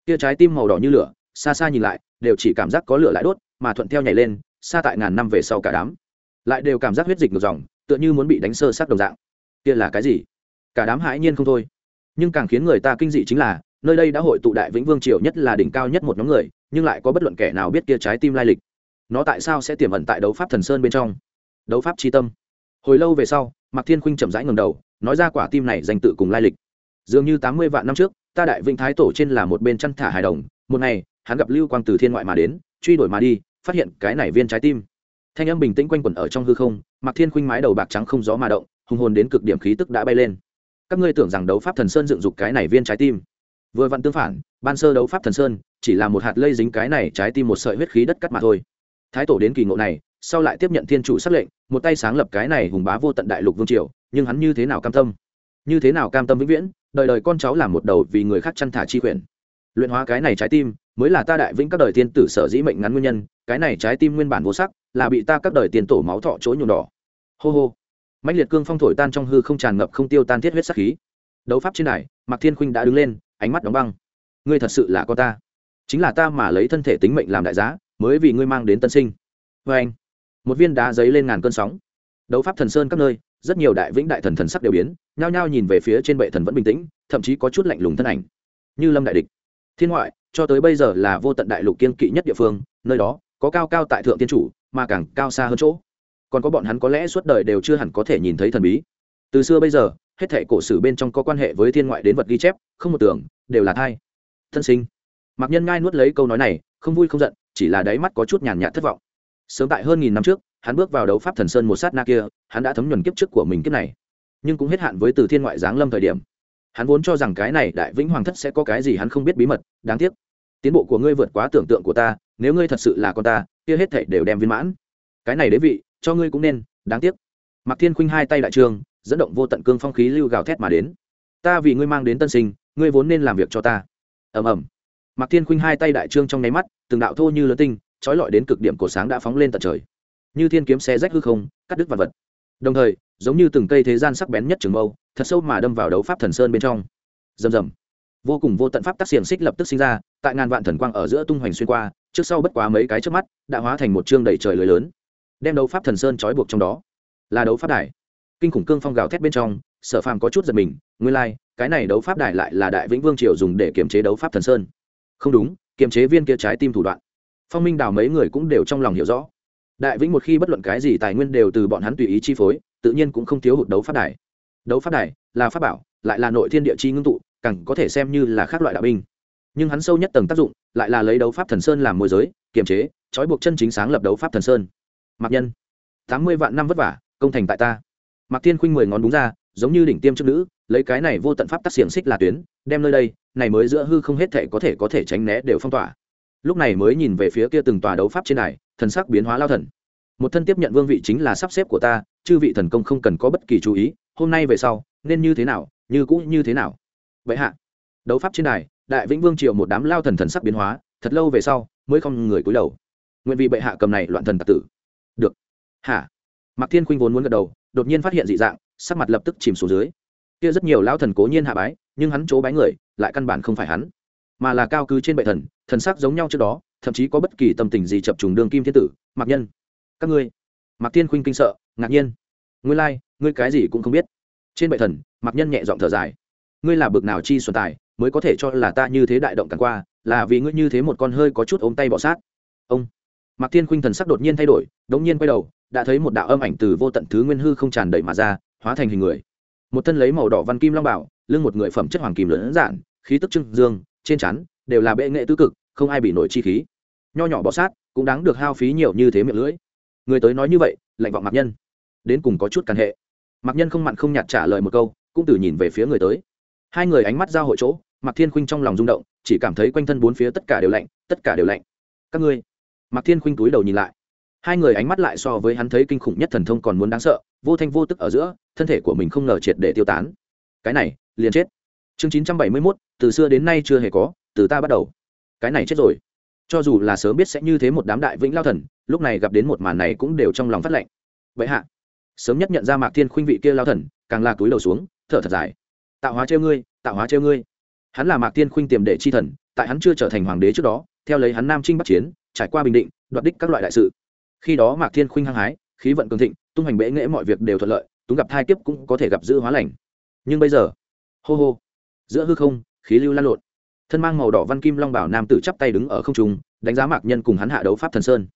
A: Kia trái tim màu đỏ như lửa, xa xa nhìn lại, đều chỉ cảm giác có lửa lại đốt, mà thuận theo nhảy lên, xa tại ngàn năm về sau cả đám. Lại đều cảm giác huyết dịch ngược dòng, tựa như muốn bị đánh sơ sát đồng dạng. Kia là cái gì? Cả đám hãi nhiên không thôi. Nhưng càng khiến người ta kinh dị chính là, nơi đây đã hội tụ đại vĩnh vương triều nhất là đỉnh cao nhất một nhóm người, nhưng lại có bất luận kẻ nào biết kia trái tim lai lịch. Nó tại sao sẽ tiềm ẩn tại đấu pháp thần sơn bên trong? Đấu pháp tri tâm. Hồi lâu về sau, mạc thiên khuynh chậm rãi ngầm đầu nói ra quả tim này danh tự cùng lai lịch. Dường như tám mươi vạn năm trước, ta đại vĩnh thái tổ trên là một bên chăn thả hài đồng, một ngày, hắn gặp lưu quang từ thiên ngoại mà đến, truy đuổi mà đi, phát hiện cái này viên trái tim. Thanh âm bình tĩnh quanh quẩn ở trong hư không, mạc thiên khuynh mái đầu bạc trắng không gió mà động, hùng hồn đến cực điểm khí tức đã bay lên. Các ngươi tưởng rằng đấu pháp thần sơn dựng dục cái này viên trái tim. Vừa vặn tương phản, ban sơ đấu pháp thần sơn chỉ là một hạt lây dính cái này trái tim một sợi huyết khí đất cắt mà thôi. Thái tổ đến kỳ ngộ này, sau lại tiếp nhận thiên chủ sắc lệnh, một tay sáng lập cái này hùng bá vô tận đại lục vương triều nhưng hắn như thế nào cam tâm? Như thế nào cam tâm vĩnh viễn? Đời đời con cháu làm một đầu vì người khác chăn thả chi quyền luyện hóa cái này trái tim, mới là ta đại vĩnh các đời tiên tử sở dĩ mệnh ngắn nguyên nhân, cái này trái tim nguyên bản vô sắc, là bị ta các đời tiền tổ máu thọ chối nhuộm đỏ. Hô hô. Mạnh liệt cương phong thổi tan trong hư không tràn ngập không tiêu tan thiết huyết sắc khí. Đấu pháp trên này mạc thiên khuynh đã đứng lên, ánh mắt đóng băng. Ngươi thật sự là con ta. Chính là ta mà lấy thân thể tính mệnh làm đại giá, mới vì ngươi mang đến tân sinh. Vê anh một viên đá giấy lên ngàn cơn sóng. Đấu pháp thần sơn các nơi rất nhiều đại vĩnh đại thần thần sắc đều biến, nhao nhao nhìn về phía trên bệ thần vẫn bình tĩnh, thậm chí có chút lạnh lùng thân ảnh. Như lâm đại địch. Thiên ngoại, cho tới bây giờ là vô tận đại lục kiên kỵ nhất địa phương, nơi đó, có cao cao tại thượng tiên chủ, mà càng cao xa hơn chỗ. Còn có bọn hắn có lẽ suốt đời đều chưa hẳn có thể nhìn thấy thần bí. Từ xưa bây giờ, hết thể cổ sử bên trong có quan hệ với thiên ngoại đến vật ghi chép, không một tưởng, đều là thai. Thân sinh. Mặc nhân ngai nuốt lấy câu nói này, không vui không giận, chỉ là đáy mắt có chút nhàn nhạt thất vọng. Sớm tại hơn nghìn năm trước hắn bước vào đấu pháp thần sơn một sát na kia, hắn đã thấm nhuần kiếp trước của mình kiếp này, nhưng cũng hết hạn với từ thiên ngoại giáng lâm thời điểm. Hắn vốn cho rằng cái này đại vĩnh hoàng thất sẽ có cái gì hắn không biết bí mật, đáng tiếc. Tiến bộ của ngươi vượt quá tưởng tượng của ta, nếu ngươi thật sự là con ta, kia hết thảy đều đem viên mãn. Cái này đế vị, cho ngươi cũng nên, đáng tiếc. Mạc thiên khuynh hai tay đại trường, dẫn động vô tận cương phong khí lưu gào thét mà đến. Ta vì ngươi mang đến tân sinh, ngươi vốn nên làm việc cho ta. Ầm ầm. Mạc thiên khuynh hai tay đại trương trong nháy mắt, từng đạo thô như lớn tinh, trói lọi đến cực điểm cổ sáng đã phóng lên tận trời như thiên kiếm xe rách hư không cắt đứt vật vật. Đồng thời giống như từng cây thế gian sắc bén nhất trường mâu thật sâu mà đâm vào đấu pháp thần sơn bên trong. Rầm rầm. Vô cùng vô tận pháp tác xiềng xích lập tức sinh ra tại ngàn vạn thần quang ở giữa tung hoành xuyên qua trước sau bất quá mấy cái trước mắt đã hóa thành một chương đầy trời lưới lớn. Đem đấu pháp thần sơn trói buộc trong đó. Là đấu pháp đài. Kinh khủng cương phong gào thét bên trong sở phàm có chút giật mình nguyên lai、like, cái này đấu pháp đài lại là đại vĩnh vương triều dùng để kiềm chế đấu pháp thần sơn. Không đúng kiềm chế viên kia trái tim thủ đoạn. Phong minh đào mấy người cũng đều trong lòng hiểu rõ đại vĩnh một khi bất luận cái gì tài nguyên đều từ bọn hắn tùy ý chi phối, tự nhiên cũng không thiếu hụt đấu pháp đài. Đấu pháp đài là pháp bảo, lại là nội thiên địa chi ngưng tụ, càng có thể xem như là các loại đạo binh. Nhưng hắn sâu nhất tầng tác dụng, lại là lấy đấu pháp thần sơn làm môi giới, kiềm chế, trói buộc chân chính sáng lập đấu pháp thần sơn. Mặc nhân, tám mươi vạn năm vất vả, công thành tại ta. Mặc thiên khuynh mười ngón đúng ra, giống như đỉnh tiêm trước nữ, lấy cái này vô tận pháp tắc xiềng xích là tuyến, đem nơi đây, này mới giữa hư không hết thể có thể có thể tránh né đều phong tỏa. Lúc này mới nhìn về phía kia từng tòa đấu pháp trên này thần sắc biến hóa lao thần. Một thân tiếp nhận vương vị chính là sắp xếp của ta, chư vị thần công không cần có bất kỳ chú ý, hôm nay về sau, nên như thế nào, như cũ như thế nào. Vậy hạ, đấu pháp trên này đại vĩnh vương triều một đám lao thần thần sắc biến hóa, thật lâu về sau, mới không người cúi đầu. Nguyện vì bệ hạ cầm này loạn thần tạc tử. Được. Hả mạc thiên khuynh vốn muốn gật đầu, đột nhiên phát hiện dị dạng, sắc mặt lập tức chìm xuống dưới. Kia rất nhiều lao thần cố nhiên hạ bái, nhưng hắn chỗ bái người, lại căn bản không phải hắn, mà là cao cứ trên bệ thần thần sắc giống nhau trước đó thậm chí có bất kỳ tâm tình gì chập trùng đương kim thiên tử mặc nhân. Các ngươi. Mặc thiên khuynh kinh sợ ngạc nhiên. Ngươi lai、like, ngươi cái gì cũng không biết. Trên bệ thần mặc nhân nhẹ giọng thở dài. Ngươi là bực nào chi xuân tài mới có thể cho là ta như thế đại động càng qua là vì ngươi như thế một con hơi có chút ôm tay bỏ sát. Ông. Mạc thiên khuynh thần sắc đột nhiên thay đổi đống nhiên quay đầu đã thấy một đạo âm ảnh từ vô tận thứ nguyên hư không tràn đầy mà ra hóa thành hình người. Một thân lấy màu đỏ văn kim long bảo lưng một người phẩm chất hoàng kim lớn giản khí tức trưng dương trên chắn đều là bệ nghệ tứ cực không ai bị nổi chi khí nho nhỏ bọ sát, cũng đáng được hao phí nhiều như thế miệng lưỡi. Người tới nói như vậy, lạnh vọng mạc nhân. Đến cùng có chút căn hệ. Mạc nhân không mặn không nhạt trả lời một câu, cũng từ nhìn về phía người tới. Hai người ánh mắt giao hội chỗ, mạc thiên khuynh trong lòng rung động, chỉ cảm thấy quanh thân bốn phía tất cả đều lạnh, tất cả đều lạnh. Các ngươi? Mạc thiên khuynh túi đầu nhìn lại. Hai người ánh mắt lại so với hắn thấy kinh khủng nhất thần thông còn muốn đáng sợ, vô thanh vô tức ở giữa, thân thể của mình không ngờ triệt để tiêu tán. Cái này, liền chết. Chương chín trăm bảy mươi mốt, từ xưa đến nay chưa hề có, từ ta bắt đầu. Cái này chết rồi cho dù là sớm biết sẽ như thế một đám đại vĩnh lao thần, lúc này gặp đến một màn này cũng đều trong lòng phát lệnh. Vậy hạ, sớm nhất nhận ra mạc thiên khuynh vị kia lao thần, càng là túi đầu xuống, thở thật dài. Tạo hóa treo ngươi, tạo hóa treo ngươi. Hắn là mạc thiên khuynh tiềm đệ chi thần, tại hắn chưa trở thành hoàng đế trước đó, theo lấy hắn nam trinh bắc chiến, trải qua bình định, đoạt đích các loại đại sự. Khi đó mạc thiên khuynh hăng hái, khí vận cường thịnh, tung hành bệ nghễ mọi việc đều thuận lợi, túng gặp thai kiếp cũng có thể gặp giữ hóa lành. Nhưng bây giờ, hô hô, giữa hư không, khí lưu lan lộn thân mang màu đỏ văn kim long bảo nam tử chắp tay đứng ở không trung, đánh giá mạc nhân cùng hắn hạ đấu pháp thần sơn.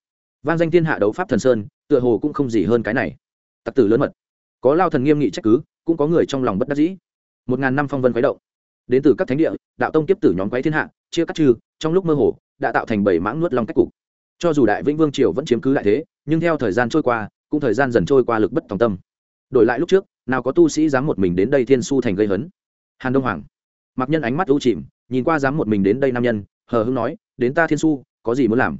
A: Van danh thiên hạ đấu pháp thần sơn, tựa hồ cũng không gì hơn cái này. Tặc tử lớn mật. Có lao thần nghiêm nghị trách cứ, cũng có người trong lòng bất đắc dĩ. Một ngàn năm phong vân quái động. Đến từ các thánh địa, đạo tông tiếp tử nhóm quái thiên hạ, chia cắt trừ, trong lúc mơ hồ, đã tạo thành bảy mãng nuốt long cách cục. Cho dù đại vĩnh vương triều vẫn chiếm cứ lại thế, nhưng theo thời gian trôi qua, cũng thời gian dần trôi qua lực bất tòng tâm. Đổi lại lúc trước, nào có tu sĩ dám một mình đến đây thiên su thành gây hấn. Hàn đông hoàng. Mặc nhân ánh mắt u chìm nhìn qua dám một mình đến đây nam nhân, hờ hưng nói, đến ta thiên su, có gì muốn làm?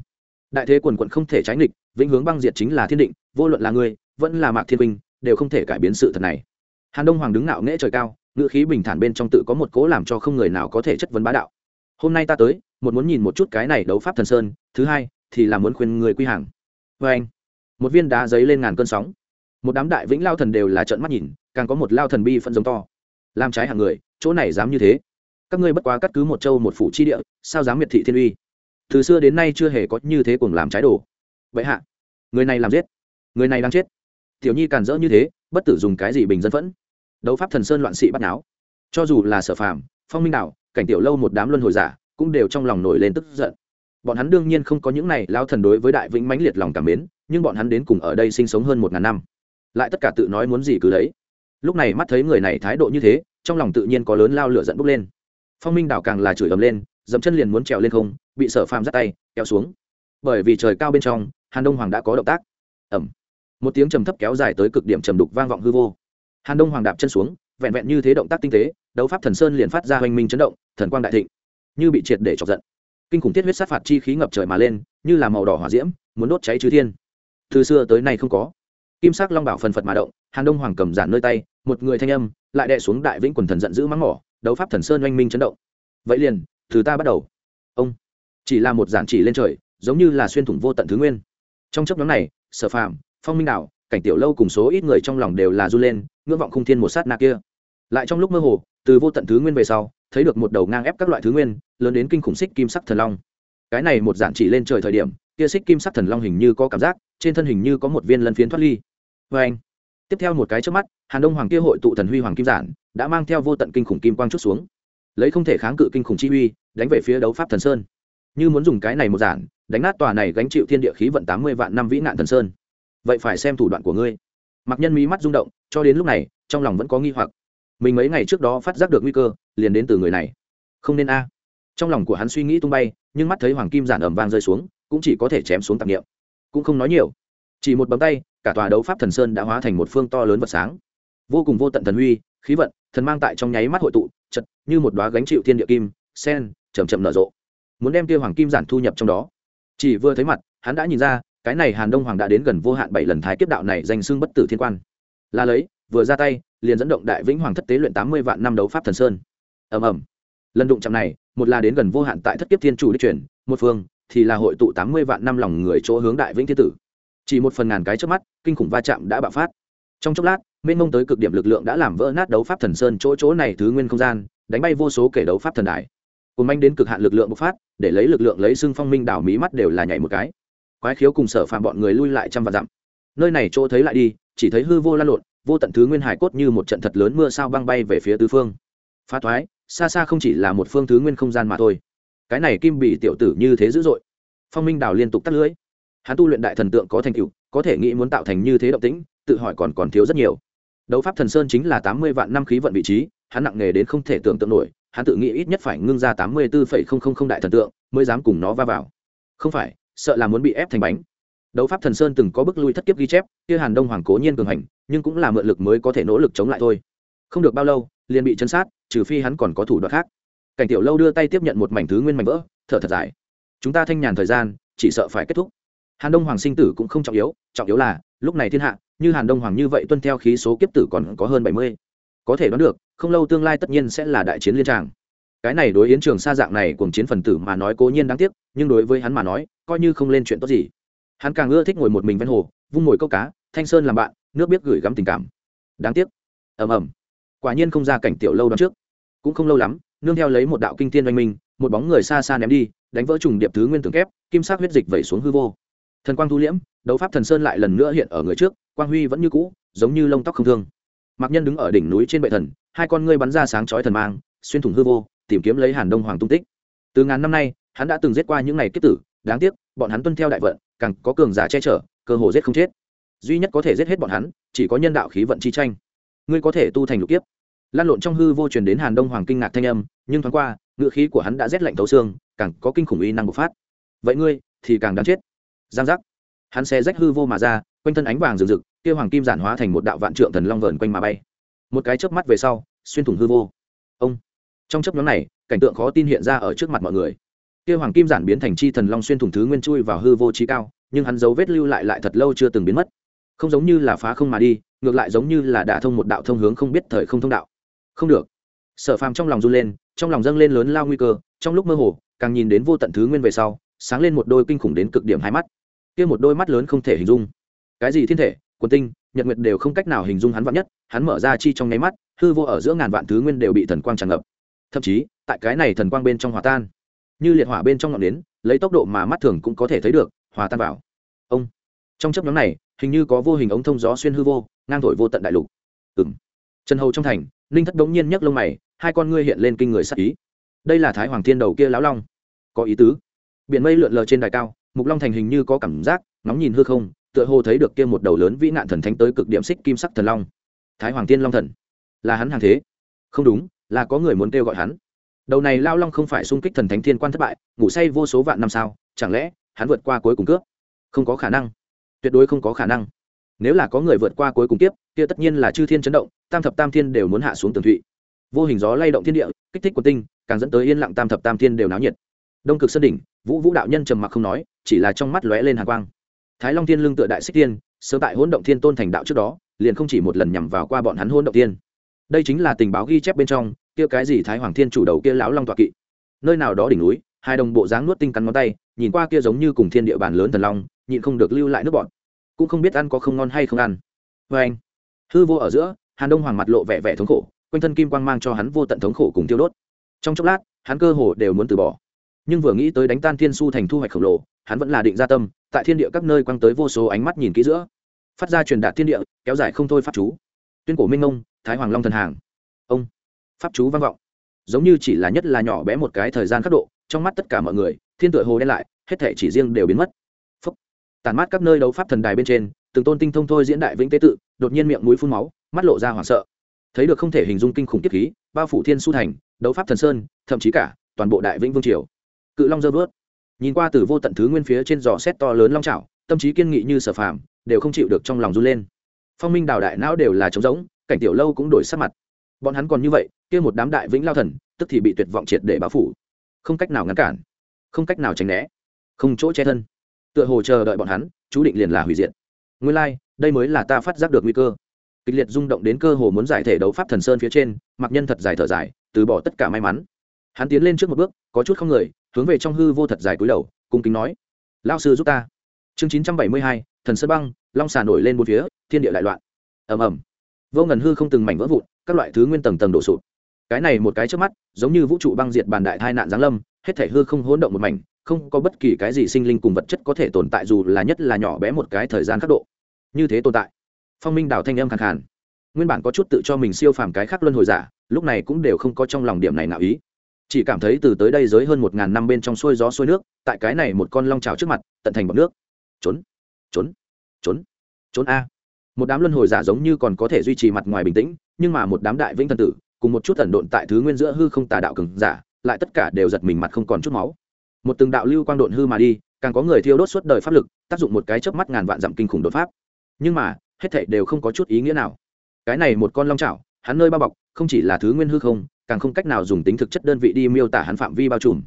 A: Đại thế quần quận không thể tránh địch vĩnh hướng băng diệt chính là thiên định, vô luận là ngươi vẫn là mạc thiên huynh, đều không thể cải biến sự thật này. Hàn đông hoàng đứng ngạo nghễ trời cao, ngữ khí bình thản bên trong tự có một cố làm cho không người nào có thể chất vấn bá đạo. Hôm nay ta tới, một muốn nhìn một chút cái này đấu pháp thần sơn, thứ hai thì là muốn khuyên người quy hàng. Vê anh, một viên đá giấy lên ngàn cơn sóng. Một đám đại vĩnh lao thần đều là trợn mắt nhìn, càng có một lao thần bi phân giống to. Làm trái hàng người, chỗ này dám như thế? Các ngươi bất quá cắt cứ một châu một phủ chi địa, sao dám miệt thị thiên uy? Từ xưa đến nay chưa hề có như thế cùng làm trái đồ. Vậy hạ, người này làm giết, người này đang chết. Tiểu nhi càn rỡ như thế, bất tử dùng cái gì bình dân phẫn? Đấu pháp thần sơn loạn sĩ bắt náo. Cho dù là sở phàm, phong minh đạo cảnh tiểu lâu một đám luân hồi giả, cũng đều trong lòng nổi lên tức giận. Bọn hắn đương nhiên không có những này lao thần đối với đại vĩnh mãnh liệt lòng cảm mến, nhưng bọn hắn đến cùng ở đây sinh sống hơn một ngàn năm. Lại tất cả tự nói muốn gì cứ đấy lúc này mắt thấy người này thái độ như thế, trong lòng tự nhiên có lớn lao lửa dẫn bốc lên phong minh đảo càng là chửi ầm lên dẫm chân liền muốn trèo lên không, bị sở phàm dắt tay, kéo xuống. Bởi vì trời cao bên trong, hàn đông hoàng đã có động tác. Ẩm một tiếng trầm thấp kéo dài tới cực điểm trầm đục vang vọng hư vô. Hàn đông hoàng đạp chân xuống, vẹn vẹn như thế động tác tinh tế, đấu pháp thần sơn liền phát ra hoành minh chấn động, thần quang đại thịnh, như bị triệt để chọc giận. Kinh khủng thiết huyết sát phạt chi khí ngập trời mà lên, như là màu đỏ hỏa diễm, muốn đốt cháy chư thiên. Từ xưa tới nay không có. Kim sắc long bảo phần phật mà động, hàn đông hoàng cầm giản nơi tay, một người thanh âm, lại đè xuống đại vĩnh quần thần giận dữ mắng mỏ đấu pháp thần sơn oanh minh chấn động. Vậy liền, từ ta bắt đầu. Ông, chỉ là một giản chỉ lên trời, giống như là xuyên thủng vô tận thứ nguyên. Trong chấp nhóm này, sở phạm phong minh đạo cảnh tiểu lâu cùng số ít người trong lòng đều là r u lên, ngưỡng vọng khung thiên một sát na kia. Lại trong lúc mơ hồ, từ vô tận thứ nguyên về sau, thấy được một đầu ngang ép các loại thứ nguyên, lớn đến kinh khủng xích kim sắc thần long. Cái này một giản chỉ lên trời thời điểm, kia xích kim sắc thần long hình như có cảm giác, trên thân hình như có một viên lân phiến thoát ly. Vê anh tiếp theo một cái trước mắt, hàn đông hoàng kia hội tụ thần huy hoàng kim giản, đã mang theo vô tận kinh khủng kim quang chút xuống. Lấy không thể kháng cự kinh khủng chi uy, đánh về phía đấu pháp thần sơn. Như muốn dùng cái này một giản, đánh nát tòa này gánh chịu thiên địa khí vận tám mươi vạn năm vĩ nạn thần sơn. Vậy phải xem thủ đoạn của ngươi. Mặc nhân mí mắt rung động, cho đến lúc này, trong lòng vẫn có nghi hoặc. Mình mấy ngày trước đó phát giác được nguy cơ, liền đến từ người này. Không nên a. Trong lòng của hắn suy nghĩ tung bay, nhưng mắt thấy hoàng kim giản ẩm vang rơi xuống, cũng chỉ có thể chém xuống tạp nghiệm cũng không nói nhiều. Chỉ một bấm tay cả tòa đấu pháp thần sơn đã hóa thành một phương to lớn vật sáng. Vô cùng vô tận thần huy, khí vận, thần mang tại trong nháy mắt hội tụ, chật, như một đoá gánh chịu thiên địa kim, sen chầm chậm nở rộ. Muốn đem kia hoàng kim giản thu nhập trong đó. Chỉ vừa thấy mặt, hắn đã nhìn ra, cái này hàn đông hoàng đã đến gần vô hạn bảy lần thái kiếp đạo này danh xưng bất tử thiên quan. Là lấy, vừa ra tay, liền dẫn động đại vĩnh hoàng thất tế luyện tám mươi vạn năm đấu pháp thần sơn. Ầm ầm. Lần đụng chạm này, một là đến gần vô hạn tại thất kiếp thiên chủ đi chuyển, một phương thì là hội tụ tám mươi vạn năm lòng người chỗ hướng đại vĩnh thiên tử chỉ một phần ngàn cái trước mắt, kinh khủng va chạm đã bạo phát. Trong chốc lát, mênh mông tới cực điểm lực lượng đã làm vỡ nát đấu pháp thần sơn chỗ chỗ này thứ nguyên không gian, đánh bay vô số kể đấu pháp thần đại cùng manh đến cực hạn lực lượng bộc phát, để lấy lực lượng lấy xưng phong minh đảo mí mắt đều là nhảy một cái. Quái khiếu cùng sở phàm bọn người lui lại trăm vạn dặm. Nơi này chỗ thấy lại đi, chỉ thấy hư vô lan lộn, vô tận thứ nguyên hải cốt như một trận thật lớn mưa sao băng bay về phía tứ phương. Phá thoái, xa xa không chỉ là một phương thứ nguyên không gian mà thôi. Cái này kim bị tiểu tử như thế dữ dội. Phong minh đảo liên tục tắt lưới hắn tu luyện đại thần tượng có thành tựu, có thể nghĩ muốn tạo thành như thế động tĩnh, tự hỏi còn còn thiếu rất nhiều. Đấu pháp thần sơn chính là tám mươi vạn năm khí vận vị trí, hắn nặng nghề đến không thể tưởng tượng nổi, hắn tự nghĩ ít nhất phải ngưng ra tám mươi bốn đại thần tượng mới dám cùng nó va vào. Không phải, sợ là muốn bị ép thành bánh. Đấu pháp thần sơn từng có bước lui thất kiếp ghi chép, kia hàn đông hoàng cố nhiên cường hành, nhưng cũng là mượn lực mới có thể nỗ lực chống lại thôi. Không được bao lâu, liền bị chấn sát, trừ phi hắn còn có thủ đoạn khác. Cảnh tiểu lâu đưa tay tiếp nhận một mảnh thứ nguyên mảnh vỡ, thở thật dài. Chúng ta thanh nhàn thời gian, chỉ sợ phải kết thúc hàn đông hoàng sinh tử cũng không trọng yếu trọng yếu là, lúc này thiên hạ, như hàn đông hoàng như vậy tuân theo khí số kiếp tử còn có hơn bảy mươi. Có thể đoán được, không lâu tương lai tất nhiên sẽ là đại chiến liên tràng. Cái này đối yến trường xa dạng này cùng chiến phần tử mà nói cố nhiên đáng tiếc, nhưng đối với hắn mà nói, coi như không lên chuyện tốt gì. Hắn càng ưa thích ngồi một mình ven hồ, vung ngồi câu cá, thanh sơn làm bạn, nước biết gửi gắm tình cảm. Đáng tiếc. Ầm ầm. Quả nhiên không ra cảnh tiểu lâu đó trước. Cũng không lâu lắm, nương theo lấy một đạo kinh thiên oanh minh, một bóng người xa xa ném đi, đánh vỡ trùng điệp thứ nguyên tường kép, kim sắc huyết dịch vẩy xuống hư vô thần quang thu liễm, đấu pháp thần sơn lại lần nữa hiện ở người trước, quang huy vẫn như cũ, giống như lông tóc không thương. Mạc nhân đứng ở đỉnh núi trên bệ thần, hai con ngươi bắn ra sáng chói thần mang, xuyên thủng hư vô, tìm kiếm lấy hàn đông hoàng tung tích. Từ ngàn năm nay, hắn đã từng giết qua những ngày kết tử, đáng tiếc, bọn hắn tuân theo đại vận, càng có cường giả che chở, cơ hồ giết không chết. Duy nhất có thể giết hết bọn hắn, chỉ có nhân đạo khí vận chi tranh. Ngươi có thể tu thành lục kiếp. Lan lộn trong hư vô truyền đến hàn đông hoàng kinh ngạc thanh âm, nhưng thoáng qua ngựa khí của hắn đã rét lạnh thấu xương, càng có kinh khủng uy năng bộc phát. Vậy ngươi thì càng đáng chết giang giác. Hắn xe rách hư vô mà ra, quanh thân ánh vàng rực rực, kia hoàng kim giản hóa thành một đạo vạn trượng thần long vờn quanh mà bay. Một cái chớp mắt về sau, xuyên thủng hư vô. Ông. Trong chớp nhóm này, cảnh tượng khó tin hiện ra ở trước mặt mọi người. Kia hoàng kim giản biến thành chi thần long xuyên thủng thứ nguyên chui vào hư vô trí cao, nhưng hắn dấu vết lưu lại lại thật lâu chưa từng biến mất. Không giống như là phá không mà đi, ngược lại giống như là đả thông một đạo thông hướng không biết thời không thông đạo. Không được. Sở phàm trong lòng run lên, trong lòng dâng lên lớn lao nguy cơ, trong lúc mơ hồ, càng nhìn đến vô tận thứ nguyên về sau sáng lên một đôi kinh khủng đến cực điểm hai mắt. Kia một đôi mắt lớn không thể hình dung. Cái gì thiên thể quân tinh, nhật nguyệt đều không cách nào hình dung hắn vạn nhất, hắn mở ra chi trong nháy mắt, hư vô ở giữa ngàn vạn thứ nguyên đều bị thần quang tràn ngập. Thậm chí, tại cái này thần quang bên trong hòa tan. Như liệt hỏa bên trong ngọn nến, lấy tốc độ mà mắt thường cũng có thể thấy được, hòa tan vào. Ông. Trong chấp nhóm này, hình như có vô hình ống thông gió xuyên hư vô, ngang thổi vô tận đại lục. Ừng trần hầu trong thành, ninh thất đống nhiên nhấc lông mày, hai con ngươi hiện lên kinh người sắc ý. Đây là thái hoàng thiên đầu kia lão long. Có ý tứ biển mây lượn lờ trên đài cao, mục long thành hình như có cảm giác, nóng nhìn hư không, tựa hồ thấy được kia một đầu lớn vĩ nạn thần thánh tới cực điểm xích kim sắc thần long. Thái hoàng thiên long thần. Là hắn hàng thế? Không đúng, là có người muốn kêu gọi hắn. Đầu này lao long không phải xung kích thần thánh thiên quan thất bại, ngủ say vô số vạn năm sao, chẳng lẽ hắn vượt qua cuối cùng cướp không có khả năng. Tuyệt đối không có khả năng. Nếu là có người vượt qua cuối cùng tiếp kia tất nhiên là chư thiên chấn động, tam thập tam thiên đều muốn hạ xuống tường thụy. Vô hình gió lay động thiên địa, kích thích quần tinh, càng dẫn tới yên lặng tam thập tam thiên đều náo nhiệt đông cực sơn đỉnh, vũ vũ đạo nhân trầm mặc không nói, chỉ là trong mắt lóe lên hàng quang. Thái long thiên lương tựa đại xích tiên sớm tại hỗn động thiên tôn thành đạo trước đó, liền không chỉ một lần nhằm vào qua bọn hắn hỗn động thiên. Đây chính là tình báo ghi chép bên trong, kia cái gì thái hoàng thiên chủ đầu kia lão long tọa kỵ. Nơi nào đó đỉnh núi, hai đồng bộ dáng nuốt tinh cắn ngón tay, nhìn qua kia giống như cùng thiên địa bàn lớn thần long, nhịn không được lưu lại nước bọn cũng không biết ăn có không ngon hay không ăn. Vê anh, hư vô ở giữa, hàn đông hoàng mặt lộ vẻ vẻ thống khổ, quanh thân kim quang mang cho hắn vô tận thống khổ cùng tiêu đốt. Trong chốc lát, hắn cơ hồ đều muốn từ bỏ nhưng vừa nghĩ tới đánh tan thiên su thành thu hoạch khổng lồ, hắn vẫn là định gia tâm, tại thiên địa các nơi quăng tới vô số ánh mắt nhìn kỹ giữa. Phát ra truyền đạt thiên địa, kéo dài không thôi pháp chú. Tuyên cổ minh ông, thái hoàng long thần hàng. Ông, pháp chú vang vọng. Giống như chỉ là nhất là nhỏ bé một cái thời gian khắc độ, trong mắt tất cả mọi người, thiên tựa hồ đen lại, hết thể chỉ riêng đều biến mất. Phúc. tàn mát các nơi đấu pháp thần đài bên trên, từng tôn tinh thông thôi diễn đại vĩnh tế tự, đột nhiên miệng mũi phun máu, mắt lộ ra hoảng sợ. Thấy được không thể hình dung kinh khủng kiếp khí, bao phủ thiên su thành, đấu pháp thần sơn, thậm chí cả toàn bộ đại vĩnh vương triều cự long dơ vớt. Nhìn qua từ vô tận thứ nguyên phía trên giò xét to lớn long trào tâm trí kiên nghị như sở phàm đều không chịu được trong lòng run lên. Phong minh đào đại não đều là trống rỗng cảnh tiểu lâu cũng đổi sắc mặt. Bọn hắn còn như vậy kia một đám đại vĩnh lao thần tức thì bị tuyệt vọng triệt để báo phủ. Không cách nào ngăn cản không cách nào tránh né không chỗ che thân. Tựa hồ chờ đợi bọn hắn chú định liền là hủy diệt. Nguyên lai、like, đây mới là ta phát giác được nguy cơ. Kịch liệt rung động đến cơ hồ muốn giải thể đấu pháp thần sơn phía trên mặc nhân thật dài thở dài từ bỏ tất cả may mắn. Hắn tiến lên trước một bước có chút không người hướng về trong hư vô thật dài cúi đầu, cung kính nói lao sư giúp ta. Chương chín trăm bảy mươi hai, thần sơn băng, long xà nổi lên một phía, thiên địa đại loạn. Ầm ầm. Vô ngần hư không từng mảnh vỡ vụn, các loại thứ nguyên tầng tầng đổ sụt cái này một cái trước mắt, giống như vũ trụ băng diệt bàn đại tai nạn giáng lâm, hết thể hư không hỗn động một mảnh, không có bất kỳ cái gì sinh linh cùng vật chất có thể tồn tại dù là nhất là nhỏ bé một cái thời gian khắc độ. Như thế tồn tại. Phong minh đào thanh âm khẳng hẳn nguyên bản có chút tự cho mình siêu phàm cái khác luân hồi giả, lúc này cũng đều không có trong lòng điểm này nào ý chỉ cảm thấy từ tới đây giới hơn một ngàn năm bên trong xuôi gió xuôi nước, tại cái này một con long trào trước mặt, tận thành bọc nước. Trốn trốn trốn trốn a. Một đám luân hồi giả giống như còn có thể duy trì mặt ngoài bình tĩnh, nhưng mà một đám đại vĩnh thần tử, cùng một chút thần độn tại thứ nguyên giữa hư không tà đạo cường giả, lại tất cả đều giật mình mặt không còn chút máu. Một từng đạo lưu quang độn hư mà đi, càng có người thiêu đốt suốt đời pháp lực, tác dụng một cái chớp mắt ngàn vạn dặm kinh khủng đột pháp. Nhưng mà, hết thảy đều không có chút ý nghĩa nào. Cái này một con long trào hắn nơi bao bọc, không chỉ là thứ nguyên hư không, càng không cách nào dùng tính thực chất đơn vị đi miêu tả hắn phạm vi bao trùm.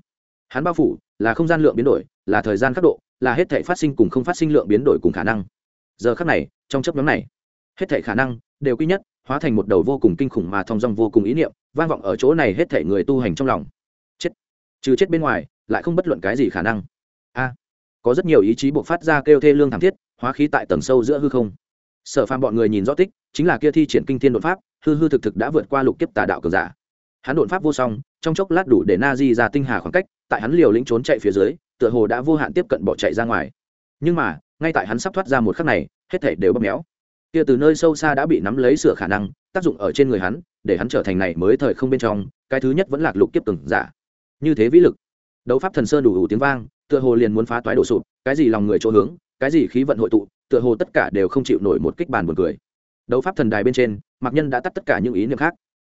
A: Hắn bao phủ là không gian lượng biến đổi, là thời gian khắc độ, là hết thảy phát sinh cùng không phát sinh lượng biến đổi cùng khả năng. Giờ khắc này, trong chấp nhóm này, hết thảy khả năng đều quy nhất, hóa thành một đầu vô cùng kinh khủng mà thong dong vô cùng ý niệm, vang vọng ở chỗ này hết thảy người tu hành trong lòng. Chết. Trừ chết bên ngoài, lại không bất luận cái gì khả năng. A. Có rất nhiều ý chí buộc phát ra kêu thê lương thảm thiết, hóa khí tại tầng sâu giữa hư không. Sở phàm bọn người nhìn rõ tích, chính là kia thi triển kinh thiên đột pháp hư hư thực thực đã vượt qua lục kiếp tà đạo cường giả. Hắn đột pháp vô song, trong chốc lát đủ để na di ra tinh hà khoảng cách, tại hắn liều lĩnh trốn chạy phía dưới, tựa hồ đã vô hạn tiếp cận bỏ chạy ra ngoài. Nhưng mà, ngay tại hắn sắp thoát ra một khắc này, hết thể đều bóp méo. Kia từ nơi sâu xa đã bị nắm lấy sửa khả năng, tác dụng ở trên người hắn, để hắn trở thành này mới thời không bên trong, cái thứ nhất vẫn lạc lục kiếp từng giả. Như thế vĩ lực. Đấu pháp thần sơn đủ đủ tiếng vang, tựa hồ liền muốn phá toái đổ sụp, cái gì lòng người chỗ hướng, cái gì khí vận hội tụ, tựa hồ tất cả đều không chịu nổi một kích bàn buồn cười đấu pháp thần đài bên trên, mạc nhân đã tắt tất cả những ý niệm khác.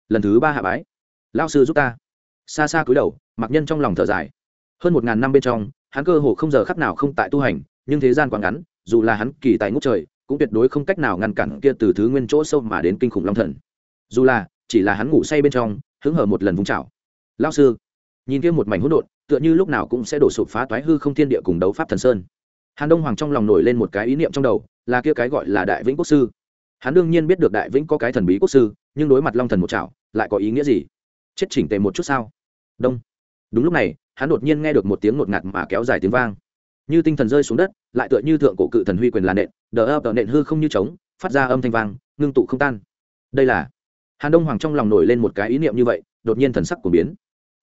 A: Lần thứ ba hạ bái. Lao sư giúp ta. Xa xa cúi đầu, mạc nhân trong lòng thở dài. Hơn một ngàn năm bên trong, hắn cơ hồ không giờ khắc nào không tại tu hành, nhưng thế gian quá ngắn, dù là hắn kỳ tài ngốc trời, cũng tuyệt đối không cách nào ngăn cản kia từ thứ nguyên chỗ sâu mà đến kinh khủng long thần. Dù là, chỉ là hắn ngủ say bên trong, hứng hở một lần vung chảo. Lao sư, nhìn kia một mảnh hỗn độn, tựa như lúc nào cũng sẽ đổ sụp phá toái hư không thiên địa cùng đấu pháp thần sơn. Hàn đông hoàng trong lòng nổi lên một cái ý niệm trong đầu, là kia cái gọi là đại vĩnh quốc sư hắn đương nhiên biết được đại vĩnh có cái thần bí quốc sư, nhưng đối mặt long thần một chảo, lại có ý nghĩa gì? Chết chỉnh tề một chút sao? Đông. Đúng lúc này, hắn đột nhiên nghe được một tiếng ngột ngạt mà kéo dài tiếng vang. Như tinh thần rơi xuống đất, lại tựa như thượng cổ cự thần huy quyền là nện, đờ ập đờ nện hư không như trống, phát ra âm thanh vang, ngưng tụ không tan. Đây là hàn đông hoàng trong lòng nổi lên một cái ý niệm như vậy, đột nhiên thần sắc của biến.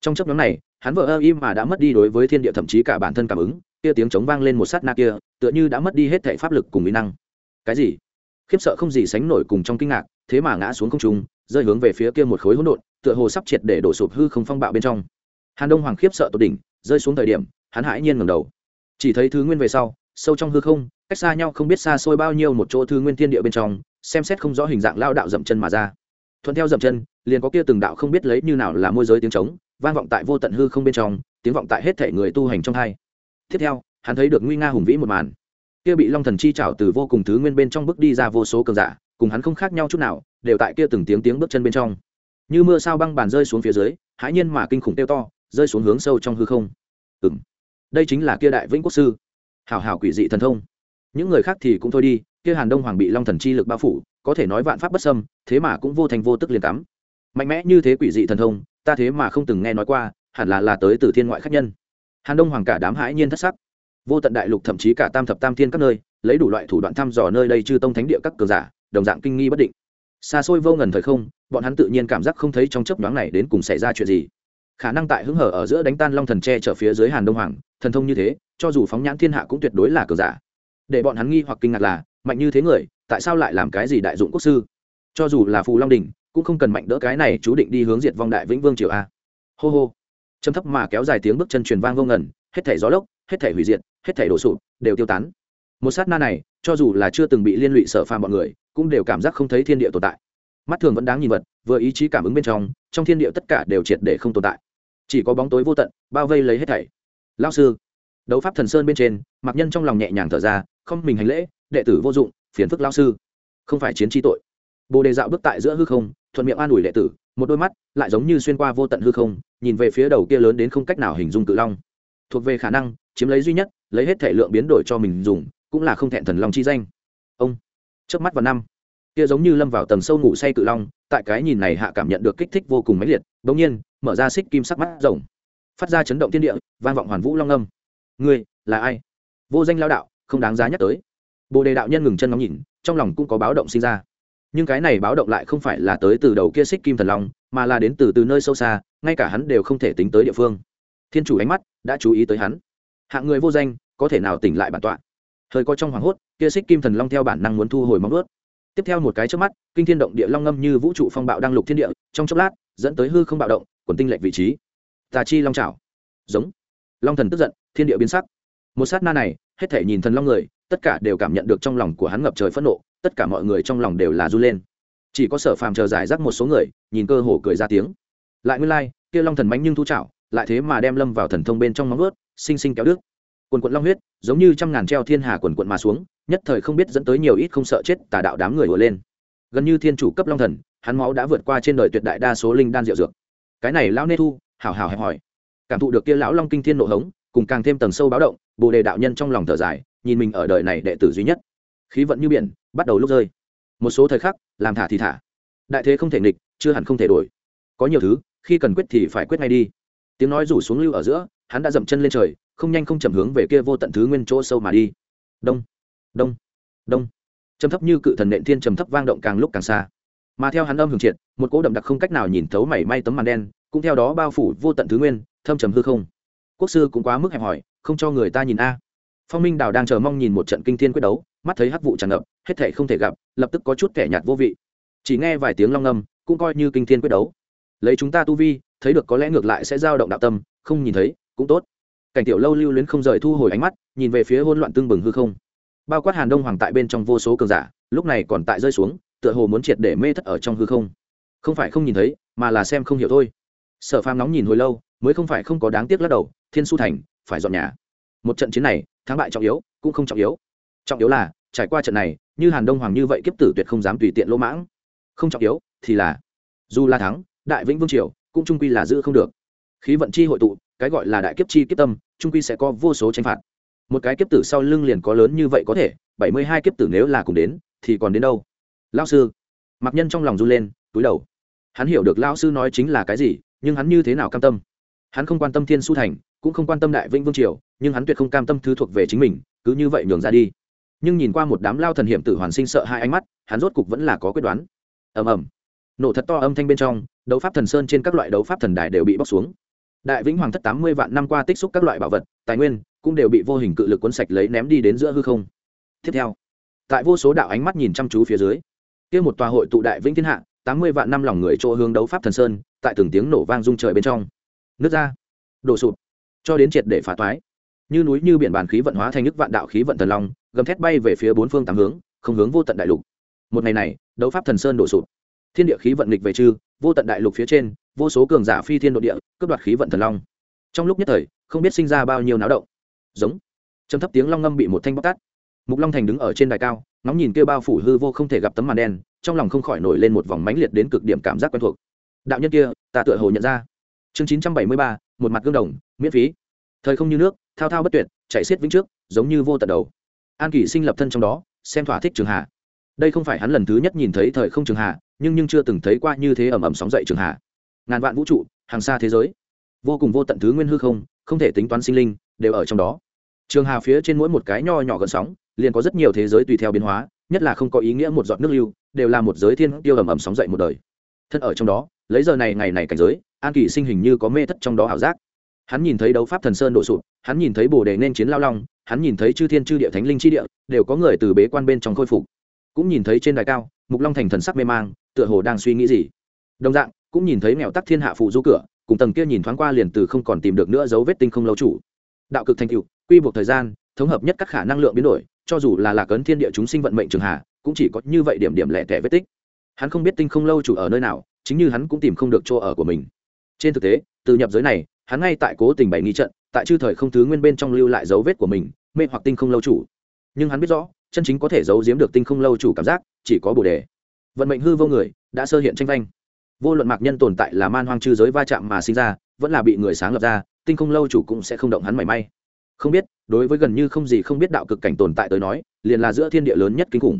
A: Trong chấp nhóm này, hắn vợ ơ im mà đã mất đi đối với thiên địa thậm chí cả bản thân cảm ứng, kia tiếng trống vang lên một sát na kia, tựa như đã mất đi hết thể pháp lực cùng mỹ năng. Cái gì? Khiếp sợ không gì sánh nổi cùng trong kinh ngạc, thế mà ngã xuống không trung, rơi hướng về phía kia một khối hỗn độn, tựa hồ sắp triệt để đổ sụp hư không phong bạo bên trong. Hàn đông hoàng khiếp sợ tột đỉnh, rơi xuống thời điểm, hắn hãi nhiên ngầm đầu. Chỉ thấy thứ nguyên về sau, sâu trong hư không, cách xa nhau không biết xa xôi bao nhiêu một chỗ thứ nguyên thiên địa bên trong, xem xét không rõ hình dạng lao đạo dậm chân mà ra. Thuận theo dậm chân, liền có kia từng đạo không biết lấy như nào là môi giới tiếng trống, vang vọng tại vô tận hư không bên trong, tiếng vọng tại hết thể người tu hành trong hai. Tiếp theo, hắn thấy được nguy nga hùng vĩ một màn kia bị long thần chi trảo từ vô cùng thứ nguyên bên trong bước đi ra vô số cường giả, cùng hắn không khác nhau chút nào, đều tại kia từng tiếng tiếng bước chân bên trong. Như mưa sao băng bàn rơi xuống phía dưới, hãi nhiên mà kinh khủng tiêu to, rơi xuống hướng sâu trong hư không. Ừng đây chính là kia đại vĩnh quốc sư. Hảo hảo quỷ dị thần thông. Những người khác thì cũng thôi đi, kia hàn đông hoàng bị long thần chi lực bao phủ, có thể nói vạn pháp bất xâm, thế mà cũng vô thành vô tức liền tắm mạnh mẽ như thế quỷ dị thần thông, ta thế mà không từng nghe nói qua, hẳn là là tới từ thiên ngoại khách nhân. Hàn đông hoàng cả đám hãi nhiên thất sắc vô tận đại lục thậm chí cả tam thập tam thiên các nơi, lấy đủ loại thủ đoạn thăm dò nơi đây chư tông thánh địa các cường giả, đồng dạng kinh nghi bất định. Xa xôi vô ngần thời không, bọn hắn tự nhiên cảm giác không thấy trong chấp nhoáng này đến cùng xảy ra chuyện gì. Khả năng tại hứng hở ở giữa đánh tan long thần tre trở phía dưới hàn đông hoàng, thần thông như thế, cho dù phóng nhãn thiên hạ cũng tuyệt đối là cường giả. Để bọn hắn nghi hoặc kinh ngạc là, mạnh như thế người, tại sao lại làm cái gì đại dụng quốc sư? Cho dù là phù long đình, cũng không cần mạnh đỡ cái này chú định đi hướng diệt vong đại vĩnh vương triều a. Hô hô. Châm thấp mà kéo dài tiếng bước chân truyền vang vô ngần, hết thảy gió lốc hết thể hủy diệt, hết thể đổ sụp, đều tiêu tán. Một sát na này, cho dù là chưa từng bị liên lụy sở phàm bọn người, cũng đều cảm giác không thấy thiên địa tồn tại. Mắt thường vẫn đáng nhìn vật, vừa ý chí cảm ứng bên trong trong thiên địa tất cả đều triệt để không tồn tại. Chỉ có bóng tối vô tận, bao vây lấy hết thảy. Lao sư, đấu pháp thần sơn bên trên, mặc nhân trong lòng nhẹ nhàng thở ra, không mình hành lễ, đệ tử vô dụng, phiền phức lao sư. Không phải chiến tri tội. Bồ đề dạo bước tại giữa hư không, thuận miệng an ủi đệ tử, một đôi mắt lại giống như xuyên qua vô tận hư không, nhìn về phía đầu kia lớn đến không cách nào hình dung cự long thuộc về khả năng, chiếm lấy duy nhất, lấy hết thể lượng biến đổi cho mình dùng, cũng là không thẹn thần long chi danh. Ông trước mắt vào năm, kia giống như lâm vào tầng sâu ngủ say cự long, tại cái nhìn này hạ cảm nhận được kích thích vô cùng mãnh liệt, bỗng nhiên, mở ra xích kim sắc mắt rồng, phát ra chấn động thiên địa, vang vọng hoàn vũ long âm. Ngươi, là ai? Vô danh lao đạo, không đáng giá nhắc tới. Bồ đề đạo nhân ngừng chân ngóng nhìn, trong lòng cũng có báo động sinh ra. Nhưng cái này báo động lại không phải là tới từ đầu kia xích kim thần long, mà là đến từ từ nơi sâu xa, ngay cả hắn đều không thể tính tới địa phương thiên chủ ánh mắt đã chú ý tới hắn. Hạng người vô danh có thể nào tỉnh lại bản tọa? Thời có trong hoảng hốt kia xích kim thần long theo bản năng muốn thu hồi móng ướt tiếp theo một cái trước mắt kinh thiên động địa long ngâm như vũ trụ phong bạo đang lục thiên địa trong chốc lát dẫn tới hư không bạo động quần tinh lệch vị trí. Tà chi long trào giống. Long thần tức giận thiên địa biến sắc. Một sát na này hết thể nhìn thần long người tất cả đều cảm nhận được trong lòng của hắn ngập trời phẫn nộ tất cả mọi người trong lòng đều là r u lên. Chỉ có sở phàm chờ giải rác một số người nhìn cơ hồ cười ra tiếng. Lại nguyên lai、like, kia long thần mánh nhưng thu chảo lại thế mà đem lâm vào thần thông bên trong móng ướt xinh xinh kéo đứt. Quần quận long huyết, giống như trăm ngàn treo thiên hà quần quận mà xuống, nhất thời không biết dẫn tới nhiều ít không sợ chết tà đạo đám người ùa lên. Gần như thiên chủ cấp long thần, hắn máu đã vượt qua trên đời tuyệt đại đa số linh đan rượu dược. Cái này lão nê thu, hảo hảo hẹp hỏi. Cảm thụ được kia lão long kinh thiên nộ hống, cùng càng thêm tầng sâu báo động, bồ đề đạo nhân trong lòng thở dài, nhìn mình ở đời này đệ tử duy nhất. Khí vận như biển, bắt đầu lúc rơi. Một số thời khắc, làm thả thì thả. Đại thế không thể nghịch, chưa hẳn không thể đổi. Có nhiều thứ, khi cần quyết thì phải quyết ngay đi tiếng nói rủ xuống lưu ở giữa, hắn đã dậm chân lên trời, không nhanh không chậm hướng về kia vô tận thứ nguyên chỗ sâu mà đi. Đông đông đông. Trầm thấp như cự thần nện thiên trầm thấp vang động càng lúc càng xa. Mà theo hắn âm hưởng triệt, một cỗ đậm đặc không cách nào nhìn thấu mảy may tấm màn đen, cũng theo đó bao phủ vô tận thứ nguyên, thâm trầm hư không. Quốc sư cũng quá mức hẹp hòi, không cho người ta nhìn a. Phong minh đào đang chờ mong nhìn một trận kinh thiên quyết đấu, mắt thấy hắc vụ tràn ngập, hết thể không thể gặp, lập tức có chút kẻ nhạt vô vị. Chỉ nghe vài tiếng long âm cũng coi như kinh thiên quyết đấu lấy chúng ta tu vi, thấy được có lẽ ngược lại sẽ dao động đạo tâm, không nhìn thấy, cũng tốt. Cảnh tiểu lâu lưu luyến không rời thu hồi ánh mắt, nhìn về phía hỗn loạn tương bừng hư không. Bao quát hàn đông hoàng tại bên trong vô số cường giả, lúc này còn tại rơi xuống, tựa hồ muốn triệt để mê thất ở trong hư không. Không phải không nhìn thấy, mà là xem không hiểu thôi. Sở phàm nóng nhìn hồi lâu, mới không phải không có đáng tiếc lắc đầu, thiên su thành, phải dọn nhà. Một trận chiến này, thắng bại trọng yếu, cũng không trọng yếu. Trọng yếu là, trải qua trận này, như hàn đông hoàng như vậy kiếp tử tuyệt không dám tùy tiện lỗ mãng. Không trọng yếu, thì là, dù là thắng đại vĩnh vương triều, cũng trung quy là giữ không được. Khí vận chi hội tụ, cái gọi là đại kiếp chi kiếp tâm, trung quy sẽ có vô số tranh phạt. Một cái kiếp tử sau lưng liền có lớn như vậy có thể, bảy mươi hai kiếp tử nếu là cùng đến, thì còn đến đâu? Lao sư. Mặc nhân trong lòng run lên, túi đầu. Hắn hiểu được lao sư nói chính là cái gì, nhưng hắn như thế nào cam tâm? Hắn không quan tâm thiên su thành, cũng không quan tâm đại vĩnh vương triều, nhưng hắn tuyệt không cam tâm thứ thuộc về chính mình, cứ như vậy nhường ra đi. Nhưng nhìn qua một đám lao thần hiểm tử hoàn sinh sợ hai ánh mắt, hắn rốt cục vẫn là có quyết đoán. Ầm ầm nổ thật to âm thanh bên trong, đấu pháp thần sơn trên các loại đấu pháp thần đài đều bị bóc xuống. Đại vĩnh hoàng thất tám mươi vạn năm qua tích xúc các loại bảo vật, tài nguyên cũng đều bị vô hình cự lực cuốn sạch lấy ném đi đến giữa hư không. Tiếp theo, tại vô số đạo ánh mắt nhìn chăm chú phía dưới, kia một tòa hội tụ đại vĩnh thiên hạ, tám mươi vạn năm lòng người chỗ hướng đấu pháp thần sơn, tại từng tiếng nổ vang rung trời bên trong nước ra, đổ sụp, cho đến triệt để phá toái. Như núi như biển bàn khí vận hóa thành nước vạn đạo khí vận thần long, gầm thét bay về phía bốn phương tám hướng, không hướng vô tận đại lục. Một ngày này, đấu pháp thần sơn đổ sụp thiên địa khí vận nghịch về chư, vô tận đại lục phía trên, vô số cường giả phi thiên độ địa, cướp đoạt khí vận thần long. Trong lúc nhất thời, không biết sinh ra bao nhiêu náo động. Giống. Trầm thấp tiếng long ngâm bị một thanh bóc tát. Mục long thành đứng ở trên đài cao, ngóng nhìn kêu bao phủ hư vô không thể gặp tấm màn đen, trong lòng không khỏi nổi lên một vòng mãnh liệt đến cực điểm cảm giác quen thuộc. Đạo nhân kia, ta tựa hồ nhận ra. Chương chín trăm bảy mươi ba, một mặt gương đồng, miễn phí. Thời không như nước, thao thao bất tuyệt, chạy xiết vĩnh trước, giống như vô tận đầu. An kỷ sinh lập thân trong đó, xem thỏa thích trường hạ đây không phải hắn lần thứ nhất nhìn thấy thời không trường hạ nhưng nhưng chưa từng thấy qua như thế ẩm ẩm sóng dậy trường hạ ngàn vạn vũ trụ, hàng xa thế giới. Vô cùng vô tận thứ nguyên hư không không thể tính toán sinh linh, đều ở trong đó. Trường hà phía trên mỗi một cái nho nhỏ gần sóng, liền có rất nhiều thế giới tùy theo biến hóa, nhất là không có ý nghĩa một giọt nước lưu, đều là một giới thiên tiêu ẩm ẩm sóng dậy một đời. Thân ở trong đó, lấy giờ này ngày này cảnh giới, an kỳ sinh hình như có mê thất trong đó ảo giác. Hắn nhìn thấy đấu pháp thần sơn đổ sụp, hắn nhìn thấy bồ đề nên chiến lao long, hắn nhìn thấy chư thiên chư địa thánh linh chi địa, đều có người từ bế quan bên trong khôi phục cũng nhìn thấy trên đài cao, mục long thành thần sắc mê mang, tựa hồ đang suy nghĩ gì. Đồng dạng, cũng nhìn thấy nghèo tắc thiên hạ phụ du cửa, cùng tầng kia nhìn thoáng qua liền từ không còn tìm được nữa dấu vết tinh không lâu chủ. Đạo cực thành cựu quy buộc thời gian, thống hợp nhất các khả năng lượng biến đổi, cho dù là lạc ấn thiên địa chúng sinh vận mệnh trường hạ, cũng chỉ có như vậy điểm điểm lẻ tẻ vết tích. Hắn không biết tinh không lâu chủ ở nơi nào, chính như hắn cũng tìm không được chỗ ở của mình. Trên thực tế, từ nhập giới này, hắn ngay tại cố tình bày nghi trận, tại chư thời không thứ nguyên bên trong lưu lại dấu vết của mình, mê hoặc tinh không lâu chủ. Nhưng hắn biết rõ chân chính có thể giấu giếm được tinh không lâu chủ cảm giác, chỉ có bồ đề. Vận mệnh hư vô người, đã sơ hiện tranh vanh. Vô luận mạc nhân tồn tại là man hoang chư giới va chạm mà sinh ra, vẫn là bị người sáng lập ra, tinh không lâu chủ cũng sẽ không động hắn mảy may. Không biết, đối với gần như không gì không biết đạo cực cảnh tồn tại tới nói, liền là giữa thiên địa lớn nhất kinh khủng.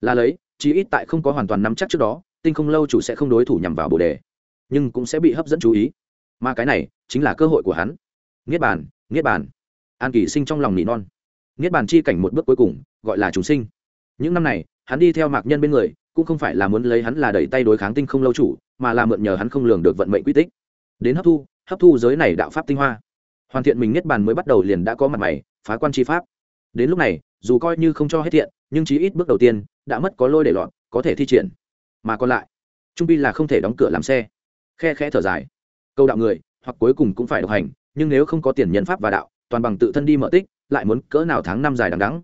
A: Là lấy, chí ít tại không có hoàn toàn nắm chắc trước đó, tinh không lâu chủ sẽ không đối thủ nhằm vào bồ đề, nhưng cũng sẽ bị hấp dẫn chú ý. Mà cái này, chính là cơ hội của hắn. Niết bàn niết bàn. An kỳ sinh trong lòng nỉ non niết bàn chi cảnh một bước cuối cùng, gọi là chúng sinh. Những năm này, hắn đi theo mạc nhân bên người, cũng không phải là muốn lấy hắn là đẩy tay đối kháng tinh không lâu chủ, mà là mượn nhờ hắn không lường được vận mệnh quy tích. Đến hấp thu hấp thu giới này đạo pháp tinh hoa. Hoàn thiện mình niết bàn mới bắt đầu liền đã có mặt mày, phá quan chi pháp. Đến lúc này, dù coi như không cho hết thiện, nhưng chí ít bước đầu tiên, đã mất có lôi để lọt, có thể thi triển. Mà còn lại, trung pi là không thể đóng cửa làm xe. Khe khẽ thở dài. Câu đạo người, hoặc cuối cùng cũng phải độc hành, nhưng nếu không có tiền nhân pháp và đạo, toàn bằng tự thân đi mở tích lại muốn cỡ nào tháng năm dài đằng đắng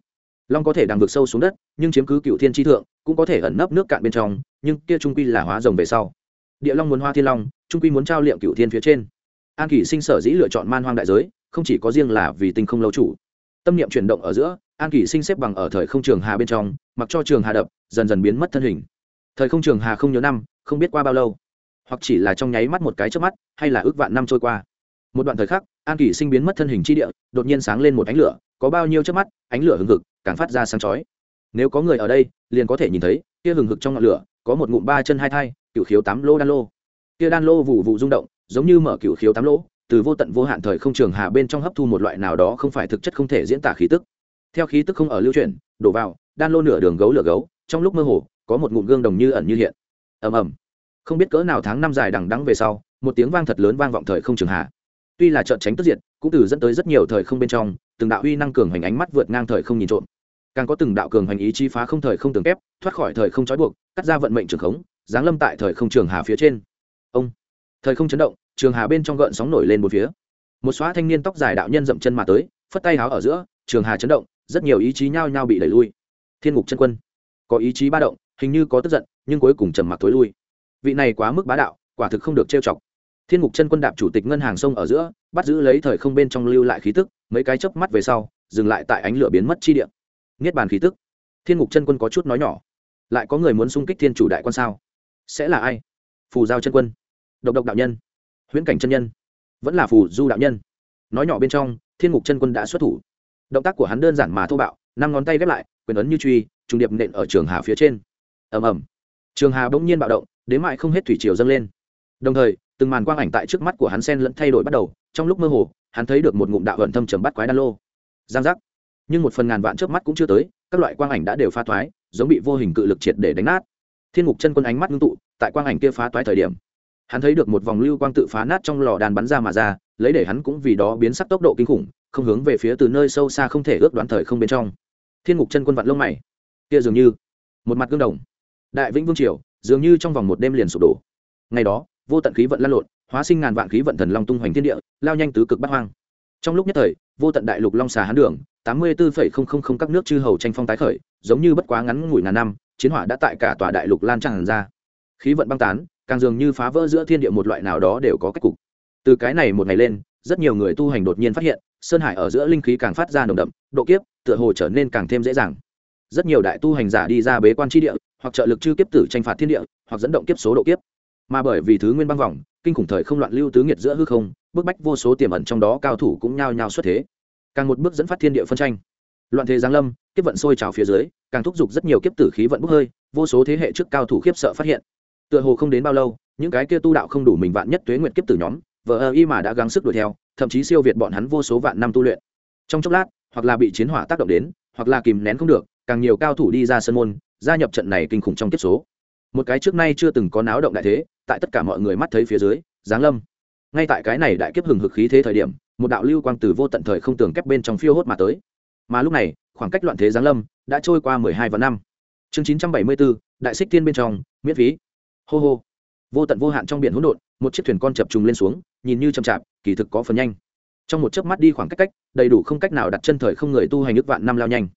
A: long có thể đằng vực sâu xuống đất, nhưng chiếm cứ cựu thiên tri thượng, cũng có thể ẩn nấp nước cạn bên trong, nhưng kia trung quy là hóa rồng về sau. Địa long muốn hoa thiên long, trung quy muốn trao liệm cựu thiên phía trên. An kỷ sinh sở dĩ lựa chọn man hoang đại giới, không chỉ có riêng là vì tinh không lâu chủ. Tâm niệm chuyển động ở giữa, an kỷ sinh xếp bằng ở thời không trường hà bên trong, mặc cho trường hà đập, dần dần biến mất thân hình. Thời không trường hà không nhớ năm, không biết qua bao lâu. Hoặc chỉ là trong nháy mắt một cái trước mắt, hay là ước vạn năm trôi qua một đoạn thời khắc, an kỷ sinh biến mất thân hình chi địa, đột nhiên sáng lên một ánh lửa, có bao nhiêu trước mắt, ánh lửa hừng hực, càng phát ra sáng chói. Nếu có người ở đây, liền có thể nhìn thấy, kia hừng hực trong ngọn lửa, có một ngụm ba chân hai thai, cựu khiếu tám lô đan lô. Kia đan lô vụ vụ rung động, giống như mở cựu khiếu tám lỗ từ vô tận vô hạn thời không trường hà bên trong hấp thu một loại nào đó không phải thực chất không thể diễn tả khí tức. Theo khí tức không ở lưu chuyển, đổ vào, đan lô nửa đường gấu lửa gấu, trong lúc mơ hồ, có một ngụm gương đồng như ẩn như hiện. Ầm ầm. Không biết cỡ nào tháng năm dài đằng đắng về sau, một tiếng vang thật lớn vang vọng thời không trường hà tuy là trận tránh tức diện, cũng từ dẫn tới rất nhiều thời không bên trong từng đạo uy năng cường hành ánh mắt vượt ngang thời không nhìn trộm. Càng có từng đạo cường hành ý chí phá không thời không tường kép thoát khỏi thời không trói buộc cắt ra vận mệnh trường khống giáng lâm tại thời không trường hà phía trên. Ông thời không chấn động trường hà bên trong gợn sóng nổi lên một phía. Một xóa thanh niên tóc dài đạo nhân dậm chân mà tới phất tay háo ở giữa trường hà chấn động rất nhiều ý chí nhao nhao bị đẩy lui. Thiên ngục chân quân có ý chí ba động hình như có tức giận nhưng cuối cùng trầm mặc tối lui. Vị này quá mức bá đạo quả thực không được trêu chọc thiên ngục chân quân đạp chủ tịch ngân hàng sông ở giữa, bắt giữ lấy thời không bên trong lưu lại khí tức, mấy cái chớp mắt về sau, dừng lại tại ánh lửa biến mất chi điện niết bàn khí tức. Thiên ngục chân quân có chút nói nhỏ. Lại có người muốn xung kích thiên chủ đại quan sao? Sẽ là ai? Phù giao chân quân. Độc độc đạo nhân. Huyễn cảnh chân nhân. Vẫn là phù du đạo nhân. Nói nhỏ bên trong, thiên ngục chân quân đã xuất thủ. Động tác của hắn đơn giản mà thô bạo, năm ngón tay ghép lại, quyền ấn như truy, trùng điệp nện ở trường hà phía trên. Ầm ầm. Trường hà bỗng nhiên bạo động, đến mại không hết thủy triều dâng lên. Đồng thời từng màn quang ảnh tại trước mắt của hắn sen lẫn thay đổi bắt đầu, trong lúc mơ hồ, hắn thấy được một ngụm đạo vận thâm trầm bắt quái đan lô. Giang giác. Nhưng một phần ngàn vạn trước mắt cũng chưa tới, các loại quang ảnh đã đều pha thoái, giống bị vô hình cự lực triệt để đánh nát. Thiên ngục chân quân ánh mắt ngưng tụ, tại quang ảnh kia phá toái thời điểm, hắn thấy được một vòng lưu quang tự phá nát trong lò đàn bắn ra mà ra, lấy để hắn cũng vì đó biến sắc tốc độ kinh khủng, không hướng về phía từ nơi sâu xa không thể ước đoán thời không bên trong. Thiên ngục chân quân vặn lông mày. Kia dường như một mặt gương đồng. Đại vĩnh vương triều, dường như trong vòng một đêm liền sụp đổ. Ngày đó vô tận khí vận lan lộn, hóa sinh ngàn vạn khí vận thần long tung hoành thiên địa, lao nhanh tứ cực bắt hoang. Trong lúc nhất thời, vô tận đại lục long xà hán đường, tám mươi bốn các nước chư hầu tranh phong tái khởi, giống như bất quá ngắn ngủi ngàn năm, chiến hỏa đã tại cả tòa đại lục lan tràn ra. Khí vận băng tán, càng dường như phá vỡ giữa thiên địa một loại nào đó đều có cách cục. Từ cái này một ngày lên, rất nhiều người tu hành đột nhiên phát hiện, sơn hải ở giữa linh khí càng phát ra nồng đậm, độ kiếp, tựa hồ trở nên càng thêm dễ dàng. Rất nhiều đại tu hành giả đi ra bế quan tri địa, hoặc trợ lực chư kiếp tử tranh phạt thiên địa, hoặc dẫn động kiếp số độ kiếp mà bởi vì thứ nguyên băng vòng kinh khủng thời không loạn lưu tứ nghiệt giữa hư không, bức bách vô số tiềm ẩn trong đó cao thủ cũng nhao nhao xuất thế. Càng một bước dẫn phát thiên địa phân tranh. Loạn thế giáng lâm, kiếp vận sôi trào phía dưới, càng thúc giục rất nhiều kiếp tử khí vận bốc hơi, vô số thế hệ trước cao thủ khiếp sợ phát hiện. Tựa hồ không đến bao lâu, những cái kia tu đạo không đủ mình vạn nhất tuế nguyệt kiếp tử nhóm vợ ơ y mà đã gắng sức đuổi theo, thậm chí siêu việt bọn hắn vô số vạn năm tu luyện. Trong chốc lát, hoặc là bị chiến hỏa tác động đến, hoặc là kìm nén không được, càng nhiều cao thủ đi ra sân môn, gia nhập trận này kinh khủng trong kiếp số. Một cái trước nay chưa từng có náo động đại thế tại tất cả mọi người mắt thấy phía dưới, giáng lâm. Ngay tại cái này đại kiếp hừng hực khí thế thời điểm, một đạo lưu quang từ vô tận thời không tường kép bên trong phiêu hốt mà tới. Mà lúc này, khoảng cách loạn thế giáng lâm đã trôi qua mười hai vạn năm. Chương chín trăm bảy mươi bốn, đại xích tiên bên trong, miễn phí. Hô hô. Vô tận vô hạn trong biển hỗn độn, một chiếc thuyền con chập trùng lên xuống, nhìn như chậm chạp, kỳ thực có phần nhanh. Trong một chớp mắt đi khoảng cách cách, đầy đủ không cách nào đặt chân thời không người tu hành nước vạn năm lao nhanh.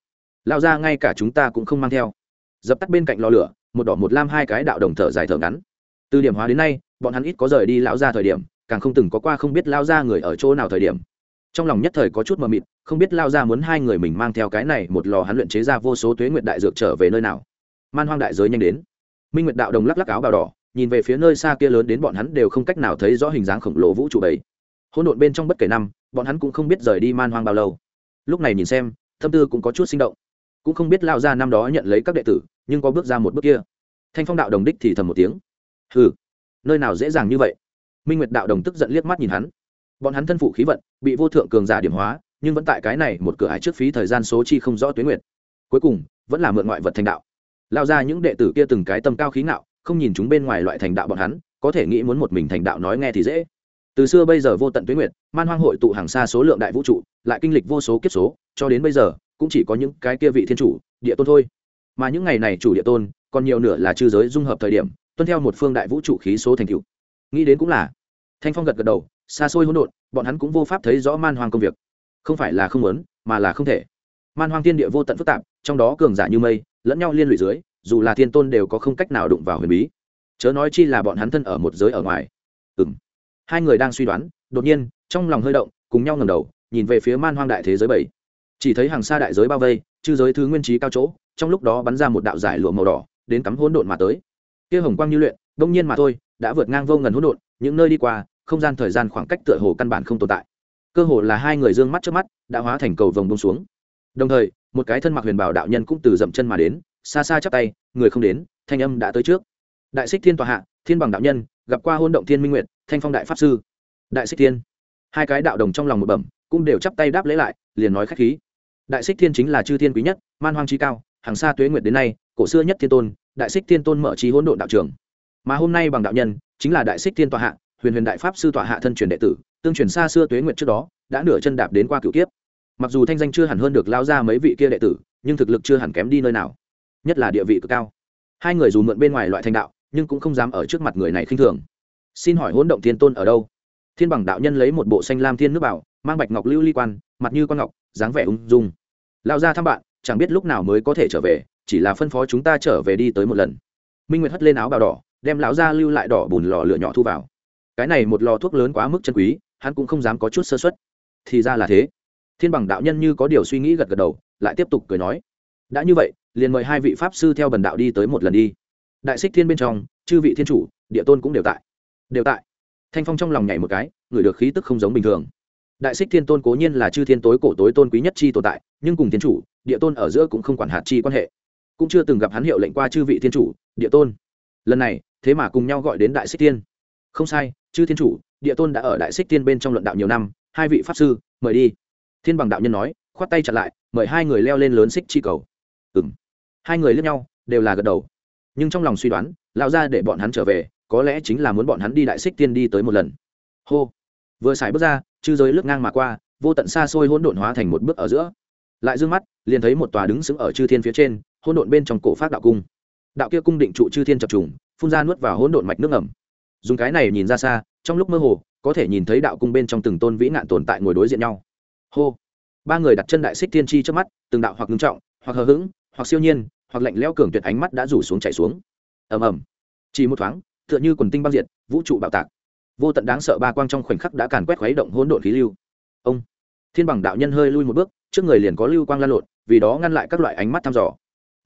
A: Lao ra ngay cả chúng ta cũng không mang theo. Dập tắt bên cạnh lò lửa, một đỏ một lam hai cái đạo đồng thở dài thở ngắn từ điểm hóa đến nay, bọn hắn ít có rời đi lão ra thời điểm, càng không từng có qua không biết lao ra người ở chỗ nào thời điểm. Trong lòng nhất thời có chút mờ mịt, không biết lao ra muốn hai người mình mang theo cái này một lò hắn luyện chế ra vô số tuế nguyệt đại dược trở về nơi nào. Man hoang đại giới nhanh đến. Minh nguyệt đạo đồng lắc lắc áo bào đỏ, nhìn về phía nơi xa kia lớn đến bọn hắn đều không cách nào thấy rõ hình dáng khổng lồ vũ trụ ấy. hỗn độn bên trong bất kể năm, bọn hắn cũng không biết rời đi man hoang bao lâu. Lúc này nhìn xem tâm tư cũng có chút sinh động. Cũng không biết lao ra năm đó nhận lấy các đệ tử, nhưng có bước ra một bước kia. Thanh phong đạo đồng đích thì thầm một tiếng hừ, nơi nào dễ dàng như vậy? Minh nguyệt đạo đồng tức giận liếc mắt nhìn hắn. Bọn hắn thân phụ khí vận, bị vô thượng cường giả điểm hóa, nhưng vẫn tại cái này một cửa ải trước phí thời gian số chi không rõ tuyến nguyệt. Cuối cùng, vẫn là mượn ngoại vật thành đạo. Lao ra những đệ tử kia từng cái tâm cao khí ngạo, không nhìn chúng bên ngoài loại thành đạo bọn hắn, có thể nghĩ muốn một mình thành đạo nói nghe thì dễ. Từ xưa bây giờ vô tận tuyến nguyệt, man hoang hội tụ hàng xa số lượng đại vũ trụ, lại kinh lịch vô số kiếp số, cho đến bây giờ, cũng chỉ có những cái kia vị thiên chủ, địa tôn thôi. Mà những ngày này chủ địa tôn, còn nhiều nửa là chư giới dung hợp thời điểm tuân theo một phương đại vũ trụ khí số thành tựu. Nghĩ đến cũng là, thanh phong gật gật đầu, xa xôi hỗn độn, bọn hắn cũng vô pháp thấy rõ man hoang công việc. Không phải là không muốn, mà là không thể. Man hoang thiên địa vô tận phức tạp, trong đó cường giả như mây, lẫn nhau liên lụy dưới, dù là thiên tôn đều có không cách nào đụng vào huyền bí. Chớ nói chi là bọn hắn thân ở một giới ở ngoài. Ừ m hai người đang suy đoán, đột nhiên, trong lòng hơi động, cùng nhau ngầm đầu, nhìn về phía man hoang đại thế giới bảy. Chỉ thấy hàng xa đại giới bao vây, chư giới thứ nguyên trí cao chỗ, trong lúc đó bắn ra một đạo giải lụa màu đỏ, đến cắm hỗn độn mà tới kia hồng quang như luyện, đông nhiên mà thôi, đã vượt ngang vô ngần hỗn độn, những nơi đi qua, không gian thời gian khoảng cách tựa hồ căn bản không tồn tại. Cơ hồ là hai người dương mắt trước mắt, đã hóa thành cầu vồng bông xuống. Đồng thời, một cái thân mặc huyền bảo đạo nhân cũng từ dậm chân mà đến, xa xa chắp tay, người không đến, thanh âm đã tới trước. Đại xích thiên tòa hạ, thiên bằng đạo nhân, gặp qua hôn động thiên minh nguyệt, thanh phong đại pháp sư. Đại xích thiên. Hai cái đạo đồng trong lòng một bẩm, cũng đều chắp tay đáp lễ lại, liền nói khách khí. Đại xích thiên chính là chư thiên quý nhất, man hoang trí cao, hàng xa tuế nguyệt đến nay, cổ xưa nhất thiên tôn đại xích thiên tôn mở trí hỗn độn đạo trường. Mà hôm nay bằng đạo nhân, chính là đại xích thiên tòa hạ, huyền huyền đại pháp sư tọa hạ thân truyền đệ tử, tương truyền xa xưa tuế nguyệt trước đó, đã nửa chân đạp đến qua cựu kiếp. Mặc dù thanh danh chưa hẳn hơn được lao ra mấy vị kia đệ tử, nhưng thực lực chưa hẳn kém đi nơi nào, nhất là địa vị cực cao. Hai người dù mượn bên ngoài loại thanh đạo, nhưng cũng không dám ở trước mặt người này khinh thường. Xin hỏi hỗn động thiên tôn ở đâu? Thiên bằng đạo nhân lấy một bộ xanh lam thiên nước bảo, mang bạch ngọc lưu ly quan, mặt như con ngọc, dáng vẻ ung dung. Lao ra thăm bạn, chẳng biết lúc nào mới có thể trở về chỉ là phân phó chúng ta trở về đi tới một lần. Minh nguyệt hất lên áo bào đỏ, đem lão ra lưu lại đỏ bùn lò lửa nhỏ thu vào. Cái này một lò thuốc lớn quá mức chân quý, hắn cũng không dám có chút sơ xuất thì ra là thế. Thiên bằng đạo nhân như có điều suy nghĩ gật gật đầu, lại tiếp tục cười nói. Đã như vậy, liền mời hai vị pháp sư theo bần đạo đi tới một lần đi. Đại xích thiên bên trong, chư vị thiên chủ, địa tôn cũng đều tại. Đều tại. Thanh phong trong lòng nhảy một cái, người được khí tức không giống bình thường. Đại xích thiên tôn cố nhiên là chư thiên tối cổ tối tôn quý nhất chi tồn tại, nhưng cùng thiên chủ, địa tôn ở giữa cũng không quản hạt chi quan hệ cũng chưa từng gặp hắn hiệu lệnh qua chư vị thiên chủ, địa tôn. Lần này, thế mà cùng nhau gọi đến đại xích tiên. Không sai, chư thiên chủ, địa tôn đã ở đại xích tiên bên trong luận đạo nhiều năm, hai vị pháp sư, mời đi. Thiên bằng đạo nhân nói, khoát tay chặt lại, mời hai người leo lên lớn xích chi cầu. Ừ m hai người lướt nhau, đều là gật đầu. Nhưng trong lòng suy đoán, lão ra để bọn hắn trở về, có lẽ chính là muốn bọn hắn đi đại xích tiên đi tới một lần. Hô. Vừa xài bước ra, chư giới lướt ngang mà qua, vô tận xa xôi hỗn độn hóa thành một bước ở giữa. Lại d ư ơ n g mắt, liền thấy một tòa đứng sững ở chư thiên phía trên hỗn độn bên trong cổ pháp đạo cung. Đạo kia cung định trụ chư thiên chập trùng, phun ra nuốt vào hỗn độn mạch nước ẩm dùng cái này nhìn ra xa, trong lúc mơ hồ, có thể nhìn thấy đạo cung bên trong từng tôn vĩ nạn tồn tại ngồi đối diện nhau. Hô! Ba người đặt chân đại xích thiên chi trước mắt, từng đạo hoặc ngưng trọng, hoặc hờ hững, hoặc siêu nhiên, hoặc lạnh leo cường tuyệt ánh mắt đã rủ xuống chạy xuống. Ầm ầm. Chỉ một thoáng, tựa như quần tinh băng diệt, vũ trụ bạo tạc. Vô tận đáng sợ ba quang trong khoảnh khắc đã càn quét khuấy động hỗn độn khí lưu. Ông! Thiên bằng đạo nhân hơi lui một bước, trước người liền có lưu quang lan lộn, vì đó ngăn lại các loại ánh mắt thăm dò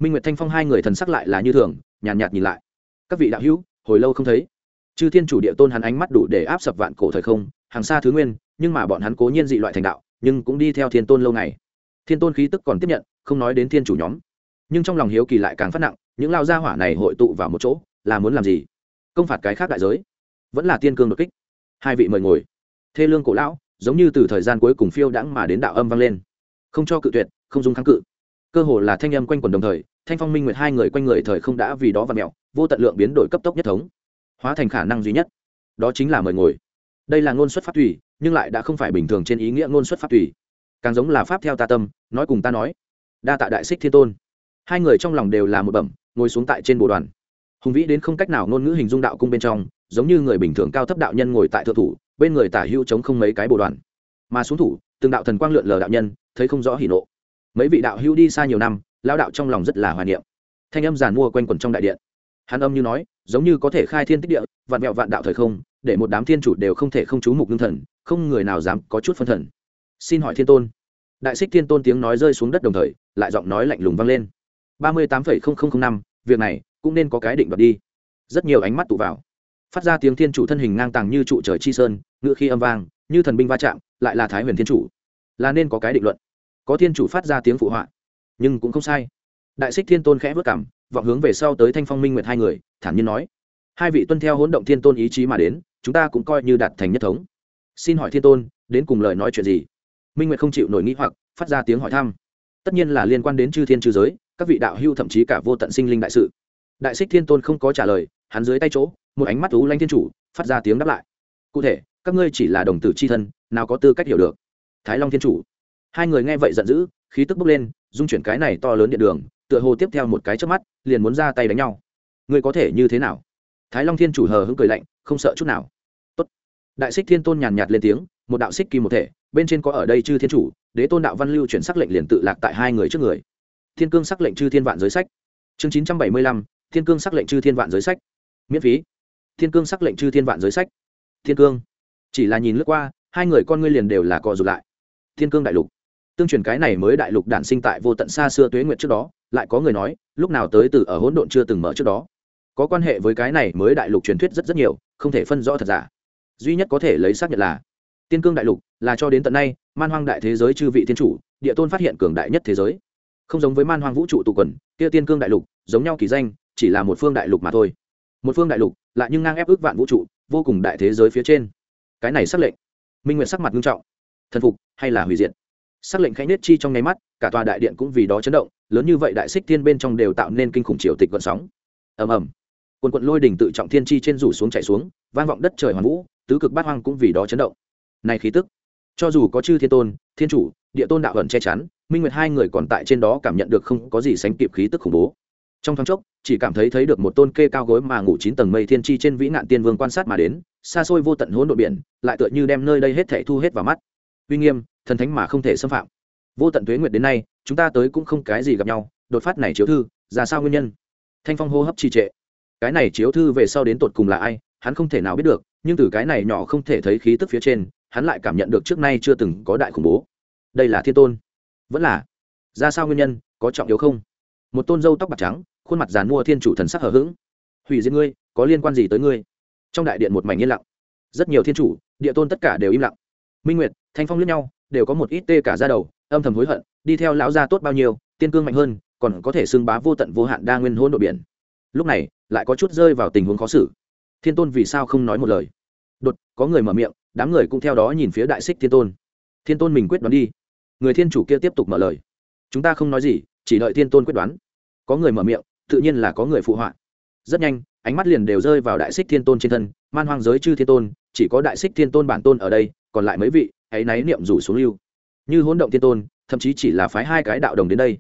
A: minh nguyệt thanh phong hai người thần sắc lại là như thường nhàn nhạt, nhạt nhìn lại. Các vị đạo hữu hồi lâu không thấy. Chư thiên chủ địa tôn hắn ánh mắt đủ để áp sập vạn cổ thời không hàng xa thứ nguyên nhưng mà bọn hắn cố nhiên dị loại thành đạo nhưng cũng đi theo thiên tôn lâu ngày. Thiên tôn khí tức còn tiếp nhận không nói đến thiên chủ nhóm. Nhưng trong lòng hiếu kỳ lại càng phát nặng những lao gia hỏa này hội tụ vào một chỗ là muốn làm gì? Công phạt cái khác đại giới. Vẫn là tiên cương đột kích. Hai vị mời ngồi. Thê lương cổ lão giống như từ thời gian cuối cùng phiêu đãng mà đến đạo âm vang lên. Không cho cự tuyệt không dung kháng cự cơ hồ là thanh âm quanh quần đồng thời, thanh phong, minh nguyệt hai người quanh người thời không đã vì đó và mẹo, vô tận lượng biến đổi cấp tốc nhất thống, hóa thành khả năng duy nhất. Đó chính là mời ngồi. Đây là ngôn xuất phát thủy nhưng lại đã không phải bình thường trên ý nghĩa ngôn xuất phát thủy càng giống là pháp theo ta tâm, nói cùng ta nói. Đa tạ đại xích thiên tôn. Hai người trong lòng đều là một bẩm, ngồi xuống tại trên bồ đoàn. Hùng vĩ đến không cách nào ngôn ngữ hình dung đạo cung bên trong, giống như người bình thường cao thấp đạo nhân ngồi tại thượng thủ, bên người tả hữu chống không mấy cái bồ đoàn. Mà xuống thủ, từng đạo thần quang lượn lờ đạo nhân, thấy không rõ hỉ nộ mấy vị đạo hữu đi xa nhiều năm lao đạo trong lòng rất là hoài niệm. Thanh âm giàn mua quanh quẩn trong đại điện. Hắn âm như nói, giống như có thể khai thiên tích địa, vạn mẹo vạn đạo thời không, để một đám thiên chủ đều không thể không chú mục ngưng thần, không người nào dám có chút phân thần. Xin hỏi thiên tôn. Đại xích thiên tôn tiếng nói rơi xuống đất đồng thời, lại giọng nói lạnh lùng vang lên. ba mươi tám phẩy không không không năm, việc này cũng nên có cái định đoạt đi. Rất nhiều ánh mắt tụ vào. Phát ra tiếng thiên chủ thân hình ngang tàng như trụ trời chi sơn ngự khi âm vang, như thần binh va chạm, lại là thái huyền thiên chủ. Là nên có cái định luận có thiên chủ phát ra tiếng phụ họa, nhưng cũng không sai. Đại xích thiên tôn khẽ vất cảm vọng hướng về sau tới thanh phong minh nguyệt hai người, thản nhiên nói, hai vị tuân theo hỗn động thiên tôn ý chí mà đến, chúng ta cũng coi như đạt thành nhất thống. Xin hỏi thiên tôn, đến cùng lời nói chuyện gì? Minh nguyệt không chịu nổi nghĩ hoặc, phát ra tiếng hỏi thăm. Tất nhiên là liên quan đến chư thiên chư giới, các vị đạo hưu thậm chí cả vô tận sinh linh đại sự. Đại xích thiên tôn không có trả lời, hắn dưới tay chỗ, một ánh mắt thú lanh thiên chủ, phát ra tiếng đáp lại. Cụ thể, các ngươi chỉ là đồng tử c h i thân, nào có tư cách hiểu được? Thái long thiên chủ hai người nghe vậy giận dữ, khí tức bốc lên dung chuyển cái này to lớn điện đường, tựa hồ tiếp theo một cái trước mắt, liền muốn ra tay đánh nhau. Ngươi có thể như thế nào? Thái long thiên chủ hờ hững cười lạnh, không sợ chút nào. Tốt. đại xích thiên tôn nhàn nhạt lên tiếng, một đạo xích kim một thể, bên trên có ở đây chư thiên chủ, đế tôn đạo văn lưu chuyển sắc lệnh liền tự lạc tại hai người trước người. Thiên cương sắc lệnh chư thiên vạn giới sách. Chương chín trăm bảy mươi lăm, thiên cương sắc lệnh chư thiên vạn giới sách. Miễn phí. Thiên cương sắc lệnh chư thiên vạn giới sách. Thiên cương. Chỉ là nhìn lướt qua, hai người con ngươi liền đều là co dù lại. Thiên cương đại lục tương truyền cái này mới đại lục đản sinh tại vô tận xa xưa tuế nguyệt trước đó, lại có người nói, lúc nào tới từ ở hỗn độn chưa từng mở trước đó. Có quan hệ với cái này mới đại lục truyền thuyết rất rất nhiều, không thể phân rõ thật giả. Duy nhất có thể lấy xác nhận là, tiên cương đại lục, là cho đến tận nay, man hoang đại thế giới chư vị thiên chủ, địa tôn phát hiện cường đại nhất thế giới. Không giống với man hoang vũ trụ tụ quần, kia tiên cương đại lục, giống nhau kỳ danh, chỉ là một phương đại lục mà thôi. Một phương đại lục, lại nhưng ngang ép ước vạn vũ trụ, vô cùng đại thế giới phía trên. Cái này xác lệnh, minh nguyện sắc mặt nghiêm trọng. Thần phục hay là hủy diệt? Sắc lệnh khẽ nết chi trong nháy mắt, cả tòa đại điện cũng vì đó chấn động, lớn như vậy đại xích thiên bên trong đều tạo nên kinh khủng triều tịch gợn sóng. Ầm ầm. Quần quận lôi đỉnh tự trọng thiên chi trên rủ xuống chạy xuống, vang vọng đất trời hoàn vũ, tứ cực bát hoang cũng vì đó chấn động. Này khí tức, cho dù có chư thiên tôn, thiên chủ, địa tôn đạo ẩn che chắn, minh nguyệt hai người còn tại trên đó cảm nhận được không có gì sánh kịp khí tức khủng bố. Trong thoáng chốc, chỉ cảm thấy thấy được một tôn kê cao gối mà ngủ chín tầng mây thiên chi trên vĩ nạn tiên vương quan sát mà đến, xa xôi vô tận hỗn độn biển, lại tựa như đem nơi đây hết thảy thu hết vào mắt. Uy nghiêm thần thánh mà không thể xâm phạm. Vô tận tuế nguyệt đến nay, chúng ta tới cũng không cái gì gặp nhau, đột phát này chiếu thư, ra sao nguyên nhân? Thanh phong hô hấp trì trệ. Cái này chiếu thư về sau đến tột cùng là ai, hắn không thể nào biết được, nhưng từ cái này nhỏ không thể thấy khí tức phía trên, hắn lại cảm nhận được trước nay chưa từng có đại khủng bố. Đây là thiên tôn. Vẫn là. Ra sao nguyên nhân, có trọng yếu không? Một tôn dâu tóc bạc trắng, khuôn mặt dàn mua thiên chủ thần sắc hờ hững. Hủy diệt ngươi, có liên quan gì tới ngươi? Trong đại điện một mảnh yên lặng. Rất nhiều thiên chủ, địa tôn tất cả đều im lặng. Minh nguyệt, thanh phong lẫn nhau đều có một ít tê cả ra đầu, âm thầm hối hận, đi theo lão gia tốt bao nhiêu, tiên cương mạnh hơn, còn có thể xưng bá vô tận vô hạn đa nguyên hỗn độ biển. Lúc này, lại có chút rơi vào tình huống khó xử. Thiên tôn vì sao không nói một lời? Đột, có người mở miệng, đám người cũng theo đó nhìn phía đại xích thiên tôn. Thiên tôn mình quyết đoán đi. Người thiên chủ kia tiếp tục mở lời. Chúng ta không nói gì, chỉ đợi thiên tôn quyết đoán. Có người mở miệng, tự nhiên là có người phụ họa. Rất nhanh, ánh mắt liền đều rơi vào đại xích thiên tôn trên thân, man hoang giới chư thiên tôn, chỉ có đại xích thiên tôn bản tôn ở đây, còn lại mấy vị hãy náy niệm rủ xuống lưu. Như hỗn động thiên tôn, thậm chí chỉ là phái hai cái đạo đồng đến đây.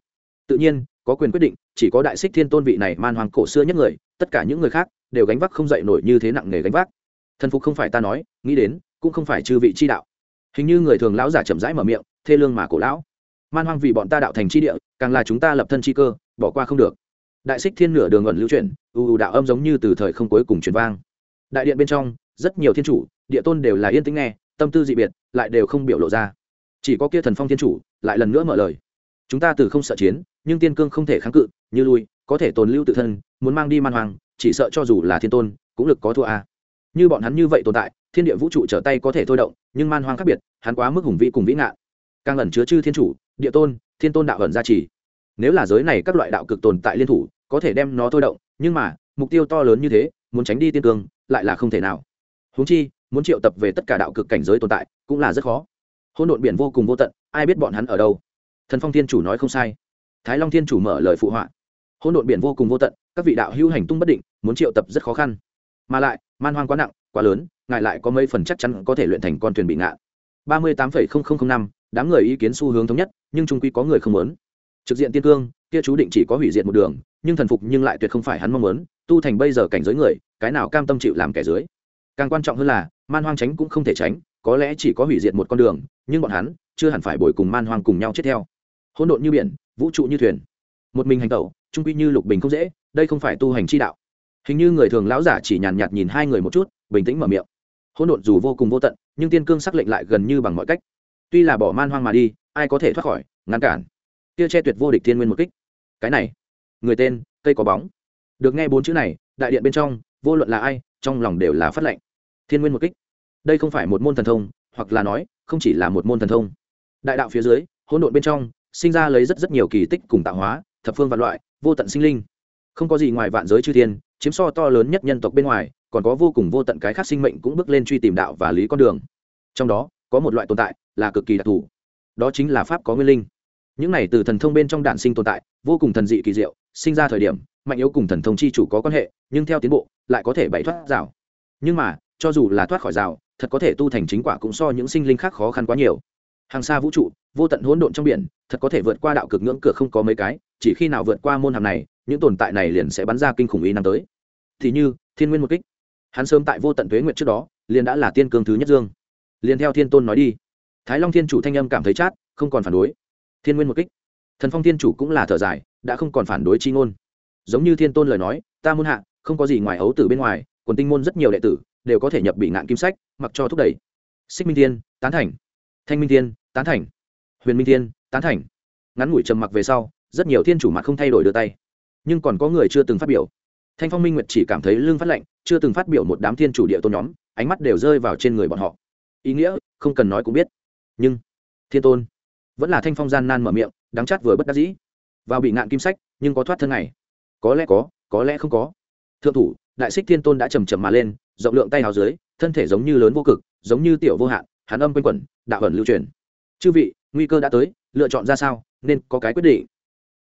A: Tự nhiên, có quyền quyết định, chỉ có đại xích thiên tôn vị này man hoàng cổ xưa nhất người, tất cả những người khác đều gánh vác không dậy nổi như thế nặng nề gánh vác. Thần phục không phải ta nói, nghĩ đến, cũng không phải chư vị chi đạo. Hình như người thường lão giả chậm rãi mở miệng, thê lương mà cổ lão. Man hoang vì bọn ta đạo thành chi địa, càng là chúng ta lập thân chi cơ, bỏ qua không được. Đại xích thiên nửa đường ẩn lưu chuyển ưu ù đạo âm giống như từ thời không cuối cùng truyền vang. Đại điện bên trong, rất nhiều thiên chủ, địa tôn đều là yên tĩnh nghe tâm tư dị biệt, lại đều không biểu lộ ra. Chỉ có kia thần phong thiên chủ lại lần nữa mở lời. Chúng ta từ không sợ chiến, nhưng tiên cương không thể kháng cự, như lui, có thể tồn lưu tự thân, muốn mang đi man hoàng chỉ sợ cho dù là thiên tôn, cũng lực có thua a. Như bọn hắn như vậy tồn tại, thiên địa vũ trụ trở tay có thể thôi động, nhưng man hoang khác biệt, hắn quá mức hùng vĩ cùng vĩ ngạn càng ẩn chứa chư thiên chủ, địa tôn, thiên tôn đạo ẩn gia trì. Nếu là giới này các loại đạo cực tồn tại liên thủ, có thể đem nó thôi động, nhưng mà, mục tiêu to lớn như thế, muốn tránh đi tiên cương, lại là không thể nào. Huống chi muốn triệu tập về tất cả đạo cực cảnh giới tồn tại, cũng là rất khó. Hôn độn biển vô cùng vô tận, ai biết bọn hắn ở đâu? Thần phong thiên chủ nói không sai. Thái long thiên chủ mở lời phụ họa. Hôn độn biển vô cùng vô tận, các vị đạo hữu hành tung bất định, muốn triệu tập rất khó khăn. Mà lại, man hoang quá nặng, quá lớn ngại lại có mấy phần chắc chắn có thể luyện thành con thuyền bị ngạn. Ba mươi tám năm, đám người ý kiến xu hướng thống nhất, nhưng trung quy có người không muốn. Trực diện tiên cương, kia chú định chỉ có hủy diệt một đường, nhưng thần phục nhưng lại tuyệt không phải hắn mong muốn, tu thành bây giờ cảnh giới người, cái nào cam tâm chịu làm kẻ dưới? Càng quan trọng hơn là, man hoang tránh cũng không thể tránh, có lẽ chỉ có hủy diệt một con đường, nhưng bọn hắn chưa hẳn phải bồi cùng man hoang cùng nhau chết theo. Hỗn độn như biển, vũ trụ như thuyền. Một mình hành tẩu, trung quy như lục bình không dễ, đây không phải tu hành chi đạo. Hình như người thường lão giả chỉ nhàn nhạt nhìn hai người một chút, bình tĩnh mở miệng. Hỗn độn dù vô cùng vô tận, nhưng tiên cương sắc lệnh lại gần như bằng mọi cách. Tuy là bỏ man hoang mà đi, ai có thể thoát khỏi, ngăn cản. Tia che tuyệt vô địch thiên nguyên một kích. Cái này, người tên, cây có bóng. Được nghe bốn chữ này, đại điện bên trong, vô luận là ai, trong lòng đều là phát lệnh thiên nguyên một kích. Đây không phải một môn thần thông, hoặc là nói, không chỉ là một môn thần thông. Đại đạo phía dưới, hỗn độn bên trong, sinh ra lấy rất rất nhiều kỳ tích cùng tạo hóa, thập phương vạn loại, vô tận sinh linh. Không có gì ngoài vạn giới chư thiên, chiếm so to lớn nhất nhân tộc bên ngoài, còn có vô cùng vô tận cái khác sinh mệnh cũng bước lên truy tìm đạo và lý con đường. Trong đó, có một loại tồn tại là cực kỳ đặc thù. Đó chính là pháp có nguyên linh. Những này từ thần thông bên trong đạn sinh tồn tại, vô cùng thần dị kỳ diệu, sinh ra thời điểm, mạnh yếu cùng thần thông chi chủ có quan hệ, nhưng theo tiến bộ, lại có thể bày thoát rào. Nhưng mà cho dù là thoát khỏi rào, thật có thể tu thành chính quả cũng so những sinh linh khác khó khăn quá nhiều. Hàng xa vũ trụ, vô tận hỗn độn trong biển, thật có thể vượt qua đạo cực ngưỡng cửa không có mấy cái, chỉ khi nào vượt qua môn hàm này, những tồn tại này liền sẽ bắn ra kinh khủng ý năm tới. Thì như, thiên nguyên một kích. Hắn sớm tại vô tận tuế nguyện trước đó, liền đã là tiên cương thứ nhất dương. Liền theo thiên tôn nói đi. Thái long thiên chủ thanh âm cảm thấy chát, không còn phản đối. Thiên nguyên một kích. Thần phong thiên chủ cũng là thở dài, đã không còn phản đối chi ngôn. Giống như thiên tôn lời nói, ta muốn hạ, không có gì ngoài ấu tử bên ngoài quần tinh môn rất nhiều đệ tử đều có thể nhập bị ngạn kim sách, mặc cho thúc đẩy. Xích minh thiên, tán thành. Thanh minh thiên, tán thành. Huyền minh thiên, tán thành. Ngắn ngủi trầm mặc về sau, rất nhiều thiên chủ mặt không thay đổi đưa tay. Nhưng còn có người chưa từng phát biểu. Thanh phong minh nguyệt chỉ cảm thấy lương phát lệnh chưa từng phát biểu một đám thiên chủ địa tôn nhóm, ánh mắt đều rơi vào trên người bọn họ. Ý nghĩa, không cần nói cũng biết. Nhưng, thiên tôn, vẫn là thanh phong gian nan mở miệng, đắng chát vừa bất đắc dĩ. Vào bị ngạn kim sách, nhưng có thoát thân này. Có lẽ có có lẽ không có. Thượng thủ đại xích thiên tôn đã trầm trầm mà lên, rộng lượng tay hào dưới, thân thể giống như lớn vô cực, giống như tiểu vô hạn, hắn âm quanh quẩn, đạo ẩn lưu truyền. Chư vị, nguy cơ đã tới, lựa chọn ra sao, nên có cái quyết định.